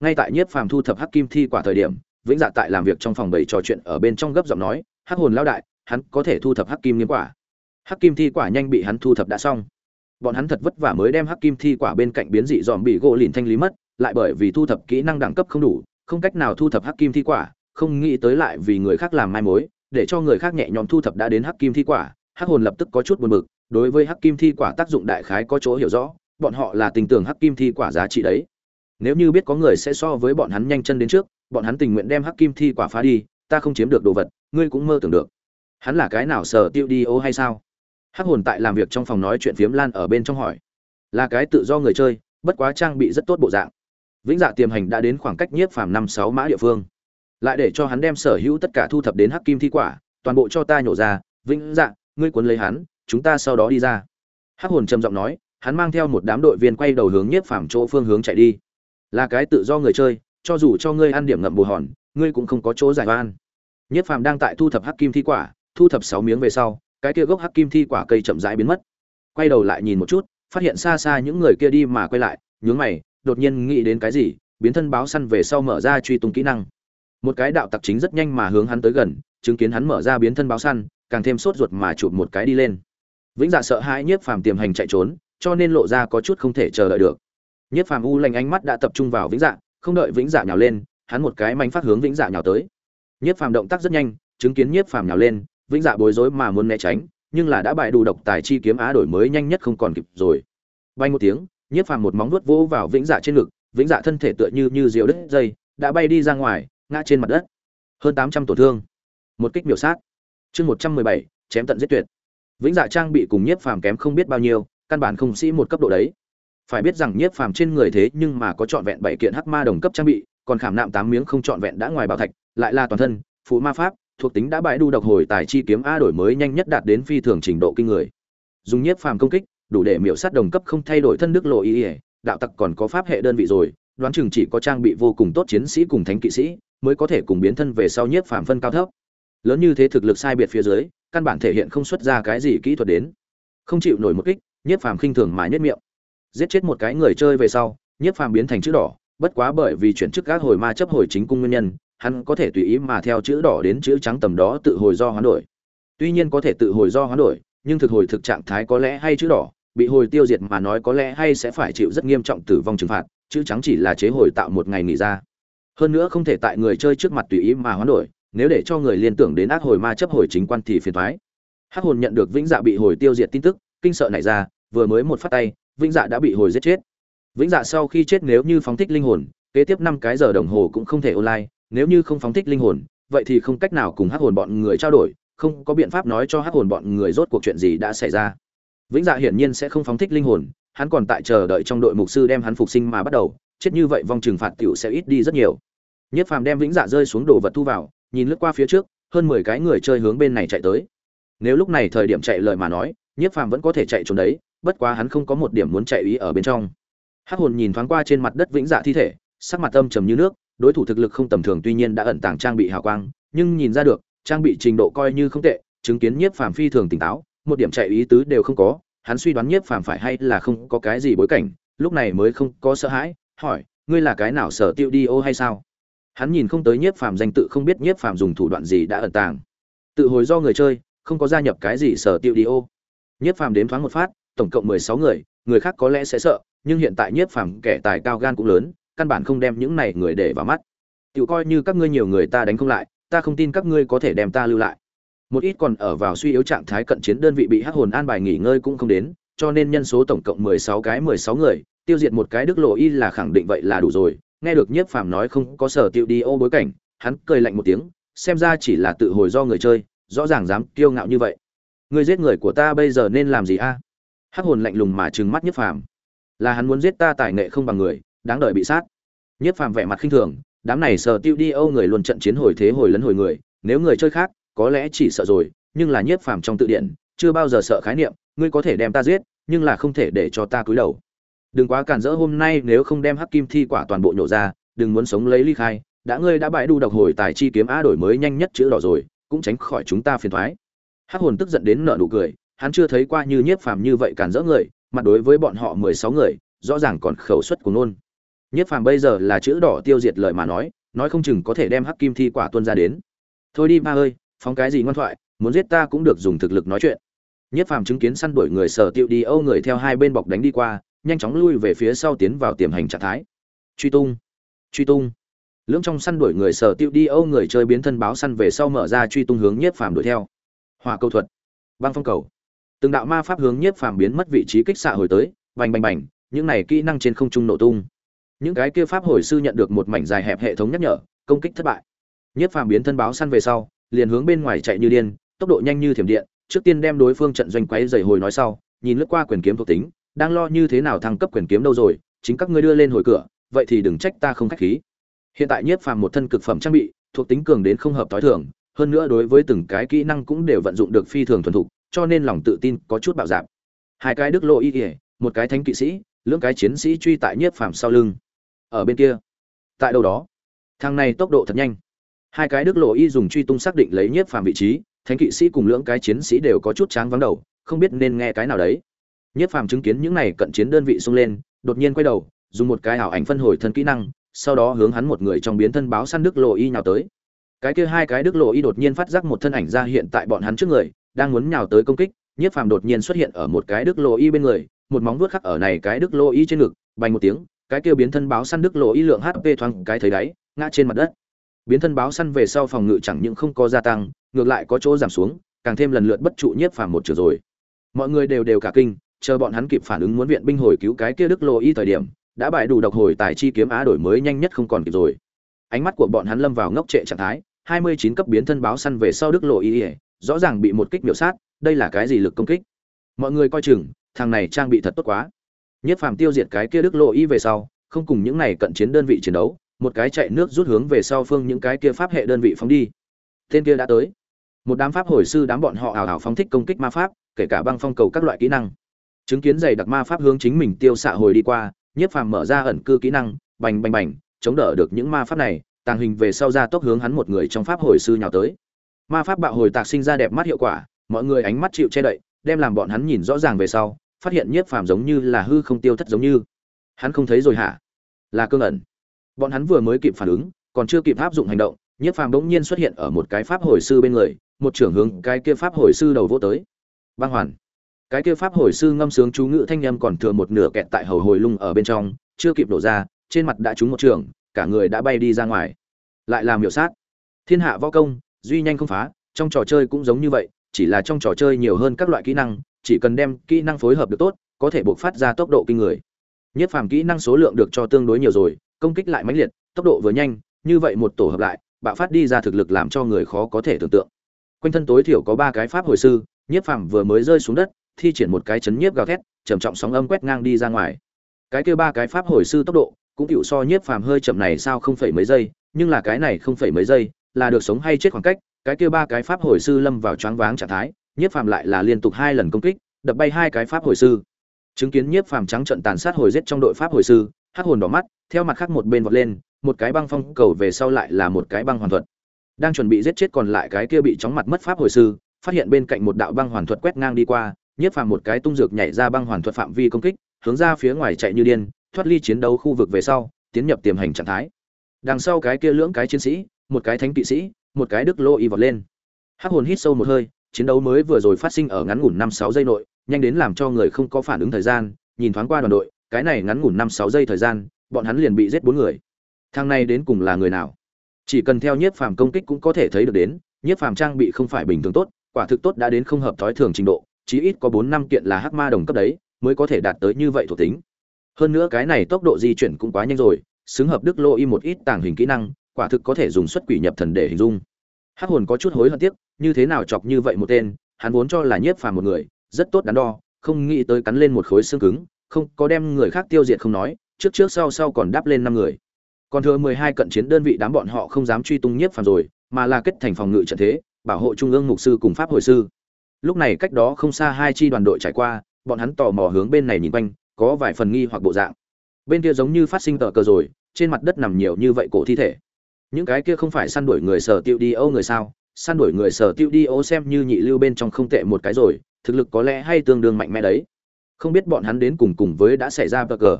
Speaker 1: Ngay tại nhiếp phàm thu thập hắc kim thi quả thời điểm, vĩnh dạ tại làm việc trong phòng bảy trò chuyện ở bên trong gấp giọng nói, hắc hồn lao đại, hắn có thể thu thập hắc kim nghiêm quả. Hắc kim thi quả nhanh bị hắn thu thập đã xong. Bọn hắn thật vất vả mới đem hắc kim thi quả bên cạnh biến dị dòm bị gỗ lìn thanh lý mất, lại bởi vì thu thập kỹ năng đẳng cấp không đủ, không cách nào thu thập hắc kim thi quả, không nghĩ tới lại vì người khác làm mai mối để cho người khác nhẹ nhõm thu thập đã đến hắc kim thi quả, hắc hồn lập tức có chút buồn bực, đối với hắc kim thi quả tác dụng đại khái có chỗ hiểu rõ, bọn họ là tình tưởng hắc kim thi quả giá trị đấy. Nếu như biết có người sẽ so với bọn hắn nhanh chân đến trước, bọn hắn tình nguyện đem hắc kim thi quả phá đi, ta không chiếm được đồ vật, ngươi cũng mơ tưởng được. Hắn là cái nào, sở tiêu đi ô hay sao? Hắc hồn tại làm việc trong phòng nói chuyện phiếm lan ở bên trong hỏi. Là cái tự do người chơi, bất quá trang bị rất tốt bộ dạng. Vĩnh dạ tiềm hành đã đến khoảng cách nhiếp phàm năm sáu mã địa phương lại để cho hắn đem sở hữu tất cả thu thập đến hắc kim thi quả, toàn bộ cho ta nhổ ra. Vĩnh dạ ngươi cuốn lấy hắn, chúng ta sau đó đi ra. Hắc hồn trầm giọng nói, hắn mang theo một đám đội viên quay đầu hướng nhiếp phàm chỗ phương hướng chạy đi. Là cái tự do người chơi, cho dù cho ngươi ăn điểm ngậm bù hòn, ngươi cũng không có chỗ giải van nhiếp phàm đang tại thu thập hắc kim thi quả, thu thập sáu miếng về sau, cái kia gốc hắc kim thi quả cây chậm rãi biến mất. Quay đầu lại nhìn một chút, phát hiện xa xa những người kia đi mà quay lại, nhướng mày, đột nhiên nghĩ đến cái gì, biến thân báo săn về sau mở ra truy tung kỹ năng một cái đạo tặc chính rất nhanh mà hướng hắn tới gần, chứng kiến hắn mở ra biến thân báo săn, càng thêm sốt ruột mà chụp một cái đi lên. Vĩnh dạ sợ hãi nhiếp phàm tiềm hành chạy trốn, cho nên lộ ra có chút không thể chờ đợi được. Nhiếp phàm u lành ánh mắt đã tập trung vào vĩnh dạ không đợi vĩnh dạ nhào lên, hắn một cái manh phát hướng vĩnh dạ nhào tới. Nhiếp phàm động tác rất nhanh, chứng kiến nhiếp phàm nhào lên, vĩnh dạ bối rối mà muốn né tránh, nhưng là đã bại đủ độc tài chi kiếm á đổi mới nhanh nhất không còn kịp rồi. Bay một tiếng, nhiếp phàm một móng vuốt vỗ vào vĩnh dạ trên ngực, vĩnh dạ thân thể tựa như như diều đứt dây, đã bay đi ra ngoài ngã trên mặt đất. Hơn tám trăm tổn thương. Một kích miểu sát. Chương một trăm mười bảy, chém tận giết tuyệt. Vĩnh dạ trang bị cùng nhiếp phàm kém không biết bao nhiêu, căn bản không sĩ một cấp độ đấy. Phải biết rằng nhiếp phàm trên người thế nhưng mà có trọn vẹn bảy kiện hắc ma đồng cấp trang bị, còn khảm nạm tám miếng không trọn vẹn đã ngoài bảo thạch, lại là toàn thân, phụ ma pháp, thuộc tính đã bãi đu độc hồi tài chi kiếm a đổi mới nhanh nhất đạt đến phi thường trình độ kinh người. Dùng nhiếp phàm công kích, đủ để miểu sát đồng cấp không thay đổi thân đức lộ ý ỉa đạo tặc còn có pháp hệ đơn vị rồi, đoán chừng chỉ có trang bị vô cùng tốt chiến sĩ cùng thánh kỵ sĩ mới có thể cùng biến thân về sau nhiếp phàm phân cao thấp. Lớn như thế thực lực sai biệt phía dưới, căn bản thể hiện không xuất ra cái gì kỹ thuật đến. Không chịu nổi một kích, nhiếp phàm khinh thường mà nhất miệng. Giết chết một cái người chơi về sau, nhiếp phàm biến thành chữ đỏ, bất quá bởi vì chuyển chức các hồi ma chấp hồi chính cung nguyên nhân, hắn có thể tùy ý mà theo chữ đỏ đến chữ trắng tầm đó tự hồi do hoán đổi. Tuy nhiên có thể tự hồi do hoán đổi, nhưng thực hồi thực trạng thái có lẽ hay chữ đỏ, bị hồi tiêu diệt mà nói có lẽ hay sẽ phải chịu rất nghiêm trọng tử vong trừng phạt, chữ trắng chỉ là chế hồi tạo một ngày nghỉ ra hơn nữa không thể tại người chơi trước mặt tùy ý mà hoán đổi, nếu để cho người liên tưởng đến ác hồi ma chấp hồi chính quan thì phiền thoái hắc hồn nhận được vĩnh dạ bị hồi tiêu diệt tin tức, kinh sợ nảy ra, vừa mới một phát tay, vĩnh dạ đã bị hồi giết chết. Vĩnh dạ sau khi chết nếu như phóng thích linh hồn, kế tiếp năm cái giờ đồng hồ cũng không thể online, nếu như không phóng thích linh hồn, vậy thì không cách nào cùng hắc hồn bọn người trao đổi, không có biện pháp nói cho hắc hồn bọn người rốt cuộc chuyện gì đã xảy ra. Vĩnh dạ hiển nhiên sẽ không phóng thích linh hồn, hắn còn tại chờ đợi trong đội mục sư đem hắn phục sinh mà bắt đầu chết như vậy vong trừng phạt tiểu sẽ ít đi rất nhiều. Nhất phàm đem vĩnh dạ rơi xuống đồ vật thu vào, nhìn lướt qua phía trước, hơn mười cái người chơi hướng bên này chạy tới. Nếu lúc này thời điểm chạy lời mà nói, nhất phàm vẫn có thể chạy trốn đấy, bất quá hắn không có một điểm muốn chạy ý ở bên trong. Hắc hồn nhìn thoáng qua trên mặt đất vĩnh dạ thi thể, sắc mặt âm trầm như nước, đối thủ thực lực không tầm thường tuy nhiên đã ẩn tàng trang bị hào quang, nhưng nhìn ra được, trang bị trình độ coi như không tệ, chứng kiến nhiếp phàm phi thường tỉnh táo, một điểm chạy ý tứ đều không có, hắn suy đoán nhiếp phàm phải hay là không có cái gì bối cảnh, lúc này mới không có sợ hãi hỏi, ngươi là cái nào sở tiêu đi ô hay sao? Hắn nhìn không tới nhiếp phàm danh tự, không biết nhiếp phàm dùng thủ đoạn gì đã ẩn tàng. Tự hồi do người chơi, không có gia nhập cái gì sở tiêu đi ô. Nhiếp phàm đếm thoáng một phát, tổng cộng mười sáu người người khác có lẽ sẽ sợ, nhưng hiện tại nhiếp phàm kẻ tài cao gan cũng lớn, căn bản không đem những này người để vào mắt. Tự coi như các ngươi nhiều người ta đánh không lại, ta không tin các ngươi có thể đem ta lưu lại. Một ít còn ở vào suy yếu trạng thái cận chiến đơn vị bị hắc hồn an bài nghỉ ngơi cũng không đến, cho nên nhân số tổng cộng mười sáu cái mười sáu người tiêu diệt một cái đức lộ y là khẳng định vậy là đủ rồi. Nghe được nhiếp phàm nói không có sở tiêu đi ô bối cảnh, hắn cười lạnh một tiếng, xem ra chỉ là tự hồi do người chơi, rõ ràng dám kiêu ngạo như vậy. Ngươi giết người của ta bây giờ nên làm gì a? Hắc hồn lạnh lùng mà trừng mắt nhiếp phàm. Là hắn muốn giết ta tài nghệ không bằng người, đáng đợi bị sát. Nhiếp phàm vẻ mặt khinh thường, đám này sở tiêu đi âu người luôn trận chiến hồi thế hồi lấn hồi người, nếu người chơi khác, có lẽ chỉ sợ rồi, nhưng là nhiếp phàm trong tự điện, chưa bao giờ sợ khái niệm, ngươi có thể đem ta giết, nhưng là không thể để cho ta cúi đầu đừng quá cản rỡ hôm nay nếu không đem hắc kim thi quả toàn bộ nhổ ra, đừng muốn sống lấy ly khai. Đã ngươi đã bại đu độc hồi tài chi kiếm a đổi mới nhanh nhất chữ đỏ rồi, cũng tránh khỏi chúng ta phiền thoái. Hắc hồn tức giận đến nợ nụ cười, hắn chưa thấy qua như nhiếp phàm như vậy cản rỡ người, mặt đối với bọn họ mười sáu người, rõ ràng còn khẩu suất của nôn nhiếp phàm bây giờ là chữ đỏ tiêu diệt lời mà nói nói không chừng có thể đem hắc kim thi quả tuân ra đến. Thôi đi, ba ơi, phóng cái gì ngoan thoại, muốn giết ta cũng được dùng thực lực nói chuyện. Nhiếp phàm chứng kiến săn đuổi người sở tiêu đi âu người theo hai bên bọc đánh đi qua nhanh chóng lui về phía sau tiến vào tiềm hành trạng thái. Truy tung truy tung. Lưỡng trong săn đuổi người sở tiêu đi, âu người chơi biến thân báo săn về sau mở ra truy tung hướng nhiếp phàm đuổi theo. Hòa câu thuật, băng phong cầu. Từng đạo ma pháp hướng nhiếp phàm biến mất vị trí kích xạ hồi tới, bành bành bành, những này kỹ năng trên không trung nổ tung. Những cái kia pháp hồi sư nhận được một mảnh dài hẹp hệ thống nhắc nhở, công kích thất bại. Nhiếp phàm biến thân báo săn về sau, liền hướng bên ngoài chạy như điên, tốc độ nhanh như thiểm điện, trước tiên đem đối phương trận doanh quấy dày hồi nói sau, nhìn lướt qua quyền kiếm thuộc tính đang lo như thế nào thăng cấp quyền kiếm đâu rồi, chính các ngươi đưa lên hồi cửa, vậy thì đừng trách ta không khách khí. Hiện tại nhiếp phàm một thân cực phẩm trang bị, thuộc tính cường đến không hợp tối thường, hơn nữa đối với từng cái kỹ năng cũng đều vận dụng được phi thường thuần thục, cho nên lòng tự tin có chút bạo dạp hai cái đức lộ y ỉa một cái thánh kỵ sĩ, lưỡng cái chiến sĩ truy tại nhiếp phàm sau lưng. Ở bên kia, tại đâu đó thằng này tốc độ thật nhanh. Hai cái đức lộ y dùng truy tung xác định lấy nhiếp phàm vị trí, thánh kỵ sĩ cùng lưỡng cái chiến sĩ đều có chút tráng vắng đầu, không biết nên nghe cái nào đấy nhiếp phàm chứng kiến những này cận chiến đơn vị xông lên, đột nhiên quay đầu, dùng một cái ảo ảnh phân hồi thân kỹ năng, sau đó hướng hắn một người trong biến thân báo săn đức lộ y nhào tới. Cái kia hai cái đức lộ y đột nhiên phát giác một thân ảnh ra hiện tại bọn hắn trước người, đang muốn nhào tới công kích nhiếp phàm đột nhiên xuất hiện ở một cái đức lộ y bên người, một móng vuốt khắc ở này cái đức Lộ y trên ngực, bành một tiếng, cái kia biến thân báo săn đức Lộ y lượng hp thoáng cái thấy đáy, ngã trên mặt đất. Biến thân báo săn về sau phòng ngự chẳng những không có gia tăng, ngược lại có chỗ giảm xuống, càng thêm lần lượt bất trụ nhiếp phàm một trường rồi. Mọi người đều đều cả kinh chờ bọn hắn kịp phản ứng muốn viện binh hồi cứu cái kia đức lô y thời điểm, đã bại đủ độc hồi tài chi kiếm á đổi mới nhanh nhất không còn kịp rồi. Ánh mắt của bọn hắn lâm vào ngốc trệ trạng thái 29 cấp biến thân báo săn về sau đức lộ y, rõ ràng bị một kích miểu sát, đây là cái gì lực công kích? Mọi người coi chừng, thằng này trang bị thật tốt quá. Nhất phàm tiêu diệt cái kia đức lộ y về sau, không cùng những này cận chiến đơn vị chiến đấu, một cái chạy nước rút hướng về sau phương những cái kia pháp hệ đơn vị phóng đi. Tên kia đã tới. Một đám pháp hồi sư đám bọn họ ảo ảo phóng thích công kích ma pháp, kể cả băng phong cầu các loại kỹ năng chứng kiến giày đặc ma pháp hướng chính mình tiêu xạ hồi đi qua, nhiếp phàm mở ra ẩn cư kỹ năng, bành bành bành, chống đỡ được những ma pháp này, tàng hình về sau ra tốc hướng hắn một người trong pháp hồi sư nhào tới. Ma pháp bạo hồi tạc sinh ra đẹp mắt hiệu quả, mọi người ánh mắt chịu che đậy, đem làm bọn hắn nhìn rõ ràng về sau, phát hiện nhiếp phàm giống như là hư không tiêu thất giống như. Hắn không thấy rồi hả? Là cương ẩn. Bọn hắn vừa mới kịp phản ứng, còn chưa kịp áp dụng hành động, nhiếp phàm bỗng nhiên xuất hiện ở một cái pháp hồi sư bên người, một trưởng hướng cái kia pháp hồi sư đầu vô tới. Băng hoàn cái kia pháp hồi sư ngâm sướng chú ngữ thanh âm còn thừa một nửa kẹt tại hầu hồi lung ở bên trong, chưa kịp đổ ra, trên mặt đã trúng một trường, cả người đã bay đi ra ngoài. Lại làm miểu sát. Thiên hạ võ công, duy nhanh không phá, trong trò chơi cũng giống như vậy, chỉ là trong trò chơi nhiều hơn các loại kỹ năng, chỉ cần đem kỹ năng phối hợp được tốt, có thể buộc phát ra tốc độ kinh người. Nhất phàm kỹ năng số lượng được cho tương đối nhiều rồi, công kích lại mãnh liệt, tốc độ vừa nhanh, như vậy một tổ hợp lại, bạo phát đi ra thực lực làm cho người khó có thể tưởng tượng. Quanh thân tối thiểu có ba cái pháp hồi sư nhiếp phàm vừa mới rơi xuống đất thi triển một cái chấn nhiếp gào thét, trầm trọng sóng âm quét ngang đi ra ngoài. Cái kia ba cái pháp hồi sư tốc độ, cũng chịu so nhiếp phàm hơi chậm này sao không phải mấy giây, nhưng là cái này không phải mấy giây, là được sống hay chết khoảng cách, cái kia ba cái pháp hồi sư lâm vào choáng váng trạng thái, nhiếp phàm lại là liên tục hai lần công kích, đập bay hai cái pháp hồi sư. Chứng kiến nhiếp phàm trắng trận tàn sát hồi giết trong đội pháp hồi sư, hắc hồn đỏ mắt, theo mặt khác một bên vọt lên, một cái băng phong cầu về sau lại là một cái băng hoàn thuật. Đang chuẩn bị giết chết còn lại cái kia bị chóng mặt mất pháp hồi sư, phát hiện bên cạnh một đạo băng hoàn thuật quét ngang đi qua nhiếp phàm một cái tung dược nhảy ra băng hoàn thuật phạm vi công kích, hướng ra phía ngoài chạy như điên, thoát ly chiến đấu khu vực về sau, tiến nhập tiềm hành trạng thái. Đằng sau cái kia lưỡng cái chiến sĩ, một cái thánh kỵ sĩ, một cái đức lô y vọt lên. Hắc hồn hít sâu một hơi, chiến đấu mới vừa rồi phát sinh ở ngắn ngủn năm sáu giây nội, nhanh đến làm cho người không có phản ứng thời gian, nhìn thoáng qua đoàn đội, cái này ngắn ngủn năm sáu giây thời gian, bọn hắn liền bị giết bốn người. Thang này đến cùng là người nào? Chỉ cần theo nhiếp phàm công kích cũng có thể thấy được đến nhiếp phàm trang bị không phải bình thường tốt, quả thực tốt đã đến không hợp thói thường trình độ chí ít có bốn năm kiện là hắc ma đồng cấp đấy, mới có thể đạt tới như vậy thuộc tính. Hơn nữa cái này tốc độ di chuyển cũng quá nhanh rồi, xứng hợp đức lô y một ít tàng hình kỹ năng, quả thực có thể dùng xuất quỷ nhập thần để hình dung. Hắc hồn có chút hối hận tiếc, như thế nào chọc như vậy một tên, hắn vốn cho là nhiếp phàm một người, rất tốt đắn đo, không nghĩ tới cắn lên một khối xương cứng, không có đem người khác tiêu diệt không nói, trước trước sau sau còn đáp lên năm người. Còn thừa mười hai cận chiến đơn vị đám bọn họ không dám truy tung nhiếp phàm rồi, mà là kết thành phòng ngự trận thế, bảo hộ trung ương mục sư cùng pháp hồi sư lúc này cách đó không xa hai chi đoàn đội trải qua, bọn hắn tò mò hướng bên này nhìn quanh, có vài phần nghi hoặc bộ dạng. Bên kia giống như phát sinh tờ cờ rồi, trên mặt đất nằm nhiều như vậy cổ thi thể. Những cái kia không phải săn đuổi người sở tiêu đi âu người sao? Săn đuổi người sở tiêu đi âu xem như nhị lưu bên trong không tệ một cái rồi, thực lực có lẽ hay tương đương mạnh mẽ đấy. Không biết bọn hắn đến cùng cùng với đã xảy ra tờ cờ.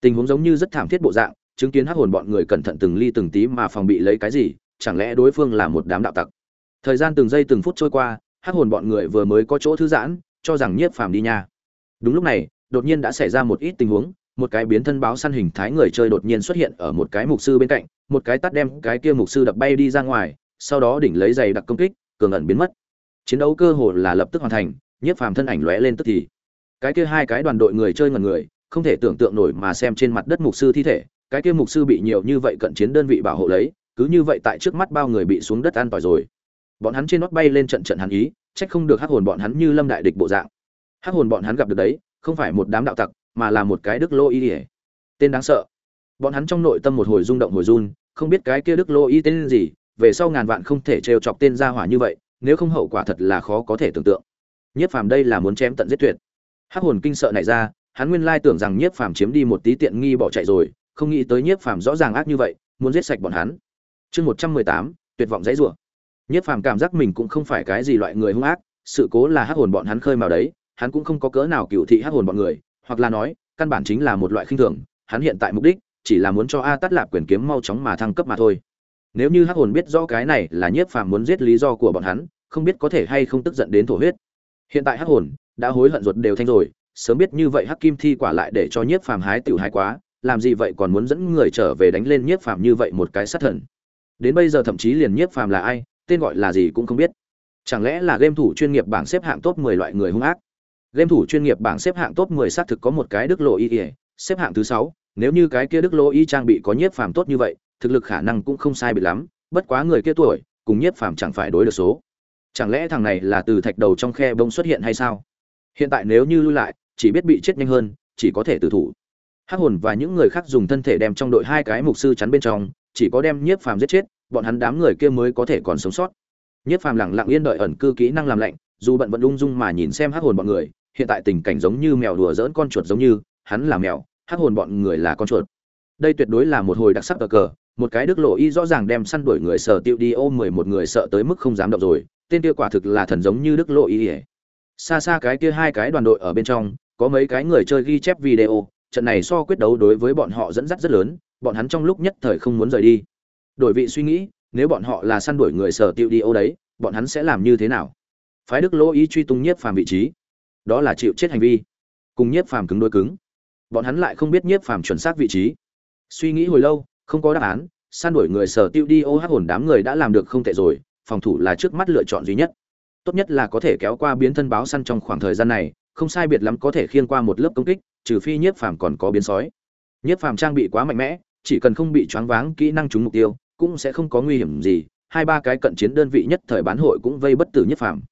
Speaker 1: Tình huống giống như rất thảm thiết bộ dạng, chứng kiến hắc hồn bọn người cẩn thận từng ly từng tí mà phòng bị lấy cái gì, chẳng lẽ đối phương là một đám đạo tặc? Thời gian từng giây từng phút trôi qua hắc hồn bọn người vừa mới có chỗ thư giãn, cho rằng nhiếp phàm đi nha. Đúng lúc này, đột nhiên đã xảy ra một ít tình huống, một cái biến thân báo săn hình thái người chơi đột nhiên xuất hiện ở một cái mục sư bên cạnh, một cái tắt đem cái kia mục sư đập bay đi ra ngoài, sau đó đỉnh lấy giày đặc công kích, cường ẩn biến mất. Chiến đấu cơ hồ là lập tức hoàn thành, nhiếp phàm thân ảnh lóe lên tức thì. Cái kia hai cái đoàn đội người chơi ngần người, không thể tưởng tượng nổi mà xem trên mặt đất mục sư thi thể, cái kia mục sư bị nhiều như vậy cận chiến đơn vị bảo hộ lấy, cứ như vậy tại trước mắt bao người bị xuống đất an tỏi rồi bọn hắn trên nót bay lên trận trận hắn ý, trách không được hắc hồn bọn hắn như lâm đại địch bộ dạng. Hắc hồn bọn hắn gặp được đấy, không phải một đám đạo tặc, mà là một cái đức lô y ỉa tên đáng sợ. Bọn hắn trong nội tâm một hồi rung động hồi run, không biết cái kia đức lô y tên gì, về sau ngàn vạn không thể trêu chọc tên gia hỏa như vậy, nếu không hậu quả thật là khó có thể tưởng tượng. Nhiếp phàm đây là muốn chém tận giết tuyệt. Hắc hồn kinh sợ này ra, hắn nguyên lai tưởng rằng nhiếp phàm chiếm đi một tí tiện nghi bỏ chạy rồi, không nghĩ tới nhiếp phàm rõ ràng ác như vậy, muốn giết sạch bọn hắn. Chương một trăm mười tám, tuyệt vọng dãy rủa nhiếp phàm cảm giác mình cũng không phải cái gì loại người hung ác, sự cố là hắc hồn bọn hắn khơi mào đấy, hắn cũng không có cỡ nào cựu thị hắc hồn bọn người, hoặc là nói, căn bản chính là một loại khinh thường, hắn hiện tại mục đích chỉ là muốn cho a Tát lạp quyền kiếm mau chóng mà thăng cấp mà thôi. Nếu như hắc hồn biết rõ cái này là nhiếp phàm muốn giết lý do của bọn hắn, không biết có thể hay không tức giận đến thổ huyết. Hiện tại hắc hồn đã hối hận ruột đều thanh rồi, sớm biết như vậy hắc kim thi quả lại để cho nhiếp phàm hái tiểu hái quá, làm gì vậy còn muốn dẫn người trở về đánh lên nhiếp phàm như vậy một cái sát thần. Đến bây giờ thậm chí liền nhiếp phàm là ai tên gọi là gì cũng không biết. Chẳng lẽ là game thủ chuyên nghiệp bảng xếp hạng top 10 loại người hung ác? Game thủ chuyên nghiệp bảng xếp hạng top 10 xác thực có một cái đức lộ y xếp hạng thứ 6, nếu như cái kia đức lộ y trang bị có nhiếp phàm tốt như vậy thực lực khả năng cũng không sai biệt lắm bất quá người kia tuổi cùng nhiếp phàm chẳng phải đối được số. Chẳng lẽ thằng này là từ thạch đầu trong khe bông xuất hiện hay sao? Hiện tại nếu như lui lại chỉ biết bị chết nhanh hơn chỉ có thể tử thủ. Hắc hồn và những người khác dùng thân thể đem trong đội hai cái mục sư chắn bên trong chỉ có đem nhiếp phàm giết chết bọn hắn đám người kia mới có thể còn sống sót. Nhiếp phàm lẳng lặng yên đợi ẩn cư kỹ năng làm lạnh, dù bận vẫn lung dung mà nhìn xem hắc hồn bọn người, hiện tại tình cảnh giống như mèo đùa dỡn con chuột giống như, hắn là mèo, hắc hồn bọn người là con chuột. Đây tuyệt đối là một hồi đặc sắc cờ cờ, một cái đức lộ y rõ ràng đem săn đuổi người sợ tiêu đi ôm mười một người sợ tới mức không dám động rồi, tên kia quả thực là thần giống như đức lộ y ỉa xa xa cái kia hai cái đoàn đội ở bên trong, có mấy cái người chơi ghi chép video, trận này so quyết đấu đối với bọn họ dẫn dắt rất lớn, bọn hắn trong lúc nhất thời không muốn rời đi đổi vị suy nghĩ, nếu bọn họ là săn đuổi người sở tiêu đi ô đấy, bọn hắn sẽ làm như thế nào? Phái đức lỗ ý truy tung nhiếp phàm vị trí. Đó là chịu chết hành vi. Cùng nhiếp phàm cứng đôi cứng. Bọn hắn lại không biết nhiếp phàm chuẩn xác vị trí. Suy nghĩ hồi lâu, không có đáp án, săn đuổi người sở tiêu đi ô hát hồn đám người đã làm được không tệ rồi, phòng thủ là trước mắt lựa chọn duy nhất. Tốt nhất là có thể kéo qua biến thân báo săn trong khoảng thời gian này, không sai biệt lắm có thể khiên qua một lớp công kích, trừ phi nhiếp phàm còn có biến sói. Nhiếp phàm trang bị quá mạnh mẽ, chỉ cần không bị choáng váng kỹ năng trúng mục tiêu cũng sẽ không có nguy hiểm gì, hai ba cái cận chiến đơn vị nhất thời bán hội cũng vây bất tử nhất phàm.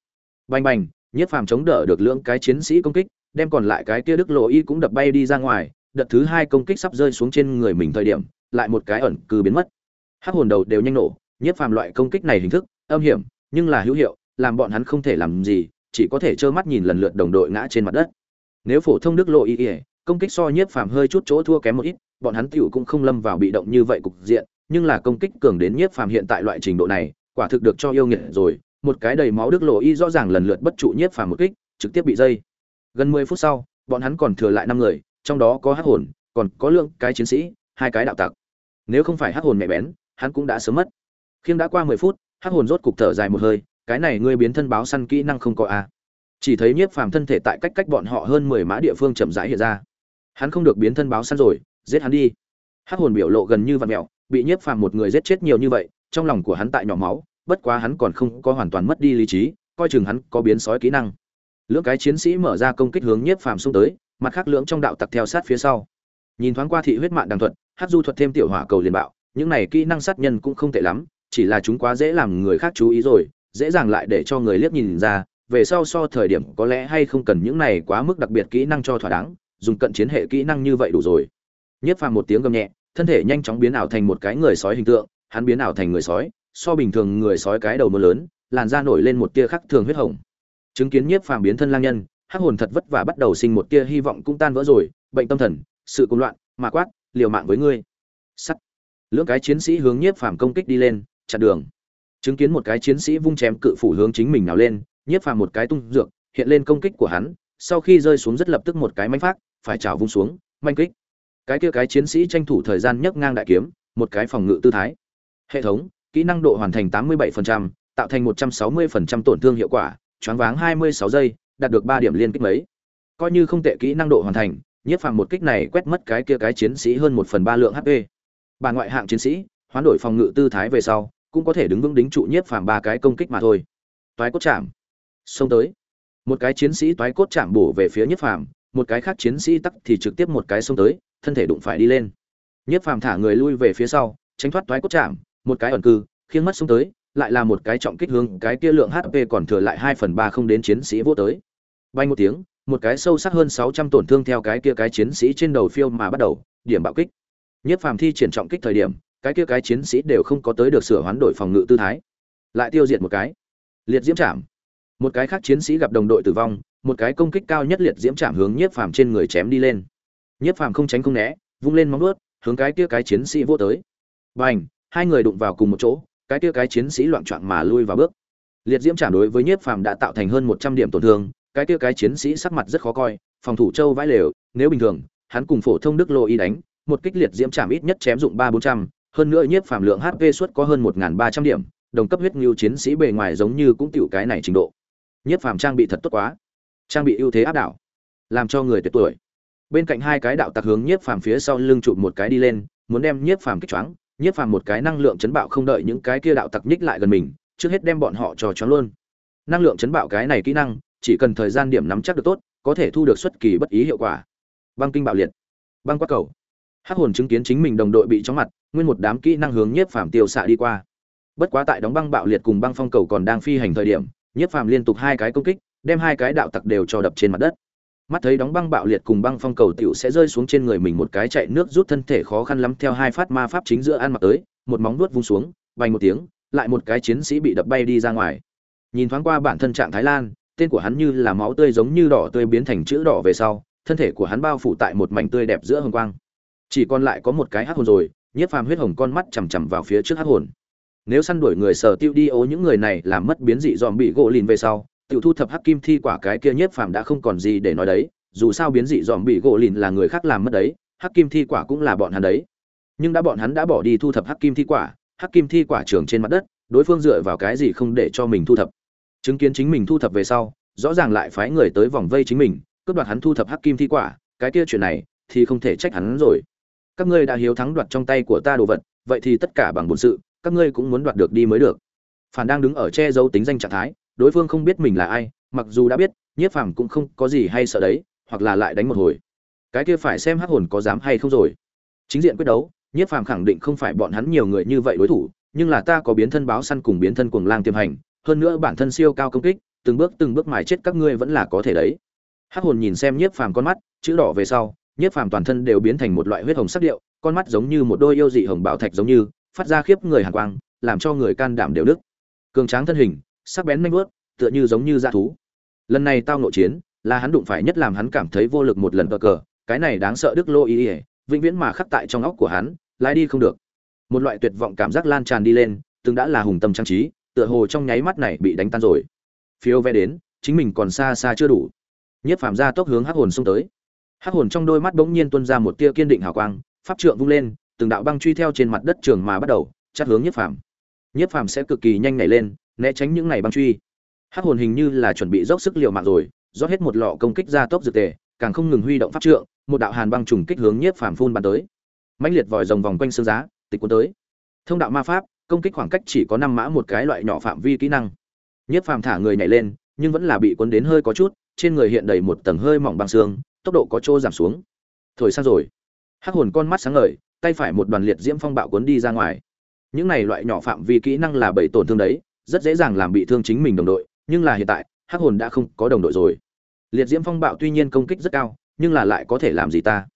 Speaker 1: Bành bành, nhất phàm chống đỡ được lưỡng cái chiến sĩ công kích, đem còn lại cái kia đức lộ y cũng đập bay đi ra ngoài, đợt thứ hai công kích sắp rơi xuống trên người mình thời điểm, lại một cái ẩn cư biến mất. Hắc hồn đầu đều nhanh nổ, nhất phàm loại công kích này hình thức, âm hiểm, nhưng là hữu hiệu, làm bọn hắn không thể làm gì, chỉ có thể trơ mắt nhìn lần lượt đồng đội ngã trên mặt đất. Nếu phổ thông đức lộ y công kích so nhiếp phàm hơi chút chỗ thua kém một ít, bọn hắn tiểu cũng không lâm vào bị động như vậy cục diện nhưng là công kích cường đến nhiếp phàm hiện tại loại trình độ này, quả thực được cho yêu nghiệt rồi. Một cái đầy máu đức lộ y rõ ràng lần lượt bất trụ nhiếp phàm một kích, trực tiếp bị dây. Gần mười phút sau, bọn hắn còn thừa lại năm người, trong đó có hắc hồn, còn có lượng cái chiến sĩ, hai cái đạo tặc. Nếu không phải hắc hồn mẹ bén, hắn cũng đã sớm mất. Khiêng đã qua mười phút, hắc hồn rốt cục thở dài một hơi, cái này ngươi biến thân báo săn kỹ năng không có a chỉ thấy nhiếp phàm thân thể tại cách cách bọn họ hơn mười mã địa phương chậm rãi hiện ra. Hắn không được biến thân báo săn rồi, giết hắn đi. Hắc hồn biểu lộ gần như vặn mẹo bị nhiếp phàm một người giết chết nhiều như vậy, trong lòng của hắn tại nhỏ máu, bất quá hắn còn không có hoàn toàn mất đi lý trí, coi chừng hắn có biến sói kỹ năng. Lưỡng cái chiến sĩ mở ra công kích hướng nhiếp phàm xung tới, mặt khác lưỡng trong đạo tặc theo sát phía sau. Nhìn thoáng qua thị huyết mạng đàng thuật, hát du thuật thêm tiểu hỏa cầu liền bạo, những này kỹ năng sát nhân cũng không tệ lắm, chỉ là chúng quá dễ làm người khác chú ý rồi, dễ dàng lại để cho người liếc nhìn ra, về sau so thời điểm có lẽ hay không cần những này quá mức đặc biệt kỹ năng cho thỏa đáng, dùng cận chiến hệ kỹ năng như vậy đủ rồi. Nhiếp phàm một tiếng gầm nhẹ thân thể nhanh chóng biến ảo thành một cái người sói hình tượng, hắn biến ảo thành người sói, so bình thường người sói cái đầu mưa lớn, làn da nổi lên một tia khắc thường huyết hồng. Chứng kiến nhiếp phàm biến thân lang nhân, hắc hồn thật vất vả bắt đầu sinh một tia hy vọng cũng tan vỡ rồi, bệnh tâm thần, sự cuồng loạn mà quát, liều mạng với ngươi. Sắt. Lưỡng cái chiến sĩ hướng nhiếp phàm công kích đi lên, chặn đường. Chứng kiến một cái chiến sĩ vung chém cự phủ hướng chính mình nào lên, nhiếp phàm một cái tung dược, hiện lên công kích của hắn, sau khi rơi xuống rất lập tức một cái manh phát phải chảo vung xuống, manh kích cái kia cái chiến sĩ tranh thủ thời gian nhấc ngang đại kiếm một cái phòng ngự tư thái. Hệ thống kỹ năng độ hoàn thành 87%, tạo thành 160% tổn thương hiệu quả choáng váng 26 giây đạt được 3 điểm liên kích mấy. Coi như không tệ kỹ năng độ hoàn thành nhiếp phàm một kích này quét mất cái kia cái chiến sĩ hơn một phần ba lượng hp bà ngoại hạng chiến sĩ hoán đổi phòng ngự tư thái về sau cũng có thể đứng vững đính trụ nhiếp phàm ba cái công kích mà thôi. Toái cốt chạm. Xông tới. Một cái chiến sĩ toái cốt chạm bổ về phía nhiếp phàm một cái khác chiến sĩ tắc thì trực tiếp một cái xông tới, thân thể đụng phải đi lên. Nhiếp phàm thả người lui về phía sau, tránh thoát toái cốt chạm, một cái ẩn cư khiến mất xông tới, lại là một cái trọng kích hướng, cái kia lượng hp còn thừa lại hai phần ba không đến chiến sĩ vô tới. Bay một tiếng, một cái sâu sắc hơn sáu trăm tổn thương theo cái kia cái chiến sĩ trên đầu phiêu mà bắt đầu, điểm bạo kích. Nhiếp phàm thi triển trọng kích thời điểm, cái kia cái chiến sĩ đều không có tới được sửa hoán đổi phòng ngự tư thái. Lại tiêu diệt một cái. Liệt diễm chạm. Một cái khác chiến sĩ gặp đồng đội tử vong một cái công kích cao nhất liệt diễm chạm hướng nhiếp phàm trên người chém đi lên. Nhiếp phàm không tránh không né, vung lên móng vuốt, hướng cái kia cái chiến sĩ vô tới. Bành, hai người đụng vào cùng một chỗ, cái kia cái chiến sĩ loạn trọn mà lui vào bước. Liệt diễm chạm đối với nhiếp phàm đã tạo thành hơn một trăm điểm tổn thương, cái kia cái chiến sĩ sắc mặt rất khó coi, phòng thủ châu vãi lều, nếu bình thường, hắn cùng phổ thông đức lô y đánh, một kích liệt diễm chạm ít nhất chém dụng ba bốn trăm, hơn nữa nhiếp phàm lượng hp suất có hơn một ba trăm điểm, đồng cấp huyết ngưu chiến sĩ bề ngoài giống như cũng tiểu cái này trình độ. Nhiếp phàm trang bị thật tốt quá trang bị ưu thế áp đảo, làm cho người tuyệt tuổi. Bên cạnh hai cái đạo tặc hướng nhiếp phàm phía sau lưng chụp một cái đi lên, muốn đem nhiếp phàm kích choáng, nhiếp phàm một cái năng lượng chấn bạo không đợi những cái kia đạo tặc nhích lại gần mình, trước hết đem bọn họ trò choáng luôn. Năng lượng chấn bạo cái này kỹ năng, chỉ cần thời gian điểm nắm chắc được tốt, có thể thu được xuất kỳ bất ý hiệu quả. Băng kinh bạo liệt, băng quát cầu. Hắc hồn chứng kiến chính mình đồng đội bị chóng mặt, nguyên một đám kỹ năng hướng nhiếp phàm tiêu xạ đi qua. Bất quá tại đóng băng bạo liệt cùng băng phong cầu còn đang phi hành thời điểm, nhiếp phàm liên tục hai cái công kích đem hai cái đạo tặc đều cho đập trên mặt đất. Mắt thấy đóng băng bạo liệt cùng băng phong cầu tiểu sẽ rơi xuống trên người mình một cái chạy nước rút thân thể khó khăn lắm theo hai phát ma pháp chính giữa ăn mặc tới, một móng nuốt vung xuống, vành một tiếng, lại một cái chiến sĩ bị đập bay đi ra ngoài. Nhìn thoáng qua bản thân trạng thái lan, tên của hắn như là máu tươi giống như đỏ tươi biến thành chữ đỏ về sau, thân thể của hắn bao phủ tại một mảnh tươi đẹp giữa hồng quang. Chỉ còn lại có một cái hắc hồn rồi, nhiếp phàm huyết hồng con mắt chằm chằm vào phía trước hắc hồn. Nếu săn đuổi người sở tiêu đi ố những người này làm mất biến dị dòm bị gỗ lìn về sau tiểu thu thập hắc kim thi quả cái kia nhiếp phàm đã không còn gì để nói đấy, dù sao biến dị dòm bị gỗ lìn là người khác làm mất đấy, hắc kim thi quả cũng là bọn hắn đấy. Nhưng đã bọn hắn đã bỏ đi thu thập hắc kim thi quả, hắc kim thi quả trường trên mặt đất, đối phương dựa vào cái gì không để cho mình thu thập? Chứng kiến chính mình thu thập về sau, rõ ràng lại phái người tới vòng vây chính mình, cướp đoạt hắn thu thập hắc kim thi quả, cái kia chuyện này thì không thể trách hắn rồi. Các ngươi đã hiếu thắng đoạt trong tay của ta đồ vật, vậy thì tất cả bằng bổn sự, các ngươi cũng muốn đoạt được đi mới được. Phản đang đứng ở che giấu tính danh trạng thái đối phương không biết mình là ai, mặc dù đã biết, nhiếp phàm cũng không có gì hay sợ đấy, hoặc là lại đánh một hồi. Cái kia phải xem hắc hồn có dám hay không rồi. Chính diện quyết đấu, nhiếp phàm khẳng định không phải bọn hắn nhiều người như vậy đối thủ, nhưng là ta có biến thân báo săn cùng biến thân cuồng lang tiềm hành, hơn nữa bản thân siêu cao công kích, từng bước từng bước mài chết các ngươi vẫn là có thể đấy. Hắc hồn nhìn xem nhiếp phàm con mắt, chữ đỏ về sau, nhiếp phàm toàn thân đều biến thành một loại huyết hồng sắc điệu, con mắt giống như một đôi yêu dị hồng bảo thạch giống như, phát ra khiếp người hàn quang, làm cho người can đảm đều đức cường tráng thân hình sắc bén manh vuốt, tựa như giống như dã thú. Lần này tao nội chiến, là hắn đụng phải nhất làm hắn cảm thấy vô lực một lần cờ cờ, cái này đáng sợ đức lô ý ỉa vĩnh viễn mà khắc tại trong óc của hắn, lái đi không được. Một loại tuyệt vọng cảm giác lan tràn đi lên, từng đã là hùng tâm trang trí, tựa hồ trong nháy mắt này bị đánh tan rồi. Phiêu vẽ đến, chính mình còn xa xa chưa đủ. Nhiếp phàm ra tốc hướng hắc hồn xông tới. Hắc hồn trong đôi mắt bỗng nhiên tuôn ra một tia kiên định hào quang, pháp trượng vung lên, từng đạo băng truy theo trên mặt đất trường mà bắt đầu, chát hướng nhiếp phàm. Nhiếp phàm sẽ cực kỳ nhanh nhảy lên né tránh những ngày băng truy. Hắc hồn hình như là chuẩn bị dốc sức liều mạng rồi, rót hết một lọ công kích ra tốc dược tề, càng không ngừng huy động pháp trượng, một đạo hàn băng trùng kích hướng nhiếp phàm phun bắn tới. Mãnh liệt vòi rồng vòng quanh xương giá, tịch cuốn tới. Thông đạo ma pháp, công kích khoảng cách chỉ có năm mã một cái loại nhỏ phạm vi kỹ năng. Nhiếp phàm thả người nhảy lên, nhưng vẫn là bị cuốn đến hơi có chút, trên người hiện đầy một tầng hơi mỏng băng xương, tốc độ có chỗ giảm xuống. Thổi sang rồi. Hắc hồn con mắt sáng ngời, tay phải một đoàn liệt diễm phong bạo cuốn đi ra ngoài. Những này loại nhỏ phạm vi kỹ năng là bảy tổn thương đấy rất dễ dàng làm bị thương chính mình đồng đội, nhưng là hiện tại, hắc hồn đã không có đồng đội rồi. Liệt diễm phong bạo tuy nhiên công kích rất cao, nhưng là lại có thể làm gì ta?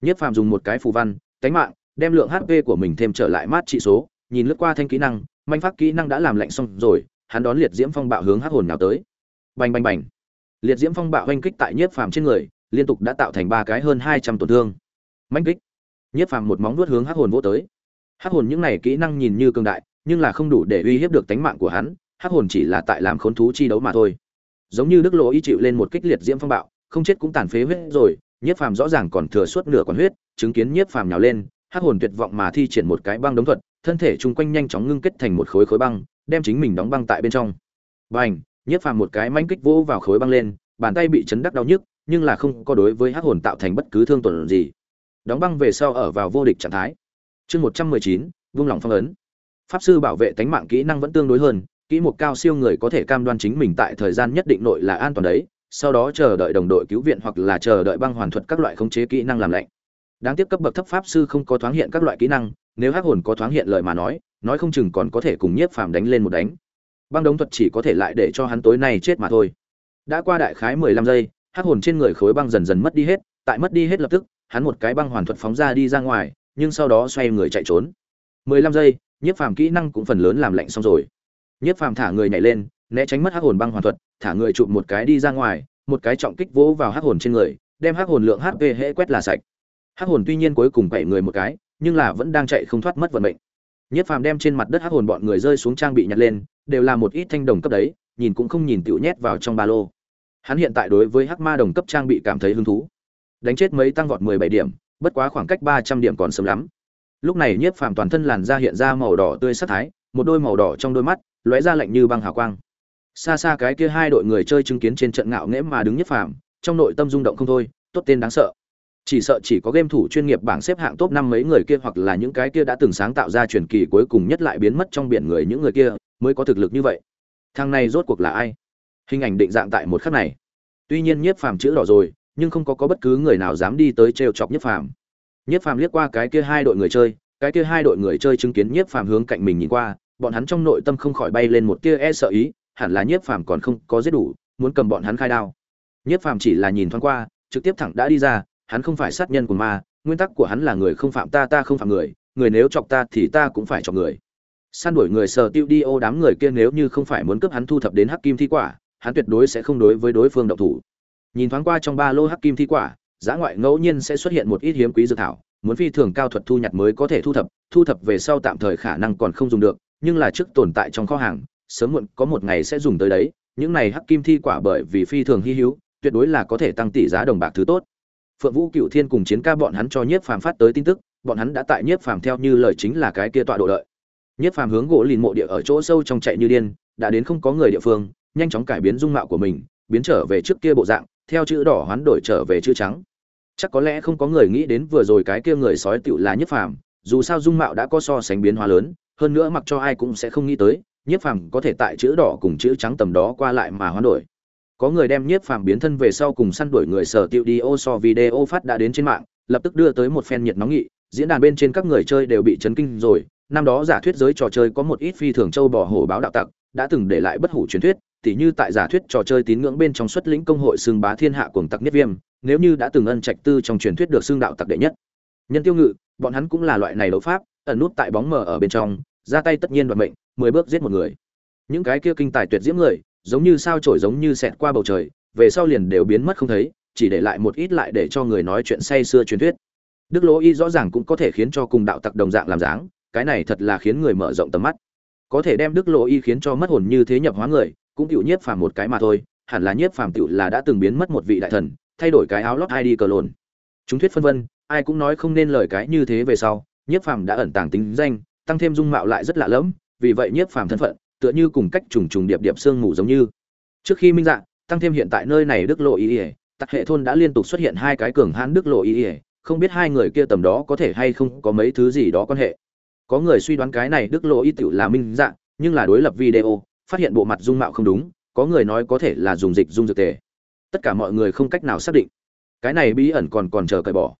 Speaker 1: Nhất phàm dùng một cái phù văn tánh mạng, đem lượng hp của mình thêm trở lại mát trị số, nhìn lướt qua thanh kỹ năng, manh phát kỹ năng đã làm lạnh xong rồi, hắn đón liệt diễm phong bạo hướng hắc hồn nào tới. Bành bành bành. Liệt diễm phong bạo oanh kích tại nhiếp phàm trên người, liên tục đã tạo thành ba cái hơn hai trăm tổn thương. Manh kích. Nhiếp phàm một móng vuốt hướng hắc hồn vô tới. Hắc hồn những này kỹ năng nhìn như cường đại nhưng là không đủ để uy hiếp được tánh mạng của hắn, hắc hồn chỉ là tại làm khốn thú chi đấu mà thôi. Giống như đức lỗ y chịu lên một kích liệt diễm phong bạo, không chết cũng tàn phế huyết rồi, nhiếp phàm rõ ràng còn thừa suốt nửa còn huyết, chứng kiến nhiếp phàm nhào lên, hắc hồn tuyệt vọng mà thi triển một cái băng đống thuật, thân thể chung quanh nhanh chóng ngưng kết thành một khối khối băng, đem chính mình đóng băng tại bên trong. Bành! Nhiếp phàm một cái manh kích vỗ vào khối băng lên, bàn tay bị chấn đắc đau nhức, nhưng là không có đối với hắc hồn tạo thành bất cứ thương tổn gì. Đóng băng về sau ở vào vô địch trạng thái. Chương một trăm mười chín, vung lòng phong ấn pháp sư bảo vệ tánh mạng kỹ năng vẫn tương đối hơn, kỹ một cao siêu người có thể cam đoan chính mình tại thời gian nhất định nội là an toàn đấy, sau đó chờ đợi đồng đội cứu viện hoặc là chờ đợi băng hoàn thuật các loại khống chế kỹ năng làm lạnh. Đáng tiếc cấp bậc thấp pháp sư không có thoáng hiện các loại kỹ năng, nếu hắc hồn có thoáng hiện lời mà nói nói không chừng còn có thể cùng nhiếp phàm đánh lên một đánh. Băng đống thuật chỉ có thể lại để cho hắn tối nay chết mà thôi. Đã qua đại khái mười lăm giây, hắc hồn trên người khối băng dần dần mất đi hết, tại mất đi hết lập tức, hắn một cái băng hoàn thuật phóng ra đi ra ngoài, nhưng sau đó xoay người chạy trốn. Mười lăm giây nhiếp phàm kỹ năng cũng phần lớn làm lạnh xong rồi. Nhiếp phàm thả người nhảy lên, né tránh mất hắc hồn băng hoàn thuật, thả người chụp một cái đi ra ngoài, một cái trọng kích vỗ vào hắc hồn trên người, đem hắc hồn lượng hp hễ quét là sạch. Hắc hồn tuy nhiên cuối cùng bảy người một cái, nhưng là vẫn đang chạy không thoát mất vận mệnh. Nhất phàm đem trên mặt đất hắc hồn bọn người rơi xuống trang bị nhặt lên, đều là một ít thanh đồng cấp đấy, nhìn cũng không nhìn tựu nhét vào trong ba lô. Hắn hiện tại đối với hắc ma đồng cấp trang bị cảm thấy hứng thú. Đánh chết mấy tăng vọt mười bảy điểm, bất quá khoảng cách ba trăm điểm còn sớm lắm lúc này nhiếp phàm toàn thân làn da hiện ra màu đỏ tươi sắc thái, một đôi màu đỏ trong đôi mắt, lóe ra lạnh như băng hào quang. Xa xa cái kia hai đội người chơi chứng kiến trên trận ngạo nghễ mà đứng nhiếp phàm, trong nội tâm rung động không thôi, tốt tên đáng sợ. Chỉ sợ chỉ có game thủ chuyên nghiệp bảng xếp hạng top năm mấy người kia hoặc là những cái kia đã từng sáng tạo ra truyền kỳ cuối cùng nhất lại biến mất trong biển người những người kia, mới có thực lực như vậy. Thằng này rốt cuộc là ai? Hình ảnh định dạng tại một khắc này. Tuy nhiên nhiếp phàm chữ đỏ rồi, nhưng không có có bất cứ người nào dám đi tới trêu chọc nhiếp phàm nhiếp phàm liếc qua cái kia hai đội người chơi, cái kia hai đội người chơi chứng kiến nhiếp phàm hướng cạnh mình nhìn qua, bọn hắn trong nội tâm không khỏi bay lên một tia e sợ ý, hẳn là nhiếp phàm còn không có giết đủ, muốn cầm bọn hắn khai đao. Nhiếp phàm chỉ là nhìn thoáng qua, trực tiếp thẳng đã đi ra, hắn không phải sát nhân của ma, nguyên tắc của hắn là người không phạm ta ta không phạm người người nếu chọc ta thì ta cũng phải chọc người. Săn đuổi người sở tiêu đi ô đám người kia nếu như không phải muốn cướp hắn thu thập đến hắc kim thi quả, hắn tuyệt đối sẽ không đối với đối phương động thủ. Nhìn thoáng qua trong ba lô hắc kim thi quả giã ngoại ngẫu nhiên sẽ xuất hiện một ít hiếm quý dược thảo, muốn phi thường cao thuật thu nhặt mới có thể thu thập thu thập về sau tạm thời khả năng còn không dùng được, nhưng là trước tồn tại trong kho hàng, sớm muộn có một ngày sẽ dùng tới đấy, những này hắc kim thi quả bởi vì phi thường hy hữu, tuyệt đối là có thể tăng tỷ giá đồng bạc thứ tốt. Phượng vũ cựu thiên cùng chiến ca bọn hắn cho nhiếp phàm phát tới tin tức, bọn hắn đã tại nhiếp phàm theo như lời chính là cái kia tọa độ đợi. Nhiếp phàm hướng gỗ lìn mộ địa ở chỗ sâu trong chạy như điên, đã đến không có người địa phương, nhanh chóng cải biến dung mạo của mình, biến trở về trước kia bộ dạng, theo chữ đỏ hoán đổi trở về chữ trắng chắc có lẽ không có người nghĩ đến vừa rồi cái kia người sói tựu là nhiếp phàm, dù sao dung mạo đã có so sánh biến hóa lớn, hơn nữa mặc cho ai cũng sẽ không nghĩ tới nhiếp phàm có thể tại chữ đỏ cùng chữ trắng tầm đó qua lại mà hoán đổi. Có người đem nhiếp phàm biến thân về sau cùng săn đuổi người sở tiệu đi ô so video phát đã đến trên mạng, lập tức đưa tới một phen nhiệt nóng nghị. Diễn đàn bên trên các người chơi đều bị chấn kinh rồi, năm đó giả thuyết giới trò chơi có một ít phi thường châu bò hổ báo đạo tặc đã từng để lại bất hủ truyền thuyết, tỉ như tại giả thuyết trò chơi tín ngưỡng bên trong xuất lĩnh công hội xương bá thiên hạ cuồng tặc nhất viêm, nếu như đã từng ân trạch tư trong truyền thuyết được xương đạo tặc đệ nhất. Nhân tiêu ngự, bọn hắn cũng là loại này đấu pháp, ẩn nút tại bóng mờ ở bên trong, ra tay tất nhiên đoạt mệnh, mười bước giết một người. Những cái kia kinh tài tuyệt diễm người, giống như sao trổi giống như xẹt qua bầu trời, về sau liền đều biến mất không thấy, chỉ để lại một ít lại để cho người nói chuyện say xưa truyền thuyết. Đức lỗ y rõ ràng cũng có thể khiến cho cùng đạo tặc đồng dạng làm dáng, cái này thật là khiến người mở rộng tầm mắt có thể đem đức lộ y khiến cho mất hồn như thế nhập hóa người, cũng tiểu nhiếp phàm một cái mà thôi, hẳn là nhiếp phàm tiểu là đã từng biến mất một vị đại thần, thay đổi cái áo lót id cờ lồn chúng thuyết phân vân, ai cũng nói không nên lời cái như thế về sau, nhiếp phàm đã ẩn tàng tính danh, tăng thêm dung mạo lại rất lạ lẫm, vì vậy nhiếp phàm thân phận, tựa như cùng cách trùng trùng điệp điệp xương mù giống như. Trước khi minh dạng tăng thêm hiện tại nơi này đức lộ y ỉa tặc hệ thôn đã liên tục xuất hiện hai cái cường hãn đức lộ y ỉa không biết hai người kia tầm đó có thể hay không có mấy thứ gì đó quan hệ có người suy đoán cái này đức lộ y tiểu là minh dạng nhưng là đối lập video phát hiện bộ mặt dung mạo không đúng có người nói có thể là dùng dịch dung dược tề. Tất cả mọi người không cách nào xác định. Cái này bí ẩn còn còn chờ cởi bỏ.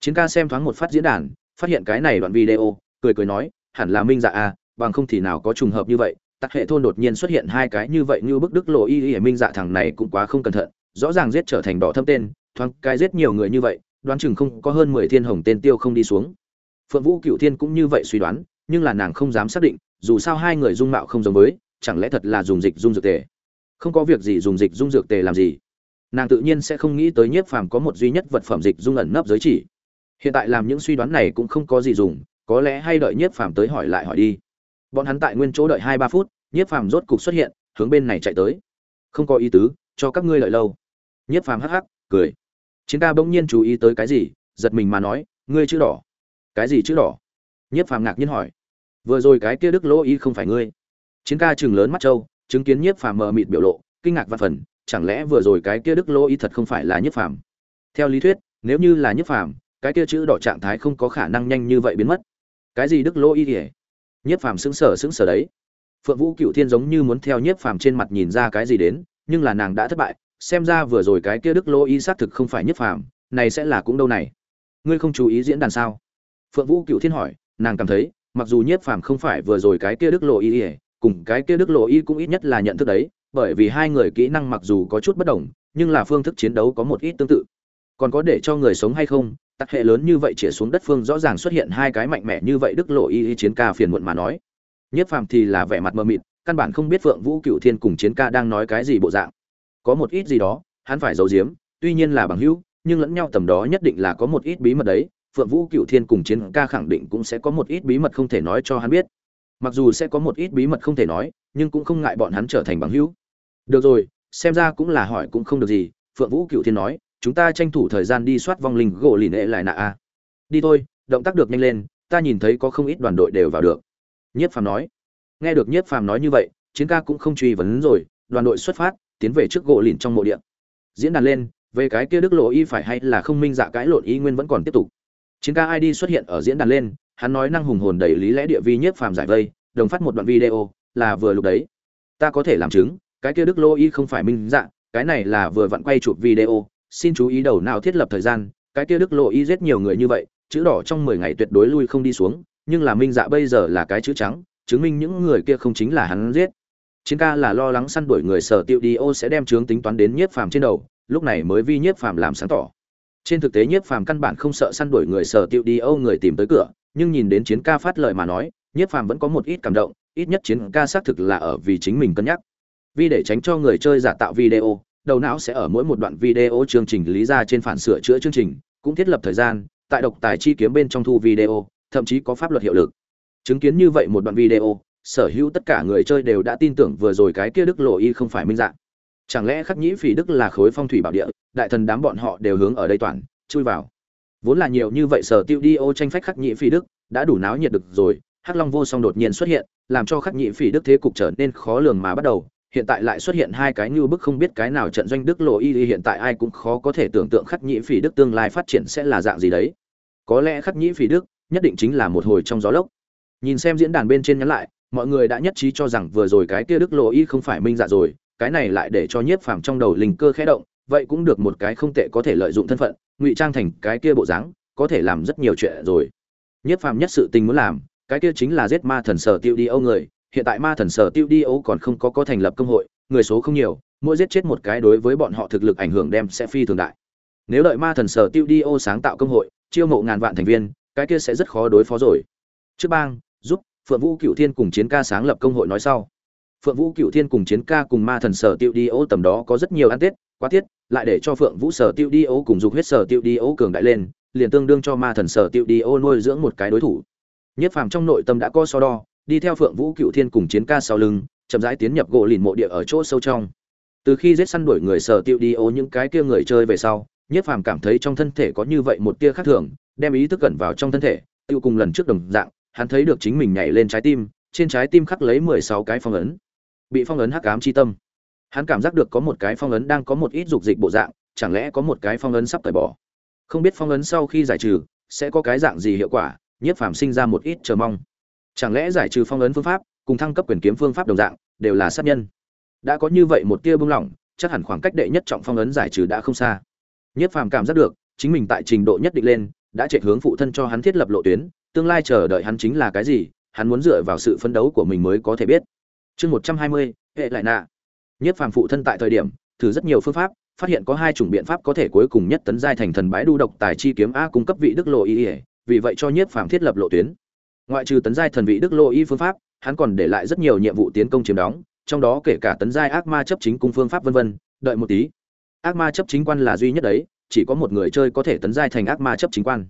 Speaker 1: Chiến ca xem thoáng một phát diễn đàn phát hiện cái này đoạn video cười cười nói hẳn là minh dạ à, bằng không thì nào có trùng hợp như vậy. Tặc hệ thôn đột nhiên xuất hiện hai cái như vậy như bức đức lộ y y minh dạ thằng này cũng quá không cẩn thận rõ ràng giết trở thành đỏ thâm tên thoáng cái giết nhiều người như vậy đoán chừng không có hơn mười thiên hồng tên tiêu không đi xuống phượng vũ cựu thiên cũng như vậy suy đoán, nhưng là nàng không dám xác định, dù sao hai người dung mạo không giống với, chẳng lẽ thật là dùng dịch dung dược tề? Không có việc gì dùng dịch dung dược tề làm gì? Nàng tự nhiên sẽ không nghĩ tới nhiếp phàm có một duy nhất vật phẩm dịch dung ẩn nấp giới chỉ. Hiện tại làm những suy đoán này cũng không có gì dùng, có lẽ hay đợi nhiếp phàm tới hỏi lại hỏi đi. Bọn hắn tại nguyên chỗ đợi hai ba phút, nhiếp phàm rốt cục xuất hiện, hướng bên này chạy tới. Không có ý tứ, cho các ngươi lợi lâu. Nhiếp phàm hắc hắc, cười. Chiến ca bỗng nhiên chú ý tới cái gì, giật mình mà nói, ngươi chữ đỏ cái gì chữ đỏ? Nhiếp phàm ngạc nhiên hỏi. Vừa rồi cái kia đức lỗ Y không phải ngươi. Chiến ca chừng lớn mắt trâu chứng kiến nhiếp phàm mờ mịt biểu lộ, kinh ngạc và phần, chẳng lẽ vừa rồi cái kia đức lỗ Y thật không phải là nhiếp phàm? Theo lý thuyết, nếu như là nhiếp phàm, cái kia chữ đỏ trạng thái không có khả năng nhanh như vậy biến mất. Cái gì đức lỗ y kể nhiếp phàm xứng sở xứng sở đấy. Phượng vũ cựu thiên giống như muốn theo nhiếp phàm trên mặt nhìn ra cái gì đến, nhưng là nàng đã thất bại, xem ra vừa rồi cái kia đức lỗ Y xác thực không phải nhiếp phàm, này sẽ là cũng đâu này. Ngươi không chú ý diễn đàn sao? Phượng vũ cựu thiên hỏi, nàng cảm thấy, mặc dù nhiếp phàm không phải vừa rồi cái kia đức lộ y cùng cái kia đức lộ y cũng ít nhất là nhận thức đấy, bởi vì hai người kỹ năng mặc dù có chút bất đồng, nhưng là phương thức chiến đấu có một ít tương tự. Còn có để cho người sống hay không tắc hệ lớn như vậy chĩa xuống đất phương rõ ràng xuất hiện hai cái mạnh mẽ như vậy đức lộ y chiến ca phiền muộn mà nói. Nhất phàm thì là vẻ mặt mờ mịt, căn bản không biết phượng vũ cựu thiên cùng chiến ca đang nói cái gì bộ dạng. Có một ít gì đó, hắn phải giấu giếm, tuy nhiên là bằng hữu, nhưng lẫn nhau tầm đó nhất định là có một ít bí mật đấy phượng vũ cựu thiên cùng chiến ca khẳng định cũng sẽ có một ít bí mật không thể nói cho hắn biết. Mặc dù sẽ có một ít bí mật không thể nói, nhưng cũng không ngại bọn hắn trở thành bằng hữu. Được rồi, xem ra cũng là hỏi cũng không được gì, phượng vũ cựu thiên nói, chúng ta tranh thủ thời gian đi soát vong linh gỗ lì nệ lại nạ a. Đi thôi, động tác được nhanh lên, ta nhìn thấy có không ít đoàn đội đều vào được. Nhiếp phàm nói. Nghe được nhiếp phàm nói như vậy, chiến ca cũng không truy vấn rồi, đoàn đội xuất phát, tiến về trước gỗ lìn trong mộ điện diễn đàn lên, về cái kia đức lộ y phải hay là không minh dạ cãi lộn y nguyên vẫn còn tiếp tục chiến ca id xuất hiện ở diễn đàn lên, hắn nói năng hùng hồn đầy lý lẽ địa vi nhiếp phàm giải vây, đồng phát một đoạn video, là vừa lúc đấy. Ta có thể làm chứng, cái kia đức lô y không phải minh dạ cái này là vừa vặn quay chụp video, xin chú ý đầu nào thiết lập thời gian, cái kia đức lộ y giết nhiều người như vậy, chữ đỏ trong mười ngày tuyệt đối lui không đi xuống, nhưng là minh dạ bây giờ là cái chữ trắng, chứng minh những người kia không chính là hắn giết. Chiến ca là lo lắng săn đuổi người sở tiêu đi, ô sẽ đem chướng tính toán đến nhiếp phàm trên đầu, lúc này mới vi nhiếp phàm làm sáng tỏ trên thực tế nhiếp phàm căn bản không sợ săn đuổi người sở tiêu đi âu người tìm tới cửa, nhưng nhìn đến chiến ca phát lời mà nói, nhiếp phàm vẫn có một ít cảm động, ít nhất chiến ca xác thực là ở vì chính mình cân nhắc. Vì để tránh cho người chơi giả tạo video, đầu não sẽ ở mỗi một đoạn video chương trình lý ra trên phản sửa chữa chương trình, cũng thiết lập thời gian, tại độc tài chi kiếm bên trong thu video, thậm chí có pháp luật hiệu lực. Chứng kiến như vậy một đoạn video, sở hữu tất cả người chơi đều đã tin tưởng vừa rồi cái kia đức lộ y không phải minh dạng chẳng lẽ khắc nhĩ phỉ đức là khối phong thủy bảo địa, đại thần đám bọn họ đều hướng ở đây toàn, chui vào? Vốn là nhiều như vậy sở tiêu đi ô tranh phách khắc nhĩ phỉ đức, đã đủ náo nhiệt được rồi, hắc long vô song đột nhiên xuất hiện, làm cho khắc nhĩ phỉ đức thế cục trở nên khó lường mà bắt đầu. Hiện tại lại xuất hiện hai cái như bức không biết cái nào trận doanh đức lộ y hiện tại ai cũng khó có thể tưởng tượng khắc nhĩ phỉ đức tương lai phát triển sẽ là dạng gì đấy. Có lẽ khắc nhĩ phỉ đức nhất định chính là một hồi trong gió lốc. Nhìn xem diễn đàn bên trên nhắn lại, mọi người đã nhất trí cho rằng vừa rồi cái kia đức lộ y không phải minh dạ rồi cái này lại để cho nhiếp phàm trong đầu linh cơ khẽ động, vậy cũng được một cái không tệ có thể lợi dụng thân phận, ngụy trang thành cái kia bộ dáng, có thể làm rất nhiều chuyện rồi. Nhiếp phàm nhất sự tình muốn làm, cái kia chính là giết ma thần sở tiêu đi âu người, hiện tại ma thần sở tiêu đi âu còn không có có thành lập công hội, người số không nhiều, mỗi giết chết một cái đối với bọn họ thực lực ảnh hưởng đem sẽ phi thường đại. Nếu đợi ma thần sở tiêu đi âu sáng tạo công hội, chiêu mộ ngàn vạn thành viên, cái kia sẽ rất khó đối phó rồi. Trước bang, giúp phượng vũ cựu thiên cùng chiến ca sáng lập công hội nói sau phượng vũ cựu thiên cùng chiến ca cùng ma thần sở tiêu đi ô tầm đó có rất nhiều ăn tết, quá tiết lại để cho phượng vũ sở tiêu đi ô cùng dục huyết sở tiêu đi ô cường đại lên, liền tương đương cho ma thần sở tiêu đi ô nuôi dưỡng một cái đối thủ. Nhất phàm trong nội tâm đã có so đo, đi theo phượng vũ cựu thiên cùng chiến ca sau lưng, chậm rãi tiến nhập gỗ lìn mộ địa ở chỗ sâu trong. Từ khi giết săn đuổi người sở tiêu đi ô những cái kia người chơi về sau, nhất phàm cảm thấy trong thân thể có như vậy một tia khác thường, đem ý thức cẩn vào trong thân thể tiêu cùng lần trước đồng dạng, hắn thấy được chính mình nhảy lên trái tim, trên trái tim khắc lấy mười sáu cái phong ấn bị phong ấn hắc ám chi tâm. Hắn cảm giác được có một cái phong ấn đang có một ít dục dịch bộ dạng, chẳng lẽ có một cái phong ấn sắp tẩy bỏ? Không biết phong ấn sau khi giải trừ, sẽ có cái dạng gì hiệu quả, nhiếp phàm sinh ra một ít chờ mong. Chẳng lẽ giải trừ phong ấn phương pháp, cùng thăng cấp quyền kiếm phương pháp đồng dạng, đều là sát nhân? Đã có như vậy một tia bung lỏng, chắc hẳn khoảng cách đệ nhất trọng phong ấn giải trừ đã không xa. Nhiếp phàm cảm giác được, chính mình tại trình độ nhất định lên, đã chạy hướng phụ thân cho hắn thiết lập lộ tuyến, tương lai chờ đợi hắn chính là cái gì, hắn muốn dựa vào sự phấn đấu của mình mới có thể biết chương một trăm hai mươi hệ lại nạ. Nhất phàm phụ thân tại thời điểm thử rất nhiều phương pháp phát hiện có hai chủng biện pháp có thể cuối cùng nhất tấn giai thành thần bái đu độc tài chi kiếm a cung cấp vị đức lộ y vì vậy cho nhất phàm thiết lập lộ tuyến. Ngoại trừ tấn giai thần vị đức lộ y phương pháp hắn còn để lại rất nhiều nhiệm vụ tiến công chiếm đóng trong đó kể cả tấn giai ác ma chấp chính cung phương pháp vân vân đợi một tí. Ác ma chấp chính quan là duy nhất đấy chỉ có một người chơi có thể tấn giai thành ác ma chấp chính quan.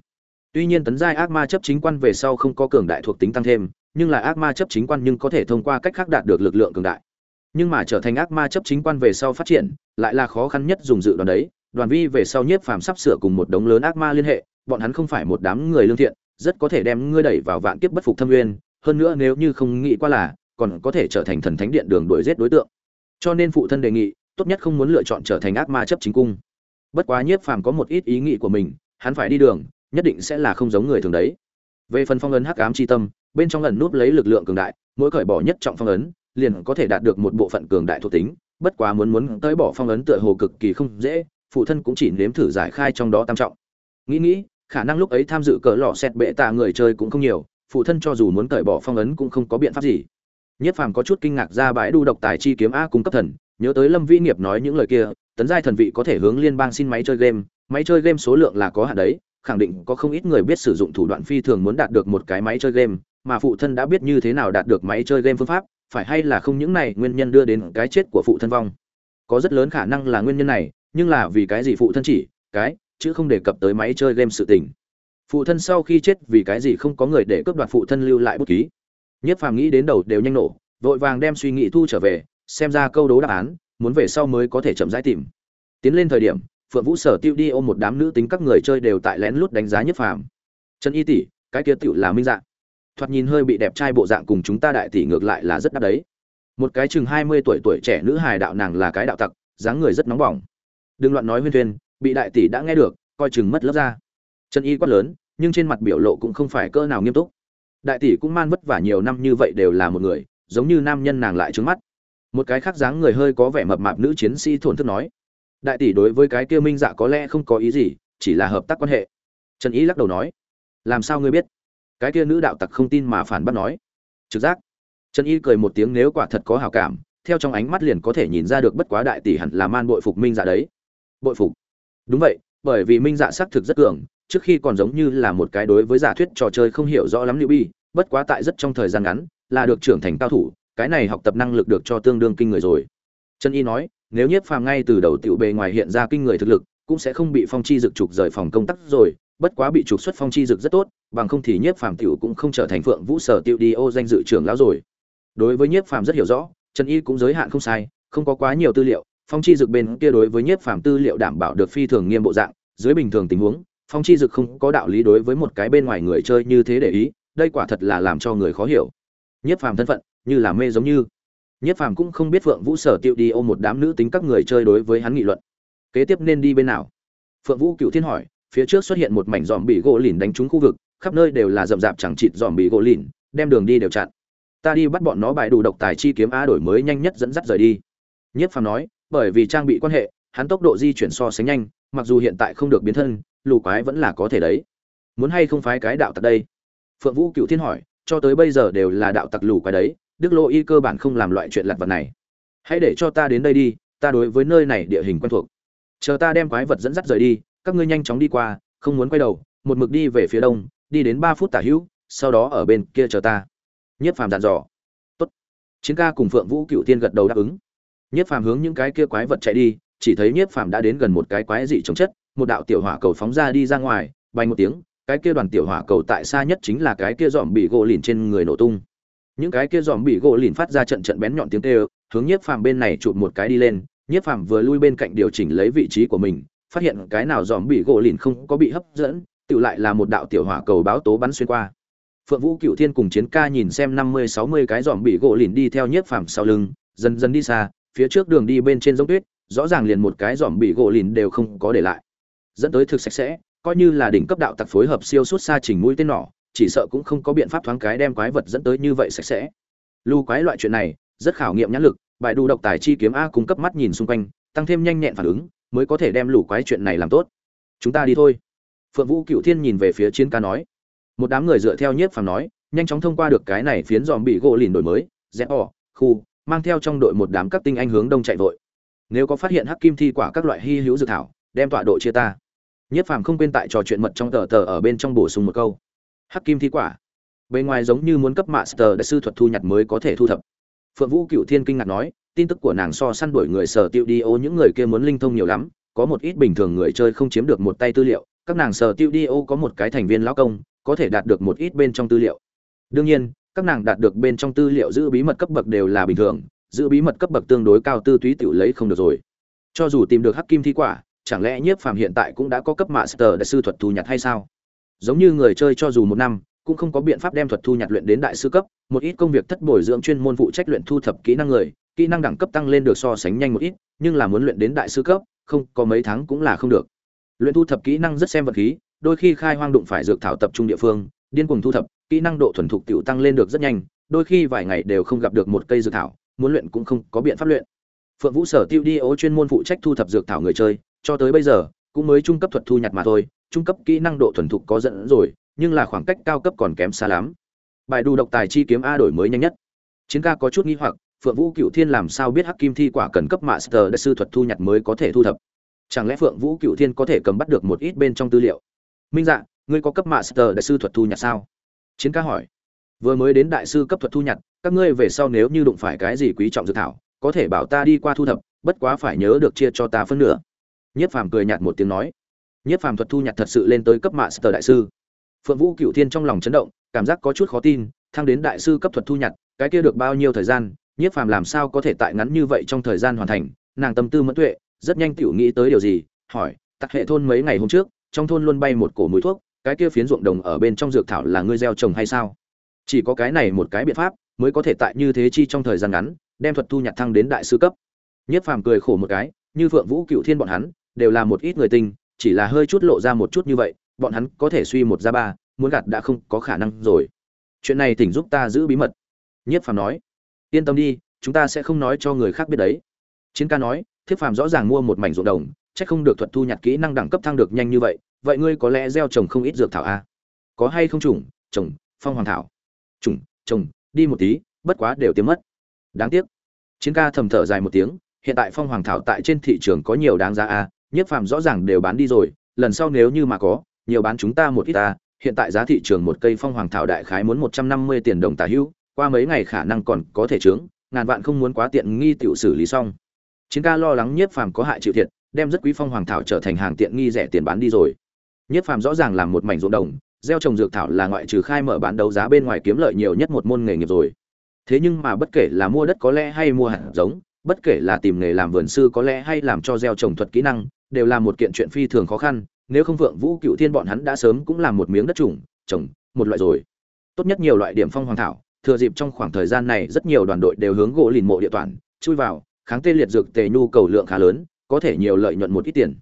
Speaker 1: Tuy nhiên tấn giai ác ma chấp chính quan về sau không có cường đại thuộc tính tăng thêm, nhưng là ác ma chấp chính quan nhưng có thể thông qua cách khác đạt được lực lượng cường đại. Nhưng mà trở thành ác ma chấp chính quan về sau phát triển, lại là khó khăn nhất dùng dự đoán đấy. Đoàn Vi về sau nhiếp phàm sắp sửa cùng một đống lớn ác ma liên hệ, bọn hắn không phải một đám người lương thiện, rất có thể đem ngươi đẩy vào vạn kiếp bất phục thâm nguyên, hơn nữa nếu như không nghĩ qua là, còn có thể trở thành thần thánh điện đường đuổi giết đối tượng. Cho nên phụ thân đề nghị, tốt nhất không muốn lựa chọn trở thành ác ma chấp chính cung. Bất quá nhiếp phàm có một ít ý nghĩ của mình, hắn phải đi đường, nhất định sẽ là không giống người thường đấy về phần phong ấn hắc ám chi tâm, bên trong lần núp lấy lực lượng cường đại, mỗi cởi bỏ nhất trọng phong ấn, liền có thể đạt được một bộ phận cường đại thuộc tính. Bất quá muốn muốn tới bỏ phong ấn tựa hồ cực kỳ không dễ, phụ thân cũng chỉ nếm thử giải khai trong đó tam trọng. Nghĩ nghĩ, khả năng lúc ấy tham dự cỡ lọ xét bệ tạ người chơi cũng không nhiều, phụ thân cho dù muốn cởi bỏ phong ấn cũng không có biện pháp gì. Nhất phàm có chút kinh ngạc ra bãi đu độc tài chi kiếm a cung cấp thần, nhớ tới lâm vĩ nghiệp nói những lời kia, tấn giai thần vị có thể hướng liên bang xin máy chơi game, máy chơi game số lượng là có hạn đấy khẳng định có không ít người biết sử dụng thủ đoạn phi thường muốn đạt được một cái máy chơi game, mà phụ thân đã biết như thế nào đạt được máy chơi game phương pháp, phải hay là không những này nguyên nhân đưa đến cái chết của phụ thân vong. Có rất lớn khả năng là nguyên nhân này, nhưng là vì cái gì phụ thân chỉ, cái, chứ không đề cập tới máy chơi game sự tình. Phụ thân sau khi chết vì cái gì không có người để cướp đoạt phụ thân lưu lại bút ký. Nhất phàm nghĩ đến đầu đều nhanh nổ, vội vàng đem suy nghĩ thu trở về, xem ra câu đố đáp án, muốn về sau mới có thể chậm rãi tìm. Tiến lên thời điểm, phượng vũ sở tiêu đi ôm một đám nữ tính các người chơi đều tại lén lút đánh giá nhất phàm. Trần y tỷ, cái kia tựu là minh dạng thoạt nhìn hơi bị đẹp trai bộ dạng cùng chúng ta đại tỷ ngược lại là rất đắt đấy. Một cái chừng hai mươi tuổi tuổi trẻ nữ hài đạo nàng là cái đạo tặc, dáng người rất nóng bỏng. Đừng loạn nói huyên thuyên, bị đại tỷ đã nghe được, coi chừng mất lớp ra trần y quát lớn, nhưng trên mặt biểu lộ cũng không phải cỡ nào nghiêm túc. Đại tỷ cũng man vất vả nhiều năm như vậy đều là một người, giống như nam nhân nàng lại trứng mắt. Một cái khác dáng người hơi có vẻ mập mạp nữ chiến sĩ thổn thức nói đại tỷ đối với cái kia minh dạ có lẽ không có ý gì, chỉ là hợp tác quan hệ. Trần ý lắc đầu nói, làm sao ngươi biết? Cái kia nữ đạo tặc không tin mà phản bác nói, trực giác. Trần y cười một tiếng, nếu quả thật có hào cảm, theo trong ánh mắt liền có thể nhìn ra được bất quá đại tỷ hẳn là man bội phục minh dạ đấy. Bội phục? Đúng vậy, bởi vì minh dạ xác thực rất cường, trước khi còn giống như là một cái đối với giả thuyết trò chơi không hiểu rõ lắm lưu bi bất quá tại rất trong thời gian ngắn, là được trưởng thành cao thủ, cái này học tập năng lực được cho tương đương kinh người rồi. Trần y nói nếu nhiếp phàm ngay từ đầu tiểu bề ngoài hiện ra kinh người thực lực, cũng sẽ không bị phong chi dực trục rời phòng công tác rồi, bất quá bị trục xuất phong chi dực rất tốt, bằng không thì nhiếp phàm tiểu cũng không trở thành phượng vũ sở tiêu đi ô danh dự trưởng lão rồi. Đối với nhiếp phàm rất hiểu rõ, trần y cũng giới hạn không sai, không có quá nhiều tư liệu, phong chi dực bên kia đối với nhiếp phàm tư liệu đảm bảo được phi thường nghiêm bộ dạng, dưới bình thường tình huống, phong chi dực không có đạo lý đối với một cái bên ngoài người chơi như thế để ý, đây quả thật là làm cho người khó hiểu. Nhiếp phàm thân phận như là mê giống như nhiếp phàm cũng không biết phượng vũ sở tiêu đi ôm một đám nữ tính các người chơi đối với hắn nghị luận. Kế tiếp nên đi bên nào? Phượng vũ cựu thiên hỏi, phía trước xuất hiện một mảnh dòm bị gỗ lìn đánh trúng khu vực, khắp nơi đều là rậm rạp chẳng chịt dòm bị gỗ lìn đem đường đi đều chặn. Ta đi bắt bọn nó bài đủ độc tài chi kiếm á đổi mới nhanh nhất dẫn dắt rời đi. Nhiếp phàm nói, bởi vì trang bị quan hệ, hắn tốc độ di chuyển so sánh nhanh, mặc dù hiện tại không được biến thân, lù quái vẫn là có thể đấy. Muốn hay không phái cái đạo tặc đây? Phượng vũ cựu thiên hỏi, cho tới bây giờ đều là đạo tặc lù quái đấy đức lô y cơ bản không làm loại chuyện lặt vật này. Hãy để cho ta đến đây đi, ta đối với nơi này địa hình quen thuộc. Chờ ta đem quái vật dẫn dắt rời đi, các ngươi nhanh chóng đi qua, không muốn quay đầu, một mực đi về phía đông, đi đến ba phút tả hữu, sau đó ở bên kia chờ ta. Nhất phàm dàn dò. Tốt. Chiến ca cùng phượng vũ cựu tiên gật đầu đáp ứng. Nhất phàm hướng những cái kia quái vật chạy đi, chỉ thấy nhất phàm đã đến gần một cái quái dị chống chất, một đạo tiểu hỏa cầu phóng ra đi ra ngoài, bay một tiếng, cái kia đoàn tiểu hỏa cầu tại xa nhất chính là cái kia dòm bị gỗ lìn trên người nổ tung những cái kia dòm bị gỗ lìn phát ra trận trận bén nhọn tiếng kêu, hướng nhiếp phàm bên này chụp một cái đi lên. Nhiếp phàm vừa lui bên cạnh điều chỉnh lấy vị trí của mình, phát hiện cái nào dòm bị gỗ lìn không có bị hấp dẫn tự lại là một đạo tiểu hỏa cầu báo tố bắn xuyên qua. Phượng vũ cựu thiên cùng chiến ca nhìn xem năm mươi, sáu mươi cái dòm bị gỗ lìn đi theo nhiếp phàm sau lưng, dần dần đi xa, phía trước đường đi bên trên giống tuyết, rõ ràng liền một cái dòm bị gỗ lìn đều không có để lại. Dẫn tới thực sạch sẽ, coi như là đỉnh cấp đạo tặc phối hợp siêu suốt xa trình mũi tên nỏ chỉ sợ cũng không có biện pháp thoáng cái đem quái vật dẫn tới như vậy sạch sẽ. Lưu quái loại chuyện này, rất khảo nghiệm nhãn lực, bài đủ độc tài chi kiếm a cung cấp mắt nhìn xung quanh, tăng thêm nhanh nhẹn phản ứng, mới có thể đem lũ quái chuyện này làm tốt. Chúng ta đi thôi. Phượng vũ cựu thiên nhìn về phía chiến ca nói. Một đám người dựa theo nhiếp phàm nói, nhanh chóng thông qua được cái này phiến dòm bị gỗ lìn đổi mới rẽ ỏ khu, mang theo trong đội một đám các tinh anh hướng đông chạy vội. Nếu có phát hiện hắc kim thi quả các loại hy hữu dược thảo, đem tọa độ chia ta. Nhiếp phàm không quên tại trò chuyện mật trong tờ tờ ở bên trong bổ sung một câu hắc kim thi quả. Bề ngoài giống như muốn cấp master đại sư thuật thu nhặt mới có thể thu thập. Phượng vũ cựu thiên kinh ngạc nói, tin tức của nàng so săn đuổi người sở tiêu đi ô những người kia muốn linh thông nhiều lắm, có một ít bình thường người chơi không chiếm được một tay tư liệu, các nàng sở tiêu đi ô có một cái thành viên lão công, có thể đạt được một ít bên trong tư liệu. Đương nhiên, các nàng đạt được bên trong tư liệu giữ bí mật cấp bậc đều là bình thường, giữ bí mật cấp bậc tương đối cao tư túy tiểu lấy không được rồi. Cho dù tìm được hắc kim thi quả, chẳng lẽ nhiếp phàm hiện tại cũng đã có cấp master đại sư thuật thu nhặt hay sao? Giống như người chơi cho dù một năm, cũng không có biện pháp đem thuật thu nhặt luyện đến đại sư cấp, một ít công việc thất bồi dưỡng chuyên môn phụ trách luyện thu thập kỹ năng người, kỹ năng đẳng cấp tăng lên được so sánh nhanh một ít, nhưng là muốn luyện đến đại sư cấp, không, có mấy tháng cũng là không được. Luyện thu thập kỹ năng rất xem vật khí, đôi khi khai hoang đụng phải dược thảo tập trung địa phương, điên cuồng thu thập, kỹ năng độ thuần thục tiểu tăng lên được rất nhanh, đôi khi vài ngày đều không gặp được một cây dược thảo, muốn luyện cũng không có biện pháp luyện. Phượng vũ sở tiêu đi ố chuyên môn phụ trách thu thập dược thảo người chơi, cho tới bây giờ, cũng mới trung cấp thuật thu nhặt mà thôi trung cấp kỹ năng độ thuần thục có dẫn rồi, nhưng là khoảng cách cao cấp còn kém xa lắm. Bài đủ độc tài chi kiếm a đổi mới nhanh nhất. Chiến ca có chút nghi hoặc, phượng vũ cựu thiên làm sao biết hắc kim thi quả cần cấp master đại sư thuật thu nhặt mới có thể thu thập? Chẳng lẽ phượng vũ cựu thiên có thể cầm bắt được một ít bên trong tư liệu? Minh dạ ngươi có cấp master đại sư thuật thu nhặt sao? Chiến ca hỏi. Vừa mới đến đại sư cấp thuật thu nhặt, các ngươi về sau nếu như đụng phải cái gì quý trọng dự thảo, có thể bảo ta đi qua thu thập, bất quá phải nhớ được chia cho ta phân nửa. Nhất phàm cười nhạt một tiếng nói nhất phàm thuật thu nhặt thật sự lên tới cấp master đại sư. Phượng vũ cựu thiên trong lòng chấn động, cảm giác có chút khó tin, thăng đến đại sư cấp thuật thu nhặt, cái kia được bao nhiêu thời gian nhiếp phàm làm sao có thể tại ngắn như vậy trong thời gian hoàn thành? Nàng tâm tư mẫn tuệ, rất nhanh tiểu nghĩ tới điều gì, hỏi, tặc hệ thôn mấy ngày hôm trước, trong thôn luôn bay một cổ mũi thuốc, cái kia phiến ruộng đồng ở bên trong dược thảo là ngươi gieo trồng hay sao? Chỉ có cái này một cái biện pháp, mới có thể tại như thế chi trong thời gian ngắn, đem thuật thu nhặt thăng đến đại sư cấp. Nhiếp phàm cười khổ một cái, như phượng vũ cựu thiên bọn hắn, đều là một ít người tình chỉ là hơi chút lộ ra một chút như vậy bọn hắn có thể suy một ra ba muốn gạt đã không có khả năng rồi. Chuyện này tỉnh giúp ta giữ bí mật. Nhiếp phàm nói. Yên tâm đi chúng ta sẽ không nói cho người khác biết đấy. Chiến ca nói thiếp phàm rõ ràng mua một mảnh ruộng đồng chắc không được thuật thu nhặt kỹ năng đẳng cấp thăng được nhanh như vậy vậy ngươi có lẽ gieo trồng không ít dược thảo a à? có hay không trùng trồng phong hoàng thảo? Trùng trồng đi một tí bất quá đều tiếm mất. Đáng tiếc. Chiến ca thầm thở dài một tiếng hiện tại phong hoàng thảo tại trên thị trường có nhiều đáng giá a à, nhiếp phàm rõ ràng đều bán đi rồi, lần sau nếu như mà có, nhiều bán chúng ta một ít ta, hiện tại giá thị trường một cây phong hoàng thảo đại khái muốn một trăm năm mươi tiền đồng tả hữu, qua mấy ngày khả năng còn có thể trướng, ngàn vạn không muốn quá tiện nghi tiểu xử lý xong. Chiến ca lo lắng nhiếp phàm có hại chịu thiệt, đem rất quý phong hoàng thảo trở thành hàng tiện nghi rẻ tiền bán đi rồi. Nhiếp phàm rõ ràng làm một mảnh ruộng đồng, gieo trồng dược thảo là ngoại trừ khai mở bán đấu giá bên ngoài kiếm lợi nhiều nhất một môn nghề nghiệp rồi. Thế nhưng mà bất kể là mua đất có lẽ hay mua hạt giống, bất kể là tìm nghề làm vườn sư có lẽ hay làm cho gieo trồng thuật kỹ năng đều là một kiện chuyện phi thường khó khăn, nếu không vượng vũ, cựu thiên bọn hắn đã sớm cũng làm một miếng đất trùng, trồng, một loại rồi. Tốt nhất nhiều loại điểm phong hoàng thảo, thừa dịp trong khoảng thời gian này rất nhiều đoàn đội đều hướng gỗ lìn mộ địa toàn, chui vào, kháng tê liệt dược tề nhu cầu lượng khá lớn, có thể nhiều lợi nhuận một ít tiền.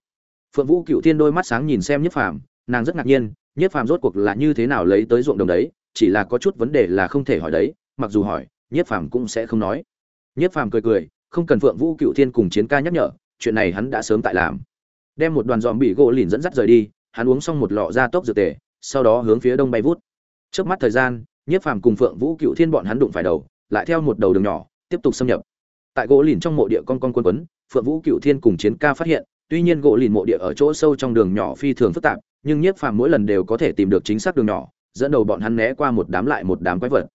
Speaker 1: Phượng vũ, cựu thiên đôi mắt sáng nhìn xem nhất phàm, nàng rất ngạc nhiên, nhất phàm rốt cuộc là như thế nào lấy tới ruộng đồng đấy, chỉ là có chút vấn đề là không thể hỏi đấy, mặc dù hỏi, nhất phàm cũng sẽ không nói. Nhất phàm cười cười, không cần phượng vũ, cựu thiên cùng chiến ca nhắc nhở, chuyện này hắn đã sớm tại làm đem một đoàn dòm bị gỗ lìn dẫn dắt rời đi, hắn uống xong một lọ ra tốc dược tề, sau đó hướng phía đông bay vút. Trước mắt thời gian, nhiếp phàm cùng phượng vũ cựu thiên bọn hắn đụng phải đầu, lại theo một đầu đường nhỏ, tiếp tục xâm nhập. Tại gỗ lìn trong mộ địa con con quân quấn, phượng vũ cựu thiên cùng chiến ca phát hiện, tuy nhiên gỗ lìn mộ địa ở chỗ sâu trong đường nhỏ phi thường phức tạp, nhưng nhiếp phàm mỗi lần đều có thể tìm được chính xác đường nhỏ, dẫn đầu bọn hắn né qua một đám lại một đám quái vật.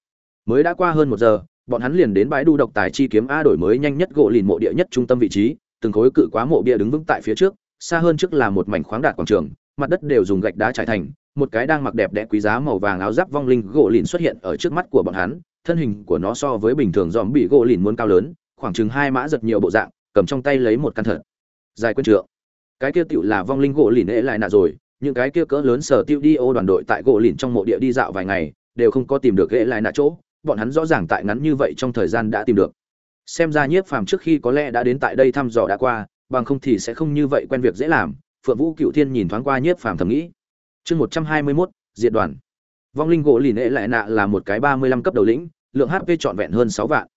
Speaker 1: Mới đã qua hơn một giờ, bọn hắn liền đến bãi đu độc tài chi kiếm a đổi mới nhanh nhất gỗ lìn mộ địa nhất trung tâm vị trí, từng khối cự quá mộ bia đứng vững tại phía trước xa hơn trước là một mảnh khoáng đạt quảng trường, mặt đất đều dùng gạch đá trải thành, một cái đang mặc đẹp đẽ quý giá màu vàng áo giáp vong linh gỗ lìn xuất hiện ở trước mắt của bọn hắn, thân hình của nó so với bình thường dòm bị gỗ lìn muốn cao lớn, khoảng chừng hai mã giật nhiều bộ dạng, cầm trong tay lấy một căn thật dài quân trượng. Cái kia tựu là vong linh gỗ lìn ế lại nạ rồi, những cái kia cỡ lớn sở tiêu đi ô đoàn đội tại gỗ lìn trong mộ địa đi dạo vài ngày, đều không có tìm được ế lại nạ chỗ, bọn hắn rõ ràng tại ngắn như vậy trong thời gian đã tìm được. Xem ra nhiếp phàm trước khi có lẽ đã đến tại đây thăm dò đã qua bằng không thì sẽ không như vậy quen việc dễ làm, phượng vũ cựu thiên nhìn thoáng qua nhiếp phàm thầm nghĩ. Chương một trăm hai mươi mốt, diệt đoàn. Vong linh gỗ lìn ệ lại nạ là một cái ba mươi lăm cấp đầu lĩnh, lượng hp trọn vẹn hơn sáu vạn.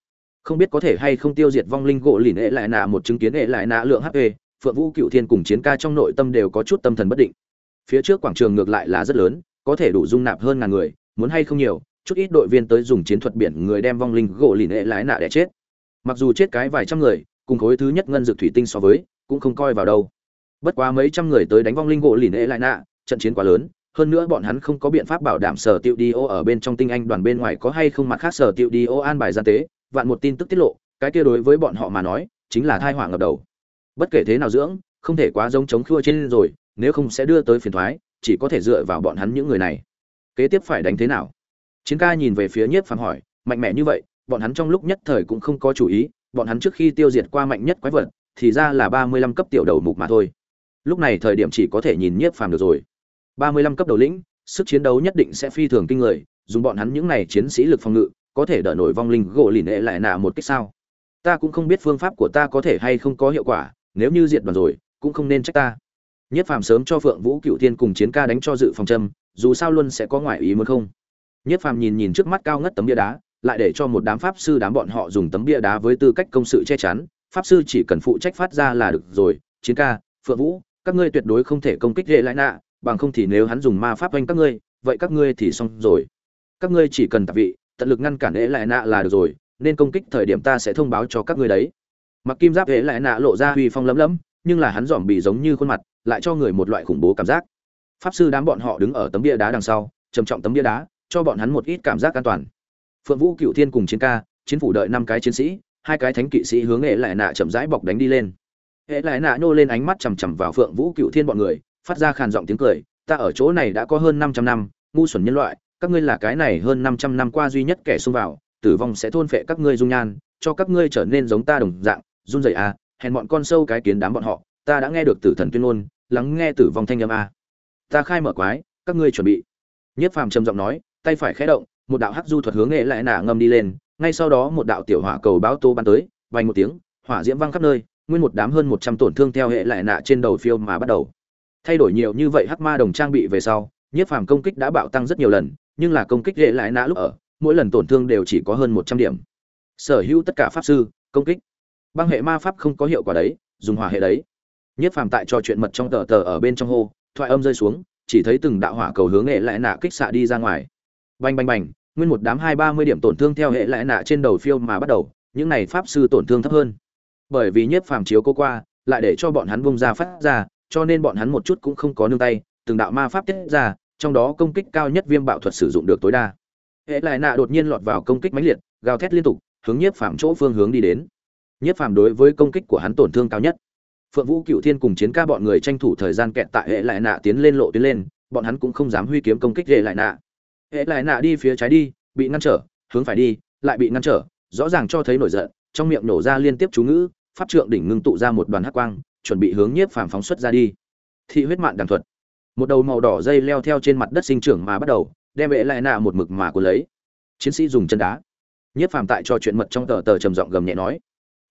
Speaker 1: Không biết có thể hay không tiêu diệt vong linh gỗ lìn ệ lại nạ một chứng kiến ệ lại nạ lượng hp phượng vũ cựu thiên cùng chiến ca trong nội tâm đều có chút tâm thần bất định. Phía trước quảng trường ngược lại là rất lớn, có thể đủ dung nạp hơn ngàn người, muốn hay không nhiều, chút ít đội viên tới dùng chiến thuật biển người đem vong linh gỗ lìn ệ lại nạ để chết. Mặc dù chết cái vài trăm người cùng khối thứ nhất ngân dược thủy tinh so với, cũng không coi vào đâu. Bất quá mấy trăm người tới đánh vong linh gỗ lìn ệ lại nạ, trận chiến quá lớn, hơn nữa bọn hắn không có biện pháp bảo đảm sở tiêu đi ô ở bên trong tinh anh đoàn bên ngoài có hay không mặt khác sở tiêu đi ô an bài gian tế, vạn một tin tức tiết lộ, cái kia đối với bọn họ mà nói, chính là thai họa ngập đầu. Bất kể thế nào dưỡng, không thể quá giống chống khua trên rồi, nếu không sẽ đưa tới phiền thoái, chỉ có thể dựa vào bọn hắn những người này. Kế tiếp phải đánh thế nào? Chiến ca nhìn về phía nhiếp phàm hỏi, mạnh mẽ như vậy, bọn hắn trong lúc nhất thời cũng không có chủ ý bọn hắn trước khi tiêu diệt qua mạnh nhất quái vật, thì ra là ba mươi lăm cấp tiểu đầu mục mà thôi. Lúc này thời điểm chỉ có thể nhìn nhiếp phàm được rồi. ba mươi lăm cấp đầu lĩnh, sức chiến đấu nhất định sẽ phi thường kinh người, dùng bọn hắn những này chiến sĩ lực phòng ngự, có thể đỡ nổi vong linh gỗ lìn lệ lại nạ một cách sao? Ta cũng không biết phương pháp của ta có thể hay không có hiệu quả, nếu như diệt đoàn rồi, cũng không nên trách ta. Nhất phàm sớm cho phượng vũ cựu thiên cùng chiến ca đánh cho dự phòng châm, dù sao luôn sẽ có ngoại ý muốn không? Nhất phàm nhìn nhìn trước mắt cao ngất tấm bia đá lại để cho một đám pháp sư đám bọn họ dùng tấm bia đá với tư cách công sự che chắn. Pháp sư chỉ cần phụ trách phát ra là được rồi. Chiến ca, phượng vũ, các ngươi tuyệt đối không thể công kích hệ lại nạ bằng không thì nếu hắn dùng ma pháp oanh các ngươi, vậy các ngươi thì xong rồi. Các ngươi chỉ cần tập vị, tận lực ngăn cản hệ lại nạ là được rồi, nên công kích thời điểm ta sẽ thông báo cho các ngươi đấy. Mặc kim giáp hệ lại nạ lộ ra huy phong lấm lấm, nhưng là hắn dòm bị giống như khuôn mặt, lại cho người một loại khủng bố cảm giác. Pháp sư đám bọn họ đứng ở tấm bia đá đằng sau, trầm trọng tấm bia đá, cho bọn hắn một ít cảm giác an toàn phượng vũ cựu thiên cùng chiến ca, chiến phủ đợi năm cái chiến sĩ, hai cái thánh kỵ sĩ hướng hệ lại nạ chậm rãi bọc đánh đi lên. Hệ lại nạ nhô lên ánh mắt chằm chằm vào phượng vũ cựu thiên bọn người, phát ra khàn giọng tiếng cười, ta ở chỗ này đã có hơn 500 năm, ngu xuẩn nhân loại, các ngươi là cái này hơn 500 năm qua duy nhất kẻ xông vào, tử vong sẽ thôn phệ các ngươi dung nhan, cho các ngươi trở nên giống ta đồng dạng, run rẩy à hèn bọn con sâu cái kiến đám bọn họ, ta đã nghe được tử thần tuyên ngôn, lắng nghe tử vong thanh âm à ta khai mở quái, các ngươi chuẩn bị. Nhất phàm trầm giọng nói, tay phải khẽ động một đạo hắc du thuật hướng nghệ lại nả ngâm đi lên, ngay sau đó một đạo tiểu hỏa cầu báo tô bắn tới, vang một tiếng, hỏa diễm văng khắp nơi, nguyên một đám hơn một trăm tổn thương theo hệ lại nạ trên đầu phiêu mà bắt đầu. Thay đổi nhiều như vậy hắc ma đồng trang bị về sau nhiếp phàm công kích đã bạo tăng rất nhiều lần, nhưng là công kích hệ lại nạ lúc ở, mỗi lần tổn thương đều chỉ có hơn một trăm điểm. Sở hữu tất cả pháp sư, công kích. Băng hệ ma pháp không có hiệu quả đấy, dùng hỏa hệ đấy. Nhiếp phàm tại trò chuyện mật trong tờ tờ ở bên trong hô, thoại âm rơi xuống, chỉ thấy từng đạo hỏa cầu hướng hệ lại nạ kích xạ đi ra ngoài. Bành bành bành nguyên một đám hai ba mươi điểm tổn thương theo hệ lại nạ trên đầu phiêu mà bắt đầu, những này pháp sư tổn thương thấp hơn. Bởi vì nhiếp phàm chiếu cô qua, lại để cho bọn hắn vung ra phát ra, cho nên bọn hắn một chút cũng không có nương tay, từng đạo ma pháp tiết ra, trong đó công kích cao nhất viêm bạo thuật sử dụng được tối đa. Hệ lại nạ đột nhiên lọt vào công kích mãnh liệt, gào thét liên tục, hướng nhiếp phàm chỗ phương hướng đi đến. Nhiếp phàm đối với công kích của hắn tổn thương cao nhất. Phượng vũ, cựu thiên cùng chiến ca bọn người tranh thủ thời gian kẹt tại hệ lại nạ tiến lên lộ tiến lên, bọn hắn cũng không dám huy kiếm công kích hệ lại nạ hệ lại nạ đi phía trái đi, bị ngăn trở, hướng phải đi, lại bị ngăn trở, rõ ràng cho thấy nổi giận, trong miệng nổ ra liên tiếp chú ngữ, pháp trượng đỉnh ngưng tụ ra một đoàn hắc quang, chuẩn bị hướng nhiếp phàm phóng xuất ra đi. Thị huyết mạn đằng thuật. Một đầu màu đỏ dây leo theo trên mặt đất sinh trưởng mà bắt đầu, đem hệ lại nạ một mực mà cuốn lấy. Chiến sĩ dùng chân đá. Nhiếp phàm tại cho chuyện mật trong tờ tờ trầm giọng gầm nhẹ nói.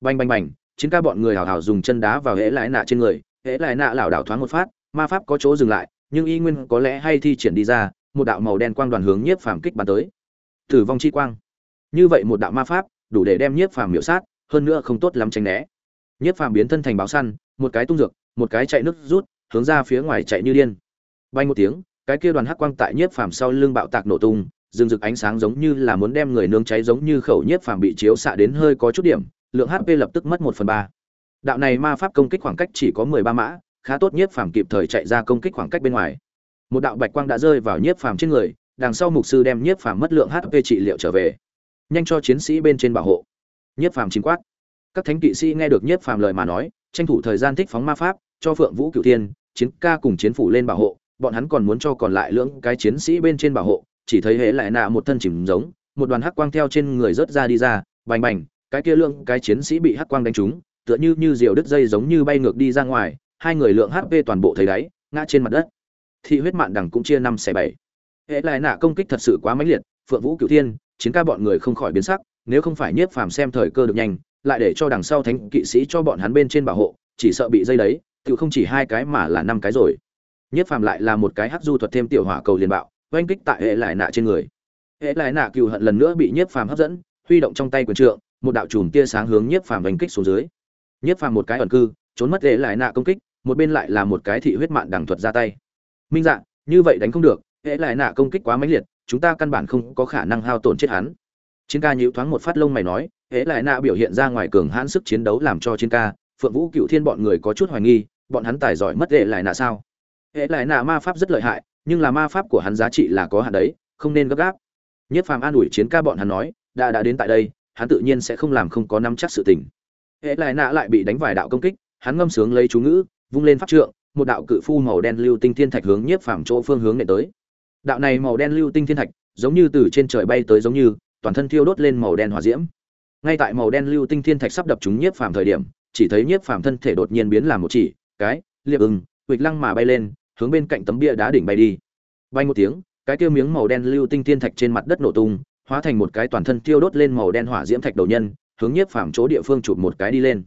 Speaker 1: Bành bành bành, chiến ca bọn người hào hào dùng chân đá vào hễ lại nạ trên người. Hễ lại nạ lảo đảo thoáng một phát, ma pháp có chỗ dừng lại, nhưng y nguyên có lẽ hay thi triển đi ra một đạo màu đen quang đoàn hướng nhiếp phàm kích bắn tới. Tử vong chi quang. Như vậy một đạo ma pháp, đủ để đem nhiếp phàm miểu sát, hơn nữa không tốt lắm tránh né. Nhiếp phàm biến thân thành báo săn, một cái tung dược, một cái chạy nước rút, hướng ra phía ngoài chạy như điên. Bay một tiếng, cái kia đoàn hắc quang tại nhiếp phàm sau lưng bạo tạc nổ tung, rừng rực ánh sáng giống như là muốn đem người nướng cháy giống như khẩu nhiếp phàm bị chiếu xạ đến hơi có chút điểm, lượng hp lập tức mất một phần ba. Đạo này ma pháp công kích khoảng cách chỉ có mười ba mã, khá tốt nhiếp phàm kịp thời chạy ra công kích khoảng cách bên ngoài một đạo bạch quang đã rơi vào nhiếp phàm trên người, đằng sau mục sư đem nhiếp phàm mất lượng hp trị liệu trở về. Nhanh cho chiến sĩ bên trên bảo hộ. Nhiếp phàm chính quát. Các thánh kỵ sĩ nghe được nhiếp phàm lời mà nói, tranh thủ thời gian thích phóng ma pháp, cho phượng vũ cửu thiên, chiến ca cùng chiến phủ lên bảo hộ, bọn hắn còn muốn cho còn lại lưỡng cái chiến sĩ bên trên bảo hộ, chỉ thấy hễ lại nạ một thân chìm giống, một đoàn hắc quang theo trên người rớt ra đi ra, bành bành, cái kia lượng cái chiến sĩ bị hắc quang đánh trúng, tựa như như diều đứt dây giống như bay ngược đi ra ngoài, hai người lượng hp toàn bộ thấy đáy, ngã trên mặt đất thị huyết mạn đằng cũng chia năm xẻ bảy. Hệ lại nạ công kích thật sự quá mãnh liệt, phượng vũ cửu thiên, chiến ca bọn người không khỏi biến sắc, nếu không phải nhiếp phàm xem thời cơ được nhanh, lại để cho đằng sau thánh kỵ sĩ cho bọn hắn bên trên bảo hộ, chỉ sợ bị dây đấy tự không chỉ hai cái mà là năm cái rồi. Nhiếp phàm lại là một cái hắc du thuật thêm tiểu hỏa cầu liền bạo, oanh kích tại hệ lại nạ trên người. Hệ lại nạ cựu hận lần nữa bị nhiếp phàm hấp dẫn, huy động trong tay quyền trượng, một đạo chùm tia sáng hướng nhiếp phàm đánh kích xuống dưới. Nhiếp phàm một cái ẩn cư, trốn mất hệ lại nạ công kích, một bên lại là một cái thị huyết mạn đằng thuật ra tay minh dạng như vậy đánh không được, hệ lại nạ công kích quá mãnh liệt, chúng ta căn bản không có khả năng hao tổn chết hắn. Chiến ca nhíu thoáng một phát lông mày nói, hệ lại nạ biểu hiện ra ngoài cường hãn sức chiến đấu làm cho chiến ca, phượng vũ cựu thiên bọn người có chút hoài nghi, bọn hắn tài giỏi mất hễ lại nạ sao? Hệ lại nạ ma pháp rất lợi hại, nhưng là ma pháp của hắn giá trị là có hạn đấy, không nên gấp gáp. Nhất phàm an ủi chiến ca bọn hắn nói, đã đã đến tại đây, hắn tự nhiên sẽ không làm không có nắm chắc sự tình. Hệ lại nạ lại bị đánh vài đạo công kích, hắn ngâm sướng lấy chú ngữ, vung lên pháp trượng một đạo cự phu màu đen lưu tinh thiên thạch hướng nhiếp phàm chỗ phương hướng nện tới. Đạo này màu đen lưu tinh thiên thạch, giống như từ trên trời bay tới giống như, toàn thân thiêu đốt lên màu đen hỏa diễm. Ngay tại màu đen lưu tinh thiên thạch sắp đập trúng nhiếp phàm thời điểm, chỉ thấy nhiếp phàm thân thể đột nhiên biến làm một chỉ, cái, liệp ưng huỵch lăng mà bay lên, hướng bên cạnh tấm bia đá đỉnh bay đi. Bay một tiếng, cái kia miếng màu đen lưu tinh thiên thạch trên mặt đất nổ tung, hóa thành một cái toàn thân thiêu đốt lên màu đen hỏa diễm thạch đầu nhân, hướng nhiếp phàm chỗ địa phương chụp một cái đi lên.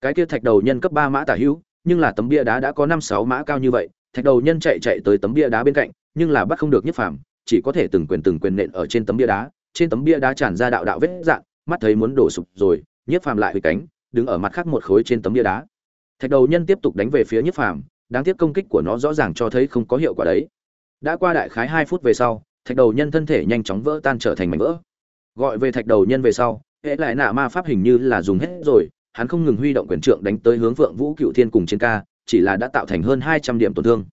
Speaker 1: Cái kia thạch đầu nhân cấp ba mã tả hữu nhưng là tấm bia đá đã có năm sáu mã cao như vậy, thạch đầu nhân chạy chạy tới tấm bia đá bên cạnh, nhưng là bắt không được nhất phàm, chỉ có thể từng quyền từng quyền nện ở trên tấm bia đá, trên tấm bia đá tràn ra đạo đạo vết dạn mắt thấy muốn đổ sụp rồi, nhất phàm lại hủy cánh, đứng ở mặt khác một khối trên tấm bia đá. Thạch đầu nhân tiếp tục đánh về phía nhất phàm, đáng tiếc công kích của nó rõ ràng cho thấy không có hiệu quả đấy. Đã qua đại khái hai phút về sau, thạch đầu nhân thân thể nhanh chóng vỡ tan trở thành mảnh vỡ. Gọi về thạch đầu nhân về sau, hệ lại nạ ma pháp hình như là dùng hết rồi hắn không ngừng huy động quyền trượng đánh tới hướng vượng vũ cựu thiên cùng trên ca, chỉ là đã tạo thành hơn hai trăm điểm tổn thương.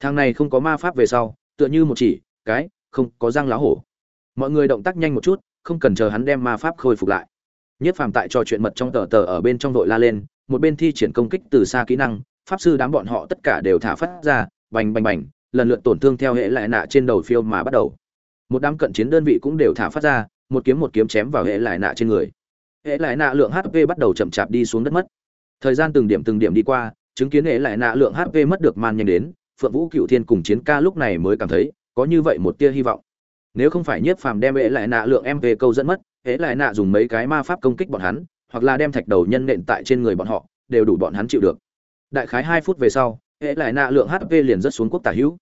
Speaker 1: Thằng này không có ma pháp về sau, tựa như một chỉ, cái, không có răng lá hổ. Mọi người động tác nhanh một chút, không cần chờ hắn đem ma pháp khôi phục lại. Nhất phàm tại trò chuyện mật trong tờ tờ ở bên trong đội la lên, một bên thi triển công kích từ xa kỹ năng, pháp sư đám bọn họ tất cả đều thả phát ra, bành bành bành, lần lượt tổn thương theo hệ lại nạ trên đầu phiêu mà bắt đầu. Một đám cận chiến đơn vị cũng đều thả phát ra, một kiếm một kiếm chém vào hệ lại nạ trên người hệ lại nạ lượng hp bắt đầu chậm chạp đi xuống đất mất. Thời gian từng điểm từng điểm đi qua, chứng kiến hệ lại nạ lượng hp mất được man nhanh đến, phượng vũ cựu thiên cùng chiến ca lúc này mới cảm thấy có như vậy một tia hy vọng. Nếu không phải nhiếp phàm đem hệ lại nạ lượng mp câu dẫn mất, hệ lại nạ dùng mấy cái ma pháp công kích bọn hắn, hoặc là đem thạch đầu nhân nện tại trên người bọn họ, đều đủ bọn hắn chịu được. Đại khái hai phút về sau, hệ lại nạ lượng hp liền rất xuống quốc tả hữu.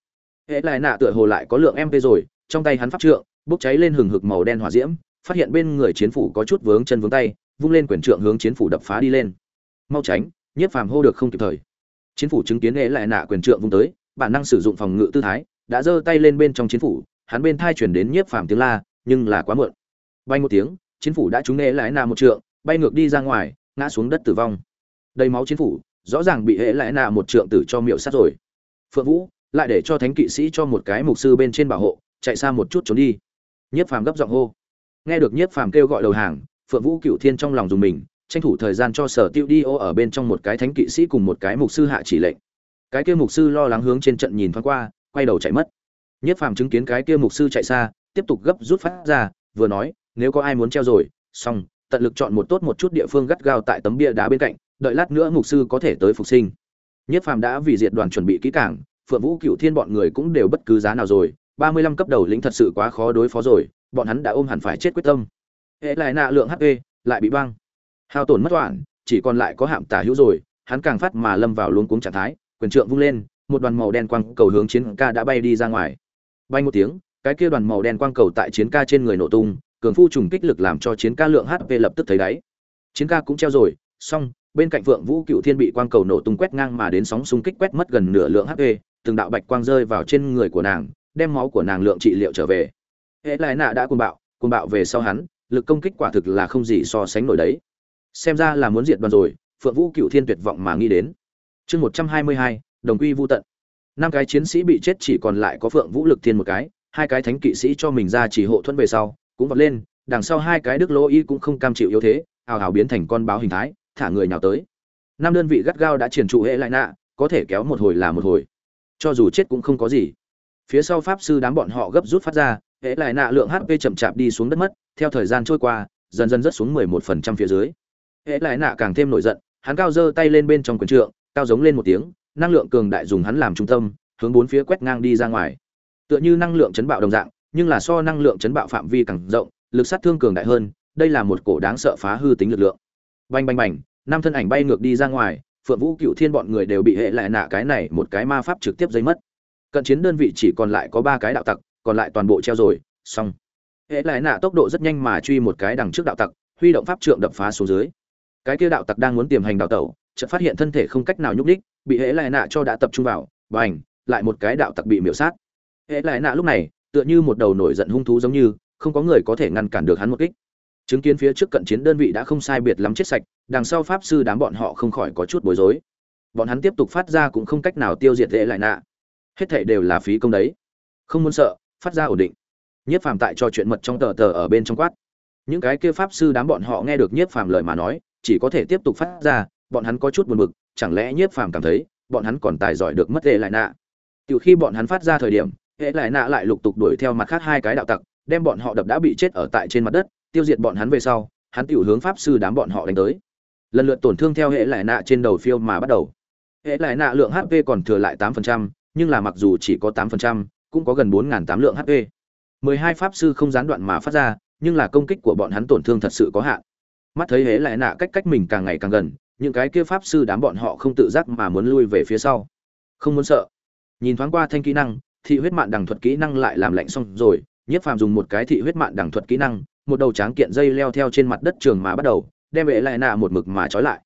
Speaker 1: Hệ lại nạ tựa hồ lại có lượng mp rồi, trong tay hắn pháp trượng, bốc cháy lên hừng hực màu đen hỏa diễm phát hiện bên người chiến phủ có chút vướng chân vướng tay, vung lên quyển trượng hướng chiến phủ đập phá đi lên. Mau tránh, nhiếp phàm hô được không kịp thời. Chiến phủ chứng kiến hệ lại nạ quyền trượng vung tới, bản năng sử dụng phòng ngự tư thái, đã giơ tay lên bên trong chiến phủ, hắn bên thai chuyển đến nhiếp phàm tiếng la, nhưng là quá muộn. Bay một tiếng, chiến phủ đã trúng hệ lại nạ một trượng, bay ngược đi ra ngoài, ngã xuống đất tử vong. Đầy máu chiến phủ, rõ ràng bị hệ lại nạ một trượng tử cho miệu sát rồi. Phượng vũ, lại để cho thánh kỵ sĩ cho một cái mục sư bên trên bảo hộ, chạy xa một chút trốn đi. Nhiếp phàm gấp giọng hô nghe được nhiếp phàm kêu gọi đầu hàng, phượng vũ cựu thiên trong lòng dùng mình, tranh thủ thời gian cho sở tiêu đi ô ở bên trong một cái thánh kỵ sĩ cùng một cái mục sư hạ chỉ lệnh. Cái kia mục sư lo lắng hướng trên trận nhìn thoáng qua, quay đầu chạy mất. Nhiếp phàm chứng kiến cái kia mục sư chạy xa, tiếp tục gấp rút phát ra, vừa nói, nếu có ai muốn treo rồi, xong, tận lực chọn một tốt một chút địa phương gắt gao tại tấm bia đá bên cạnh, đợi lát nữa mục sư có thể tới phục sinh. Nhiếp phàm đã vì diệt đoàn chuẩn bị kỹ càng, phượng vũ cựu thiên bọn người cũng đều bất cứ giá nào rồi, ba mươi lăm cấp đầu lĩnh thật sự quá khó đối phó rồi bọn hắn đã ôm hẳn phải chết quyết tâm. Hệ lại nạ lượng hp lại bị băng. Hao tổn mất toản chỉ còn lại có hạm tả hữu rồi hắn càng phát mà lâm vào luống cuống trạng thái quyền trượng vung lên một đoàn màu đen quang cầu hướng chiến ca đã bay đi ra ngoài. Bay một tiếng cái kia đoàn màu đen quang cầu tại chiến ca trên người nổ tung cường phu trùng kích lực làm cho chiến ca lượng hp lập tức thấy đáy. Chiến ca cũng treo rồi xong bên cạnh Phượng Vũ Cựu Thiên bị quang cầu nổ tung quét ngang mà đến sóng xung kích quét mất gần nửa lượng HP, từng đạo bạch quang rơi vào trên người của nàng, đem máu của nàng lượng trị liệu trở về. Hệ lại nạ đã cuồng bạo, cuồng bạo về sau hắn, lực công kích quả thực là không gì so sánh nổi đấy. Xem ra là muốn diệt đoàn rồi, Phượng Vũ Cựu Thiên tuyệt vọng mà nghĩ đến. Chương 122, đồng quy vu tận. Năm cái chiến sĩ bị chết chỉ còn lại có Phượng Vũ Lực Thiên một cái, hai cái thánh kỵ sĩ cho mình ra chỉ hộ thuẫn về sau, cũng vọt lên, đằng sau hai cái Đức Lô Y cũng không cam chịu yếu thế, ào ào biến thành con báo hình thái, thả người nhào tới năm đơn vị gắt gao đã triển trụ hệ lại nạ có thể kéo một hồi là một hồi cho dù chết cũng không có gì phía sau pháp sư đám bọn họ gấp rút phát ra hệ lại nạ lượng hp chậm chạp đi xuống đất mất, theo thời gian trôi qua, dần dần rớt xuống 11% phía dưới. Hệ lại nạ càng thêm nổi giận, hắn cao giơ tay lên bên trong quần trượng, cao giống lên một tiếng, năng lượng cường đại dùng hắn làm trung tâm, hướng bốn phía quét ngang đi ra ngoài. Tựa như năng lượng chấn bạo đồng dạng, nhưng là so năng lượng chấn bạo phạm vi càng rộng, lực sát thương cường đại hơn, đây là một cổ đáng sợ phá hư tính lực lượng. Bành bành bành, năm thân ảnh bay ngược đi ra ngoài, phượng vũ, cựu thiên bọn người đều bị hệ lại nạ cái này một cái ma pháp trực tiếp dây mất. Cận chiến đơn vị chỉ còn lại có ba cái đạo tặc còn lại toàn bộ treo rồi, xong. Hệ lại nạ tốc độ rất nhanh mà truy một cái đằng trước đạo tặc, huy động pháp trượng đập phá xuống dưới. Cái kia đạo tặc đang muốn tiềm hành đào tẩu, chợt phát hiện thân thể không cách nào nhúc đích bị hệ lại nạ cho đã tập trung vào và ảnh lại một cái đạo tặc bị miễu sát. Hệ lại nạ lúc này, tựa như một đầu nổi giận hung thú giống như, không có người có thể ngăn cản được hắn một kích. Chứng kiến phía trước cận chiến đơn vị đã không sai biệt lắm chết sạch, đằng sau pháp sư đám bọn họ không khỏi có chút bối rối. Bọn hắn tiếp tục phát ra cũng không cách nào tiêu diệt hễ lại nạ. Hết thảy đều là phí công đấy. Không muốn sợ phát ra ổn định. Nhiếp phàm tại cho chuyện mật trong tờ tờ ở bên trong quát. Những cái kia pháp sư đám bọn họ nghe được nhiếp phàm lời mà nói chỉ có thể tiếp tục phát ra bọn hắn có chút buồn bực chẳng lẽ nhiếp phàm cảm thấy bọn hắn còn tài giỏi được mất hệ lại nạ? Từ khi bọn hắn phát ra thời điểm hệ lại nạ lại lục tục đuổi theo mặt khác hai cái đạo tặc đem bọn họ đập đã bị chết ở tại trên mặt đất tiêu diệt bọn hắn về sau hắn tiểu hướng pháp sư đám bọn họ đánh tới. Lần lượt tổn thương theo hệ lại nạ trên đầu phiêu mà bắt đầu. Hệ lại nạ lượng hp còn thừa lại 8%, nhưng là mặc dù chỉ có 8%, cũng có gần 4.800 lượng hp 12 pháp sư không gián đoạn mà phát ra, nhưng là công kích của bọn hắn tổn thương thật sự có hạn. Mắt thấy hệ lại nạ cách cách mình càng ngày càng gần, những cái kia pháp sư đám bọn họ không tự giác mà muốn lui về phía sau. Không muốn sợ. Nhìn thoáng qua thanh kỹ năng, thị huyết mạn đằng thuật kỹ năng lại làm lạnh xong rồi, nhiếp phàm dùng một cái thị huyết mạn đằng thuật kỹ năng, một đầu tráng kiện dây leo theo trên mặt đất trường mà bắt đầu, đem vệ lại nạ một mực mà trói lại.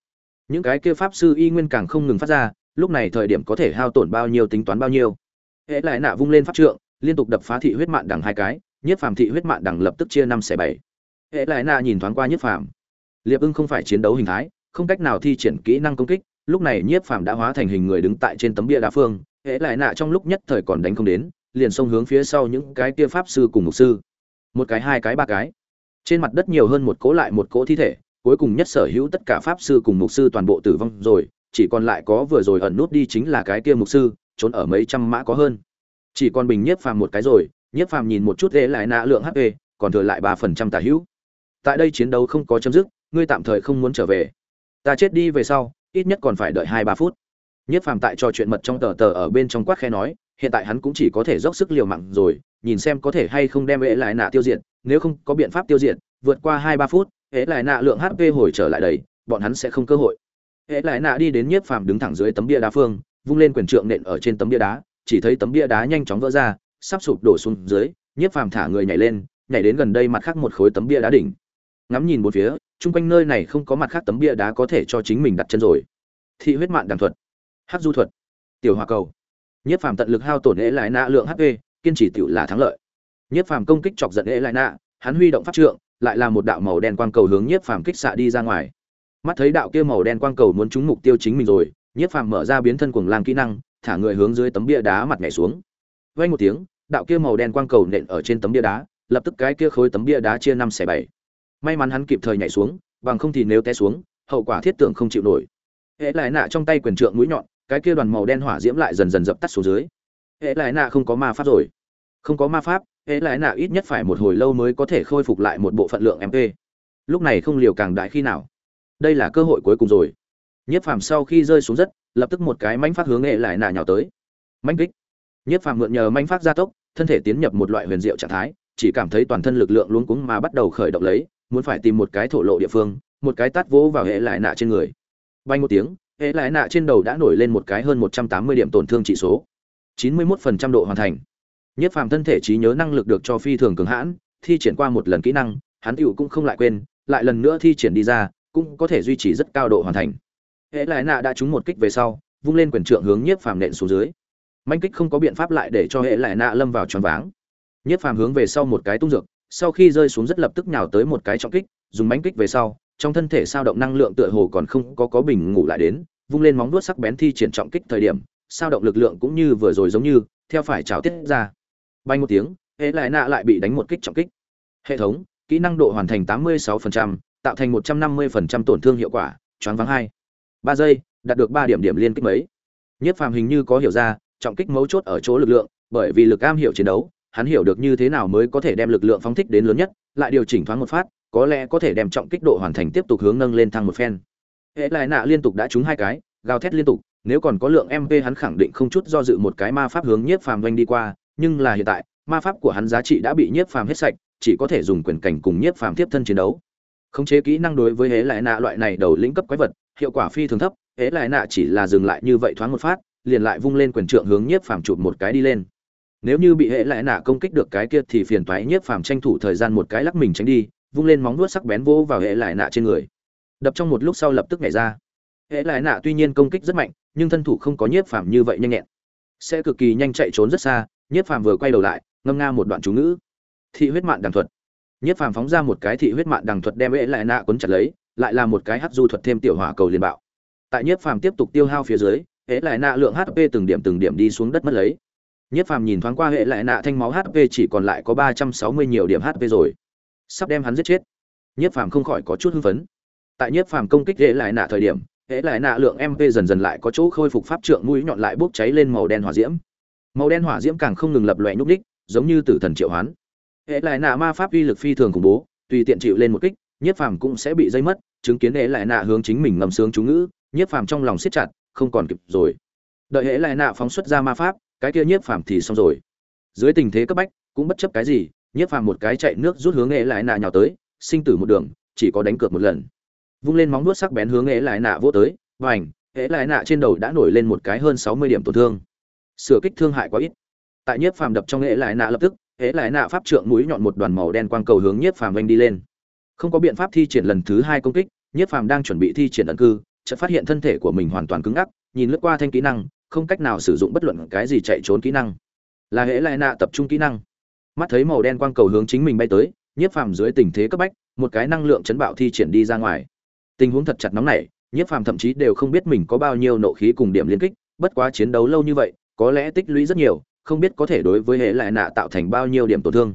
Speaker 1: Những cái kia pháp sư y nguyên càng không ngừng phát ra, lúc này thời điểm có thể hao tổn bao nhiêu tính toán bao nhiêu hệ lại nạ vung lên pháp trượng, liên tục đập phá thị huyết mạng đằng hai cái nhiếp phàm thị huyết mạng đằng lập tức chia năm xẻ bảy. Hệ lại nạ nhìn thoáng qua nhiếp phàm. Liệp ưng không phải chiến đấu hình thái, không cách nào thi triển kỹ năng công kích, lúc này nhiếp phàm đã hóa thành hình người đứng tại trên tấm bia đá phương. Hệ lại nạ trong lúc nhất thời còn đánh không đến, liền xông hướng phía sau những cái kia pháp sư cùng mục sư. Một cái, hai cái, ba cái. Trên mặt đất nhiều hơn một cỗ lại một cỗ thi thể, cuối cùng nhất sở hữu tất cả pháp sư cùng mục sư toàn bộ tử vong rồi, chỉ còn lại có vừa rồi ẩn nút đi chính là cái kia mục sư trốn ở mấy trăm mã có hơn. Chỉ còn bình nhiếp phàm một cái rồi, nhiếp phàm nhìn một chút ghế lại nạ lượng hp còn thừa lại ba phần trăm tả hữu. Tại đây chiến đấu không có chấm dứt, ngươi tạm thời không muốn trở về. Ta chết đi về sau, ít nhất còn phải đợi hai ba phút. Nhiếp phàm tại trò chuyện mật trong tờ tờ ở bên trong quát khe nói, hiện tại hắn cũng chỉ có thể dốc sức liều mạng rồi, nhìn xem có thể hay không đem ế lại nạ tiêu diệt, nếu không có biện pháp tiêu diệt, vượt qua hai ba phút, ế lại nạ lượng hp hồi trở lại đầy, bọn hắn sẽ không cơ hội. Hệ lại nạ đi đến nhiếp phàm đứng thẳng dưới tấm bia đá phương vung lên quyền trượng nện ở trên tấm bia đá, chỉ thấy tấm bia đá nhanh chóng vỡ ra, sắp sụp đổ xuống dưới, nhiếp phàm thả người nhảy lên, nhảy đến gần đây mặt khác một khối tấm bia đá đỉnh. Ngắm nhìn bốn phía, chung quanh nơi này không có mặt khác tấm bia đá có thể cho chính mình đặt chân rồi. Thị huyết mạn đàng thuật, hắc du thuật, tiểu hỏa cầu. Nhiếp phàm tận lực hao tổn lễ lại nạ lượng hp kiên trì tiểu là thắng lợi. Nhiếp phàm công kích chọc giận lễ lại nạ, hắn huy động pháp trượng, lại là một đạo màu đen quang cầu hướng nhiếp phàm kích xạ đi ra ngoài. Mắt thấy đạo kia màu đen quang cầu muốn trúng mục tiêu chính mình rồi nhiếp phàm mở ra biến thân cuồng lang kỹ năng, thả người hướng dưới tấm bia đá mặt nhảy xuống. Vay một tiếng, đạo kia màu đen quang cầu nện ở trên tấm bia đá, lập tức cái kia khối tấm bia đá chia năm xẻ bảy. May mắn hắn kịp thời nhảy xuống, bằng không thì nếu té xuống, hậu quả thiết tưởng không chịu nổi. Hễ lại nạ trong tay quyền trượng mũi nhọn, cái kia đoàn màu đen hỏa diễm lại dần dần dập tắt xuống dưới. Hễ lại nạ không có ma pháp rồi. Không có ma pháp Hễ lại nạ ít nhất phải một hồi lâu mới có thể khôi phục lại một bộ phận lượng mp lúc này không liều càng đại khi nào. Đây là cơ hội cuối cùng rồi nhiếp phàm sau khi rơi xuống đất lập tức một cái mãnh phát hướng nghệ lại nạ nhào tới. Mãnh kích. Nhiếp phàm mượn nhờ mãnh phát gia tốc, thân thể tiến nhập một loại huyền diệu trạng thái, chỉ cảm thấy toàn thân lực lượng luống cuống mà bắt đầu khởi động lấy, muốn phải tìm một cái thổ lộ địa phương, một cái tát vỗ vào hệ lại nạ trên người. Bay một tiếng, hệ lại nạ trên đầu đã nổi lên một cái hơn một trăm tám mươi điểm tổn thương trị số. chín mươi mốt phần trăm độ hoàn thành. Nhất phàm thân thể trí nhớ năng lực được cho phi thường cường hãn, thi triển qua một lần kỹ năng, hắn tiểu cũng không lại quên, lại lần nữa thi triển đi ra, cũng có thể duy trì rất cao độ hoàn thành hệ lại nạ đã trúng một kích về sau vung lên quyền trượng hướng nhiếp phàm nện xuống dưới. Manh kích không có biện pháp lại để cho hệ lại nạ lâm vào tròn váng. Nhiếp phàm hướng về sau một cái tung dược sau khi rơi xuống rất lập tức nhào tới một cái trọng kích dùng mánh kích về sau trong thân thể sao động năng lượng tựa hồ còn không có có bình ngủ lại đến vung lên móng vuốt sắc bén thi triển trọng kích thời điểm sao động lực lượng cũng như vừa rồi giống như theo phải trào tiết ra. Bay một tiếng hệ lại nạ lại bị đánh một kích trọng kích. Hệ thống kỹ năng độ hoàn thành 86%, tạo thành 150% tổn thương hiệu quả choáng vắng hai ba giây, đạt được ba điểm điểm liên kích mấy. Nhất phàm hình như có hiểu ra, trọng kích mấu chốt ở chỗ lực lượng, bởi vì lực am hiểu chiến đấu, hắn hiểu được như thế nào mới có thể đem lực lượng phóng thích đến lớn nhất, lại điều chỉnh thoáng một phát, có lẽ có thể đem trọng kích độ hoàn thành tiếp tục hướng nâng lên thăng một phen. Hệ lại nạ liên tục đã trúng hai cái, gào thét liên tục, nếu còn có lượng mp hắn khẳng định không chút do dự một cái ma pháp hướng nhiếp phàm doanh đi qua, nhưng là hiện tại, ma pháp của hắn giá trị đã bị nhiếp phàm hết sạch, chỉ có thể dùng quyền cảnh cùng nhiếp phàm tiếp thân chiến đấu. Khống chế kỹ năng đối với hễ lại nạ loại này đầu lĩnh cấp quái vật hiệu quả phi thường thấp hễ lại nạ chỉ là dừng lại như vậy thoáng một phát, liền lại vung lên quyền trượng hướng nhiếp phàm chụp một cái đi lên. Nếu như bị hễ lại nạ công kích được cái kia thì phiền toái nhiếp phàm tranh thủ thời gian một cái lắc mình tránh đi, vung lên móng vuốt sắc bén vỗ vào hệ lại nạ trên người. Đập trong một lúc sau lập tức nhảy ra. Hệ lại nạ tuy nhiên công kích rất mạnh, nhưng thân thủ không có nhiếp phàm như vậy nhanh nhẹn. Sẽ cực kỳ nhanh chạy trốn rất xa, nhiếp phàm vừa quay đầu lại, ngâm nga một đoạn chú ngữ. Thị huyết mạng đằng thuật. Nhiếp phàm phóng ra một cái thị huyết mạng đằng thuật đem hệ lại nạ cuốn chặt lấy lại là một cái hắc du thuật thêm tiểu hỏa cầu liên bạo. Tại nhiếp phàm tiếp tục tiêu hao phía dưới, hệ lại nạ lượng hp từng điểm từng điểm đi xuống đất mất lấy. Nhiếp phàm nhìn thoáng qua hệ lại nạ thanh máu hp chỉ còn lại có ba trăm sáu mươi nhiều điểm hp rồi. Sắp đem hắn giết chết. Nhiếp phàm không khỏi có chút hưng phấn. Tại nhiếp phàm công kích hệ lại nạ thời điểm, hệ lại nạ lượng mp dần dần lại có chỗ khôi phục pháp trượng mũi nhọn lại bốc cháy lên màu đen hỏa diễm. Màu đen hỏa diễm càng không ngừng lập loè nhúc ních giống như tử thần triệu hoán. Hệ lại nạ ma pháp uy lực phi thường khủng bố, tùy tiện chịu lên một kích, nhiếp phàm cũng sẽ bị dây mất chứng kiến hễ lại nạ hướng chính mình ngầm sướng chú ngữ, nhiếp phàm trong lòng siết chặt, không còn kịp rồi. Đợi hễ lại nạ phóng xuất ra ma pháp, cái kia nhiếp phàm thì xong rồi. Dưới tình thế cấp bách, cũng bất chấp cái gì, nhiếp phàm một cái chạy nước rút hướng nghệ lại nạ nhào tới, sinh tử một đường, chỉ có đánh cược một lần. Vung lên móng nuốt sắc bén hướng nghệ lại nạ vô tới và ảnh hễ lại nạ trên đầu đã nổi lên một cái hơn sáu mươi điểm tổn thương. Sửa kích thương hại quá ít. Tại nhiếp phàm đập trong nghệ lại nạ lập tức hễ lại nạ pháp trượng mũi nhọn một đoàn màu đen quang cầu hướng nhiếp phàm vanh đi lên không có biện pháp thi triển lần thứ hai công kích, nhiếp phàm đang chuẩn bị thi triển ẩn cư, chợt phát hiện thân thể của mình hoàn toàn cứng ngắc, nhìn lướt qua thanh kỹ năng, không cách nào sử dụng bất luận cái gì chạy trốn kỹ năng. Là hệ lại nạ tập trung kỹ năng. Mắt thấy màu đen quang cầu hướng chính mình bay tới, nhiếp phàm dưới tình thế cấp bách, một cái năng lượng chấn bạo thi triển đi ra ngoài. Tình huống thật chặt nóng này nhiếp phàm thậm chí đều không biết mình có bao nhiêu nộ khí cùng điểm liên kích, bất quá chiến đấu lâu như vậy, có lẽ tích lũy rất nhiều, không biết có thể đối với hệ lại nạ tạo thành bao nhiêu điểm tổn thương.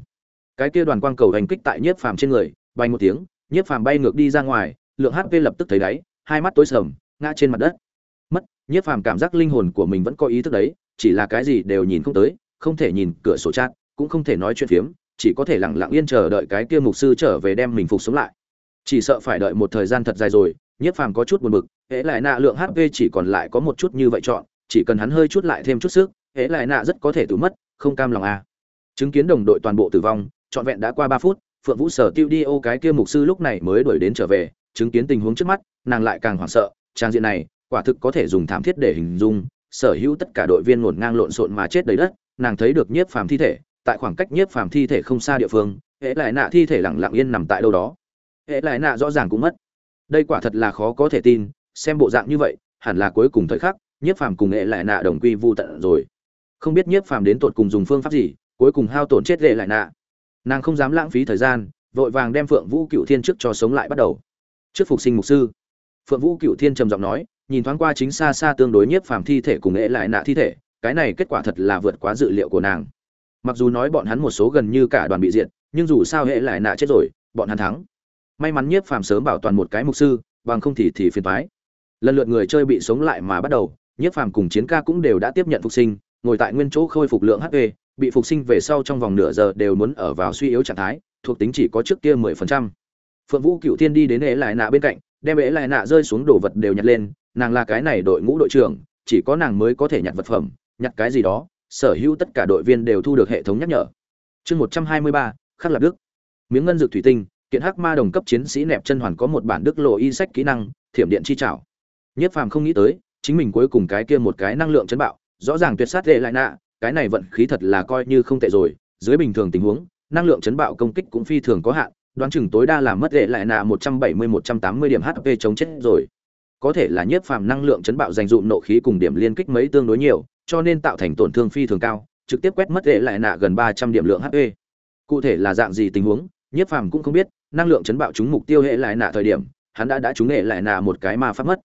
Speaker 1: Cái kia đoàn quang cầu hành kích tại nhiếp phàm trên người bay một tiếng, nhiếp phàm bay ngược đi ra ngoài, lượng hp lập tức thấy đáy, hai mắt tối sầm, ngã trên mặt đất mất, nhiếp phàm cảm giác linh hồn của mình vẫn có ý thức đấy, chỉ là cái gì đều nhìn không tới, không thể nhìn cửa sổ chat, cũng không thể nói chuyện phiếm, chỉ có thể lặng lặng yên chờ đợi cái kia mục sư trở về đem mình phục sống lại chỉ sợ phải đợi một thời gian thật dài rồi, nhiếp phàm có chút buồn bực hễ lại nạ, lượng hp chỉ còn lại có một chút như vậy chọn, chỉ cần hắn hơi chút lại thêm chút sức hễ lại nạ rất có thể tử mất, không cam lòng à. chứng kiến đồng đội toàn bộ tử vong, trọn vẹn đã qua ba phút phượng vũ sở tiêu đi ô cái kia mục sư lúc này mới đuổi đến trở về, chứng kiến tình huống trước mắt, nàng lại càng hoảng sợ, trang diện này, quả thực có thể dùng thảm thiết để hình dung, sở hữu tất cả đội viên ngổn ngang lộn xộn mà chết đầy đất, nàng thấy được nhiếp phàm thi thể, tại khoảng cách nhiếp phàm thi thể không xa địa phương hễ lại nạ thi thể lặng lặng yên nằm tại đâu đó. Hễ lại nạ rõ ràng cũng mất. Đây quả thật là khó có thể tin, xem bộ dạng như vậy, hẳn là cuối cùng thời khắc, nhiếp phàm cùng hễ lại nạ đồng quy vu tận rồi. Không biết nhiếp phàm đến tột cùng dùng phương pháp gì, cuối cùng hao tổn chết hệ lại nạ nàng không dám lãng phí thời gian, vội vàng đem phượng vũ cựu thiên trước cho sống lại bắt đầu. Trước phục sinh mục sư, phượng vũ cựu thiên trầm giọng nói, nhìn thoáng qua chính xa xa tương đối nhiếp phàm thi thể cùng nghệ lại nạ thi thể, cái này kết quả thật là vượt quá dự liệu của nàng. Mặc dù nói bọn hắn một số gần như cả đoàn bị diệt, nhưng dù sao hệ lại nạ chết rồi, bọn hắn thắng. May mắn nhiếp phàm sớm bảo toàn một cái mục sư, bằng không thì thì phiền toái. Lần lượt người chơi bị sống lại mà bắt đầu nhiếp phàm cùng chiến ca cũng đều đã tiếp nhận phục sinh, ngồi tại nguyên chỗ khôi phục lượng hp bị phục sinh về sau trong vòng nửa giờ đều muốn ở vào suy yếu trạng thái, thuộc tính chỉ có trước kia mười phần trăm. Phượng vũ cựu thiên đi đến ế lại nạ bên cạnh, đem ế lại nạ rơi xuống đồ vật đều nhặt lên, nàng là cái này đội ngũ đội trưởng, chỉ có nàng mới có thể nhặt vật phẩm, nhặt cái gì đó, sở hữu tất cả đội viên đều thu được hệ thống nhắc nhở. Chương một trăm hai mươi ba, khắc lạc đức. Miếng ngân dược thủy tinh, kiện hắc ma đồng cấp chiến sĩ nẹp chân hoàn có một bản đức lộ y sách kỹ năng, thiểm điện chi trảo. Nhất phàm không nghĩ tới, chính mình cuối cùng cái kia một cái năng lượng chấn bạo, rõ ràng tuyệt sát lệ lại nạ cái này vận khí thật là coi như không tệ rồi, dưới bình thường tình huống, năng lượng chấn bạo công kích cũng phi thường có hạn, đoán chừng tối đa là mất lệ lại nạ một trăm bảy mươi, một trăm tám mươi điểm hp chống chết rồi. Có thể là nhiếp phàm năng lượng chấn bạo dành dụm nộ khí cùng điểm liên kích mấy tương đối nhiều, cho nên tạo thành tổn thương phi thường cao, trực tiếp quét mất lệ lại nạ gần ba trăm điểm lượng hp cụ thể là dạng gì tình huống, nhiếp phàm cũng không biết, năng lượng chấn bạo trúng mục tiêu hệ lại nạ thời điểm, hắn đã đã trúng hệ lại nạ một cái mà phát mất.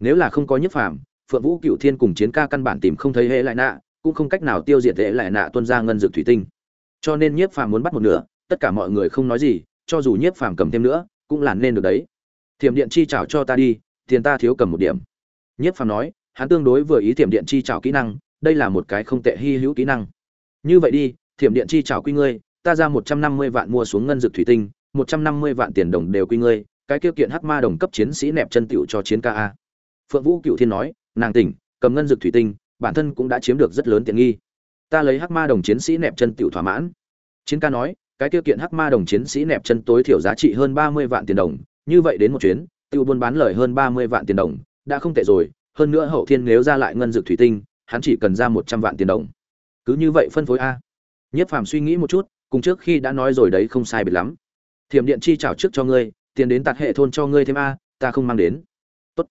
Speaker 1: Nếu là không có nhiếp phàm, phượng vũ cựu thiên cùng chiến ca căn bản tìm không thấy hệ lại nạ cũng không cách nào tiêu diệt tệ lại nạ tuân ra ngân dược thủy tinh. Cho nên nhiếp phàm muốn bắt một nửa, tất cả mọi người không nói gì, cho dù nhiếp phàm cầm thêm nữa, cũng là nên được đấy. Thiểm điện chi trào cho ta đi, tiền ta thiếu cầm một điểm. Nhiếp phàm nói, hắn tương đối vừa ý thiểm điện chi trào kỹ năng, đây là một cái không tệ hy hữu kỹ năng. Như vậy đi, thiểm điện chi trào quy ngươi, ta ra một trăm năm mươi vạn mua xuống ngân dược thủy tinh, một trăm năm mươi vạn tiền đồng đều quy ngươi, cái tiêu kiện hắc ma đồng cấp chiến sĩ nẹp chân tiểu cho chiến ca a. Phượng vũ cựu thiên nói, nàng tỉnh, cầm ngân dược thủy tinh bản thân cũng đã chiếm được rất lớn tiện nghi. Ta lấy hắc ma đồng chiến sĩ nẹp chân tiểu thỏa mãn. Chiến ca nói, cái tiêu kiện hắc ma đồng chiến sĩ nẹp chân tối thiểu giá trị hơn ba mươi vạn tiền đồng, như vậy đến một chuyến, tiêu buôn bán lời hơn ba mươi vạn tiền đồng, đã không tệ rồi, hơn nữa hậu thiên nếu ra lại ngân dược thủy tinh, hắn chỉ cần ra một trăm vạn tiền đồng. Cứ như vậy phân phối a. Nhất phàm suy nghĩ một chút, cùng trước khi đã nói rồi đấy không sai biệt lắm. Thiểm điện chi trả trước cho ngươi, tiền đến tạt hệ thôn cho ngươi thêm a, ta không mang đến. Tốt.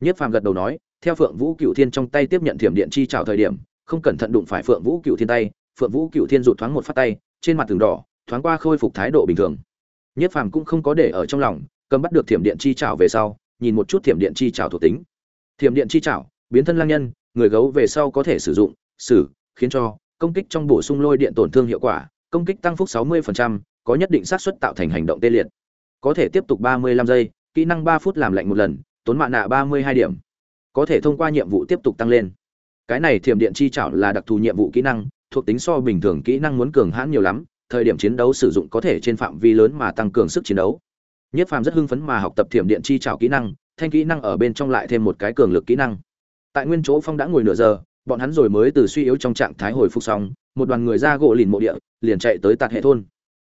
Speaker 1: Nhất phàm gật đầu nói theo phượng vũ cựu thiên trong tay tiếp nhận thiểm điện chi trào thời điểm không cẩn thận đụng phải phượng vũ cựu thiên tay phượng vũ cựu thiên rụt thoáng một phát tay trên mặt tường đỏ thoáng qua khôi phục thái độ bình thường. Nhất phàm cũng không có để ở trong lòng cầm bắt được thiểm điện chi trào về sau nhìn một chút thiểm điện chi trào thuộc tính. Thiểm điện chi trào biến thân lang nhân người gấu về sau có thể sử dụng xử khiến cho công kích trong bổ sung lôi điện tổn thương hiệu quả công kích tăng phúc 60%, có nhất định xác suất tạo thành hành động tê liệt. Có thể tiếp tục 35 giây kỹ năng 3 phút làm lạnh một lần tốn mạ nạ 32 điểm có thể thông qua nhiệm vụ tiếp tục tăng lên. Cái này thiểm điện chi trảo là đặc thù nhiệm vụ kỹ năng, thuộc tính so bình thường kỹ năng muốn cường hãn nhiều lắm, thời điểm chiến đấu sử dụng có thể trên phạm vi lớn mà tăng cường sức chiến đấu. Nhất phàm rất hưng phấn mà học tập thiểm điện chi trảo kỹ năng, thanh kỹ năng ở bên trong lại thêm một cái cường lực kỹ năng. Tại nguyên chỗ phong đã ngồi nửa giờ, bọn hắn rồi mới từ suy yếu trong trạng thái hồi phục xong, một đoàn người ra gỗ lìn mộ địa, liền chạy tới tạt hệ thôn.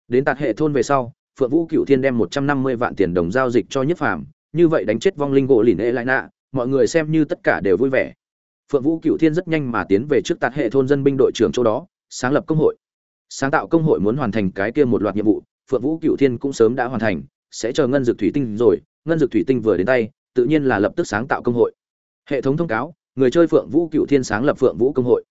Speaker 1: Đến tạt hệ thôn về sau, phượng vũ cựu thiên đem một trăm năm mươi vạn tiền đồng giao dịch cho nhất phàm, như vậy đánh chết vong linh gỗ lìn ê lại nạ mọi người xem như tất cả đều vui vẻ. Phượng vũ cựu thiên rất nhanh mà tiến về trước tạt hệ thôn dân binh đội trưởng chỗ đó, sáng lập công hội. Sáng tạo công hội muốn hoàn thành cái kia một loạt nhiệm vụ, phượng vũ cựu thiên cũng sớm đã hoàn thành, sẽ chờ ngân dược thủy tinh rồi, ngân dược thủy tinh vừa đến tay, tự nhiên là lập tức sáng tạo công hội. Hệ thống thông cáo, người chơi phượng vũ cựu thiên sáng lập phượng vũ công hội.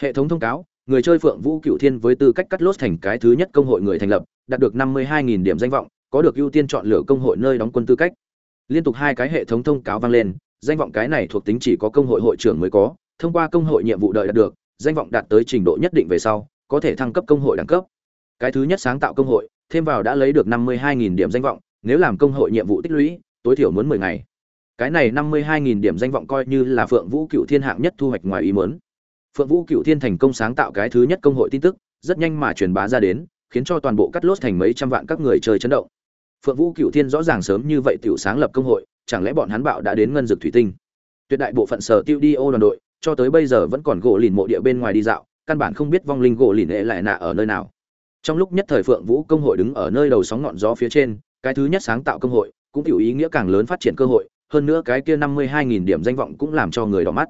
Speaker 1: Hệ thống thông cáo, người chơi phượng vũ cựu thiên với tư cách cắt lốt thành cái thứ nhất công hội người thành lập, đạt được năm mươi hai nghìn điểm danh vọng, có được ưu tiên chọn lựa công hội nơi đóng quân tư cách. Liên tục hai cái hệ thống thông cáo vang lên danh vọng cái này thuộc tính chỉ có công hội hội trưởng mới có, thông qua công hội nhiệm vụ đợi đạt được, danh vọng đạt tới trình độ nhất định về sau, có thể thăng cấp công hội đẳng cấp. Cái thứ nhất sáng tạo công hội, thêm vào đã lấy được năm mươi hai nghìn điểm danh vọng, nếu làm công hội nhiệm vụ tích lũy, tối thiểu muốn mười ngày. Cái này năm mươi hai nghìn điểm danh vọng coi như là phượng vũ cựu thiên hạng nhất thu hoạch ngoài ý muốn. Phượng vũ cựu thiên thành công sáng tạo cái thứ nhất công hội tin tức, rất nhanh mà truyền bá ra đến, khiến cho toàn bộ cắt lốt thành mấy trăm vạn các người chơi chấn động. Phượng vũ cựu thiên rõ ràng sớm như vậy tiểu sáng lập công hội chẳng lẽ bọn hắn bạo đã đến ngân dược thủy tinh? Tuyệt đại bộ phận sở tiêu đi ô đoàn đội, cho tới bây giờ vẫn còn gỗ lìn mộ địa bên ngoài đi dạo, căn bản không biết vong linh gỗ lìn ệ lại nạ ở nơi nào. Trong lúc nhất thời phượng vũ công hội đứng ở nơi đầu sóng ngọn gió phía trên, cái thứ nhất sáng tạo công hội, cũng hiểu ý nghĩa càng lớn phát triển cơ hội, hơn nữa cái kia năm mươi hai nghìn điểm danh vọng cũng làm cho người đỏ mắt.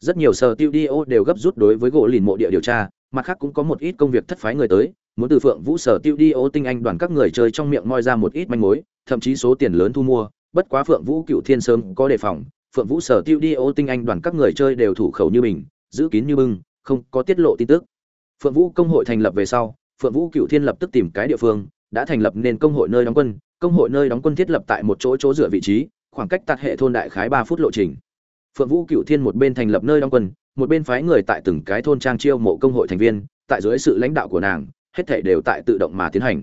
Speaker 1: Rất nhiều sở tiêu đi ô đều gấp rút đối với gỗ lìn mộ địa điều tra, mặt khác cũng có một ít công việc thất phái người tới, muốn từ phượng vũ sở tiêu đi ô tinh anh đoàn các người chơi trong miệng moi ra một ít manh mối, thậm chí số tiền lớn thu mua bất quá phượng vũ cựu thiên sớm có đề phòng, phượng vũ sở tiêu đi ô tinh anh đoàn các người chơi đều thủ khẩu như mình, giữ kín như bưng, không có tiết lộ tin tức. Phượng vũ công hội thành lập về sau, phượng vũ cựu thiên lập tức tìm cái địa phương, đã thành lập nên công hội nơi đóng quân, công hội nơi đóng quân thiết lập tại một chỗ chỗ dựa vị trí, khoảng cách tạt hệ thôn đại khái ba phút lộ trình. Phượng vũ cựu thiên một bên thành lập nơi đóng quân, một bên phái người tại từng cái thôn trang chiêu mộ công hội thành viên, tại dưới sự lãnh đạo của nàng, hết thảy đều tại tự động mà tiến hành.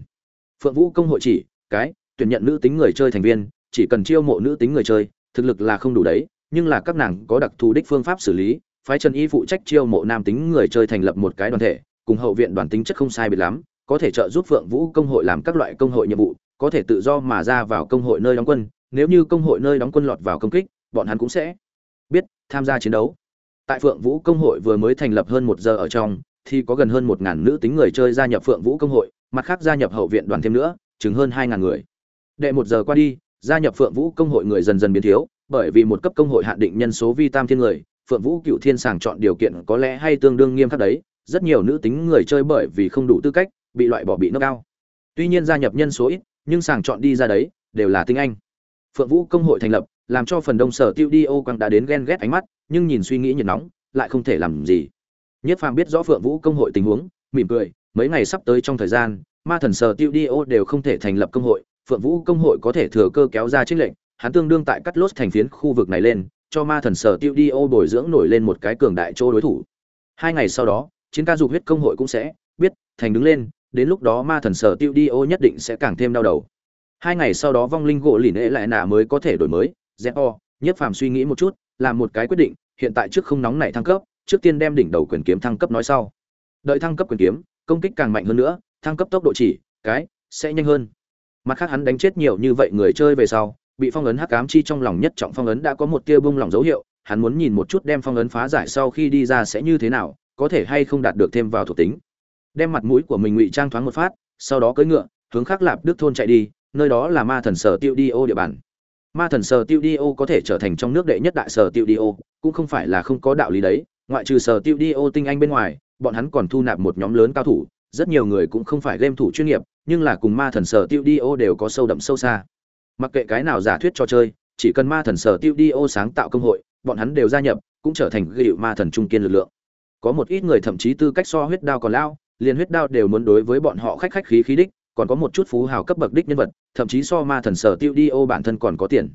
Speaker 1: Phượng vũ công hội chỉ, cái, tuyển nhận nữ tính người chơi thành viên chỉ cần chiêu mộ nữ tính người chơi, thực lực là không đủ đấy, nhưng là các nàng có đặc thù đích phương pháp xử lý, phái trần y phụ trách chiêu mộ nam tính người chơi thành lập một cái đoàn thể, cùng hậu viện đoàn tính chất không sai biệt lắm, có thể trợ giúp phượng vũ công hội làm các loại công hội nhiệm vụ, có thể tự do mà ra vào công hội nơi đóng quân, nếu như công hội nơi đóng quân lọt vào công kích, bọn hắn cũng sẽ biết tham gia chiến đấu. Tại phượng vũ công hội vừa mới thành lập hơn một giờ ở trong, thì có gần hơn một ngàn nữ tính người chơi gia nhập phượng vũ công hội, mặt khác gia nhập hậu viện đoàn thêm nữa, chừng hơn hai ngàn người. Đệ một giờ qua đi gia nhập phượng vũ công hội người dần dần biến thiếu, bởi vì một cấp công hội hạn định nhân số vi tam thiên người, phượng vũ cựu thiên sàng chọn điều kiện có lẽ hay tương đương nghiêm khắc đấy, rất nhiều nữ tính người chơi bởi vì không đủ tư cách, bị loại bỏ bị nâng cao. Tuy nhiên gia nhập nhân số ít, nhưng sàng chọn đi ra đấy, đều là tinh anh. Phượng vũ công hội thành lập, làm cho phần đông sở tiêu đi ô quang đã đến ghen ghét ánh mắt, nhưng nhìn suy nghĩ nhiệt nóng, lại không thể làm gì. Nhất phàm biết rõ phượng vũ công hội tình huống, mỉm cười, mấy ngày sắp tới trong thời gian, ma thần sở tiêu đi ô đều không thể thành lập công hội phượng vũ công hội có thể thừa cơ kéo ra chiến lệnh hắn tương đương tại cắt lốt thành phiến khu vực này lên, cho ma thần sở tiêu đi ô bồi dưỡng nổi lên một cái cường đại chỗ đối thủ. Hai ngày sau đó, chiến ca dục huyết công hội cũng sẽ biết, thành đứng lên, đến lúc đó ma thần sở tiêu đi ô nhất định sẽ càng thêm đau đầu. Hai ngày sau đó vong linh gỗ lìn ệ lại nạ mới có thể đổi mới o, nhất phàm suy nghĩ một chút, làm một cái quyết định, hiện tại trước không nóng này thăng cấp, trước tiên đem đỉnh đầu quyền kiếm thăng cấp nói sau. Đợi thăng cấp quyền kiếm, công kích càng mạnh hơn nữa, thăng cấp tốc độ chỉ, cái, sẽ nhanh hơn mặt khác hắn đánh chết nhiều như vậy người chơi về sau, bị phong ấn hắc ám chi trong lòng nhất trọng phong ấn đã có một tia bung lòng dấu hiệu, hắn muốn nhìn một chút đem phong ấn phá giải sau khi đi ra sẽ như thế nào, có thể hay không đạt được thêm vào thuộc tính. Đem mặt mũi của mình ngụy trang thoáng một phát, sau đó cưỡi ngựa, hướng khắc lạp đức thôn chạy đi, nơi đó là ma thần sở tiêu đi ô địa bàn. Ma thần sở tiêu đi ô có thể trở thành trong nước đệ nhất đại sở tiêu đi ô, cũng không phải là không có đạo lý đấy, ngoại trừ sở tiêu đi ô tinh anh bên ngoài, bọn hắn còn thu nạp một nhóm lớn cao thủ, rất nhiều người cũng không phải game thủ chuyên nghiệp nhưng là cùng ma thần sở tiêu đi ô đều có sâu đậm sâu xa. Mặc kệ cái nào giả thuyết cho chơi, chỉ cần ma thần sở tiêu đi ô sáng tạo công hội, bọn hắn đều gia nhập, cũng trở thành ghi hiệu ma thần trung kiên lực lượng. Có một ít người thậm chí tư cách so huyết đao còn lao liền huyết đao đều muốn đối với bọn họ khách khách khí khí đích, còn có một chút phú hào cấp bậc đích nhân vật, thậm chí so ma thần sở tiêu đi ô bản thân còn có tiền.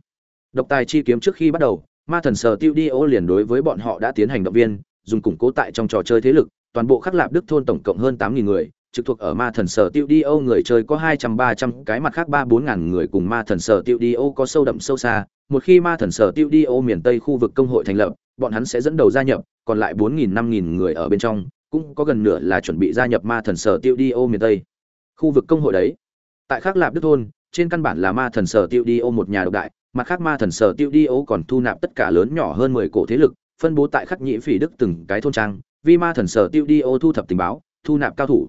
Speaker 1: Độc tài chi kiếm trước khi bắt đầu, ma thần sở tiêu đi ô liền đối với bọn họ đã tiến hành động viên, dùng củng cố tại trong trò chơi thế lực, toàn bộ khắc lạp đức thôn tổng cộng hơn tám nghìn người trực thuộc ở ma thần sở tiêu đi ô người chơi có hai trăm, ba trăm, cái mặt khác ba, bốn ngàn người cùng ma thần sở tiêu đi ô có sâu đậm sâu xa. Một khi ma thần sở tiêu đi ô miền tây khu vực công hội thành lập, bọn hắn sẽ dẫn đầu gia nhập, còn lại bốn nghìn, năm nghìn người ở bên trong, cũng có gần nửa là chuẩn bị gia nhập ma thần sở tiêu đi ô miền tây khu vực công hội đấy. Tại khắc lạp đức thôn, trên căn bản là ma thần sở tiêu đi ô một nhà độc đại, mặt khác ma thần sở tiêu đi ô còn thu nạp tất cả lớn nhỏ hơn mười cổ thế lực, phân bố tại khắc nhĩ phỉ đức từng cái thôn trang, vì ma thần sở tiêu đi ô thu thập tình báo, thu nạp cao thủ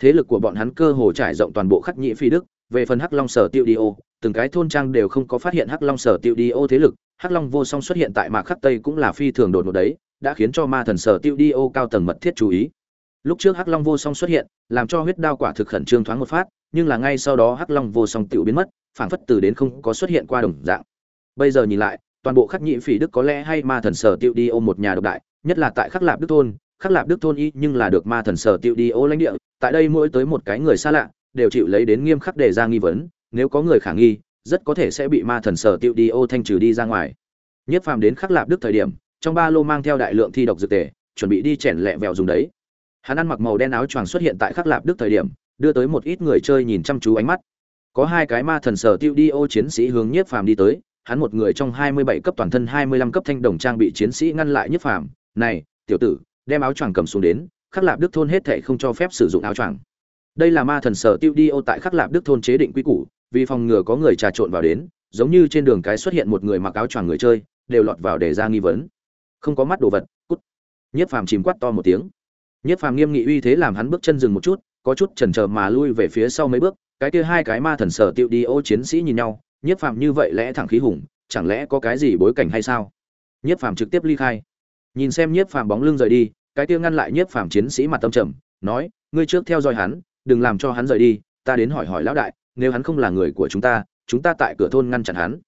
Speaker 1: thế lực của bọn hắn cơ hồ trải rộng toàn bộ khắc nhĩ phi đức, về phần hắc long sở tiêu đi ô, từng cái thôn trang đều không có phát hiện hắc long sở tiêu đi ô thế lực, hắc long vô song xuất hiện tại mạc khắc tây cũng là phi thường đột ngột đấy, đã khiến cho ma thần sở tiêu đi ô cao tầng mật thiết chú ý. Lúc trước hắc long vô song xuất hiện, làm cho huyết đao quả thực khẩn trương thoáng một phát, nhưng là ngay sau đó hắc long vô song tiêu biến mất, phảng phất từ đến không có xuất hiện qua đồng dạng. Bây giờ nhìn lại, toàn bộ khắc nhĩ phỉ đức có lẽ hay ma thần sở tiêu đi ô một nhà độc đại, nhất là tại khắc lạp đức thôn khắc lạp đức thôn y nhưng là được ma thần sở tiêu đi ô lãnh địa, tại đây mỗi tới một cái người xa lạ, đều chịu lấy đến nghiêm khắc đề ra nghi vấn, nếu có người khả nghi, rất có thể sẽ bị ma thần sở tiêu đi ô thanh trừ đi ra ngoài. Nhất phàm đến khắc lạp đức thời điểm, trong ba lô mang theo đại lượng thi độc dược tề, chuẩn bị đi chèn lẹ vẹo dùng đấy. Hắn ăn mặc màu đen áo choàng xuất hiện tại khắc lạp đức thời điểm, đưa tới một ít người chơi nhìn chăm chú ánh mắt. Có hai cái ma thần sở tiêu đi ô chiến sĩ hướng nhất phàm đi tới, hắn một người trong hai mươi bảy cấp toàn thân hai mươi lăm cấp thanh đồng trang bị chiến sĩ ngăn lại nhất phàm, này, tiểu tử đem áo choàng cầm xuống đến, khắc lạp đức thôn hết thệ không cho phép sử dụng áo choàng. Đây là ma thần sở tiêu đi ô tại khắc lạp đức thôn chế định quy củ, vì phòng ngừa có người trà trộn vào đến, giống như trên đường cái xuất hiện một người mặc áo choàng người chơi, đều lọt vào để ra nghi vấn. Không có mắt đồ vật, cút. Nhất phàm chìm quát to một tiếng. Nhất phàm nghiêm nghị uy thế làm hắn bước chân dừng một chút, có chút chần chờ mà lui về phía sau mấy bước, cái kia hai cái ma thần sở tiêu đi ô chiến sĩ nhìn nhau, nhất phàm như vậy lẽ thẳng khí hùng, chẳng lẽ có cái gì bối cảnh hay sao? Nhiếp phàm trực tiếp ly khai. Nhìn xem nhiếp phàm bóng lưng rời đi cái kia ngăn lại nhiếp phàm chiến sĩ mặt tâm trầm, nói, ngươi trước theo dõi hắn, đừng làm cho hắn rời đi, ta đến hỏi hỏi lão đại, nếu hắn không là người của chúng ta chúng ta tại cửa thôn ngăn chặn hắn.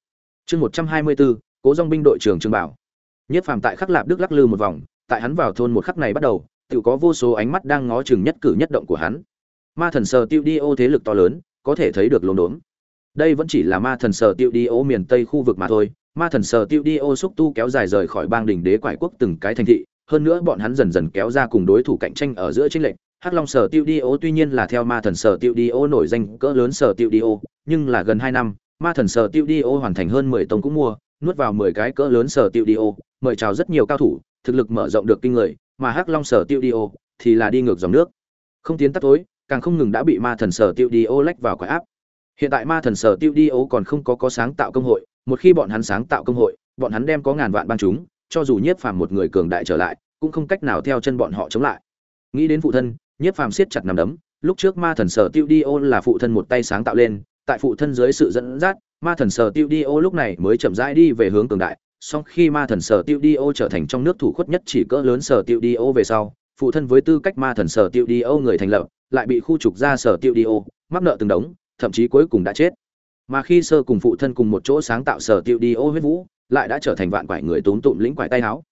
Speaker 1: Chương một trăm hai mươi bốn, cố dong binh đội trưởng trương bảo. Nhiếp phàm tại khắc lạp đức lắc lư một vòng, tại hắn vào thôn một khắc này bắt đầu, tự có vô số ánh mắt đang ngó chừng nhất cử nhất động của hắn. Ma thần sờ tiêu đi ô thế lực to lớn, có thể thấy được lồn đốn. Đây vẫn chỉ là ma thần sờ tiêu đi ô miền tây khu vực mà thôi. Ma thần sờ tiêu đi ô xúc tu kéo dài rời khỏi bang đỉnh đế quải quốc từng cái thành thị hơn nữa bọn hắn dần dần kéo ra cùng đối thủ cạnh tranh ở giữa chênh lệch. Hắc long sở tiêu đi ô tuy nhiên là theo ma thần sở tiêu đi ô nổi danh cỡ lớn sở tiêu đi ô, nhưng là gần hai năm, ma thần sở tiêu đi ô hoàn thành hơn mười tông cũng mua, nuốt vào mười cái cỡ lớn sở tiêu đi ô, mời chào rất nhiều cao thủ, thực lực mở rộng được kinh người, mà hắc long sở tiêu đi ô thì là đi ngược dòng nước. Không tiến tắt tối, càng không ngừng đã bị ma thần sở tiêu đi ô lách vào quả áp. Hiện tại ma thần sở tiêu đi ô còn không có có sáng tạo công hội, một khi bọn hắn sáng tạo công hội, bọn hắn đem có ngàn vạn ban chúng cho dù nhiếp phàm một người cường đại trở lại, cũng không cách nào theo chân bọn họ chống lại. Nghĩ đến phụ thân, nhiếp phàm siết chặt nằm đấm, lúc trước ma thần sở tiêu đi ô là phụ thân một tay sáng tạo lên, tại phụ thân dưới sự dẫn dắt, ma thần sở tiêu đi ô lúc này mới chậm rãi đi về hướng cường đại, song khi ma thần sở tiêu đi ô trở thành trong nước thủ khuất nhất chỉ cỡ lớn sở tiêu đi ô về sau, phụ thân với tư cách ma thần sở tiêu đi ô người thành lập, lại bị khu trục ra sở tiêu đi ô mắc nợ từng đống, thậm chí cuối cùng đã chết. Mà khi sơ cùng phụ thân cùng một chỗ sáng tạo sở tiêu đi ô huyết vũ lại đã trở thành vạn quải người tốn tụm lĩnh quải tay áo.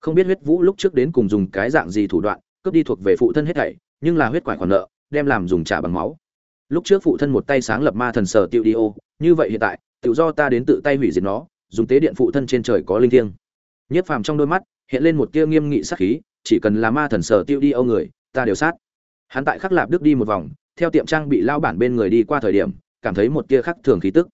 Speaker 1: Không biết huyết vũ lúc trước đến cùng dùng cái dạng gì thủ đoạn, cướp đi thuộc về phụ thân hết thảy, nhưng là huyết quải khoản nợ, đem làm dùng trả bằng máu. Lúc trước phụ thân một tay sáng lập ma thần sở tiêu đi ô, như vậy hiện tại, tự do ta đến tự tay hủy diệt nó, dùng tế điện phụ thân trên trời có linh thiêng. Nhất phàm trong đôi mắt, hiện lên một tia nghiêm nghị sát khí, chỉ cần là ma thần sở tiêu đi âu người, ta đều sát. Hắn tại khắc lạp đức đi một vòng, theo tiệm trang bị lao bản bên người đi qua thời điểm, cảm thấy một tia khắc thường khí tức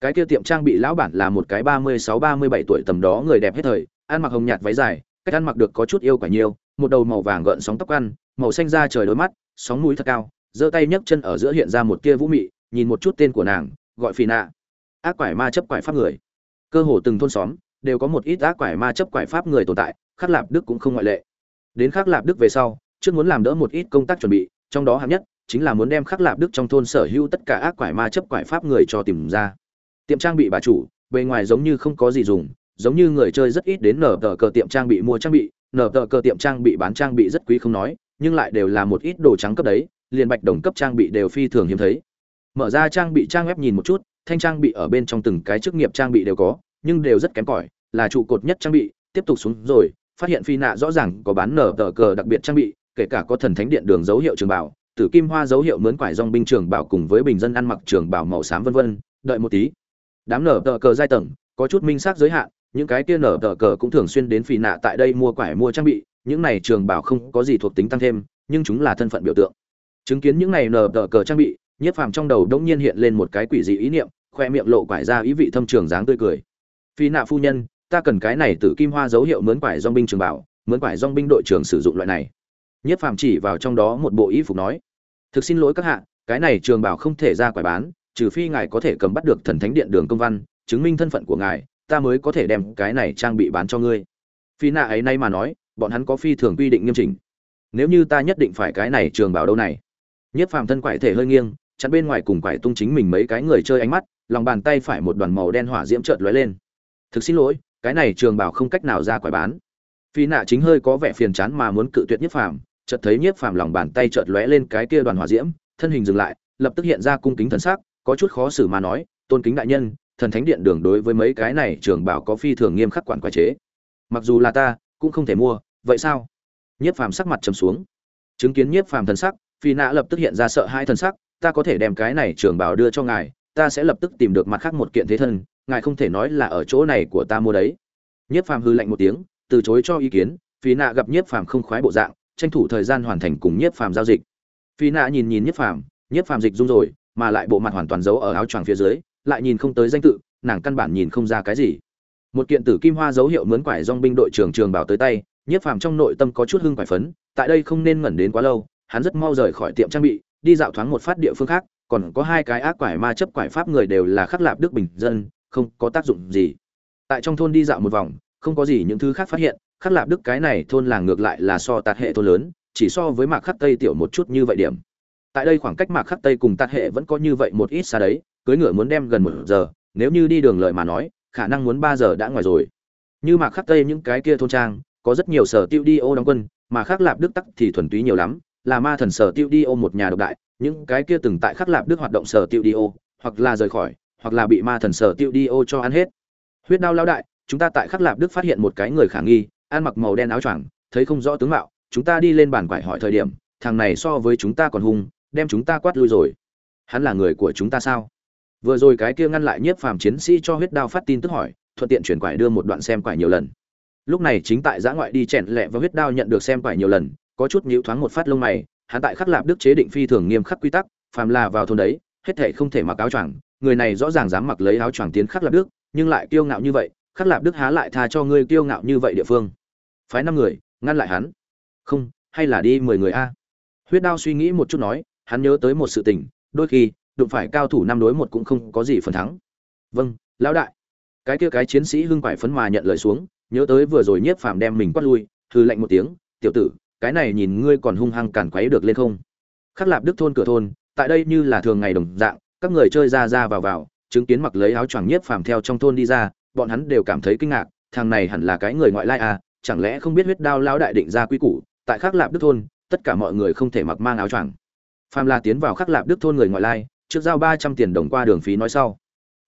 Speaker 1: cái kia tiệm trang bị lão bản là một cái ba mươi sáu, ba mươi bảy tuổi tầm đó người đẹp hết thời, ăn mặc hồng nhạt váy dài, cách ăn mặc được có chút yêu quả nhiều, một đầu màu vàng gợn sóng tóc ăn, màu xanh da trời đôi mắt, sóng mũi thật cao, giơ tay nhấc chân ở giữa hiện ra một tia vũ mị, nhìn một chút tên của nàng, gọi phì nạ ác quải ma chấp quải pháp người. Cơ hồ từng thôn xóm đều có một ít ác quải ma chấp quải pháp người tồn tại khắc lạp đức cũng không ngoại lệ. Đến khắc lạp đức về sau, trước muốn làm đỡ một ít công tác chuẩn bị, trong đó hạng nhất chính là muốn đem khắc lạp đức trong thôn sở hữu tất cả ác quải ma chấp quải pháp người cho tìm ra tiệm trang bị bà chủ, bề ngoài giống như không có gì dùng, giống như người chơi rất ít đến nở tờ cờ tiệm trang bị mua trang bị, nở tờ cờ tiệm trang bị bán trang bị rất quý không nói, nhưng lại đều là một ít đồ trắng cấp đấy, liền bạch đồng cấp trang bị đều phi thường hiếm thấy. Mở ra trang bị trang web nhìn một chút, thanh trang bị ở bên trong từng cái chức nghiệp trang bị đều có, nhưng đều rất kém cỏi, là trụ cột nhất trang bị, tiếp tục xuống rồi, phát hiện phi nạ rõ ràng có bán nở tờ cờ đặc biệt trang bị, kể cả có thần thánh điện đường dấu hiệu trường bảo, tử kim hoa dấu hiệu mướn quải dòng binh trường bảo cùng với bình dân ăn mặc trường bảo màu xám vân vân, đợi một tí đám nở tờ cờ giai tầng, có chút minh xác giới hạn, những cái kia nở tờ cờ cũng thường xuyên đến phi nạ tại đây mua quải, mua trang bị, những này trường bảo không có gì thuộc tính tăng thêm, nhưng chúng là thân phận biểu tượng. Chứng kiến những này nở tờ cờ trang bị, nhiếp phàm trong đầu đống nhiên hiện lên một cái quỷ dị ý niệm, khoe miệng lộ quải ra ý vị thâm trường dáng tươi cười. Phi nạ phu nhân, ta cần cái này từ kim hoa dấu hiệu mướn quải dong binh trường bảo, mướn quải dong binh đội trưởng sử dụng loại này. Nhiếp phàm chỉ vào trong đó một bộ y phục nói, thực xin lỗi các hạ, cái này trường bảo không thể ra quải bán trừ phi ngài có thể cầm bắt được thần thánh điện đường công văn, chứng minh thân phận của ngài, ta mới có thể đem cái này trang bị bán cho ngươi. Phi nạ ấy nay mà nói, bọn hắn có phi thường quy định nghiêm chỉnh. Nếu như ta nhất định phải cái này trường bảo đâu này? Nhất phàm thân quải thể hơi nghiêng chắn bên ngoài cùng quải tung chính mình mấy cái người chơi ánh mắt, lòng bàn tay phải một đoàn màu đen hỏa diễm chợt lóe lên. Thực xin lỗi, cái này trường bảo không cách nào ra quải bán. Phi nạ chính hơi có vẻ phiền chán mà muốn cự tuyệt nhất phàm, chợt thấy nhiếp phàm lòng bàn tay chợt lóe lên cái kia đoàn hỏa diễm, thân hình dừng lại, lập tức hiện ra cung kính thần sắc có chút khó xử mà nói, tôn kính đại nhân, thần thánh điện đường đối với mấy cái này trường bảo có phi thường nghiêm khắc quản quản chế. Mặc dù là ta, cũng không thể mua, vậy sao? Nhiếp phàm sắc mặt trầm xuống. Chứng kiến nhiếp phàm thần sắc, phi nã lập tức hiện ra sợ hai thần sắc, ta có thể đem cái này trường bảo đưa cho ngài, ta sẽ lập tức tìm được mặt khác một kiện thế thân, ngài không thể nói là ở chỗ này của ta mua đấy. Nhiếp phàm hư lạnh một tiếng, từ chối cho ý kiến, phi nạ gặp nhiếp phàm không khoái bộ dạng, tranh thủ thời gian hoàn thành cùng nhiếp phàm giao dịch. Phi nạ nhìn nhìn nhiếp phàm nhiếp phàm dịch dung rồi mà lại bộ mặt hoàn toàn giấu ở áo choàng phía dưới, lại nhìn không tới danh tự, nàng căn bản nhìn không ra cái gì. Một kiện tử kim hoa dấu hiệu mướn quải dong binh đội trưởng trường bảo tới tay, nhiếp phàm trong nội tâm có chút hưng quải phấn, tại đây không nên ngẩn đến quá lâu, hắn rất mau rời khỏi tiệm trang bị, đi dạo thoáng một phát địa phương khác, còn có hai cái ác quải ma chấp quải pháp người đều là khắc lạp đức bình dân, không có tác dụng gì. Tại trong thôn đi dạo một vòng, không có gì những thứ khác phát hiện, khắc lạp đức cái này thôn làng ngược lại là so tạt hệ thôn lớn, chỉ so với mạc khắc tây tiểu một chút như vậy điểm tại đây khoảng cách mạc khắc tây cùng tạt hệ vẫn có như vậy một ít xa đấy, cưới ngựa muốn đem gần một giờ, nếu như đi đường lợi mà nói, khả năng muốn ba giờ đã ngoài rồi. Như mạc khắc tây những cái kia thôn trang, có rất nhiều sở tiêu đi ô đóng quân, mà khắc lạp đức tắc thì thuần túy nhiều lắm, là ma thần sở tiêu đi ô một nhà độc đại, những cái kia từng tại khắc lạp đức hoạt động sở tiêu đi ô, hoặc là rời khỏi, hoặc là bị ma thần sở tiêu đi ô cho ăn hết. Huyết đao lao đại, chúng ta tại khắc lạp đức phát hiện một cái người khả nghi, ăn mặc màu đen áo choàng, thấy không rõ tướng mạo, chúng ta đi lên bàn quải hỏi thời điểm, thằng này so với chúng ta còn hung đem chúng ta quát lui rồi. Hắn là người của chúng ta sao? Vừa rồi cái kia ngăn lại nhiếp phàm chiến sĩ cho huyết đao phát tin tức hỏi, thuận tiện chuyển quải đưa một đoạn xem quải nhiều lần. Lúc này chính tại giã ngoại đi chèn lẹ và huyết đao nhận được xem quải nhiều lần, có chút nhíu thoáng một phát lông mày, hắn tại khắc lạp đức chế định phi thường nghiêm khắc quy tắc, phàm là vào thôn đấy, hết thể không thể mặc áo choàng, người này rõ ràng dám mặc lấy áo choàng tiến khắc lạp đức, nhưng lại kiêu ngạo như vậy, khắc lạp đức há lại tha cho ngươi kiêu ngạo như vậy địa phương. Phái năm người, ngăn lại hắn. Không, hay là đi mười người a? Huyết đao suy nghĩ một chút nói hắn nhớ tới một sự tình, đôi khi, đụng phải cao thủ năm đối một cũng không có gì phần thắng. Vâng lão đại. Cái kia cái chiến sĩ hưng phải phấn mà nhận lời xuống, nhớ tới vừa rồi nhiếp phàm đem mình quát lui thư lạnh một tiếng, tiểu tử, cái này nhìn ngươi còn hung hăng cản quấy được lên không? Khắc lạp đức thôn cửa thôn, tại đây như là thường ngày đồng dạng, các người chơi ra ra vào vào, chứng kiến mặc lấy áo choàng nhiếp phàm theo trong thôn đi ra, bọn hắn đều cảm thấy kinh ngạc, thằng này hẳn là cái người ngoại lai à chẳng lẽ không biết huyết đao lão đại định ra quy củ, tại khắc lạp đức thôn, tất cả mọi người không thể mặc mang áo choàng phàm là tiến vào khắc lạp đức thôn người ngoại lai, trước giao ba trăm tiền đồng qua đường phí nói sau.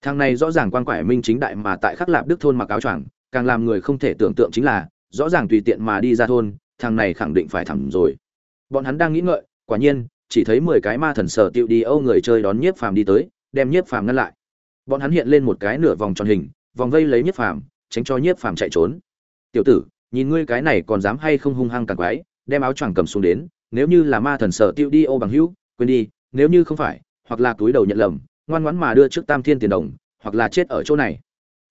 Speaker 1: Thằng này rõ ràng quan quải minh chính đại mà tại khắc lạp đức thôn mặc áo choàng, càng làm người không thể tưởng tượng chính là, rõ ràng tùy tiện mà đi ra thôn, thằng này khẳng định phải thẳng rồi. Bọn hắn đang nghĩ ngợi, quả nhiên, chỉ thấy mười cái ma thần sở tiệu đi âu người chơi đón nhiếp phàm đi tới, đem nhiếp phàm ngăn lại. Bọn hắn hiện lên một cái nửa vòng tròn hình, vòng vây lấy nhiếp phàm, tránh cho nhiếp phàm chạy trốn. Tiểu tử, nhìn ngươi cái này còn dám hay không hung hăng càng quái, đem áo choàng cầm xuống đến nếu như là ma thần sở tiêu đi ô bằng hữu, quên đi, nếu như không phải, hoặc là túi đầu nhận lầm, ngoan ngoãn mà đưa trước tam thiên tiền đồng, hoặc là chết ở chỗ này.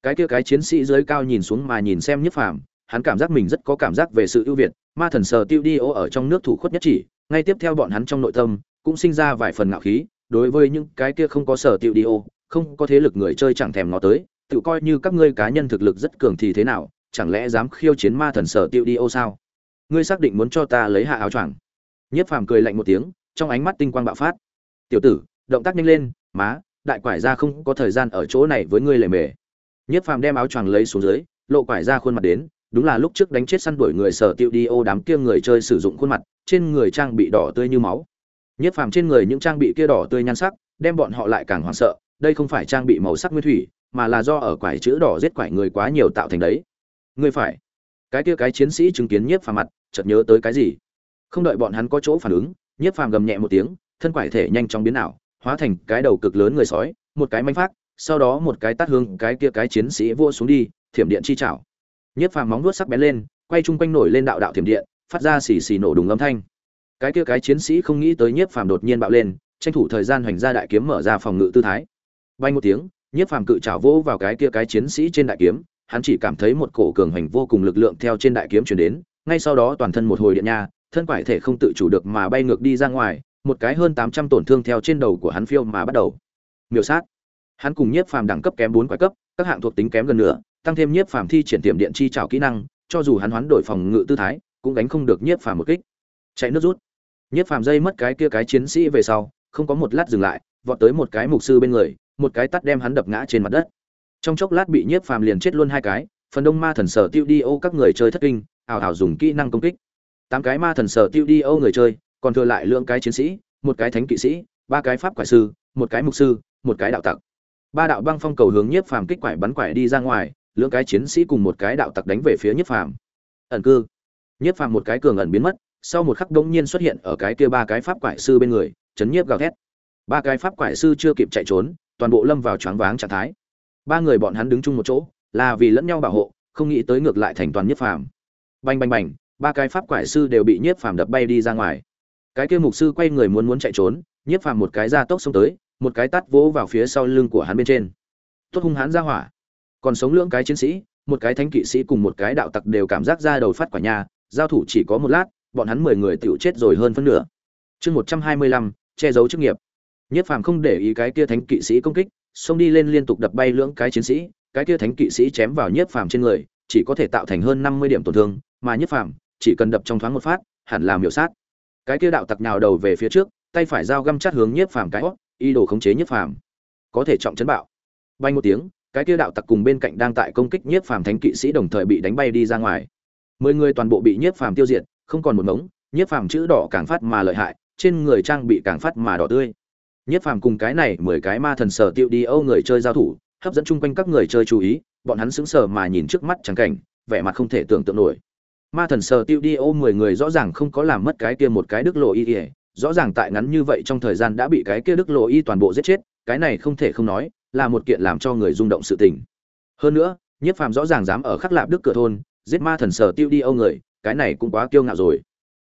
Speaker 1: Cái kia cái chiến sĩ dưới cao nhìn xuống mà nhìn xem nhất phàm, hắn cảm giác mình rất có cảm giác về sự ưu việt, ma thần sở tiêu đi ô ở trong nước thủ khuất nhất chỉ, ngay tiếp theo bọn hắn trong nội tâm, cũng sinh ra vài phần ngạo khí, đối với những cái kia không có sở tiêu đi ô, không có thế lực người chơi chẳng thèm ngó tới, tự coi như các ngươi cá nhân thực lực rất cường thì thế nào, chẳng lẽ dám khiêu chiến ma thần sở tiêu đi ô sao? Ngươi xác định muốn cho ta lấy hạ áo choàng? Nhiếp phàm cười lạnh một tiếng, trong ánh mắt tinh quang bạo phát. Tiểu tử, động tác nhanh lên, má, đại quải ra không có thời gian ở chỗ này với ngươi lề mề. Nhiếp phàm đem áo choàng lấy xuống dưới, lộ quải ra khuôn mặt đến, đúng là lúc trước đánh chết săn đuổi người sở tiêu đi ô đám kia người chơi sử dụng khuôn mặt, trên người trang bị đỏ tươi như máu. Nhiếp phàm trên người những trang bị kia đỏ tươi nhan sắc, đem bọn họ lại càng hoảng sợ, đây không phải trang bị màu sắc nguyên thủy, mà là do ở quải chữ đỏ giết quải người quá nhiều tạo thành đấy. Ngươi phải. Cái kia cái chiến sĩ chứng kiến nhiếp phàm mặt, chợt nhớ tới cái gì? Không đợi bọn hắn có chỗ phản ứng, nhiếp phàm gầm nhẹ một tiếng, thân quải thể nhanh chóng biến ảo, hóa thành cái đầu cực lớn người sói, một cái manh phát sau đó một cái tát hương cái kia cái chiến sĩ vua xuống đi, thiểm điện chi chảo nhiếp phàm móng vuốt sắc bén lên, quay chung quanh nổi lên đạo đạo thiểm điện, phát ra xì xì nổ đùng âm thanh. Cái kia cái chiến sĩ không nghĩ tới nhiếp phàm đột nhiên bạo lên, tranh thủ thời gian hoành ra đại kiếm mở ra phòng ngự tư thái. Bay một tiếng, nhiếp phàm cự chảo vỗ vào cái kia cái chiến sĩ trên đại kiếm, hắn chỉ cảm thấy một cổ cường hành vô cùng lực lượng theo trên đại kiếm chuyển đến, ngay sau đó toàn thân một hồi điện nha thân quải thể không tự chủ được mà bay ngược đi ra ngoài, một cái hơn tám trăm tổn thương theo trên đầu của hắn phiêu mà bắt đầu. Miêu sát. Hắn cùng nhiếp phàm đẳng cấp kém bốn quái cấp, các hạng thuộc tính kém gần nửa, tăng thêm nhiếp phàm thi triển tiệm điện chi trảo kỹ năng, cho dù hắn hoán đổi phòng ngự tư thái, cũng đánh không được nhiếp phàm một kích. Chạy nước rút. Nhiếp phàm dây mất cái kia cái chiến sĩ về sau, không có một lát dừng lại, vọt tới một cái mục sư bên người, một cái tát đem hắn đập ngã trên mặt đất. Trong chốc lát bị nhiếp phàm liền chết luôn hai cái, phần đông ma thần sở tiêu đi ô các người chơi thất kinh ảo ảo dùng kỹ năng công kích tám cái ma thần sở tiêu đi ô người chơi, còn thừa lại lượng cái chiến sĩ, một cái thánh kỵ sĩ, ba cái pháp quải sư, một cái mục sư, một cái đạo tặc. Ba đạo băng phong cầu hướng nhiếp phàm kích quải bắn quải đi ra ngoài, lượng cái chiến sĩ cùng một cái đạo tặc đánh về phía nhiếp phàm. Ẩn cư. Nhiếp phàm một cái cường ẩn biến mất, sau một khắc đông nhiên xuất hiện ở cái kia ba cái pháp quải sư bên người, chấn nhiếp gào thét. Ba cái pháp quải sư chưa kịp chạy trốn, toàn bộ lâm vào choáng váng trạng thái. Ba người bọn hắn đứng chung một chỗ, là vì lẫn nhau bảo hộ, không nghĩ tới ngược lại thành toàn nhiếp phàm. Bành bành bành ba cái pháp quải sư đều bị nhiếp phàm đập bay đi ra ngoài. Cái kia mục sư quay người muốn muốn chạy trốn, nhiếp phàm một cái ra tốc xông tới, một cái tát vỗ vào phía sau lưng của hắn bên trên. Tốt hung hãn ra hỏa. Còn sống lưỡng cái chiến sĩ, một cái thánh kỵ sĩ cùng một cái đạo tặc đều cảm giác ra đầu phát quả nhà, giao thủ chỉ có một lát, bọn hắn mười người tựu chết rồi hơn phân nửa. Chương một trăm hai mươi lăm, che giấu chức nghiệp. Nhất phàm không để ý cái kia thánh kỵ sĩ công kích, xông đi lên liên tục đập bay lưỡng cái chiến sĩ, cái kia thánh kỵ sĩ chém vào nhất phàm trên người, chỉ có thể tạo thành hơn năm mươi điểm tổn thương, mà nhất phàm chỉ cần đập trong thoáng một phát hẳn là miểu sát. Cái kia đạo tặc nhào đầu về phía trước tay phải dao găm chát hướng nhiếp phàm cái hốc, ý đồ khống chế nhiếp phàm. Có thể trọng chấn bạo. Bay một tiếng cái kia đạo tặc cùng bên cạnh đang tại công kích nhiếp phàm thánh kỵ sĩ đồng thời bị đánh bay đi ra ngoài. Mười người toàn bộ bị nhiếp phàm tiêu diệt không còn một mống. nhiếp phàm chữ đỏ càng phát mà lợi hại trên người trang bị càng phát mà đỏ tươi. Nhiếp phàm cùng cái này mười cái ma thần sở tiêu đi âu người chơi giao thủ hấp dẫn chung quanh các người chơi chú ý bọn hắn sững sờ mà nhìn trước mắt trắng cảnh vẻ mặt không thể tưởng tượng nổi ma thần sở tiêu đi âu mười người rõ ràng không có làm mất cái kia một cái đức lộ y ỉa rõ ràng tại ngắn như vậy trong thời gian đã bị cái kia đức lộ y toàn bộ giết chết, cái này không thể không nói là một kiện làm cho người rung động sự tình. Hơn nữa, nhiếp phàm rõ ràng dám ở khắc lạp đức cửa thôn, giết ma thần sở tiêu đi âu người, cái này cũng quá kiêu ngạo rồi.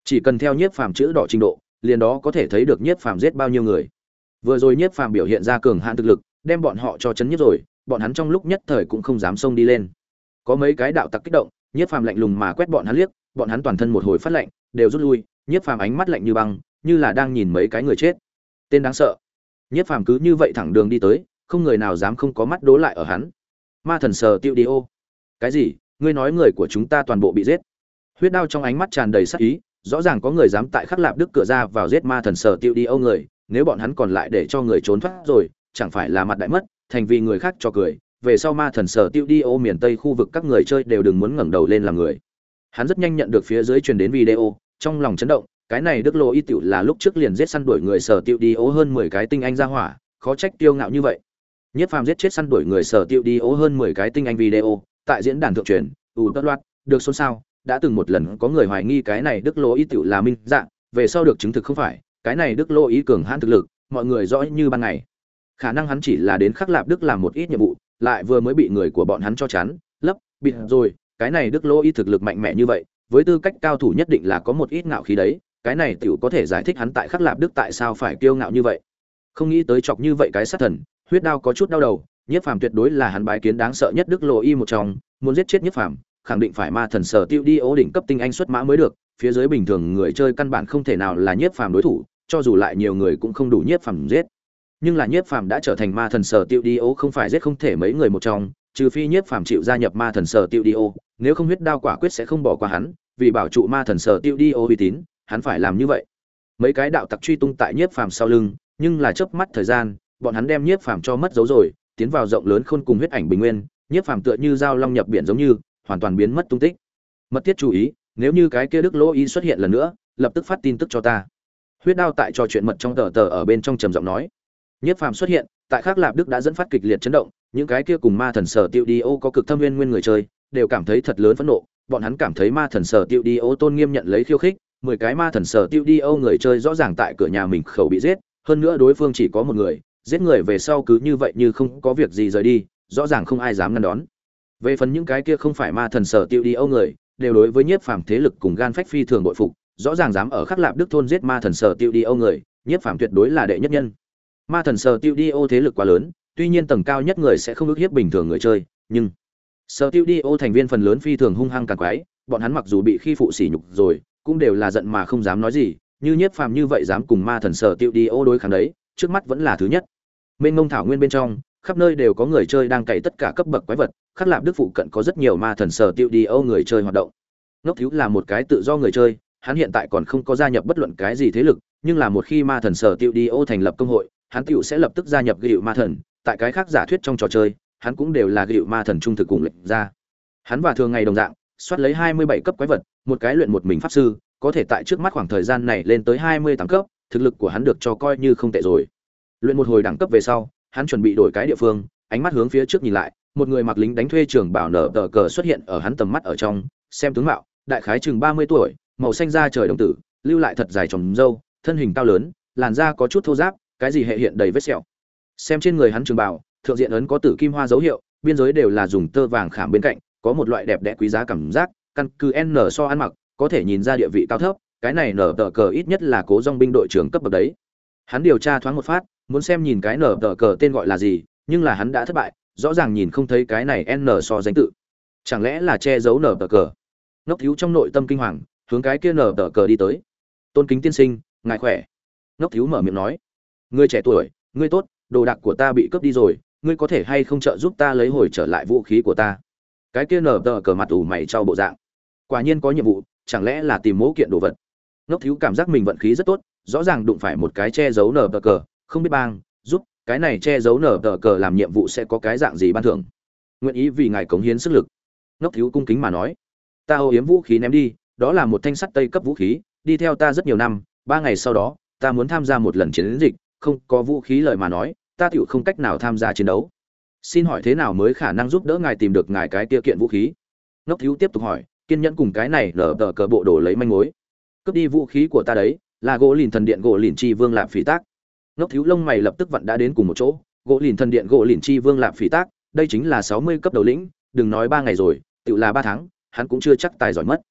Speaker 1: Chỉ cần theo nhiếp phàm chữ đỏ trình độ, liền đó có thể thấy được nhiếp phàm giết bao nhiêu người. Vừa rồi nhiếp phàm biểu hiện ra cường hạn thực lực, đem bọn họ cho chấn nhất rồi, bọn hắn trong lúc nhất thời cũng không dám xông đi lên. Có mấy cái đạo tặc kích động nhiếp phàm lạnh lùng mà quét bọn hắn liếc, bọn hắn toàn thân một hồi phát lạnh, đều rút lui, nhiếp phàm ánh mắt lạnh như băng, như là đang nhìn mấy cái người chết. Tên đáng sợ. Nhiếp phàm cứ như vậy thẳng đường đi tới, không người nào dám không có mắt đố lại ở hắn. Ma thần sờ tiêu đi ô. Cái gì? Ngươi nói người của chúng ta toàn bộ bị giết. Huyết đao trong ánh mắt tràn đầy sắc ý, rõ ràng có người dám tại khắc lạp đức cửa ra vào giết ma thần sờ tiêu đi âu người, nếu bọn hắn còn lại để cho người trốn thoát rồi, chẳng phải là mặt đại mất, thành vì người khác cho cười về sau ma thần sở tiêu đi ô miền tây khu vực các người chơi đều đừng muốn ngẩng đầu lên làm người. Hắn rất nhanh nhận được phía dưới truyền đến video, trong lòng chấn động, cái này đức lô y tiểu là lúc trước liền giết săn đuổi người sở tiêu đi ô hơn mười cái tinh anh ra hỏa, khó trách tiêu ngạo như vậy. Nhất phàm giết chết săn đuổi người sở tiêu đi ô hơn mười cái tinh anh video, tại diễn đàn thượng truyền, ù tất loạt được xôn xao, đã từng một lần có người hoài nghi cái này đức lô y tiểu là minh dạng, về sau được chứng thực không phải, cái này đức lô Y cường hãn thực lực, mọi người rõ như ban ngày. Khả năng hắn chỉ là đến khắc lạp đức làm một ít nhiệm vụ lại vừa mới bị người của bọn hắn cho chắn lấp bịt rồi cái này đức lô ý thực lực mạnh mẽ như vậy với tư cách cao thủ nhất định là có một ít ngạo khí đấy cái này tiểu có thể giải thích hắn tại khắc lạp đức tại sao phải kiêu ngạo như vậy. Không nghĩ tới chọc như vậy cái sát thần huyết đao có chút đau đầu nhất phàm tuyệt đối là hắn bái kiến đáng sợ nhất đức lô y một trong muốn giết chết nhất phàm khẳng định phải ma thần sở tiêu đi ố đỉnh cấp tinh anh xuất mã mới được phía dưới bình thường người chơi căn bản không thể nào là nhiếp phàm đối thủ cho dù lại nhiều người cũng không đủ nhiếp phàm giết nhưng là nhiếp phàm đã trở thành ma thần sở tiêu đi ô, không phải giết không thể mấy người một trong, trừ phi nhiếp phàm chịu gia nhập ma thần sở tiêu đi ô, nếu không huyết đao quả quyết sẽ không bỏ qua hắn, vì bảo trụ ma thần sở tiêu đi ô uy tín, hắn phải làm như vậy. Mấy cái đạo tặc truy tung tại nhiếp phàm sau lưng, nhưng là chớp mắt thời gian, bọn hắn đem nhiếp phàm cho mất dấu rồi, tiến vào rộng lớn khôn cùng huyết ảnh bình nguyên, nhiếp phàm tựa như dao long nhập biển giống như, hoàn toàn biến mất tung tích. Mất thiết chú ý, nếu như cái kia đức lỗ y xuất hiện lần nữa, lập tức phát tin tức cho ta. Huyết đao tại trò chuyện mật trong tờ tờ ở bên trong trầm giọng nói nhiếp phàm xuất hiện, tại Khắc lạp đức đã dẫn phát kịch liệt chấn động, những cái kia cùng ma thần sở tiêu đi ô có cực thâm nguyên nguyên người chơi, đều cảm thấy thật lớn phẫn nộ. Bọn hắn cảm thấy ma thần sở tiêu đi ô tôn nghiêm nhận lấy khiêu khích, mười cái ma thần sở tiêu đi ô người chơi rõ ràng tại cửa nhà mình khẩu bị giết, hơn nữa đối phương chỉ có một người, giết người về sau cứ như vậy như không có việc gì rời đi, rõ ràng không ai dám ngăn đón. Về phần những cái kia không phải ma thần sở tiêu đi người, đều đối với nhiếp phàm thế lực cùng gan phách phi thường bội phục, rõ ràng dám ở khắc lạp đức thôn giết ma thần sở tiêu đi người nhiếp phàm tuyệt đối là đệ nhất nhân ma thần sở tiêu đi ô thế lực quá lớn, tuy nhiên tầng cao nhất người sẽ không ước hiếp bình thường người chơi, nhưng sở tiêu đi ô thành viên phần lớn phi thường hung hăng càng quái, bọn hắn mặc dù bị khi phụ sỉ nhục rồi, cũng đều là giận mà không dám nói gì, như nhiếp phàm như vậy dám cùng ma thần sở tiêu đi ô đối kháng đấy, trước mắt vẫn là thứ nhất. Mênh ngông thảo nguyên bên trong, khắp nơi đều có người chơi đang cày tất cả cấp bậc quái vật khắc lạp đức phụ cận có rất nhiều ma thần sở tiêu đi âu người chơi hoạt động. Ngốc thiếu là một cái tự do người chơi, hắn hiện tại còn không có gia nhập bất luận cái gì thế lực, nhưng là một khi ma thần sở tiêu đi ô thành lập công hội hắn tựu sẽ lập tức gia nhập gịu ma thần, tại cái khác giả thuyết trong trò chơi, hắn cũng đều là gịu ma thần trung thực cùng lệnh ra. Hắn và thường ngày đồng dạng, soát lấy hai mươi bảy cấp quái vật, một cái luyện một mình pháp sư, có thể tại trước mắt khoảng thời gian này lên tới hai mươi tám cấp, thực lực của hắn được cho coi như không tệ rồi. Luyện một hồi đẳng cấp về sau, hắn chuẩn bị đổi cái địa phương, ánh mắt hướng phía trước nhìn lại, một người mặc lính đánh thuê trường bảo nở tờ cờ xuất hiện ở hắn tầm mắt ở trong, xem tướng mạo, đại khái chừng ba mươi tuổi, màu xanh da trời đồng tử, lưu lại thật dài tròng râu, thân hình cao lớn, làn da có chút thô ráp cái gì hệ hiện đầy vết sẹo. Xem trên người hắn trường bảo thượng diện ấn có tử kim hoa dấu hiệu, biên giới đều là dùng tơ vàng khảm bên cạnh, có một loại đẹp đẽ quý giá cảm giác, căn cứ n so ăn mặc, có thể nhìn ra địa vị cao thấp, cái này nở tờ cờ ít nhất là cố dòng binh đội trưởng cấp bậc đấy. Hắn điều tra thoáng một phát, muốn xem nhìn cái nở tờ cờ tên gọi là gì, nhưng là hắn đã thất bại, rõ ràng nhìn không thấy cái này n so danh tự. Chẳng lẽ là che giấu nở tờ cờ? Ngốc thiếu trong nội tâm kinh hoàng, hướng cái kia nở tờ cờ đi tới. Tôn kính tiên sinh, ngài khỏe. Ngốc thiếu mở miệng nói ngươi trẻ tuổi, ngươi tốt, đồ đạc của ta bị cướp đi rồi, ngươi có thể hay không trợ giúp ta lấy hồi trở lại vũ khí của ta? Cái kia nở tờ cờ mặt ủ mày trao bộ dạng. Quả nhiên có nhiệm vụ, chẳng lẽ là tìm mẫu kiện đồ vật? Ngốc thiếu cảm giác mình vận khí rất tốt, rõ ràng đụng phải một cái che giấu nở tờ cờ, không biết bang, giúp, cái này che giấu nở tờ cờ làm nhiệm vụ sẽ có cái dạng gì ban thưởng? Nguyện ý vì ngài cống hiến sức lực. Ngốc thiếu cung kính mà nói. Ta ô yếm vũ khí ném đi, đó là một thanh sắt tây cấp vũ khí, đi theo ta rất nhiều năm, ba ngày sau đó, ta muốn tham gia một lần chiến dịch không có vũ khí lời mà nói, ta tựu không cách nào tham gia chiến đấu. Xin hỏi thế nào mới khả năng giúp đỡ ngài tìm được ngài cái tiêu kiện vũ khí? Ngốc thiếu tiếp tục hỏi, kiên nhẫn cùng cái này nở tờ cờ bộ đồ lấy manh mối. Cướp đi vũ khí của ta đấy, là gỗ lìn thần điện gỗ lìn chi vương lạp phỉ tác. Ngốc thiếu lông mày lập tức vặn đã đến cùng một chỗ, gỗ lìn thần điện gỗ lìn chi vương lạp phỉ tác, đây chính là sáu mươi cấp đầu lĩnh, đừng nói ba ngày rồi tự là ba tháng, hắn cũng chưa chắc tài giỏi mất.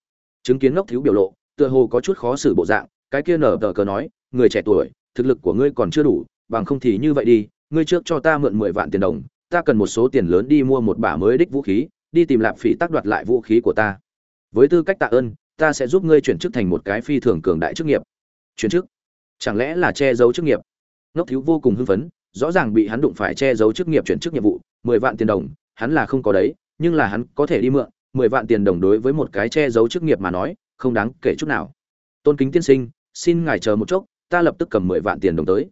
Speaker 1: Chứng kiến ngốc thiếu biểu lộ, tựa hồ có chút khó xử bộ dạng, cái kia nở tờ cờ nói, người trẻ tuổi thực lực của ngươi còn chưa đủ, bằng không thì như vậy đi, ngươi trước cho ta mượn mười vạn tiền đồng, ta cần một số tiền lớn đi mua một bả mới đích vũ khí, đi tìm lạp phỉ tác đoạt lại vũ khí của ta. Với tư cách tạ ơn, ta sẽ giúp ngươi chuyển chức thành một cái phi thường cường đại chức nghiệp. Chuyển chức? Chẳng lẽ là che giấu chức nghiệp? Ngốc thiếu vô cùng hưng phấn, rõ ràng bị hắn đụng phải che giấu chức nghiệp chuyển chức nhiệm vụ, mười vạn tiền đồng, hắn là không có đấy, nhưng là hắn có thể đi mượn, mười vạn tiền đồng đối với một cái che giấu chức nghiệp mà nói, không đáng kể chút nào. Tôn kính tiên sinh, xin ngài chờ một chốc ta lập tức cầm mười vạn tiền đồng tới.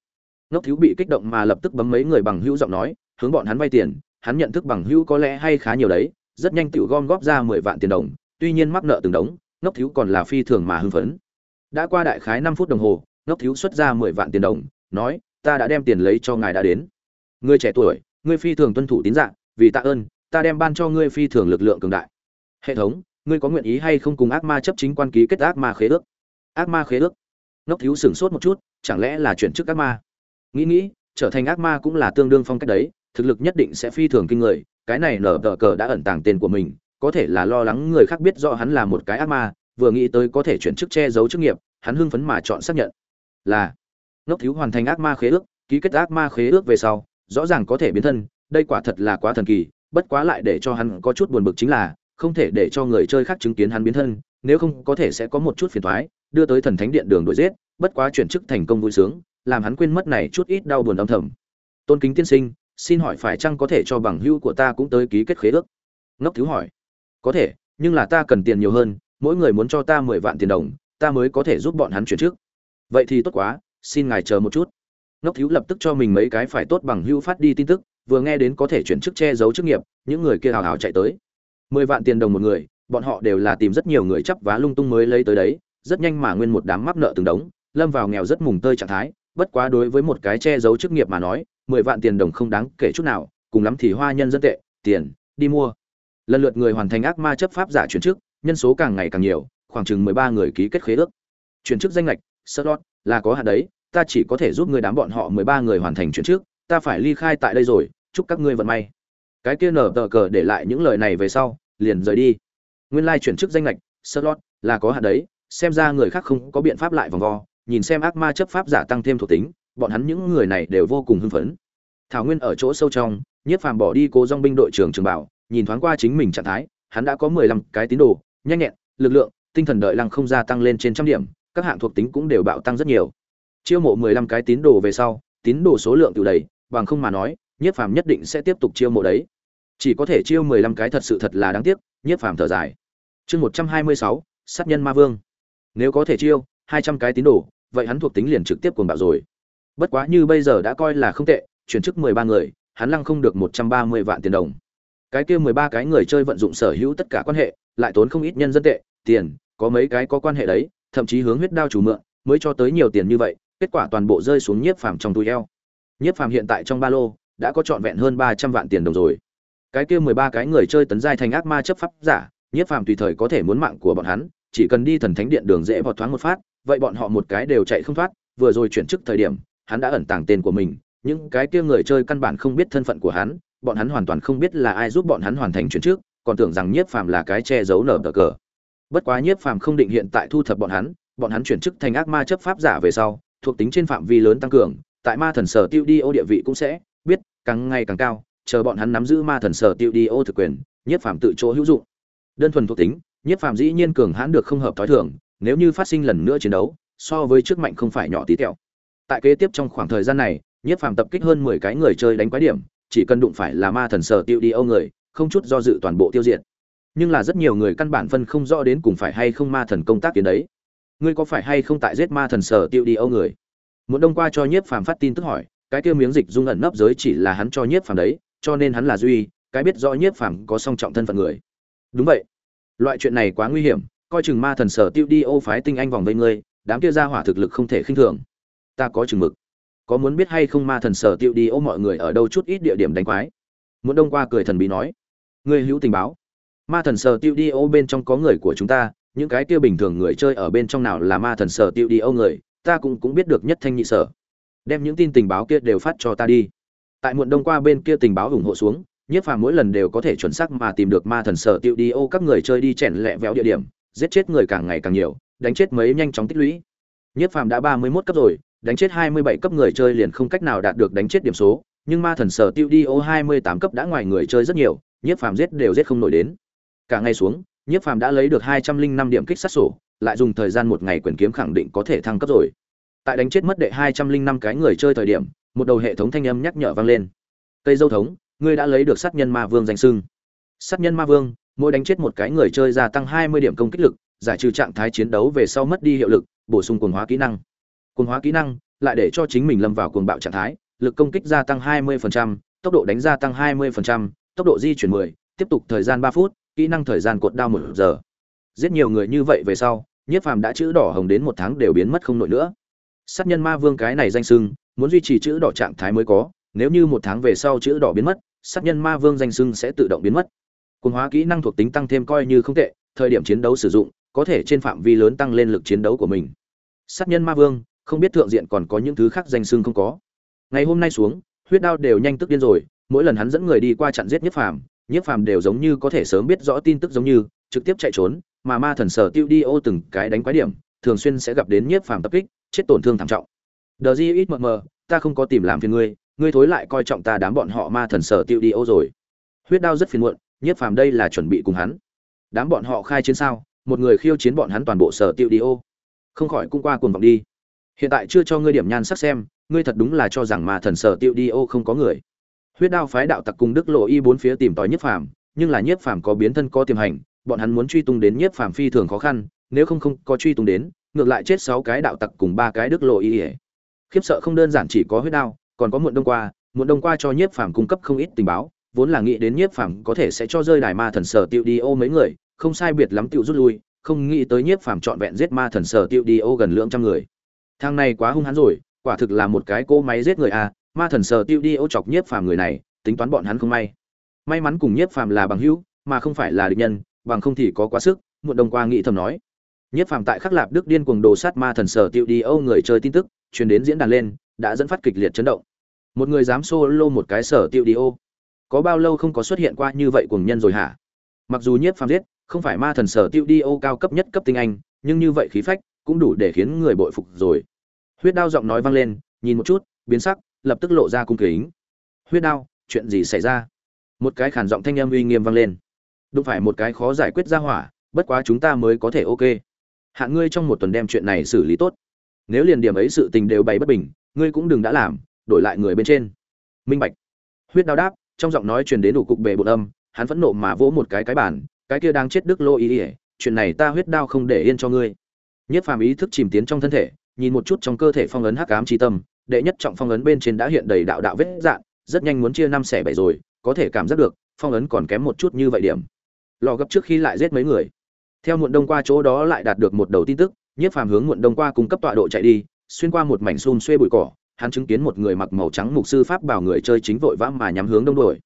Speaker 1: Ngốc thiếu bị kích động mà lập tức bấm mấy người bằng hữu giọng nói, hướng bọn hắn vay tiền, hắn nhận thức bằng hữu có lẽ hay khá nhiều đấy, rất nhanh tiểu gom góp ra mười vạn tiền đồng, tuy nhiên mắc nợ từng đống, ngốc thiếu còn là phi thường mà hưng phấn. Đã qua đại khái năm phút đồng hồ, ngốc thiếu xuất ra mười vạn tiền đồng, nói, ta đã đem tiền lấy cho ngài đã đến. Ngươi trẻ tuổi, ngươi phi thường tuân thủ tín dạng, vì tạ ơn, ta đem ban cho ngươi phi thường lực lượng cường đại. Hệ thống, ngươi có nguyện ý hay không cùng ác ma chấp chính quan ký kết ác ma khế ước? Ác ma khế ước? Ngốc thiếu sửng sốt một chút, chẳng lẽ là chuyển chức ác ma? Nghĩ nghĩ, trở thành ác ma cũng là tương đương phong cách đấy, thực lực nhất định sẽ phi thường kinh người, cái này nở tờ cờ đã ẩn tàng tên của mình, có thể là lo lắng người khác biết rõ hắn là một cái ác ma, vừa nghĩ tới có thể chuyển chức che giấu chức nghiệp, hắn hưng phấn mà chọn xác nhận. Là, ngốc thiếu hoàn thành ác ma khế ước, ký kết ác ma khế ước về sau, rõ ràng có thể biến thân, đây quả thật là quá thần kỳ, bất quá lại để cho hắn có chút buồn bực chính là, không thể để cho người chơi khác chứng kiến hắn biến thân, nếu không có thể sẽ có một chút phiền toái đưa tới thần thánh điện đường đuổi giết, bất quá chuyển chức thành công vui sướng, làm hắn quên mất này chút ít đau buồn âm thầm. Tôn kính tiên sinh, xin hỏi phải chăng có thể cho bằng hữu của ta cũng tới ký kết khế ước? Ngốc thiếu hỏi. Có thể, nhưng là ta cần tiền nhiều hơn, mỗi người muốn cho ta mười vạn tiền đồng, ta mới có thể giúp bọn hắn chuyển trước vậy thì tốt quá, xin ngài chờ một chút. Ngốc thiếu lập tức cho mình mấy cái phải tốt bằng hữu phát đi tin tức, vừa nghe đến có thể chuyển chức che giấu chức nghiệp, những người kia hào hào chạy tới. Mười vạn tiền đồng một người, bọn họ đều là tìm rất nhiều người chấp vá lung tung mới lấy tới đấy rất nhanh mà nguyên một đám mắc nợ từng đống lâm vào nghèo rất mùng tơi trạng thái bất quá đối với một cái che giấu chức nghiệp mà nói mười vạn tiền đồng không đáng kể chút nào cùng lắm thì hoa nhân dân tệ tiền đi mua. Lần lượt người hoàn thành ác ma chấp pháp giả chuyển chức nhân số càng ngày càng nhiều khoảng chừng mười ba người ký kết khế ước. Chuyển chức danh ngạch, slot là có hạn đấy ta chỉ có thể giúp người đám bọn họ mười ba người hoàn thành chuyển chức ta phải ly khai tại đây rồi chúc các ngươi vận may. Cái kia nở tờ cờ để lại những lời này về sau liền rời đi. Nguyên lai chuyển chức danh ngạch, slot là có hạn đấy xem ra người khác không có biện pháp lại vòng vo, nhìn xem ác ma chấp pháp giả tăng thêm thuộc tính, bọn hắn những người này đều vô cùng hưng phấn. Thảo nguyên ở chỗ sâu trong, nhiếp phàm bỏ đi cố dong binh đội trưởng trường bảo, nhìn thoáng qua chính mình trạng thái, hắn đã có mười lăm cái tín đồ, nhanh nhẹn, lực lượng, tinh thần đợi lăng không gia tăng lên trên trăm điểm, các hạng thuộc tính cũng đều bạo tăng rất nhiều. Chiêu mộ mười lăm cái tín đồ về sau, tín đồ số lượng tự đầy, bằng không mà nói, nhiếp phàm nhất định sẽ tiếp tục chiêu mộ đấy. Chỉ có thể chiêu mười lăm cái thật sự thật là đáng tiếc, nhiếp phàm thở dài. Chương một trăm hai mươi sáu, sát nhân ma vương nếu có thể chiêu, hai trăm cái tín đồ, vậy hắn thuộc tính liền trực tiếp cuồng bạo rồi. Bất quá như bây giờ đã coi là không tệ, chuyển chức mười ba người, hắn lăng không được một trăm ba mươi vạn tiền đồng. Cái kia mười ba cái người chơi vận dụng sở hữu tất cả quan hệ, lại tốn không ít nhân dân tệ, tiền, có mấy cái có quan hệ đấy, thậm chí hướng huyết đao chủ mượn, mới cho tới nhiều tiền như vậy, kết quả toàn bộ rơi xuống nhiếp phàm trong túi eo. Nhiếp phàm hiện tại trong ba lô, đã có trọn vẹn hơn ba trăm vạn tiền đồng rồi. Cái kia mười ba cái người chơi tấn giai thành ác ma chấp pháp giả, nhiếp phàm tùy thời có thể muốn mạng của bọn hắn chỉ cần đi thần thánh điện đường dễ vọt thoáng một phát, vậy bọn họ một cái đều chạy không thoát, vừa rồi chuyển chức thời điểm, hắn đã ẩn tàng tên của mình, những cái kia người chơi căn bản không biết thân phận của hắn, bọn hắn hoàn toàn không biết là ai giúp bọn hắn hoàn thành chuyển trước còn tưởng rằng nhiếp phàm là cái che giấu nở tờ cờ. Bất quá nhiếp phàm không định hiện tại thu thập bọn hắn bọn hắn chuyển chức thành ác ma chấp pháp giả về sau, thuộc tính trên phạm vi lớn tăng cường, tại ma thần sở tiêu đi ô địa vị cũng sẽ biết, càng ngày càng cao, chờ bọn hắn nắm giữ ma thần sở tiêu đi ô thực quyền, nhiếp phàm tự chỗ hữu dụng. Đơn thuần thuộc tính nhiếp phàm dĩ nhiên cường hãn được không hợp thói thường, nếu như phát sinh lần nữa chiến đấu, so với trước mạnh không phải nhỏ tí tẹo. Tại kế tiếp trong khoảng thời gian này nhiếp phàm tập kích hơn mười cái người chơi đánh quái điểm, chỉ cần đụng phải là ma thần sở tiêu đi âu người, không chút do dự toàn bộ tiêu diệt. Nhưng là rất nhiều người căn bản phân không rõ đến cùng phải hay không ma thần công tác tiến đấy. Ngươi có phải hay không tại giết ma thần sở tiêu đi âu người? Muốn đông qua cho nhiếp phàm phát tin tức hỏi, cái kia miếng dịch dung ẩn nấp giới chỉ là hắn cho nhiếp phàm đấy, cho nên hắn là duy, cái biết rõ nhiếp phàm có song trọng thân phận người. Đúng vậy loại chuyện này quá nguy hiểm, coi chừng ma thần sở tiêu đi ô phái tinh anh vòng vây ngươi, đám kia ra hỏa thực lực không thể khinh thường. Ta có chừng mực. Có muốn biết hay không ma thần sở tiêu đi ô mọi người ở đâu chút ít địa điểm đánh quái? Muốn đông qua cười thần bí nói. Ngươi hữu tình báo. Ma thần sở tiêu đi ô bên trong có người của chúng ta, những cái tiêu bình thường người chơi ở bên trong nào là ma thần sở tiêu đi ô người, ta cũng cũng biết được nhất thanh nhị sở. Đem những tin tình báo kia đều phát cho ta đi. Tại muộn đông qua bên kia tình báo ủng hộ xuống nhiếp phàm mỗi lần đều có thể chuẩn xác mà tìm được ma thần sở tiêu đi, ô, các người chơi đi chèn lẹ véo địa điểm, giết chết người càng ngày càng nhiều, đánh chết mấy nhanh chóng tích lũy. Nhiếp phàm đã ba mươi mốt cấp rồi, đánh chết hai mươi bảy cấp người chơi liền không cách nào đạt được đánh chết điểm số, nhưng ma thần sở tiêu đi, ô, hai mươi tám cấp đã ngoài người chơi rất nhiều nhiếp phàm giết đều giết không nổi đến. Cả ngày xuống nhiếp phàm đã lấy được hai trăm linh năm điểm kích sát sổ, lại dùng thời gian một ngày quyền kiếm khẳng định có thể thăng cấp rồi. Tại đánh chết mất đệ hai trăm linh năm cái người chơi thời điểm, một đầu hệ thống thanh âm nhắc nhở vang lên. Cây dâu thống ngươi đã lấy được sát nhân ma vương danh sưng sát nhân ma vương mỗi đánh chết một cái người chơi gia tăng hai mươi điểm công kích lực giải trừ trạng thái chiến đấu về sau mất đi hiệu lực bổ sung quần hóa kỹ năng Quần hóa kỹ năng lại để cho chính mình lâm vào cuồng bạo trạng thái lực công kích gia tăng 20%, tốc độ đánh gia tăng 20%, tốc độ di chuyển 10, tiếp tục thời gian 3 phút, kỹ năng thời gian cột đao 1 giờ. Giết nhiều người như vậy về sau, Nhiếp Phàm đã chữ đỏ hồng đến một tháng đều biến mất không nổi nữa. Sát nhân ma vương cái này danh xưng, muốn duy trì chữ đỏ trạng thái mới có, nếu như một tháng về sau chữ đỏ biến mất, sát nhân ma vương danh sưng sẽ tự động biến mất. Cuồng hóa kỹ năng thuộc tính tăng thêm coi như không tệ, thời điểm chiến đấu sử dụng, có thể trên phạm vi lớn tăng lên lực chiến đấu của mình. Sát nhân ma vương, không biết thượng diện còn có những thứ khác danh sưng không có. Ngày hôm nay xuống, huyết đao đều nhanh tức điên rồi, mỗi lần hắn dẫn người đi qua chặn giết Nhiếp Phàm, Nhiếp Phàm đều giống như có thể sớm biết rõ tin tức giống như, trực tiếp chạy trốn, mà ma thần sở tiêu đi ô từng cái đánh quái điểm, thường xuyên sẽ gặp đến Nhiếp Phàm tập kích, chết tổn thương thảm trọng. Đờ Di ít mờ mờ, ta không có tìm làm phiền ngươi, ngươi thối lại coi trọng ta đám bọn họ ma thần sở tiêu đi ô rồi. Huyết đao rất phiền muộn, Nhiếp Phàm đây là chuẩn bị cùng hắn. Đám bọn họ khai chiến sao? Một người khiêu chiến bọn hắn toàn bộ sở tiêu đi ô. Không khỏi cũng qua cuồng vọng đi. Hiện tại chưa cho ngươi điểm nhan sắc xem, ngươi thật đúng là cho rằng ma thần sở tiêu đi ô không có người. Huyết đao phái đạo tặc cùng Đức Lộ Y bốn phía tìm tòi Nhiếp Phàm, nhưng là Nhiếp Phàm có biến thân có tiềm hành, bọn hắn muốn truy tung đến Nhiếp Phàm phi thường khó khăn, nếu không không có truy tung đến, ngược lại chết sáu cái đạo tặc cùng ba cái Đức Lộ Y. Khiếp sợ không đơn giản chỉ có huyết đao, còn có muộn đông qua, muộn đông qua cho Nhiếp Phàm cung cấp không ít tình báo, vốn là nghĩ đến Nhiếp Phàm có thể sẽ cho rơi đài ma thần sở tiêu đi ô mấy người, không sai biệt lắm tiêu rút lui, không nghĩ tới Nhiếp Phàm trọn vẹn giết ma thần sở tiêu đi ô gần lượng trăm người. Thằng này quá hung hãn rồi, quả thực là một cái cỗ máy giết người à, ma thần sở tiêu đi ô chọc nhiếp phàm người này, tính toán bọn hắn không may. May mắn cùng nhiếp phàm là bằng hữu, mà không phải là địch nhân, bằng không thì có quá sức, muộn đông qua nghĩ thầm nói. Nhiếp phàm tại khắc lạp đức điên cuồng đồ sát ma thần sở tiêu đi ô người chơi tin tức, truyền đến diễn đàn lên, đã dẫn phát kịch liệt chấn động. Một người dám solo một cái sở tiêu đi ô, có bao lâu không có xuất hiện qua như vậy cùng nhân rồi hả? Mặc dù nhiếp phàm giết, không phải ma thần sở tiêu đi ô cao cấp nhất cấp tinh anh, nhưng như vậy khí phách cũng đủ để khiến người bội phục rồi. Huyết đao giọng nói vang lên nhìn một chút biến sắc lập tức lộ ra cung kính. Huyết đao chuyện gì xảy ra? Một cái khản giọng thanh âm uy nghiêm vang lên. Đúng phải một cái khó giải quyết ra hỏa bất quá chúng ta mới có thể ok. Hạn ngươi trong một tuần đem chuyện này xử lý tốt. Nếu liền điểm ấy sự tình đều bày bất bình ngươi cũng đừng đã làm đổi lại người bên trên minh bạch huyết đao đáp trong giọng nói truyền đến đủ cục bề bột âm hắn phẫn nộ mà vỗ một cái cái bản cái kia đang chết đức lô ý ỉa chuyện này ta huyết đao không để yên cho ngươi nhất phàm ý thức chìm tiến trong thân thể nhìn một chút trong cơ thể phong ấn hắc ám tri tâm, đệ nhất trọng phong ấn bên trên đã hiện đầy đạo đạo vết dạn, rất nhanh muốn chia năm xẻ bảy rồi, có thể cảm giác được, phong ấn còn kém một chút như vậy điểm. Lò gấp trước khi lại giết mấy người. Theo muộn đông qua chỗ đó lại đạt được một đầu tin tức, Nhiếp Phàm hướng muộn đông qua cung cấp tọa độ chạy đi, xuyên qua một mảnh xum xuê bụi cỏ, hắn chứng kiến một người mặc màu trắng mục sư pháp bảo người chơi chính vội vã mà nhắm hướng đông đội.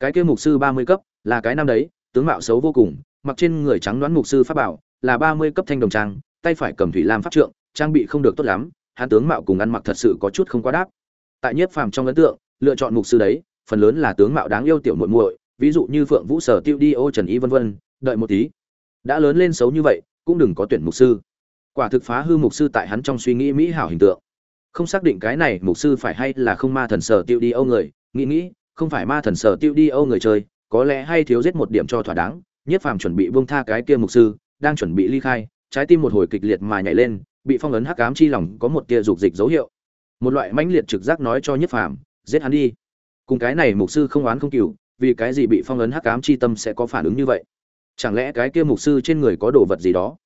Speaker 1: Cái kia mục sư 30 cấp, là cái năm đấy, tướng mạo xấu vô cùng, mặc trên người trắng đoán mục sư pháp bảo, là 30 cấp thanh đồng trang, tay phải cầm thủy lam pháp trượng, trang bị không được tốt lắm hắn tướng mạo cùng ăn mặc thật sự có chút không quá đáp. Tại nhiếp phàm trong ấn tượng lựa chọn mục sư đấy phần lớn là tướng mạo đáng yêu tiểu muội muội ví dụ như phượng vũ sở tiêu đi ô trần y vân vân đợi một tí. Đã lớn lên xấu như vậy cũng đừng có tuyển mục sư quả thực phá hư mục sư tại hắn trong suy nghĩ mỹ hảo hình tượng. Không xác định cái này mục sư phải hay là không ma thần sở tiêu đi âu người, nghĩ nghĩ, không phải ma thần sở tiêu đi âu người chơi, có lẽ hay thiếu giết một điểm cho thỏa đáng nhiếp phàm chuẩn bị buông tha cái kia mục sư, đang chuẩn bị ly khai, trái tim một hồi kịch liệt mà nhảy lên, bị phong ấn hắc ám chi lòng có một tia dục dịch dấu hiệu. Một loại mãnh liệt trực giác nói cho nhất phàm, giết hắn đi. Cùng cái này mục sư không oán không cừu, vì cái gì bị phong ấn hắc ám chi tâm sẽ có phản ứng như vậy? Chẳng lẽ cái kia mục sư trên người có đồ vật gì đó?